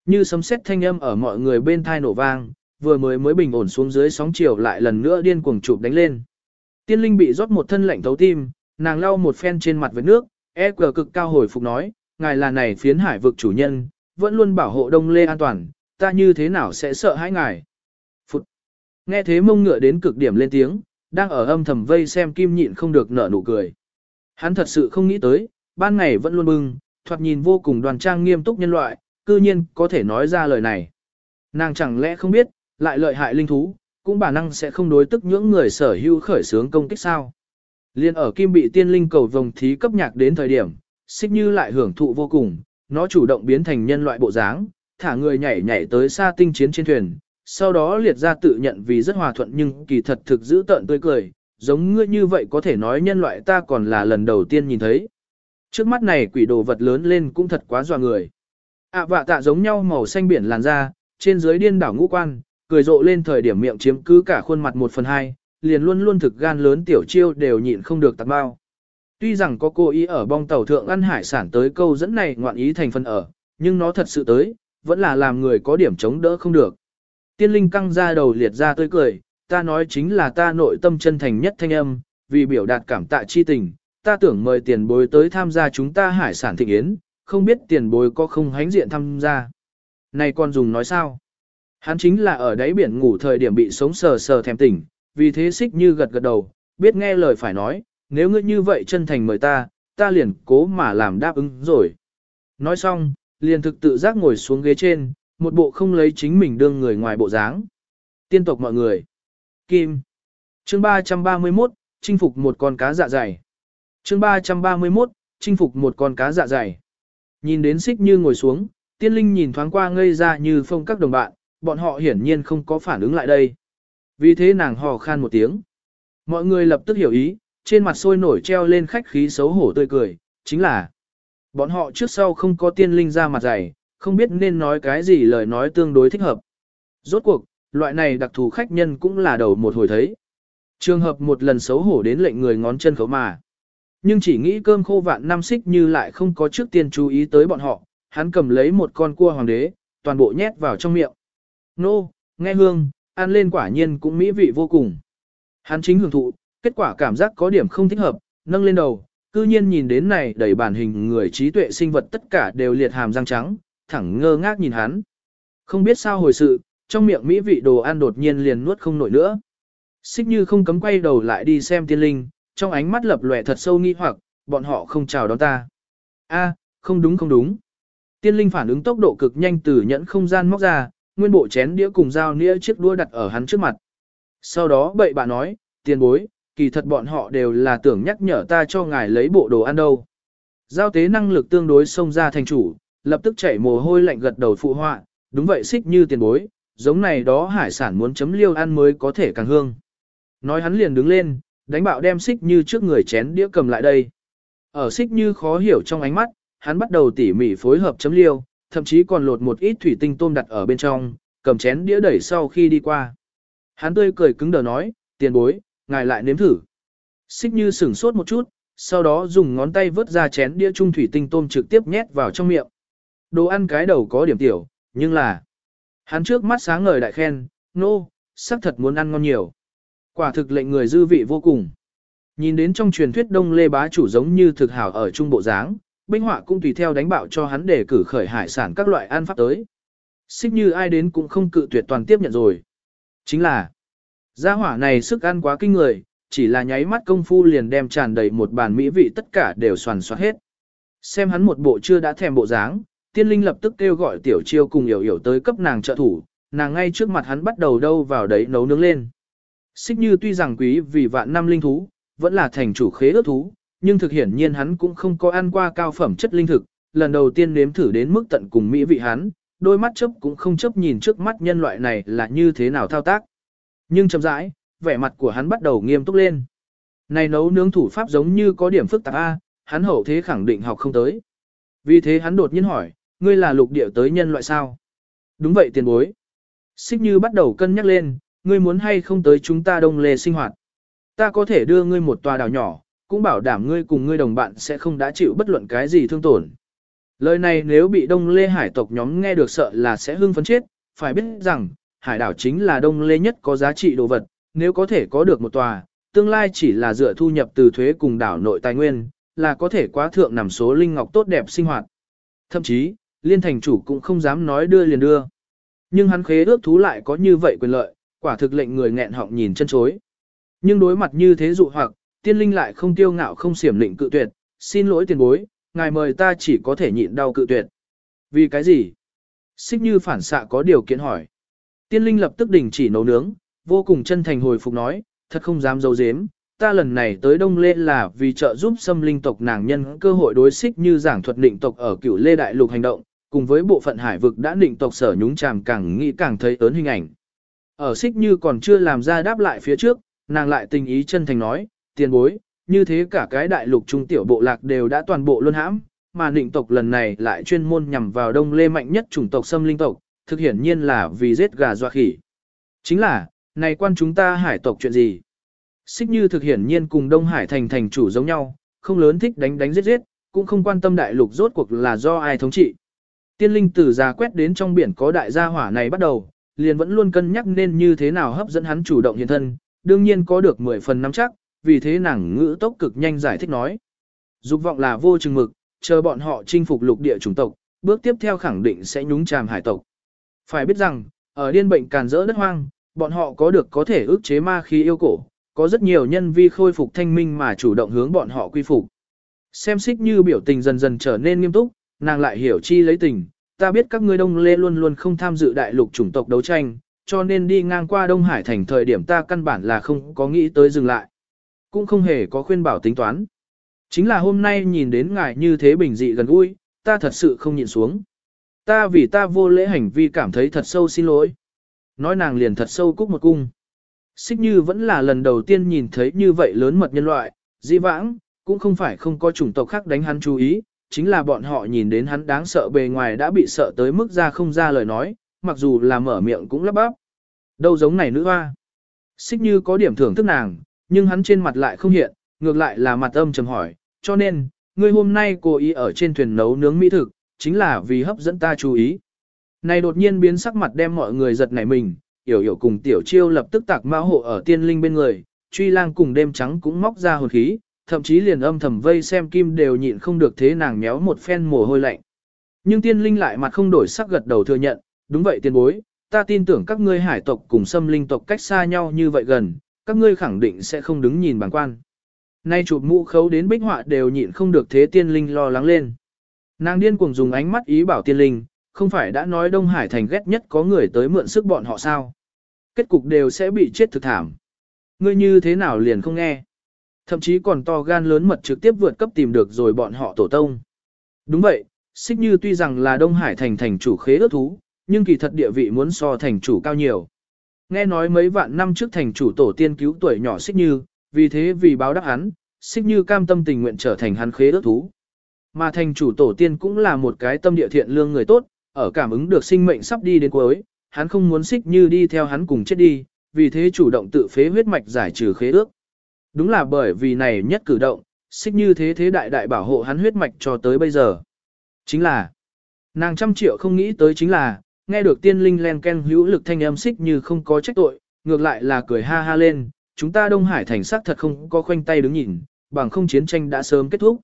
Như sấm sét thanh âm ở mọi người bên thai nổ vang, vừa mới mới bình ổn xuống dưới sóng chiều lại lần nữa điên cuồng chụp đánh lên. Tiên linh bị rót một thân lạnh thấu tim, nàng lau một phen trên mặt với nước, e cờ cực cao hồi phục nói, ngài là này phiến hải vực chủ nhân, vẫn luôn bảo hộ đông lê an toàn, ta như thế nào sẽ sợ hãi ngài. Phụt. Nghe thế mông ngựa đến cực điểm lên tiếng, đang ở âm thầm vây xem kim nhịn không được nở nụ cười. Hắn thật sự không nghĩ tới, ban ngày vẫn luôn bưng, thoạt nhìn vô cùng đoàn trang nghiêm túc nhân loại, cư nhiên có thể nói ra lời này. Nàng chẳng lẽ không biết, lại lợi hại linh thú, cũng bản năng sẽ không đối tức những người sở hữu khởi sướng công kích sao. Liên ở kim bị tiên linh cầu vồng thí cấp nhạc đến thời điểm, xích như lại hưởng thụ vô cùng, nó chủ động biến thành nhân loại bộ dáng, thả người nhảy nhảy tới xa tinh chiến trên thuyền, sau đó liệt ra tự nhận vì rất hòa thuận nhưng kỳ thật thực giữ tợn tươi cười, giống ngươi như vậy có thể nói nhân loại ta còn là lần đầu tiên nhìn thấy. Trước mắt này quỷ đồ vật lớn lên cũng thật quá dọa người ạ vạ tạ giống nhau màu xanh biển làn da, trên dưới điên đảo ngũ quan, cười rộ lên thời điểm miệng chiếm cứ cả khuôn mặt một phần hai, liền luôn luôn thực gan lớn tiểu chiêu đều nhịn không được tạt bao. Tuy rằng có cô ý ở bong tàu thượng ăn hải sản tới câu dẫn này ngoạn ý thành phần ở, nhưng nó thật sự tới, vẫn là làm người có điểm chống đỡ không được. Tiên linh căng ra đầu liệt ra tươi cười, ta nói chính là ta nội tâm chân thành nhất thanh âm, vì biểu đạt cảm tạ chi tình, ta tưởng mời tiền bối tới tham gia chúng ta hải sản thịnh yến, không biết tiền bối có không hánh diện tham gia. Này con dùng nói sao? Hắn chính là ở đáy biển ngủ thời điểm bị sống sờ sờ thèm tỉnh, vì thế xích như gật gật đầu, biết nghe lời phải nói, nếu ngươi như vậy chân thành mời ta, ta liền cố mà làm đáp ứng rồi. Nói xong, liền thực tự giác ngồi xuống ghế trên, một bộ không lấy chính mình đương người ngoài bộ dáng. Tiên tộc mọi người. Kim. Chương 331, chinh phục một con cá dạ dày. Chương 331, chinh phục một con cá dạ dày. Nhìn đến xích như ngồi xuống, tiên linh nhìn thoáng qua ngây ra như phong các đồng bạn, bọn họ hiển nhiên không có phản ứng lại đây. Vì thế nàng hò khan một tiếng. Mọi người lập tức hiểu ý, trên mặt sôi nổi treo lên khách khí xấu hổ tươi cười, chính là bọn họ trước sau không có tiên linh ra mặt dày, không biết nên nói cái gì lời nói tương đối thích hợp. Rốt cuộc, loại này đặc thù khách nhân cũng là đầu một hồi thấy. Trường hợp một lần xấu hổ đến lệnh người ngón chân khấu mà. Nhưng chỉ nghĩ cơm khô vạn năm xích như lại không có trước tiên chú ý tới bọn họ, hắn cầm lấy một con cua hoàng đế, toàn bộ nhét vào trong miệng. Nô, nghe hương, ăn lên quả nhiên cũng mỹ vị vô cùng. Hắn chính hưởng thụ, kết quả cảm giác có điểm không thích hợp, nâng lên đầu, cư nhiên nhìn đến này đầy bản hình người trí tuệ sinh vật tất cả đều liệt hàm răng trắng, thẳng ngơ ngác nhìn hắn. Không biết sao hồi sự, trong miệng mỹ vị đồ ăn đột nhiên liền nuốt không nổi nữa. Xích như không cấm quay đầu lại đi xem tiên linh, trong ánh mắt lập lòe thật sâu nghi hoặc, bọn họ không chào đón ta. A, không đúng không đúng. Tiên linh phản ứng tốc độ cực nhanh từ nhẫn không gian móc ra, nguyên bộ chén đĩa cùng dao nĩa chiếc đũa đặt ở hắn trước mặt. Sau đó bậy bà nói, tiền bối, kỳ thật bọn họ đều là tưởng nhắc nhở ta cho ngài lấy bộ đồ ăn đâu. Giao tế năng lực tương đối xông ra thành chủ, lập tức chảy mồ hôi lạnh gật đầu phụ họa, đúng vậy xích như tiền bối, giống này đó hải sản muốn chấm liêu ăn mới có thể càng hương. Nói hắn liền đứng lên, đánh bạo đem xích như trước người chén đĩa cầm lại đây. Ở xích như khó hiểu trong ánh mắt, hắn bắt đầu tỉ mỉ phối hợp chấm liêu, thậm chí còn lột một ít thủy tinh tôm đặt ở bên trong, cầm chén đĩa đẩy sau khi đi qua. Hắn tươi cười cứng đờ nói, tiền bối, ngài lại nếm thử. Xích như sửng sốt một chút, sau đó dùng ngón tay vớt ra chén đĩa trung thủy tinh tôm trực tiếp nhét vào trong miệng. Đồ ăn cái đầu có điểm tiểu, nhưng là... Hắn trước mắt sáng ngời đại khen, nô, no, sắc thật muốn ăn ngon nhiều. Quả thực lệnh người dư vị vô cùng. Nhìn đến trong truyền thuyết đông lê bá chủ giống như thực hảo ở trung bộ dáng, binh họa cũng tùy theo đánh bạo cho hắn để cử khởi hải sản các loại ăn pháp tới. Xích như ai đến cũng không cự tuyệt toàn tiếp nhận rồi. Chính là, gia hỏa này sức ăn quá kinh người, chỉ là nháy mắt công phu liền đem tràn đầy một bàn mỹ vị tất cả đều soàn soát hết. Xem hắn một bộ chưa đã thèm bộ dáng, tiên linh lập tức kêu gọi tiểu chiêu cùng hiểu hiểu tới cấp nàng trợ thủ, nàng ngay trước mặt hắn bắt đầu đâu vào đấy nấu nướng lên. Xích như tuy rằng quý vì vạn năm linh thú, vẫn là thành chủ khế ước thú, nhưng thực hiển nhiên hắn cũng không có ăn qua cao phẩm chất linh thực, lần đầu tiên nếm thử đến mức tận cùng mỹ vị hắn, đôi mắt chấp cũng không chấp nhìn trước mắt nhân loại này là như thế nào thao tác. Nhưng chậm rãi, vẻ mặt của hắn bắt đầu nghiêm túc lên. Này nấu nướng thủ pháp giống như có điểm phức tạp A, hắn hậu thế khẳng định học không tới. Vì thế hắn đột nhiên hỏi, ngươi là lục địa tới nhân loại sao? Đúng vậy tiền bối. Xích như bắt đầu cân nhắc lên, ngươi muốn hay không tới chúng ta đông lê sinh hoạt. Ta có thể đưa ngươi một tòa đảo nhỏ, cũng bảo đảm ngươi cùng ngươi đồng bạn sẽ không đã chịu bất luận cái gì thương tổn. Lời này nếu bị đông lê hải tộc nhóm nghe được sợ là sẽ hưng phấn chết, phải biết rằng, hải đảo chính là đông lê nhất có giá trị đồ vật, nếu có thể có được một tòa, tương lai chỉ là dựa thu nhập từ thuế cùng đảo nội tài nguyên, là có thể quá thượng nằm số linh ngọc tốt đẹp sinh hoạt. Thậm chí, liên thành chủ cũng không dám nói đưa liền đưa. Nhưng hắn khế ước thú lại có như vậy quyền lợi, quả thực lệnh người nghẹn họng nhìn chân chối. Nhưng đối mặt như thế dụ hoặc, tiên linh lại không tiêu ngạo không xiểm lịnh cự tuyệt, xin lỗi tiền bối, ngài mời ta chỉ có thể nhịn đau cự tuyệt. Vì cái gì? Xích như phản xạ có điều kiện hỏi. Tiên linh lập tức đình chỉ nấu nướng, vô cùng chân thành hồi phục nói, thật không dám dấu dếm, ta lần này tới Đông Lê là vì trợ giúp xâm linh tộc nàng nhân cơ hội đối xích như giảng thuật định tộc ở cửu Lê Đại Lục hành động, cùng với bộ phận hải vực đã định tộc sở nhúng chàm càng nghĩ càng thấy ớn hình ảnh. Ở xích như còn chưa làm ra đáp lại phía trước, nàng lại tình ý chân thành nói, tiền bối, như thế cả cái đại lục trung tiểu bộ lạc đều đã toàn bộ luân hãm, mà định tộc lần này lại chuyên môn nhằm vào đông lê mạnh nhất chủng tộc xâm linh tộc, thực hiển nhiên là vì giết gà doa khỉ. Chính là, này quan chúng ta hải tộc chuyện gì? Xích như thực hiển nhiên cùng Đông Hải thành thành chủ giống nhau, không lớn thích đánh đánh giết giết, cũng không quan tâm đại lục rốt cuộc là do ai thống trị. Tiên linh tử già quét đến trong biển có đại gia hỏa này bắt đầu, liền vẫn luôn cân nhắc nên như thế nào hấp dẫn hắn chủ động hiện thân, đương nhiên có được 10 phần nắm chắc, vì thế nàng ngữ tốc cực nhanh giải thích nói. Dục vọng là vô chừng mực, chờ bọn họ chinh phục lục địa chủng tộc, bước tiếp theo khẳng định sẽ nhúng chàm hải tộc. Phải biết rằng, ở điên bệnh càn rỡ đất hoang, bọn họ có được có thể ức chế ma khí yêu cổ, có rất nhiều nhân vi khôi phục thanh minh mà chủ động hướng bọn họ quy phục. Xem xích như biểu tình dần dần trở nên nghiêm túc, nàng lại hiểu chi lấy tình, ta biết các ngươi đông lê luôn luôn không tham dự đại lục chủng tộc đấu tranh, cho nên đi ngang qua Đông Hải thành thời điểm ta căn bản là không có nghĩ tới dừng lại. Cũng không hề có khuyên bảo tính toán. Chính là hôm nay nhìn đến ngài như thế bình dị gần gũi, ta thật sự không nhịn xuống. Ta vì ta vô lễ hành vi cảm thấy thật sâu xin lỗi. Nói nàng liền thật sâu cúc một cung. Xích như vẫn là lần đầu tiên nhìn thấy như vậy lớn mật nhân loại, di vãng, cũng không phải không có chủng tộc khác đánh hắn chú ý, chính là bọn họ nhìn đến hắn đáng sợ bề ngoài đã bị sợ tới mức ra không ra lời nói, mặc dù là mở miệng cũng lắp bắp. Đâu giống này nữ hoa. Xích như có điểm thưởng thức nàng, nhưng hắn trên mặt lại không hiện, ngược lại là mặt âm trầm hỏi, cho nên, ngươi hôm nay cố ý ở trên thuyền nấu nướng mỹ thực, chính là vì hấp dẫn ta chú ý. Này đột nhiên biến sắc mặt đem mọi người giật nảy mình, yểu yểu cùng tiểu chiêu lập tức tạc mao hộ ở tiên linh bên người, truy lang cùng đêm trắng cũng móc ra hồn khí, thậm chí liền âm thầm vây xem kim đều nhịn không được thế nàng méo một phen mồ hôi lạnh. Nhưng tiên linh lại mặt không đổi sắc gật đầu thừa nhận, đúng vậy tiên bối, ta tin tưởng các ngươi hải tộc cùng xâm linh tộc cách xa nhau như vậy gần, các ngươi khẳng định sẽ không đứng nhìn bằng quan. Nay chụp mũ khấu đến bích họa đều nhịn không được thế tiên linh lo lắng lên. Nàng điên cuồng dùng ánh mắt ý bảo tiên linh, không phải đã nói Đông Hải thành ghét nhất có người tới mượn sức bọn họ sao. Kết cục đều sẽ bị chết thực thảm. Ngươi như thế nào liền không nghe. Thậm chí còn to gan lớn mật trực tiếp vượt cấp tìm được rồi bọn họ tổ tông. Đúng vậy, xích như tuy rằng là Đông Hải thành thành chủ khế ước thú, nhưng kỳ thật địa vị muốn so thành chủ cao nhiều. Nghe nói mấy vạn năm trước thành chủ tổ tiên cứu tuổi nhỏ xích như, vì thế vì báo đáp hắn, xích như cam tâm tình nguyện trở thành hắn khế ước thú. Mà thành chủ tổ tiên cũng là một cái tâm địa thiện lương người tốt, ở cảm ứng được sinh mệnh sắp đi đến cuối, hắn không muốn xích như đi theo hắn cùng chết đi, vì thế chủ động tự phế huyết mạch giải trừ khế ước. Đúng là bởi vì này nhất cử động, xích như thế thế đại đại bảo hộ hắn huyết mạch cho tới bây giờ. Chính là, nàng trăm triệu không nghĩ tới chính là, nghe được tiên linh len ken hữu lực thanh âm xích như không có trách tội, ngược lại là cười ha ha lên, chúng ta Đông Hải thành sắc thật không có khoanh tay đứng nhìn, bằng không chiến tranh đã sớm kết thúc.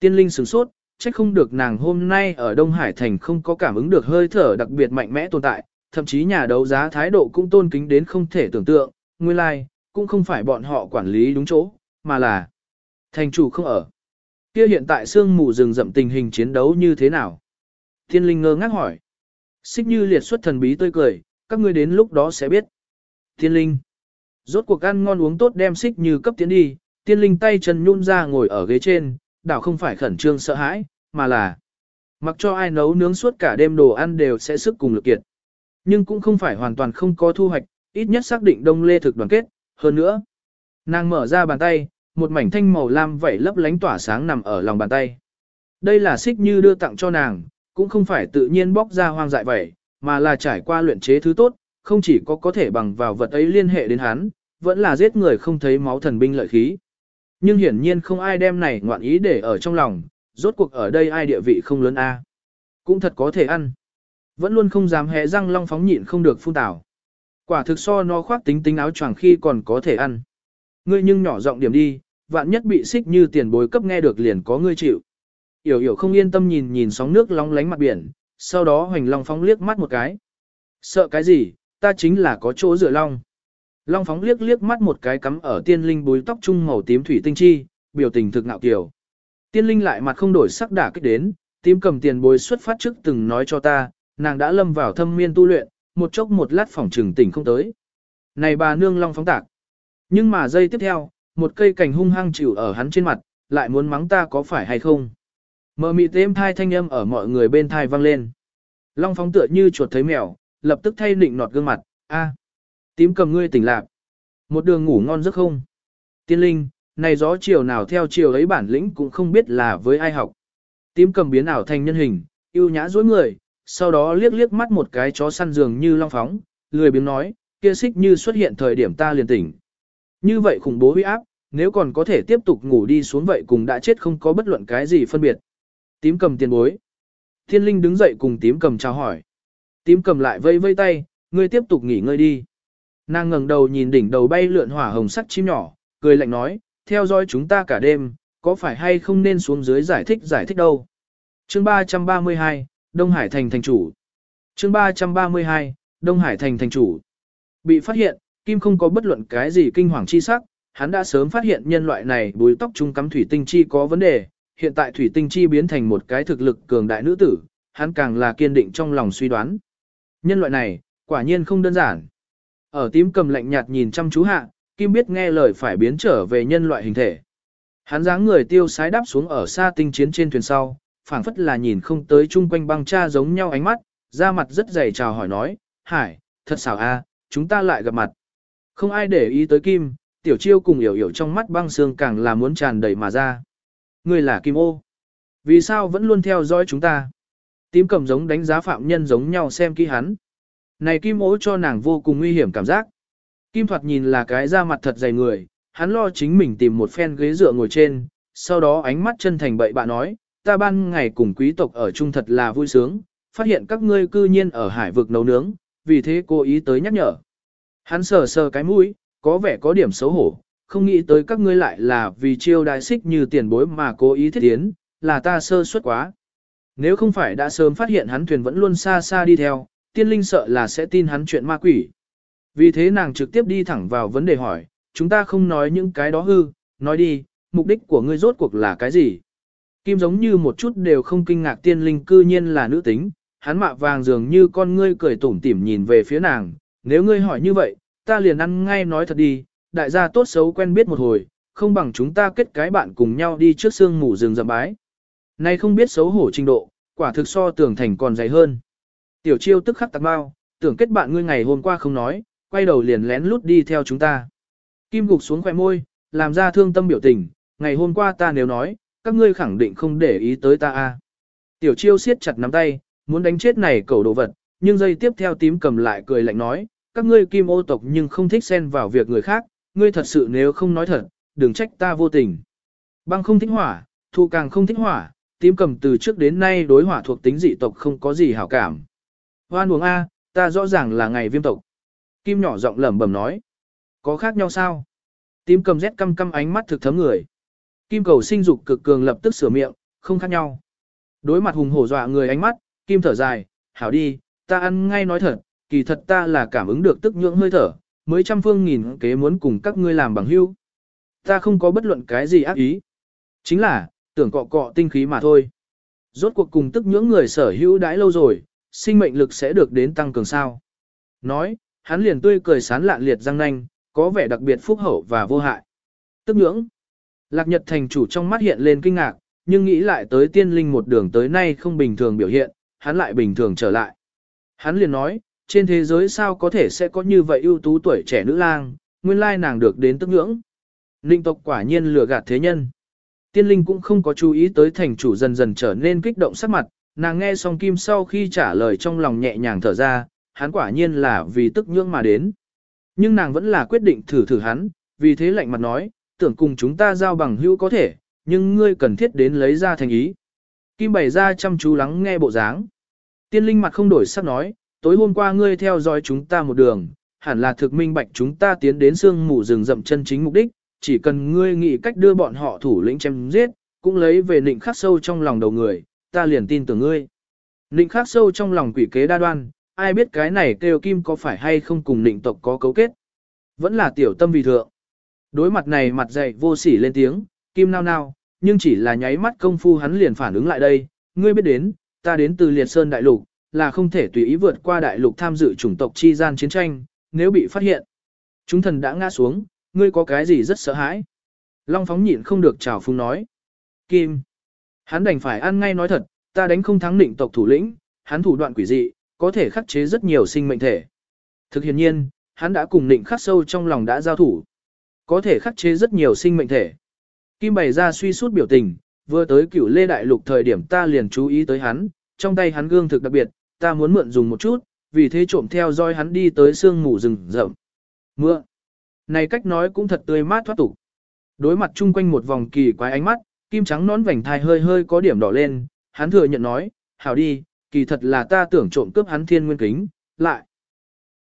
Tiên linh sửng sốt, trách không được nàng hôm nay ở Đông Hải thành không có cảm ứng được hơi thở đặc biệt mạnh mẽ tồn tại, thậm chí nhà đấu giá thái độ cũng tôn kính đến không thể tưởng tượng, nguyên lai, like, cũng không phải bọn họ quản lý đúng chỗ, mà là thành chủ không ở. Kia hiện tại sương mù rừng rậm tình hình chiến đấu như thế nào? Thiên linh ngơ ngác hỏi. Xích như liệt xuất thần bí tươi cười, các ngươi đến lúc đó sẽ biết. Thiên linh. Rốt cuộc ăn ngon uống tốt đem xích như cấp tiến đi, tiên linh tay chân nhún ra ngồi ở ghế trên, đảo không phải khẩn trương sợ hãi, mà là mặc cho ai nấu nướng suốt cả đêm đồ ăn đều sẽ sức cùng lực kiệt. Nhưng cũng không phải hoàn toàn không có thu hoạch, ít nhất xác định đông lê thực đoàn kết, hơn nữa. Nàng mở ra bàn tay, một mảnh thanh màu lam vẩy lấp lánh tỏa sáng nằm ở lòng bàn tay. Đây là xích như đưa tặng cho nàng, cũng không phải tự nhiên bóc ra hoang dại vậy, mà là trải qua luyện chế thứ tốt, không chỉ có có thể bằng vào vật ấy liên hệ đến hắn, vẫn là giết người không thấy máu thần binh lợi khí. Nhưng hiển nhiên không ai đem này ngoạn ý để ở trong lòng, rốt cuộc ở đây ai địa vị không lớn a Cũng thật có thể ăn. Vẫn luôn không dám hé răng long phóng nhịn không được phun tảo. Quả thực so nó khoác tính tính áo choàng khi còn có thể ăn. Ngươi nhưng nhỏ giọng điểm đi, vạn nhất bị xích như tiền bối cấp nghe được liền có ngươi chịu. Yểu yểu không yên tâm nhìn nhìn sóng nước long lánh mặt biển, sau đó hoành long phóng liếc mắt một cái. Sợ cái gì, ta chính là có chỗ dựa long. Long phóng liếc liếc mắt một cái cắm ở tiên linh búi tóc trung màu tím thủy tinh chi, biểu tình thực ngạo kiều. Tiên linh lại mặt không đổi sắc đả kích đến, tím cầm tiền bối xuất phát trước từng nói cho ta, nàng đã lâm vào thâm miên tu luyện, một chốc một lát phòng trừng tỉnh không tới. Này bà nương long phóng tạc. Nhưng mà giây tiếp theo, một cây cành hung hăng chịu ở hắn trên mặt, lại muốn mắng ta có phải hay không. Mờ mị têm thai thanh âm ở mọi người bên thai vang lên. Long phóng tựa như chuột thấy mèo, lập tức thay nịnh nọt gương mặt, a, tím cầm ngươi tỉnh lạc. Một đường ngủ ngon giấc không? Tiên linh, này gió chiều nào theo chiều ấy bản lĩnh cũng không biết là với ai học. Tím cầm biến ảo thành nhân hình, yêu nhã dối người, sau đó liếc liếc mắt một cái chó săn dường như long phóng, lười biếng nói, kia xích như xuất hiện thời điểm ta liền tỉnh. Như vậy khủng bố huy áp, nếu còn có thể tiếp tục ngủ đi xuống vậy cùng đã chết không có bất luận cái gì phân biệt. Tím cầm tiền bối. Thiên linh đứng dậy cùng tím cầm chào hỏi. Tím cầm lại vây vây tay, ngươi tiếp tục nghỉ ngơi đi. Nàng ngẩng đầu nhìn đỉnh đầu bay lượn hỏa hồng sắc chim nhỏ, cười lạnh nói, theo dõi chúng ta cả đêm, có phải hay không nên xuống dưới giải thích giải thích đâu. Chương 332, Đông Hải thành thành chủ. Chương 332, Đông Hải thành thành chủ. Bị phát hiện, Kim không có bất luận cái gì kinh hoàng chi sắc, hắn đã sớm phát hiện nhân loại này bùi tóc trung cắm thủy tinh chi có vấn đề, hiện tại thủy tinh chi biến thành một cái thực lực cường đại nữ tử, hắn càng là kiên định trong lòng suy đoán. Nhân loại này, quả nhiên không đơn giản. Ở tím cầm lạnh nhạt nhìn chăm chú hạ, Kim biết nghe lời phải biến trở về nhân loại hình thể. Hắn dáng người tiêu sái đáp xuống ở xa tinh chiến trên thuyền sau, phảng phất là nhìn không tới chung quanh băng cha giống nhau ánh mắt, da mặt rất dày chào hỏi nói, Hải, thật xảo a, chúng ta lại gặp mặt. Không ai để ý tới Kim, tiểu chiêu cùng hiểu hiểu trong mắt băng xương càng là muốn tràn đầy mà ra. Người là Kim ô. Vì sao vẫn luôn theo dõi chúng ta? Tím cầm giống đánh giá phạm nhân giống nhau xem kỹ hắn. Này Kim ô cho nàng vô cùng nguy hiểm cảm giác. Kim thoạt nhìn là cái da mặt thật dày người, hắn lo chính mình tìm một phen ghế dựa ngồi trên, sau đó ánh mắt chân thành bậy bạ nói, ta ban ngày cùng quý tộc ở chung thật là vui sướng, phát hiện các ngươi cư nhiên ở hải vực nấu nướng, vì thế cố ý tới nhắc nhở. Hắn sờ sờ cái mũi, có vẻ có điểm xấu hổ, không nghĩ tới các ngươi lại là vì chiêu đại xích như tiền bối mà cố ý thiết tiến, là ta sơ suất quá. Nếu không phải đã sớm phát hiện hắn thuyền vẫn luôn xa xa đi theo, tiên linh sợ là sẽ tin hắn chuyện ma quỷ. Vì thế nàng trực tiếp đi thẳng vào vấn đề hỏi, chúng ta không nói những cái đó hư, nói đi, mục đích của ngươi rốt cuộc là cái gì? Kim giống như một chút đều không kinh ngạc tiên linh cư nhiên là nữ tính, hắn mạ vàng dường như con ngươi cười tủm tỉm nhìn về phía nàng, nếu ngươi hỏi như vậy, ta liền ăn ngay nói thật đi, đại gia tốt xấu quen biết một hồi, không bằng chúng ta kết cái bạn cùng nhau đi trước sương ngủ rừng rậm bái. Nay không biết xấu hổ trình độ, quả thực so tưởng thành còn dày hơn. Tiểu chiêu tức khắc tạc bao, tưởng kết bạn ngươi ngày hôm qua không nói, quay đầu liền lén lút đi theo chúng ta. Kim gục xuống khỏe môi, làm ra thương tâm biểu tình, ngày hôm qua ta nếu nói, các ngươi khẳng định không để ý tới ta a. Tiểu chiêu siết chặt nắm tay, muốn đánh chết này cầu đồ vật, nhưng giây tiếp theo tím cầm lại cười lạnh nói, các ngươi kim ô tộc nhưng không thích xen vào việc người khác, ngươi thật sự nếu không nói thật, đừng trách ta vô tình. Băng không thích hỏa, thu càng không thích hỏa, tím cầm từ trước đến nay đối hỏa thuộc tính dị tộc không có gì hảo cảm. Hoan uống A, ta rõ ràng là ngày viêm tộc. Kim nhỏ giọng lẩm bẩm nói. Có khác nhau sao? Tím cầm rét căm căm ánh mắt thực thấm người. Kim cầu sinh dục cực cường lập tức sửa miệng, không khác nhau. Đối mặt hùng hổ dọa người ánh mắt, Kim thở dài, hảo đi, ta ăn ngay nói thật, kỳ thật ta là cảm ứng được tức nhưỡng hơi thở, mới trăm phương nghìn kế muốn cùng các ngươi làm bằng hữu. Ta không có bất luận cái gì ác ý. Chính là, tưởng cọ cọ tinh khí mà thôi. Rốt cuộc cùng tức nhưỡng người sở hữu đãi lâu rồi, sinh mệnh lực sẽ được đến tăng cường sao. Nói, hắn liền tươi cười sán lạn liệt răng nanh, có vẻ đặc biệt phúc hậu và vô hại. Tức nhưỡng. Lạc Nhật thành chủ trong mắt hiện lên kinh ngạc, nhưng nghĩ lại tới tiên linh một đường tới nay không bình thường biểu hiện, hắn lại bình thường trở lại. Hắn liền nói, trên thế giới sao có thể sẽ có như vậy ưu tú tuổi trẻ nữ lang, nguyên lai nàng được đến tức ngưỡng. Linh tộc quả nhiên lừa gạt thế nhân. Tiên linh cũng không có chú ý tới thành chủ dần dần trở nên kích động sắc mặt, nàng nghe xong kim sau khi trả lời trong lòng nhẹ nhàng thở ra, hắn quả nhiên là vì tức nhưỡng mà đến. Nhưng nàng vẫn là quyết định thử thử hắn, vì thế lạnh mặt nói, tưởng cùng chúng ta giao bằng hữu có thể, nhưng ngươi cần thiết đến lấy ra thành ý. Kim bày ra chăm chú lắng nghe bộ dáng. Tiên linh mặt không đổi sắc nói, tối hôm qua ngươi theo dõi chúng ta một đường, hẳn là thực minh bạch chúng ta tiến đến sương mù rừng rậm chân chính mục đích, chỉ cần ngươi nghĩ cách đưa bọn họ thủ lĩnh chém giết, cũng lấy về nịnh khắc sâu trong lòng đầu người, ta liền tin tưởng ngươi. Nịnh khắc sâu trong lòng quỷ kế đa đoan, ai biết cái này kêu kim có phải hay không cùng nịnh tộc có cấu kết. Vẫn là tiểu tâm vì thượng. Đối mặt này mặt dày vô sỉ lên tiếng, kim nao nao, nhưng chỉ là nháy mắt công phu hắn liền phản ứng lại đây, ngươi biết đến, ta đến từ liệt sơn đại lục, là không thể tùy ý vượt qua đại lục tham dự chủng tộc chi gian chiến tranh, nếu bị phát hiện. Chúng thần đã ngã xuống, ngươi có cái gì rất sợ hãi. Long phóng nhịn không được chào phung nói. Kim. Hắn đành phải ăn ngay nói thật, ta đánh không thắng định tộc thủ lĩnh, hắn thủ đoạn quỷ dị, có thể khắc chế rất nhiều sinh mệnh thể. Thực hiện nhiên, hắn đã cùng định khắc sâu trong lòng đã giao thủ. Có thể khắc chế rất nhiều sinh mệnh thể. Kim bày ra suy sút biểu tình, vừa tới cửu lê đại lục thời điểm ta liền chú ý tới hắn, trong tay hắn gương thực đặc biệt, ta muốn mượn dùng một chút, vì thế trộm theo dõi hắn đi tới sương mù rừng rậm. Mưa. Này cách nói cũng thật tươi mát thoát tục. Đối mặt chung quanh một vòng kỳ quái ánh mắt, kim trắng nón vành thai hơi hơi có điểm đỏ lên, hắn thừa nhận nói, hảo đi, kỳ thật là ta tưởng trộm cướp hắn thiên nguyên kính, lại.